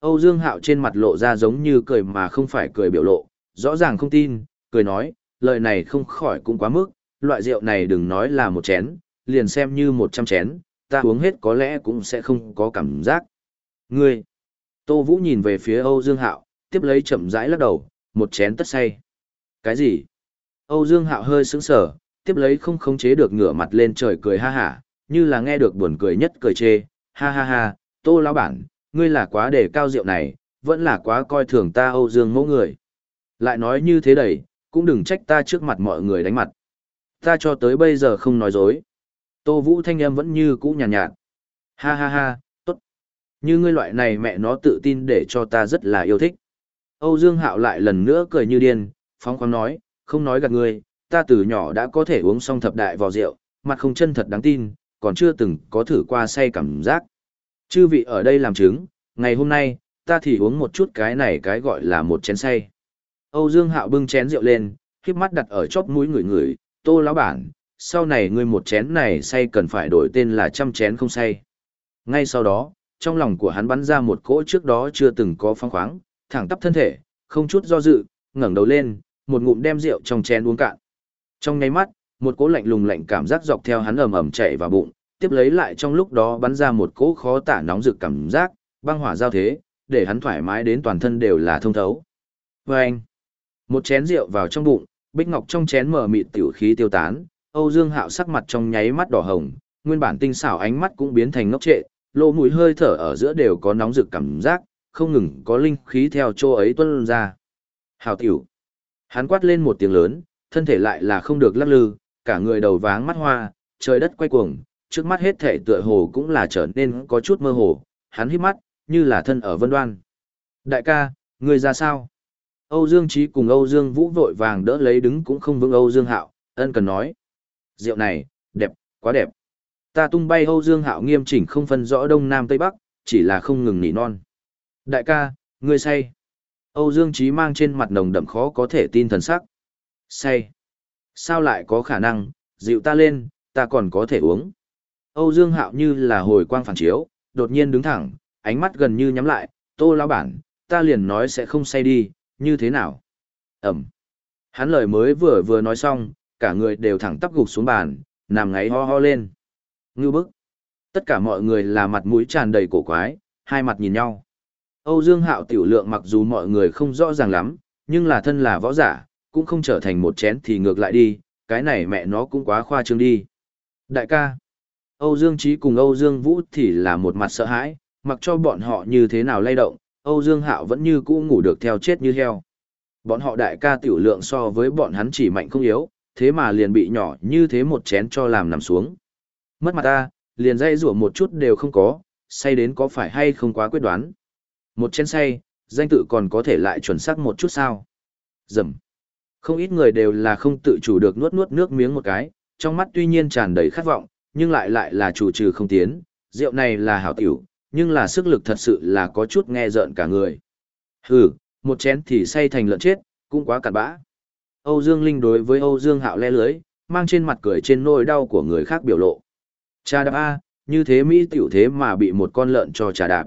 Âu Dương Hạo trên mặt lộ ra giống như cười mà không phải cười biểu lộ, rõ ràng không tin, cười nói, lời này không khỏi cũng quá mức, loại rượu này đừng nói là một chén, liền xem như một trăm chén, ta uống hết có lẽ cũng sẽ không có cảm giác. Ngươi! Tô Vũ nhìn về phía Âu Dương Hạo, tiếp lấy chậm rãi lắc đầu, một chén tất say. Cái gì? Âu Dương Hạo hơi sững sờ, tiếp lấy không khống chế được ngửa mặt lên trời cười ha hả, như là nghe được buồn cười nhất cười chê, ha ha ha, Tô lão bản, ngươi là quá đề cao rượu này, vẫn là quá coi thường ta Âu Dương mẫu người. Lại nói như thế đầy, cũng đừng trách ta trước mặt mọi người đánh mặt. Ta cho tới bây giờ không nói dối. Tô Vũ thanh âm vẫn như cũ nhàn nhạt, nhạt. Ha ha ha, tốt. Như ngươi loại này mẹ nó tự tin để cho ta rất là yêu thích. Âu Dương Hạo lại lần nữa cười như điên, phóng khoáng nói, không nói gạt ngươi, ta từ nhỏ đã có thể uống xong thập đại vò rượu, mặt không chân thật đáng tin, còn chưa từng có thử qua say cảm giác. Chư vị ở đây làm chứng, ngày hôm nay, ta thì uống một chút cái này cái gọi là một chén say. Âu Dương Hạo bưng chén rượu lên, khiếp mắt đặt ở chóp mũi người người, tô lão bản, sau này ngươi một chén này say cần phải đổi tên là trăm chén không say. Ngay sau đó, trong lòng của hắn bắn ra một cỗ trước đó chưa từng có phong khoáng, thẳng tắp thân thể, không chút do dự, ngẩng đầu lên, một ngụm đem rượu trong chén uống cạn. Trong nháy mắt, một cỗ lạnh lùng lạnh cảm giác dọc theo hắn ầm ầm chạy vào bụng, tiếp lấy lại trong lúc đó bắn ra một cỗ khó tả nóng rực cảm giác, băng hỏa giao thế, để hắn thoải mái đến toàn thân đều là thông thấu. Và anh, một chén rượu vào trong bụng, bích ngọc trong chén mở mịt tiểu khí tiêu tán, Âu Dương Hạo sắc mặt trong nháy mắt đỏ hồng, nguyên bản tinh xảo ánh mắt cũng biến thành ngốc trệ, lỗ mũi hơi thở ở giữa đều có nóng rực cảm giác, không ngừng có linh khí theo chỗ ấy tuôn ra. Hào tiểu. Hắn quát lên một tiếng lớn, thân thể lại là không được lắc lư, cả người đầu váng mắt hoa, trời đất quay cuồng, trước mắt hết thể tựa hồ cũng là trở nên có chút mơ hồ, hắn hít mắt, như là thân ở vân đoan. Đại ca, người ra sao? Âu Dương Trí cùng Âu Dương Vũ vội vàng đỡ lấy đứng cũng không vững Âu Dương Hạo, ân cần nói. Rượu này, đẹp, quá đẹp. Ta tung bay Âu Dương Hạo nghiêm chỉnh không phân rõ đông nam tây bắc, chỉ là không ngừng nỉ non. Đại ca, ngươi say. Âu Dương Trí mang trên mặt nồng đậm khó có thể tin thần sắc. Say. Sao lại có khả năng, dịu ta lên, ta còn có thể uống. Âu Dương Hạo như là hồi quang phản chiếu, đột nhiên đứng thẳng, ánh mắt gần như nhắm lại, tô lão bản, ta liền nói sẽ không say đi, như thế nào? Ẩm. Hắn lời mới vừa vừa nói xong, cả người đều thẳng tắp gục xuống bàn, nằm ngáy ho ho lên. Ngưu bức. Tất cả mọi người là mặt mũi tràn đầy cổ quái, hai mặt nhìn nhau. Âu Dương Hạo tiểu lượng mặc dù mọi người không rõ ràng lắm, nhưng là thân là võ giả, cũng không trở thành một chén thì ngược lại đi, cái này mẹ nó cũng quá khoa trương đi. Đại ca. Âu Dương Trí cùng Âu Dương Vũ thì là một mặt sợ hãi, mặc cho bọn họ như thế nào lay động, Âu Dương Hạo vẫn như cũ ngủ được theo chết như heo. Bọn họ đại ca tiểu lượng so với bọn hắn chỉ mạnh không yếu, thế mà liền bị nhỏ như thế một chén cho làm nằm xuống. Mất mặt ta, liền dây rủa một chút đều không có, say đến có phải hay không quá quyết đoán. Một chén say, danh tự còn có thể lại chuẩn xác một chút sao. Dầm. Không ít người đều là không tự chủ được nuốt nuốt nước miếng một cái, trong mắt tuy nhiên tràn đầy khát vọng, nhưng lại lại là chủ trừ không tiến, rượu này là hảo tiểu, nhưng là sức lực thật sự là có chút nghe rợn cả người. Hừ, một chén thì say thành lợn chết, cũng quá cặn bã. Âu Dương Linh đối với Âu Dương Hạo le lưới, mang trên mặt cười trên nỗi đau của người khác biểu lộ. Cha đạp A, như thế Mỹ tiểu thế mà bị một con lợn cho trà đạp.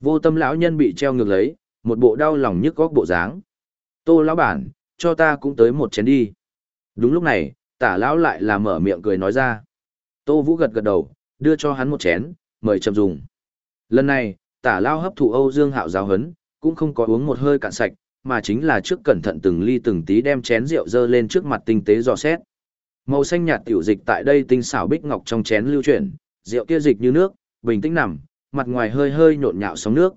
Vô tâm lão nhân bị treo ngược lấy, một bộ đau lòng nhức góc bộ dáng. Tô lão bản, cho ta cũng tới một chén đi. Đúng lúc này, tả lão lại là mở miệng cười nói ra. Tô Vũ gật gật đầu, đưa cho hắn một chén, mời chậm dùng. Lần này, tả lao hấp thụ Âu Dương Hạo giáo hấn, cũng không có uống một hơi cạn sạch, mà chính là trước cẩn thận từng ly từng tí đem chén rượu dơ lên trước mặt tinh tế dò xét. Màu xanh nhạt tiểu dịch tại đây tinh xảo bích ngọc trong chén lưu chuyển, rượu kia dịch như nước, bình tĩnh nằm, mặt ngoài hơi hơi nhộn nhạo sóng nước.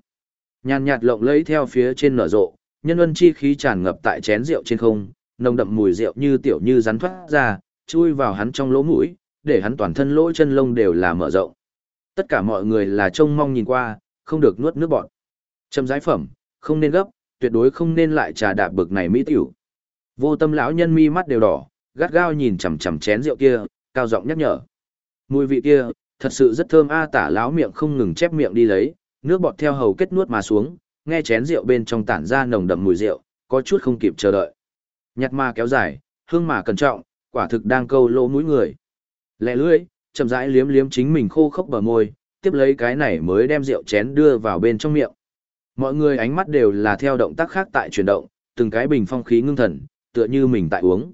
Nhàn nhạt lộng lẫy theo phía trên nở rộ, nhân ân chi khí tràn ngập tại chén rượu trên không, nồng đậm mùi rượu như tiểu như rắn thoát ra, chui vào hắn trong lỗ mũi, để hắn toàn thân lỗ chân lông đều là mở rộng. Tất cả mọi người là trông mong nhìn qua, không được nuốt nước bọt. Châm giải phẩm, không nên gấp, tuyệt đối không nên lại trà đạp bực này mỹ tiểu. Vô tâm lão nhân mi mắt đều đỏ, gắt gao nhìn chằm chằm chén rượu kia, cao giọng nhắc nhở. Mùi vị kia, thật sự rất thơm a à, tả lão miệng không ngừng chép miệng đi lấy, nước bọt theo hầu kết nuốt mà xuống, nghe chén rượu bên trong tản ra nồng đậm mùi rượu, có chút không kịp chờ đợi. Nhặt ma kéo dài, hương mà cẩn trọng, quả thực đang câu lỗ mũi người. Lẹ lưỡi, chậm rãi liếm liếm chính mình khô khốc bờ môi, tiếp lấy cái này mới đem rượu chén đưa vào bên trong miệng. Mọi người ánh mắt đều là theo động tác khác tại chuyển động, từng cái bình phong khí ngưng thần, tựa như mình tại uống.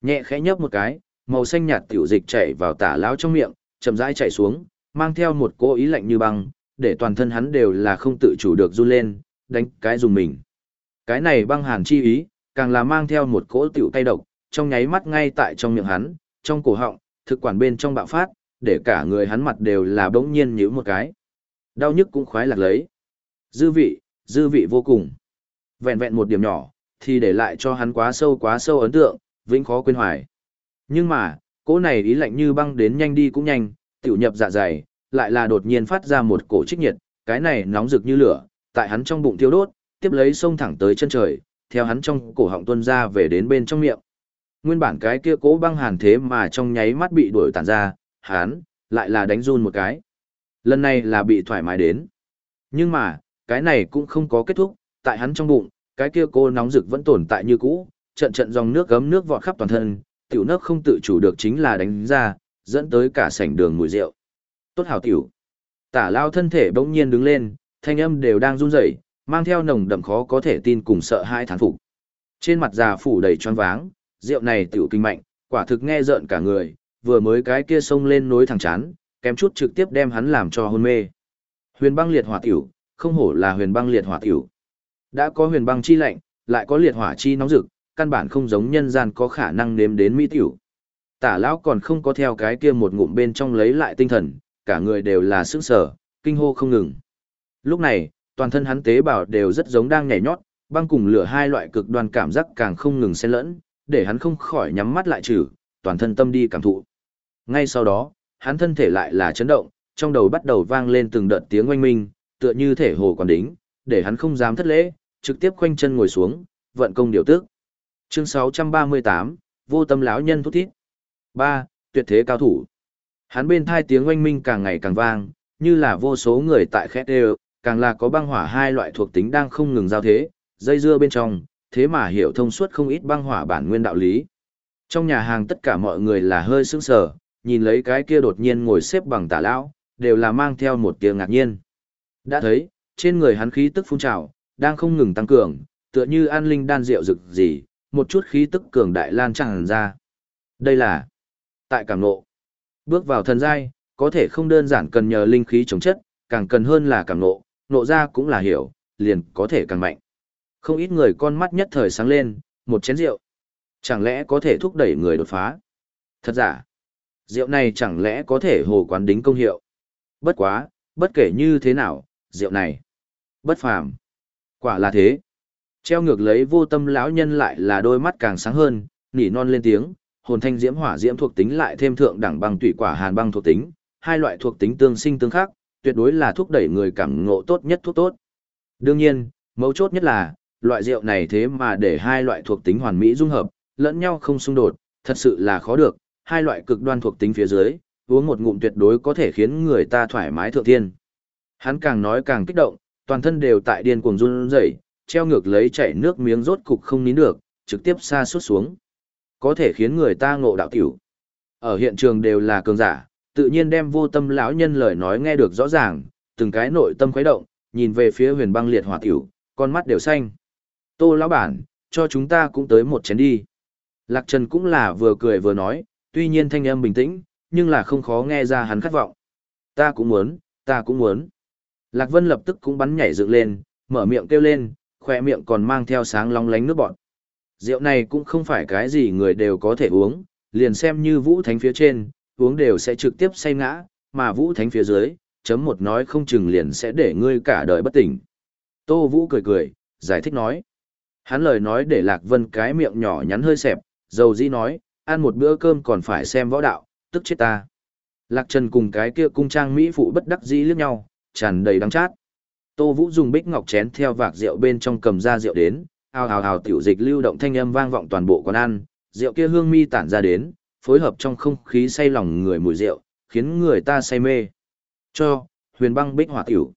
Nhẹ khẽ nhấp một cái, màu xanh nhạt tiểu dịch chảy vào tả lão trong miệng, chậm rãi chảy xuống, mang theo một cỗ ý lạnh như băng, để toàn thân hắn đều là không tự chủ được run lên, đánh cái dùng mình. Cái này băng hàn chi ý, càng là mang theo một cỗ tiểu tay độc, trong nháy mắt ngay tại trong miệng hắn, trong cổ họng, thực quản bên trong bạo phát, để cả người hắn mặt đều là bỗng nhiên nhíu một cái. Đau nhức cũng khoái lạc lấy. Dư vị, dư vị vô cùng. Vẹn vẹn một điểm nhỏ, thì để lại cho hắn quá sâu quá sâu ấn tượng, vĩnh khó quên hoài. Nhưng mà, cỗ này ý lạnh như băng đến nhanh đi cũng nhanh, tiểu nhập dạ dày, lại là đột nhiên phát ra một cổ trích nhiệt, cái này nóng rực như lửa, tại hắn trong bụng thiêu đốt, tiếp lấy xông thẳng tới chân trời, theo hắn trong cổ họng tuôn ra về đến bên trong miệng. Nguyên bản cái kia cố băng hàn thế mà trong nháy mắt bị đuổi tàn ra, hắn lại là đánh run một cái. Lần này là bị thoải mái đến. Nhưng mà, cái này cũng không có kết thúc, tại hắn trong bụng, cái kia cô nóng rực vẫn tồn tại như cũ, trận trận dòng nước gấm nước vọt khắp toàn thân, tiểu nước không tự chủ được chính là đánh ra, dẫn tới cả sảnh đường mùi rượu. Tốt hảo tiểu. Tả lao thân thể bỗng nhiên đứng lên, thanh âm đều đang run rẩy, mang theo nồng đậm khó có thể tin cùng sợ hãi thán phục. Trên mặt già phủ đầy choáng váng, rượu này tiểu kinh mạnh, quả thực nghe rợn cả người, vừa mới cái kia xông lên nối thẳng chán, kém chút trực tiếp đem hắn làm cho hôn mê. Huyền băng liệt hỏa tiểu, không hổ là huyền băng liệt hỏa tiểu. Đã có huyền băng chi lạnh, lại có liệt hỏa chi nóng rực, căn bản không giống nhân gian có khả năng nếm đến mỹ tiểu. Tả lão còn không có theo cái kia một ngụm bên trong lấy lại tinh thần, cả người đều là sững sờ, kinh hô không ngừng. Lúc này, toàn thân hắn tế bào đều rất giống đang nhảy nhót, băng cùng lửa hai loại cực đoan cảm giác càng không ngừng xen lẫn, để hắn không khỏi nhắm mắt lại trừ, toàn thân tâm đi cảm thụ. Ngay sau đó, hắn thân thể lại là chấn động, trong đầu bắt đầu vang lên từng đợt tiếng oanh minh, tựa như thể hồ còn đính, để hắn không dám thất lễ, trực tiếp khoanh chân ngồi xuống, vận công điều tức. Chương 638, vô tâm lão nhân thúc thiết. 3. Tuyệt thế cao thủ. Hắn bên thai tiếng oanh minh càng ngày càng vang, như là vô số người tại khét đều, càng là có băng hỏa hai loại thuộc tính đang không ngừng giao thế, dây dưa bên trong, thế mà hiểu thông suốt không ít băng hỏa bản nguyên đạo lý. Trong nhà hàng tất cả mọi người là hơi sững sờ, nhìn lấy cái kia đột nhiên ngồi xếp bằng tả lão, đều là mang theo một tiếng ngạc nhiên. Đã thấy, trên người hắn khí tức phun trào, đang không ngừng tăng cường, tựa như an linh đan rượu rực gì, một chút khí tức cường đại lan tràn ra. Đây là tại cảm nộ. Bước vào thần giai, có thể không đơn giản cần nhờ linh khí chống chất, càng cần hơn là cảm nộ, nộ ra cũng là hiểu, liền có thể càng mạnh. Không ít người con mắt nhất thời sáng lên, một chén rượu. Chẳng lẽ có thể thúc đẩy người đột phá? Thật giả, rượu này chẳng lẽ có thể hồ quán đính công hiệu? Bất quá, bất kể như thế nào, rượu này, bất phàm. Quả là thế. Treo ngược lấy vô tâm lão nhân lại là đôi mắt càng sáng hơn, nỉ non lên tiếng, hồn thanh diễm hỏa diễm thuộc tính lại thêm thượng đẳng băng tủy quả hàn băng thuộc tính, hai loại thuộc tính tương sinh tương khắc, tuyệt đối là thúc đẩy người cảm ngộ tốt nhất thuốc tốt. Đương nhiên, mấu chốt nhất là, loại rượu này thế mà để hai loại thuộc tính hoàn mỹ dung hợp, lẫn nhau không xung đột, thật sự là khó được, hai loại cực đoan thuộc tính phía dưới, uống một ngụm tuyệt đối có thể khiến người ta thoải mái thượng thiên. Hắn càng nói càng kích động, toàn thân đều tại điên cuồng run rẩy, treo ngược lấy chảy nước miếng rốt cục không nín được, trực tiếp xa suốt xuống. Có thể khiến người ta ngộ đạo tiểu. Ở hiện trường đều là cường giả, tự nhiên đem vô tâm lão nhân lời nói nghe được rõ ràng, từng cái nội tâm khuấy động, nhìn về phía huyền băng liệt hỏa tiểu, con mắt đều xanh. Tô lão bản, cho chúng ta cũng tới một chén đi. Lạc Trần cũng là vừa cười vừa nói, tuy nhiên thanh âm bình tĩnh, nhưng là không khó nghe ra hắn khát vọng. Ta cũng muốn, ta cũng muốn. Lạc Vân lập tức cũng bắn nhảy dựng lên, mở miệng kêu lên, khoe miệng còn mang theo sáng long lánh nước bọt. Rượu này cũng không phải cái gì người đều có thể uống, liền xem như vũ thánh phía trên, uống đều sẽ trực tiếp say ngã, mà vũ thánh phía dưới, chấm một nói không chừng liền sẽ để ngươi cả đời bất tỉnh. Tô Vũ cười cười, giải thích nói. Hắn lời nói để Lạc Vân cái miệng nhỏ nhắn hơi xẹp, dầu dĩ nói, ăn một bữa cơm còn phải xem võ đạo, tức chết ta. Lạc Trần cùng cái kia cung trang Mỹ phụ bất đắc dĩ liếc nhau, tràn đầy đắng chát. Tô Vũ dùng bích ngọc chén theo vạc rượu bên trong cầm ra rượu đến, ào ào ào tiểu dịch lưu động thanh âm vang vọng toàn bộ quán ăn, rượu kia hương mi tản ra đến, phối hợp trong không khí say lòng người mùi rượu, khiến người ta say mê. Cho, huyền băng bích hỏa tiểu.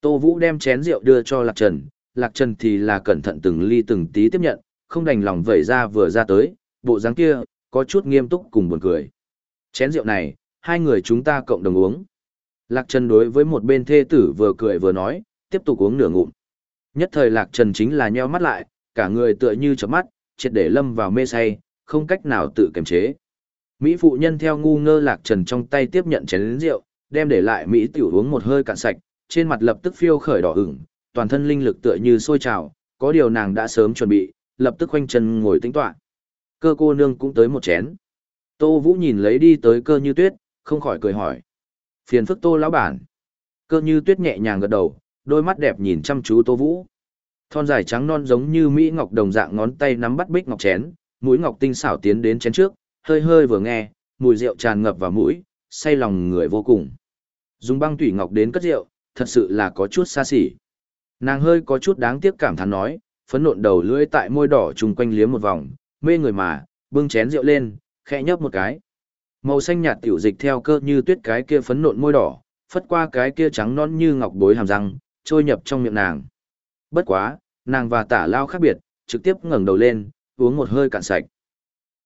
Tô Vũ đem chén rượu đưa cho Lạc Trần, Lạc Trần thì là cẩn thận từng ly từng tí tiếp nhận, không đành lòng vẩy ra vừa ra tới, bộ dáng kia, có chút nghiêm túc cùng buồn cười. Chén rượu này, hai người chúng ta cộng đồng uống. Lạc Trần đối với một bên thê tử vừa cười vừa nói, tiếp tục uống nửa ngụm. Nhất thời Lạc Trần chính là nheo mắt lại, cả người tựa như chớp mắt, triệt để lâm vào mê say, không cách nào tự kiềm chế. Mỹ phụ nhân theo ngu ngơ Lạc Trần trong tay tiếp nhận chén rượu, đem để lại Mỹ tiểu uống một hơi cạn sạch, trên mặt lập tức phiêu khởi đỏ ửng, toàn thân linh lực tựa như sôi trào, có điều nàng đã sớm chuẩn bị, lập tức khoanh chân ngồi tĩnh tọa. Cơ cô nương cũng tới một chén. Tô Vũ nhìn lấy đi tới cơ như tuyết, không khỏi cười hỏi. Phiền phức Tô lão bản. Cơ như tuyết nhẹ nhàng gật đầu, đôi mắt đẹp nhìn chăm chú Tô Vũ. Thon dài trắng non giống như Mỹ Ngọc đồng dạng ngón tay nắm bắt bích ngọc chén, mũi ngọc tinh xảo tiến đến chén trước, hơi hơi vừa nghe, mùi rượu tràn ngập vào mũi, say lòng người vô cùng. Dùng băng tủy ngọc đến cất rượu, thật sự là có chút xa xỉ. Nàng hơi có chút đáng tiếc cảm thán nói, phấn nộn đầu lưỡi tại môi đỏ trùng quanh liếm một vòng, mê người mà, bưng chén rượu lên, khẽ nhấp một cái. Màu xanh nhạt tiểu dịch theo cơ như tuyết cái kia phấn nộn môi đỏ, phất qua cái kia trắng non như ngọc bối hàm răng, trôi nhập trong miệng nàng. Bất quá, nàng và tả lao khác biệt, trực tiếp ngẩng đầu lên, uống một hơi cạn sạch.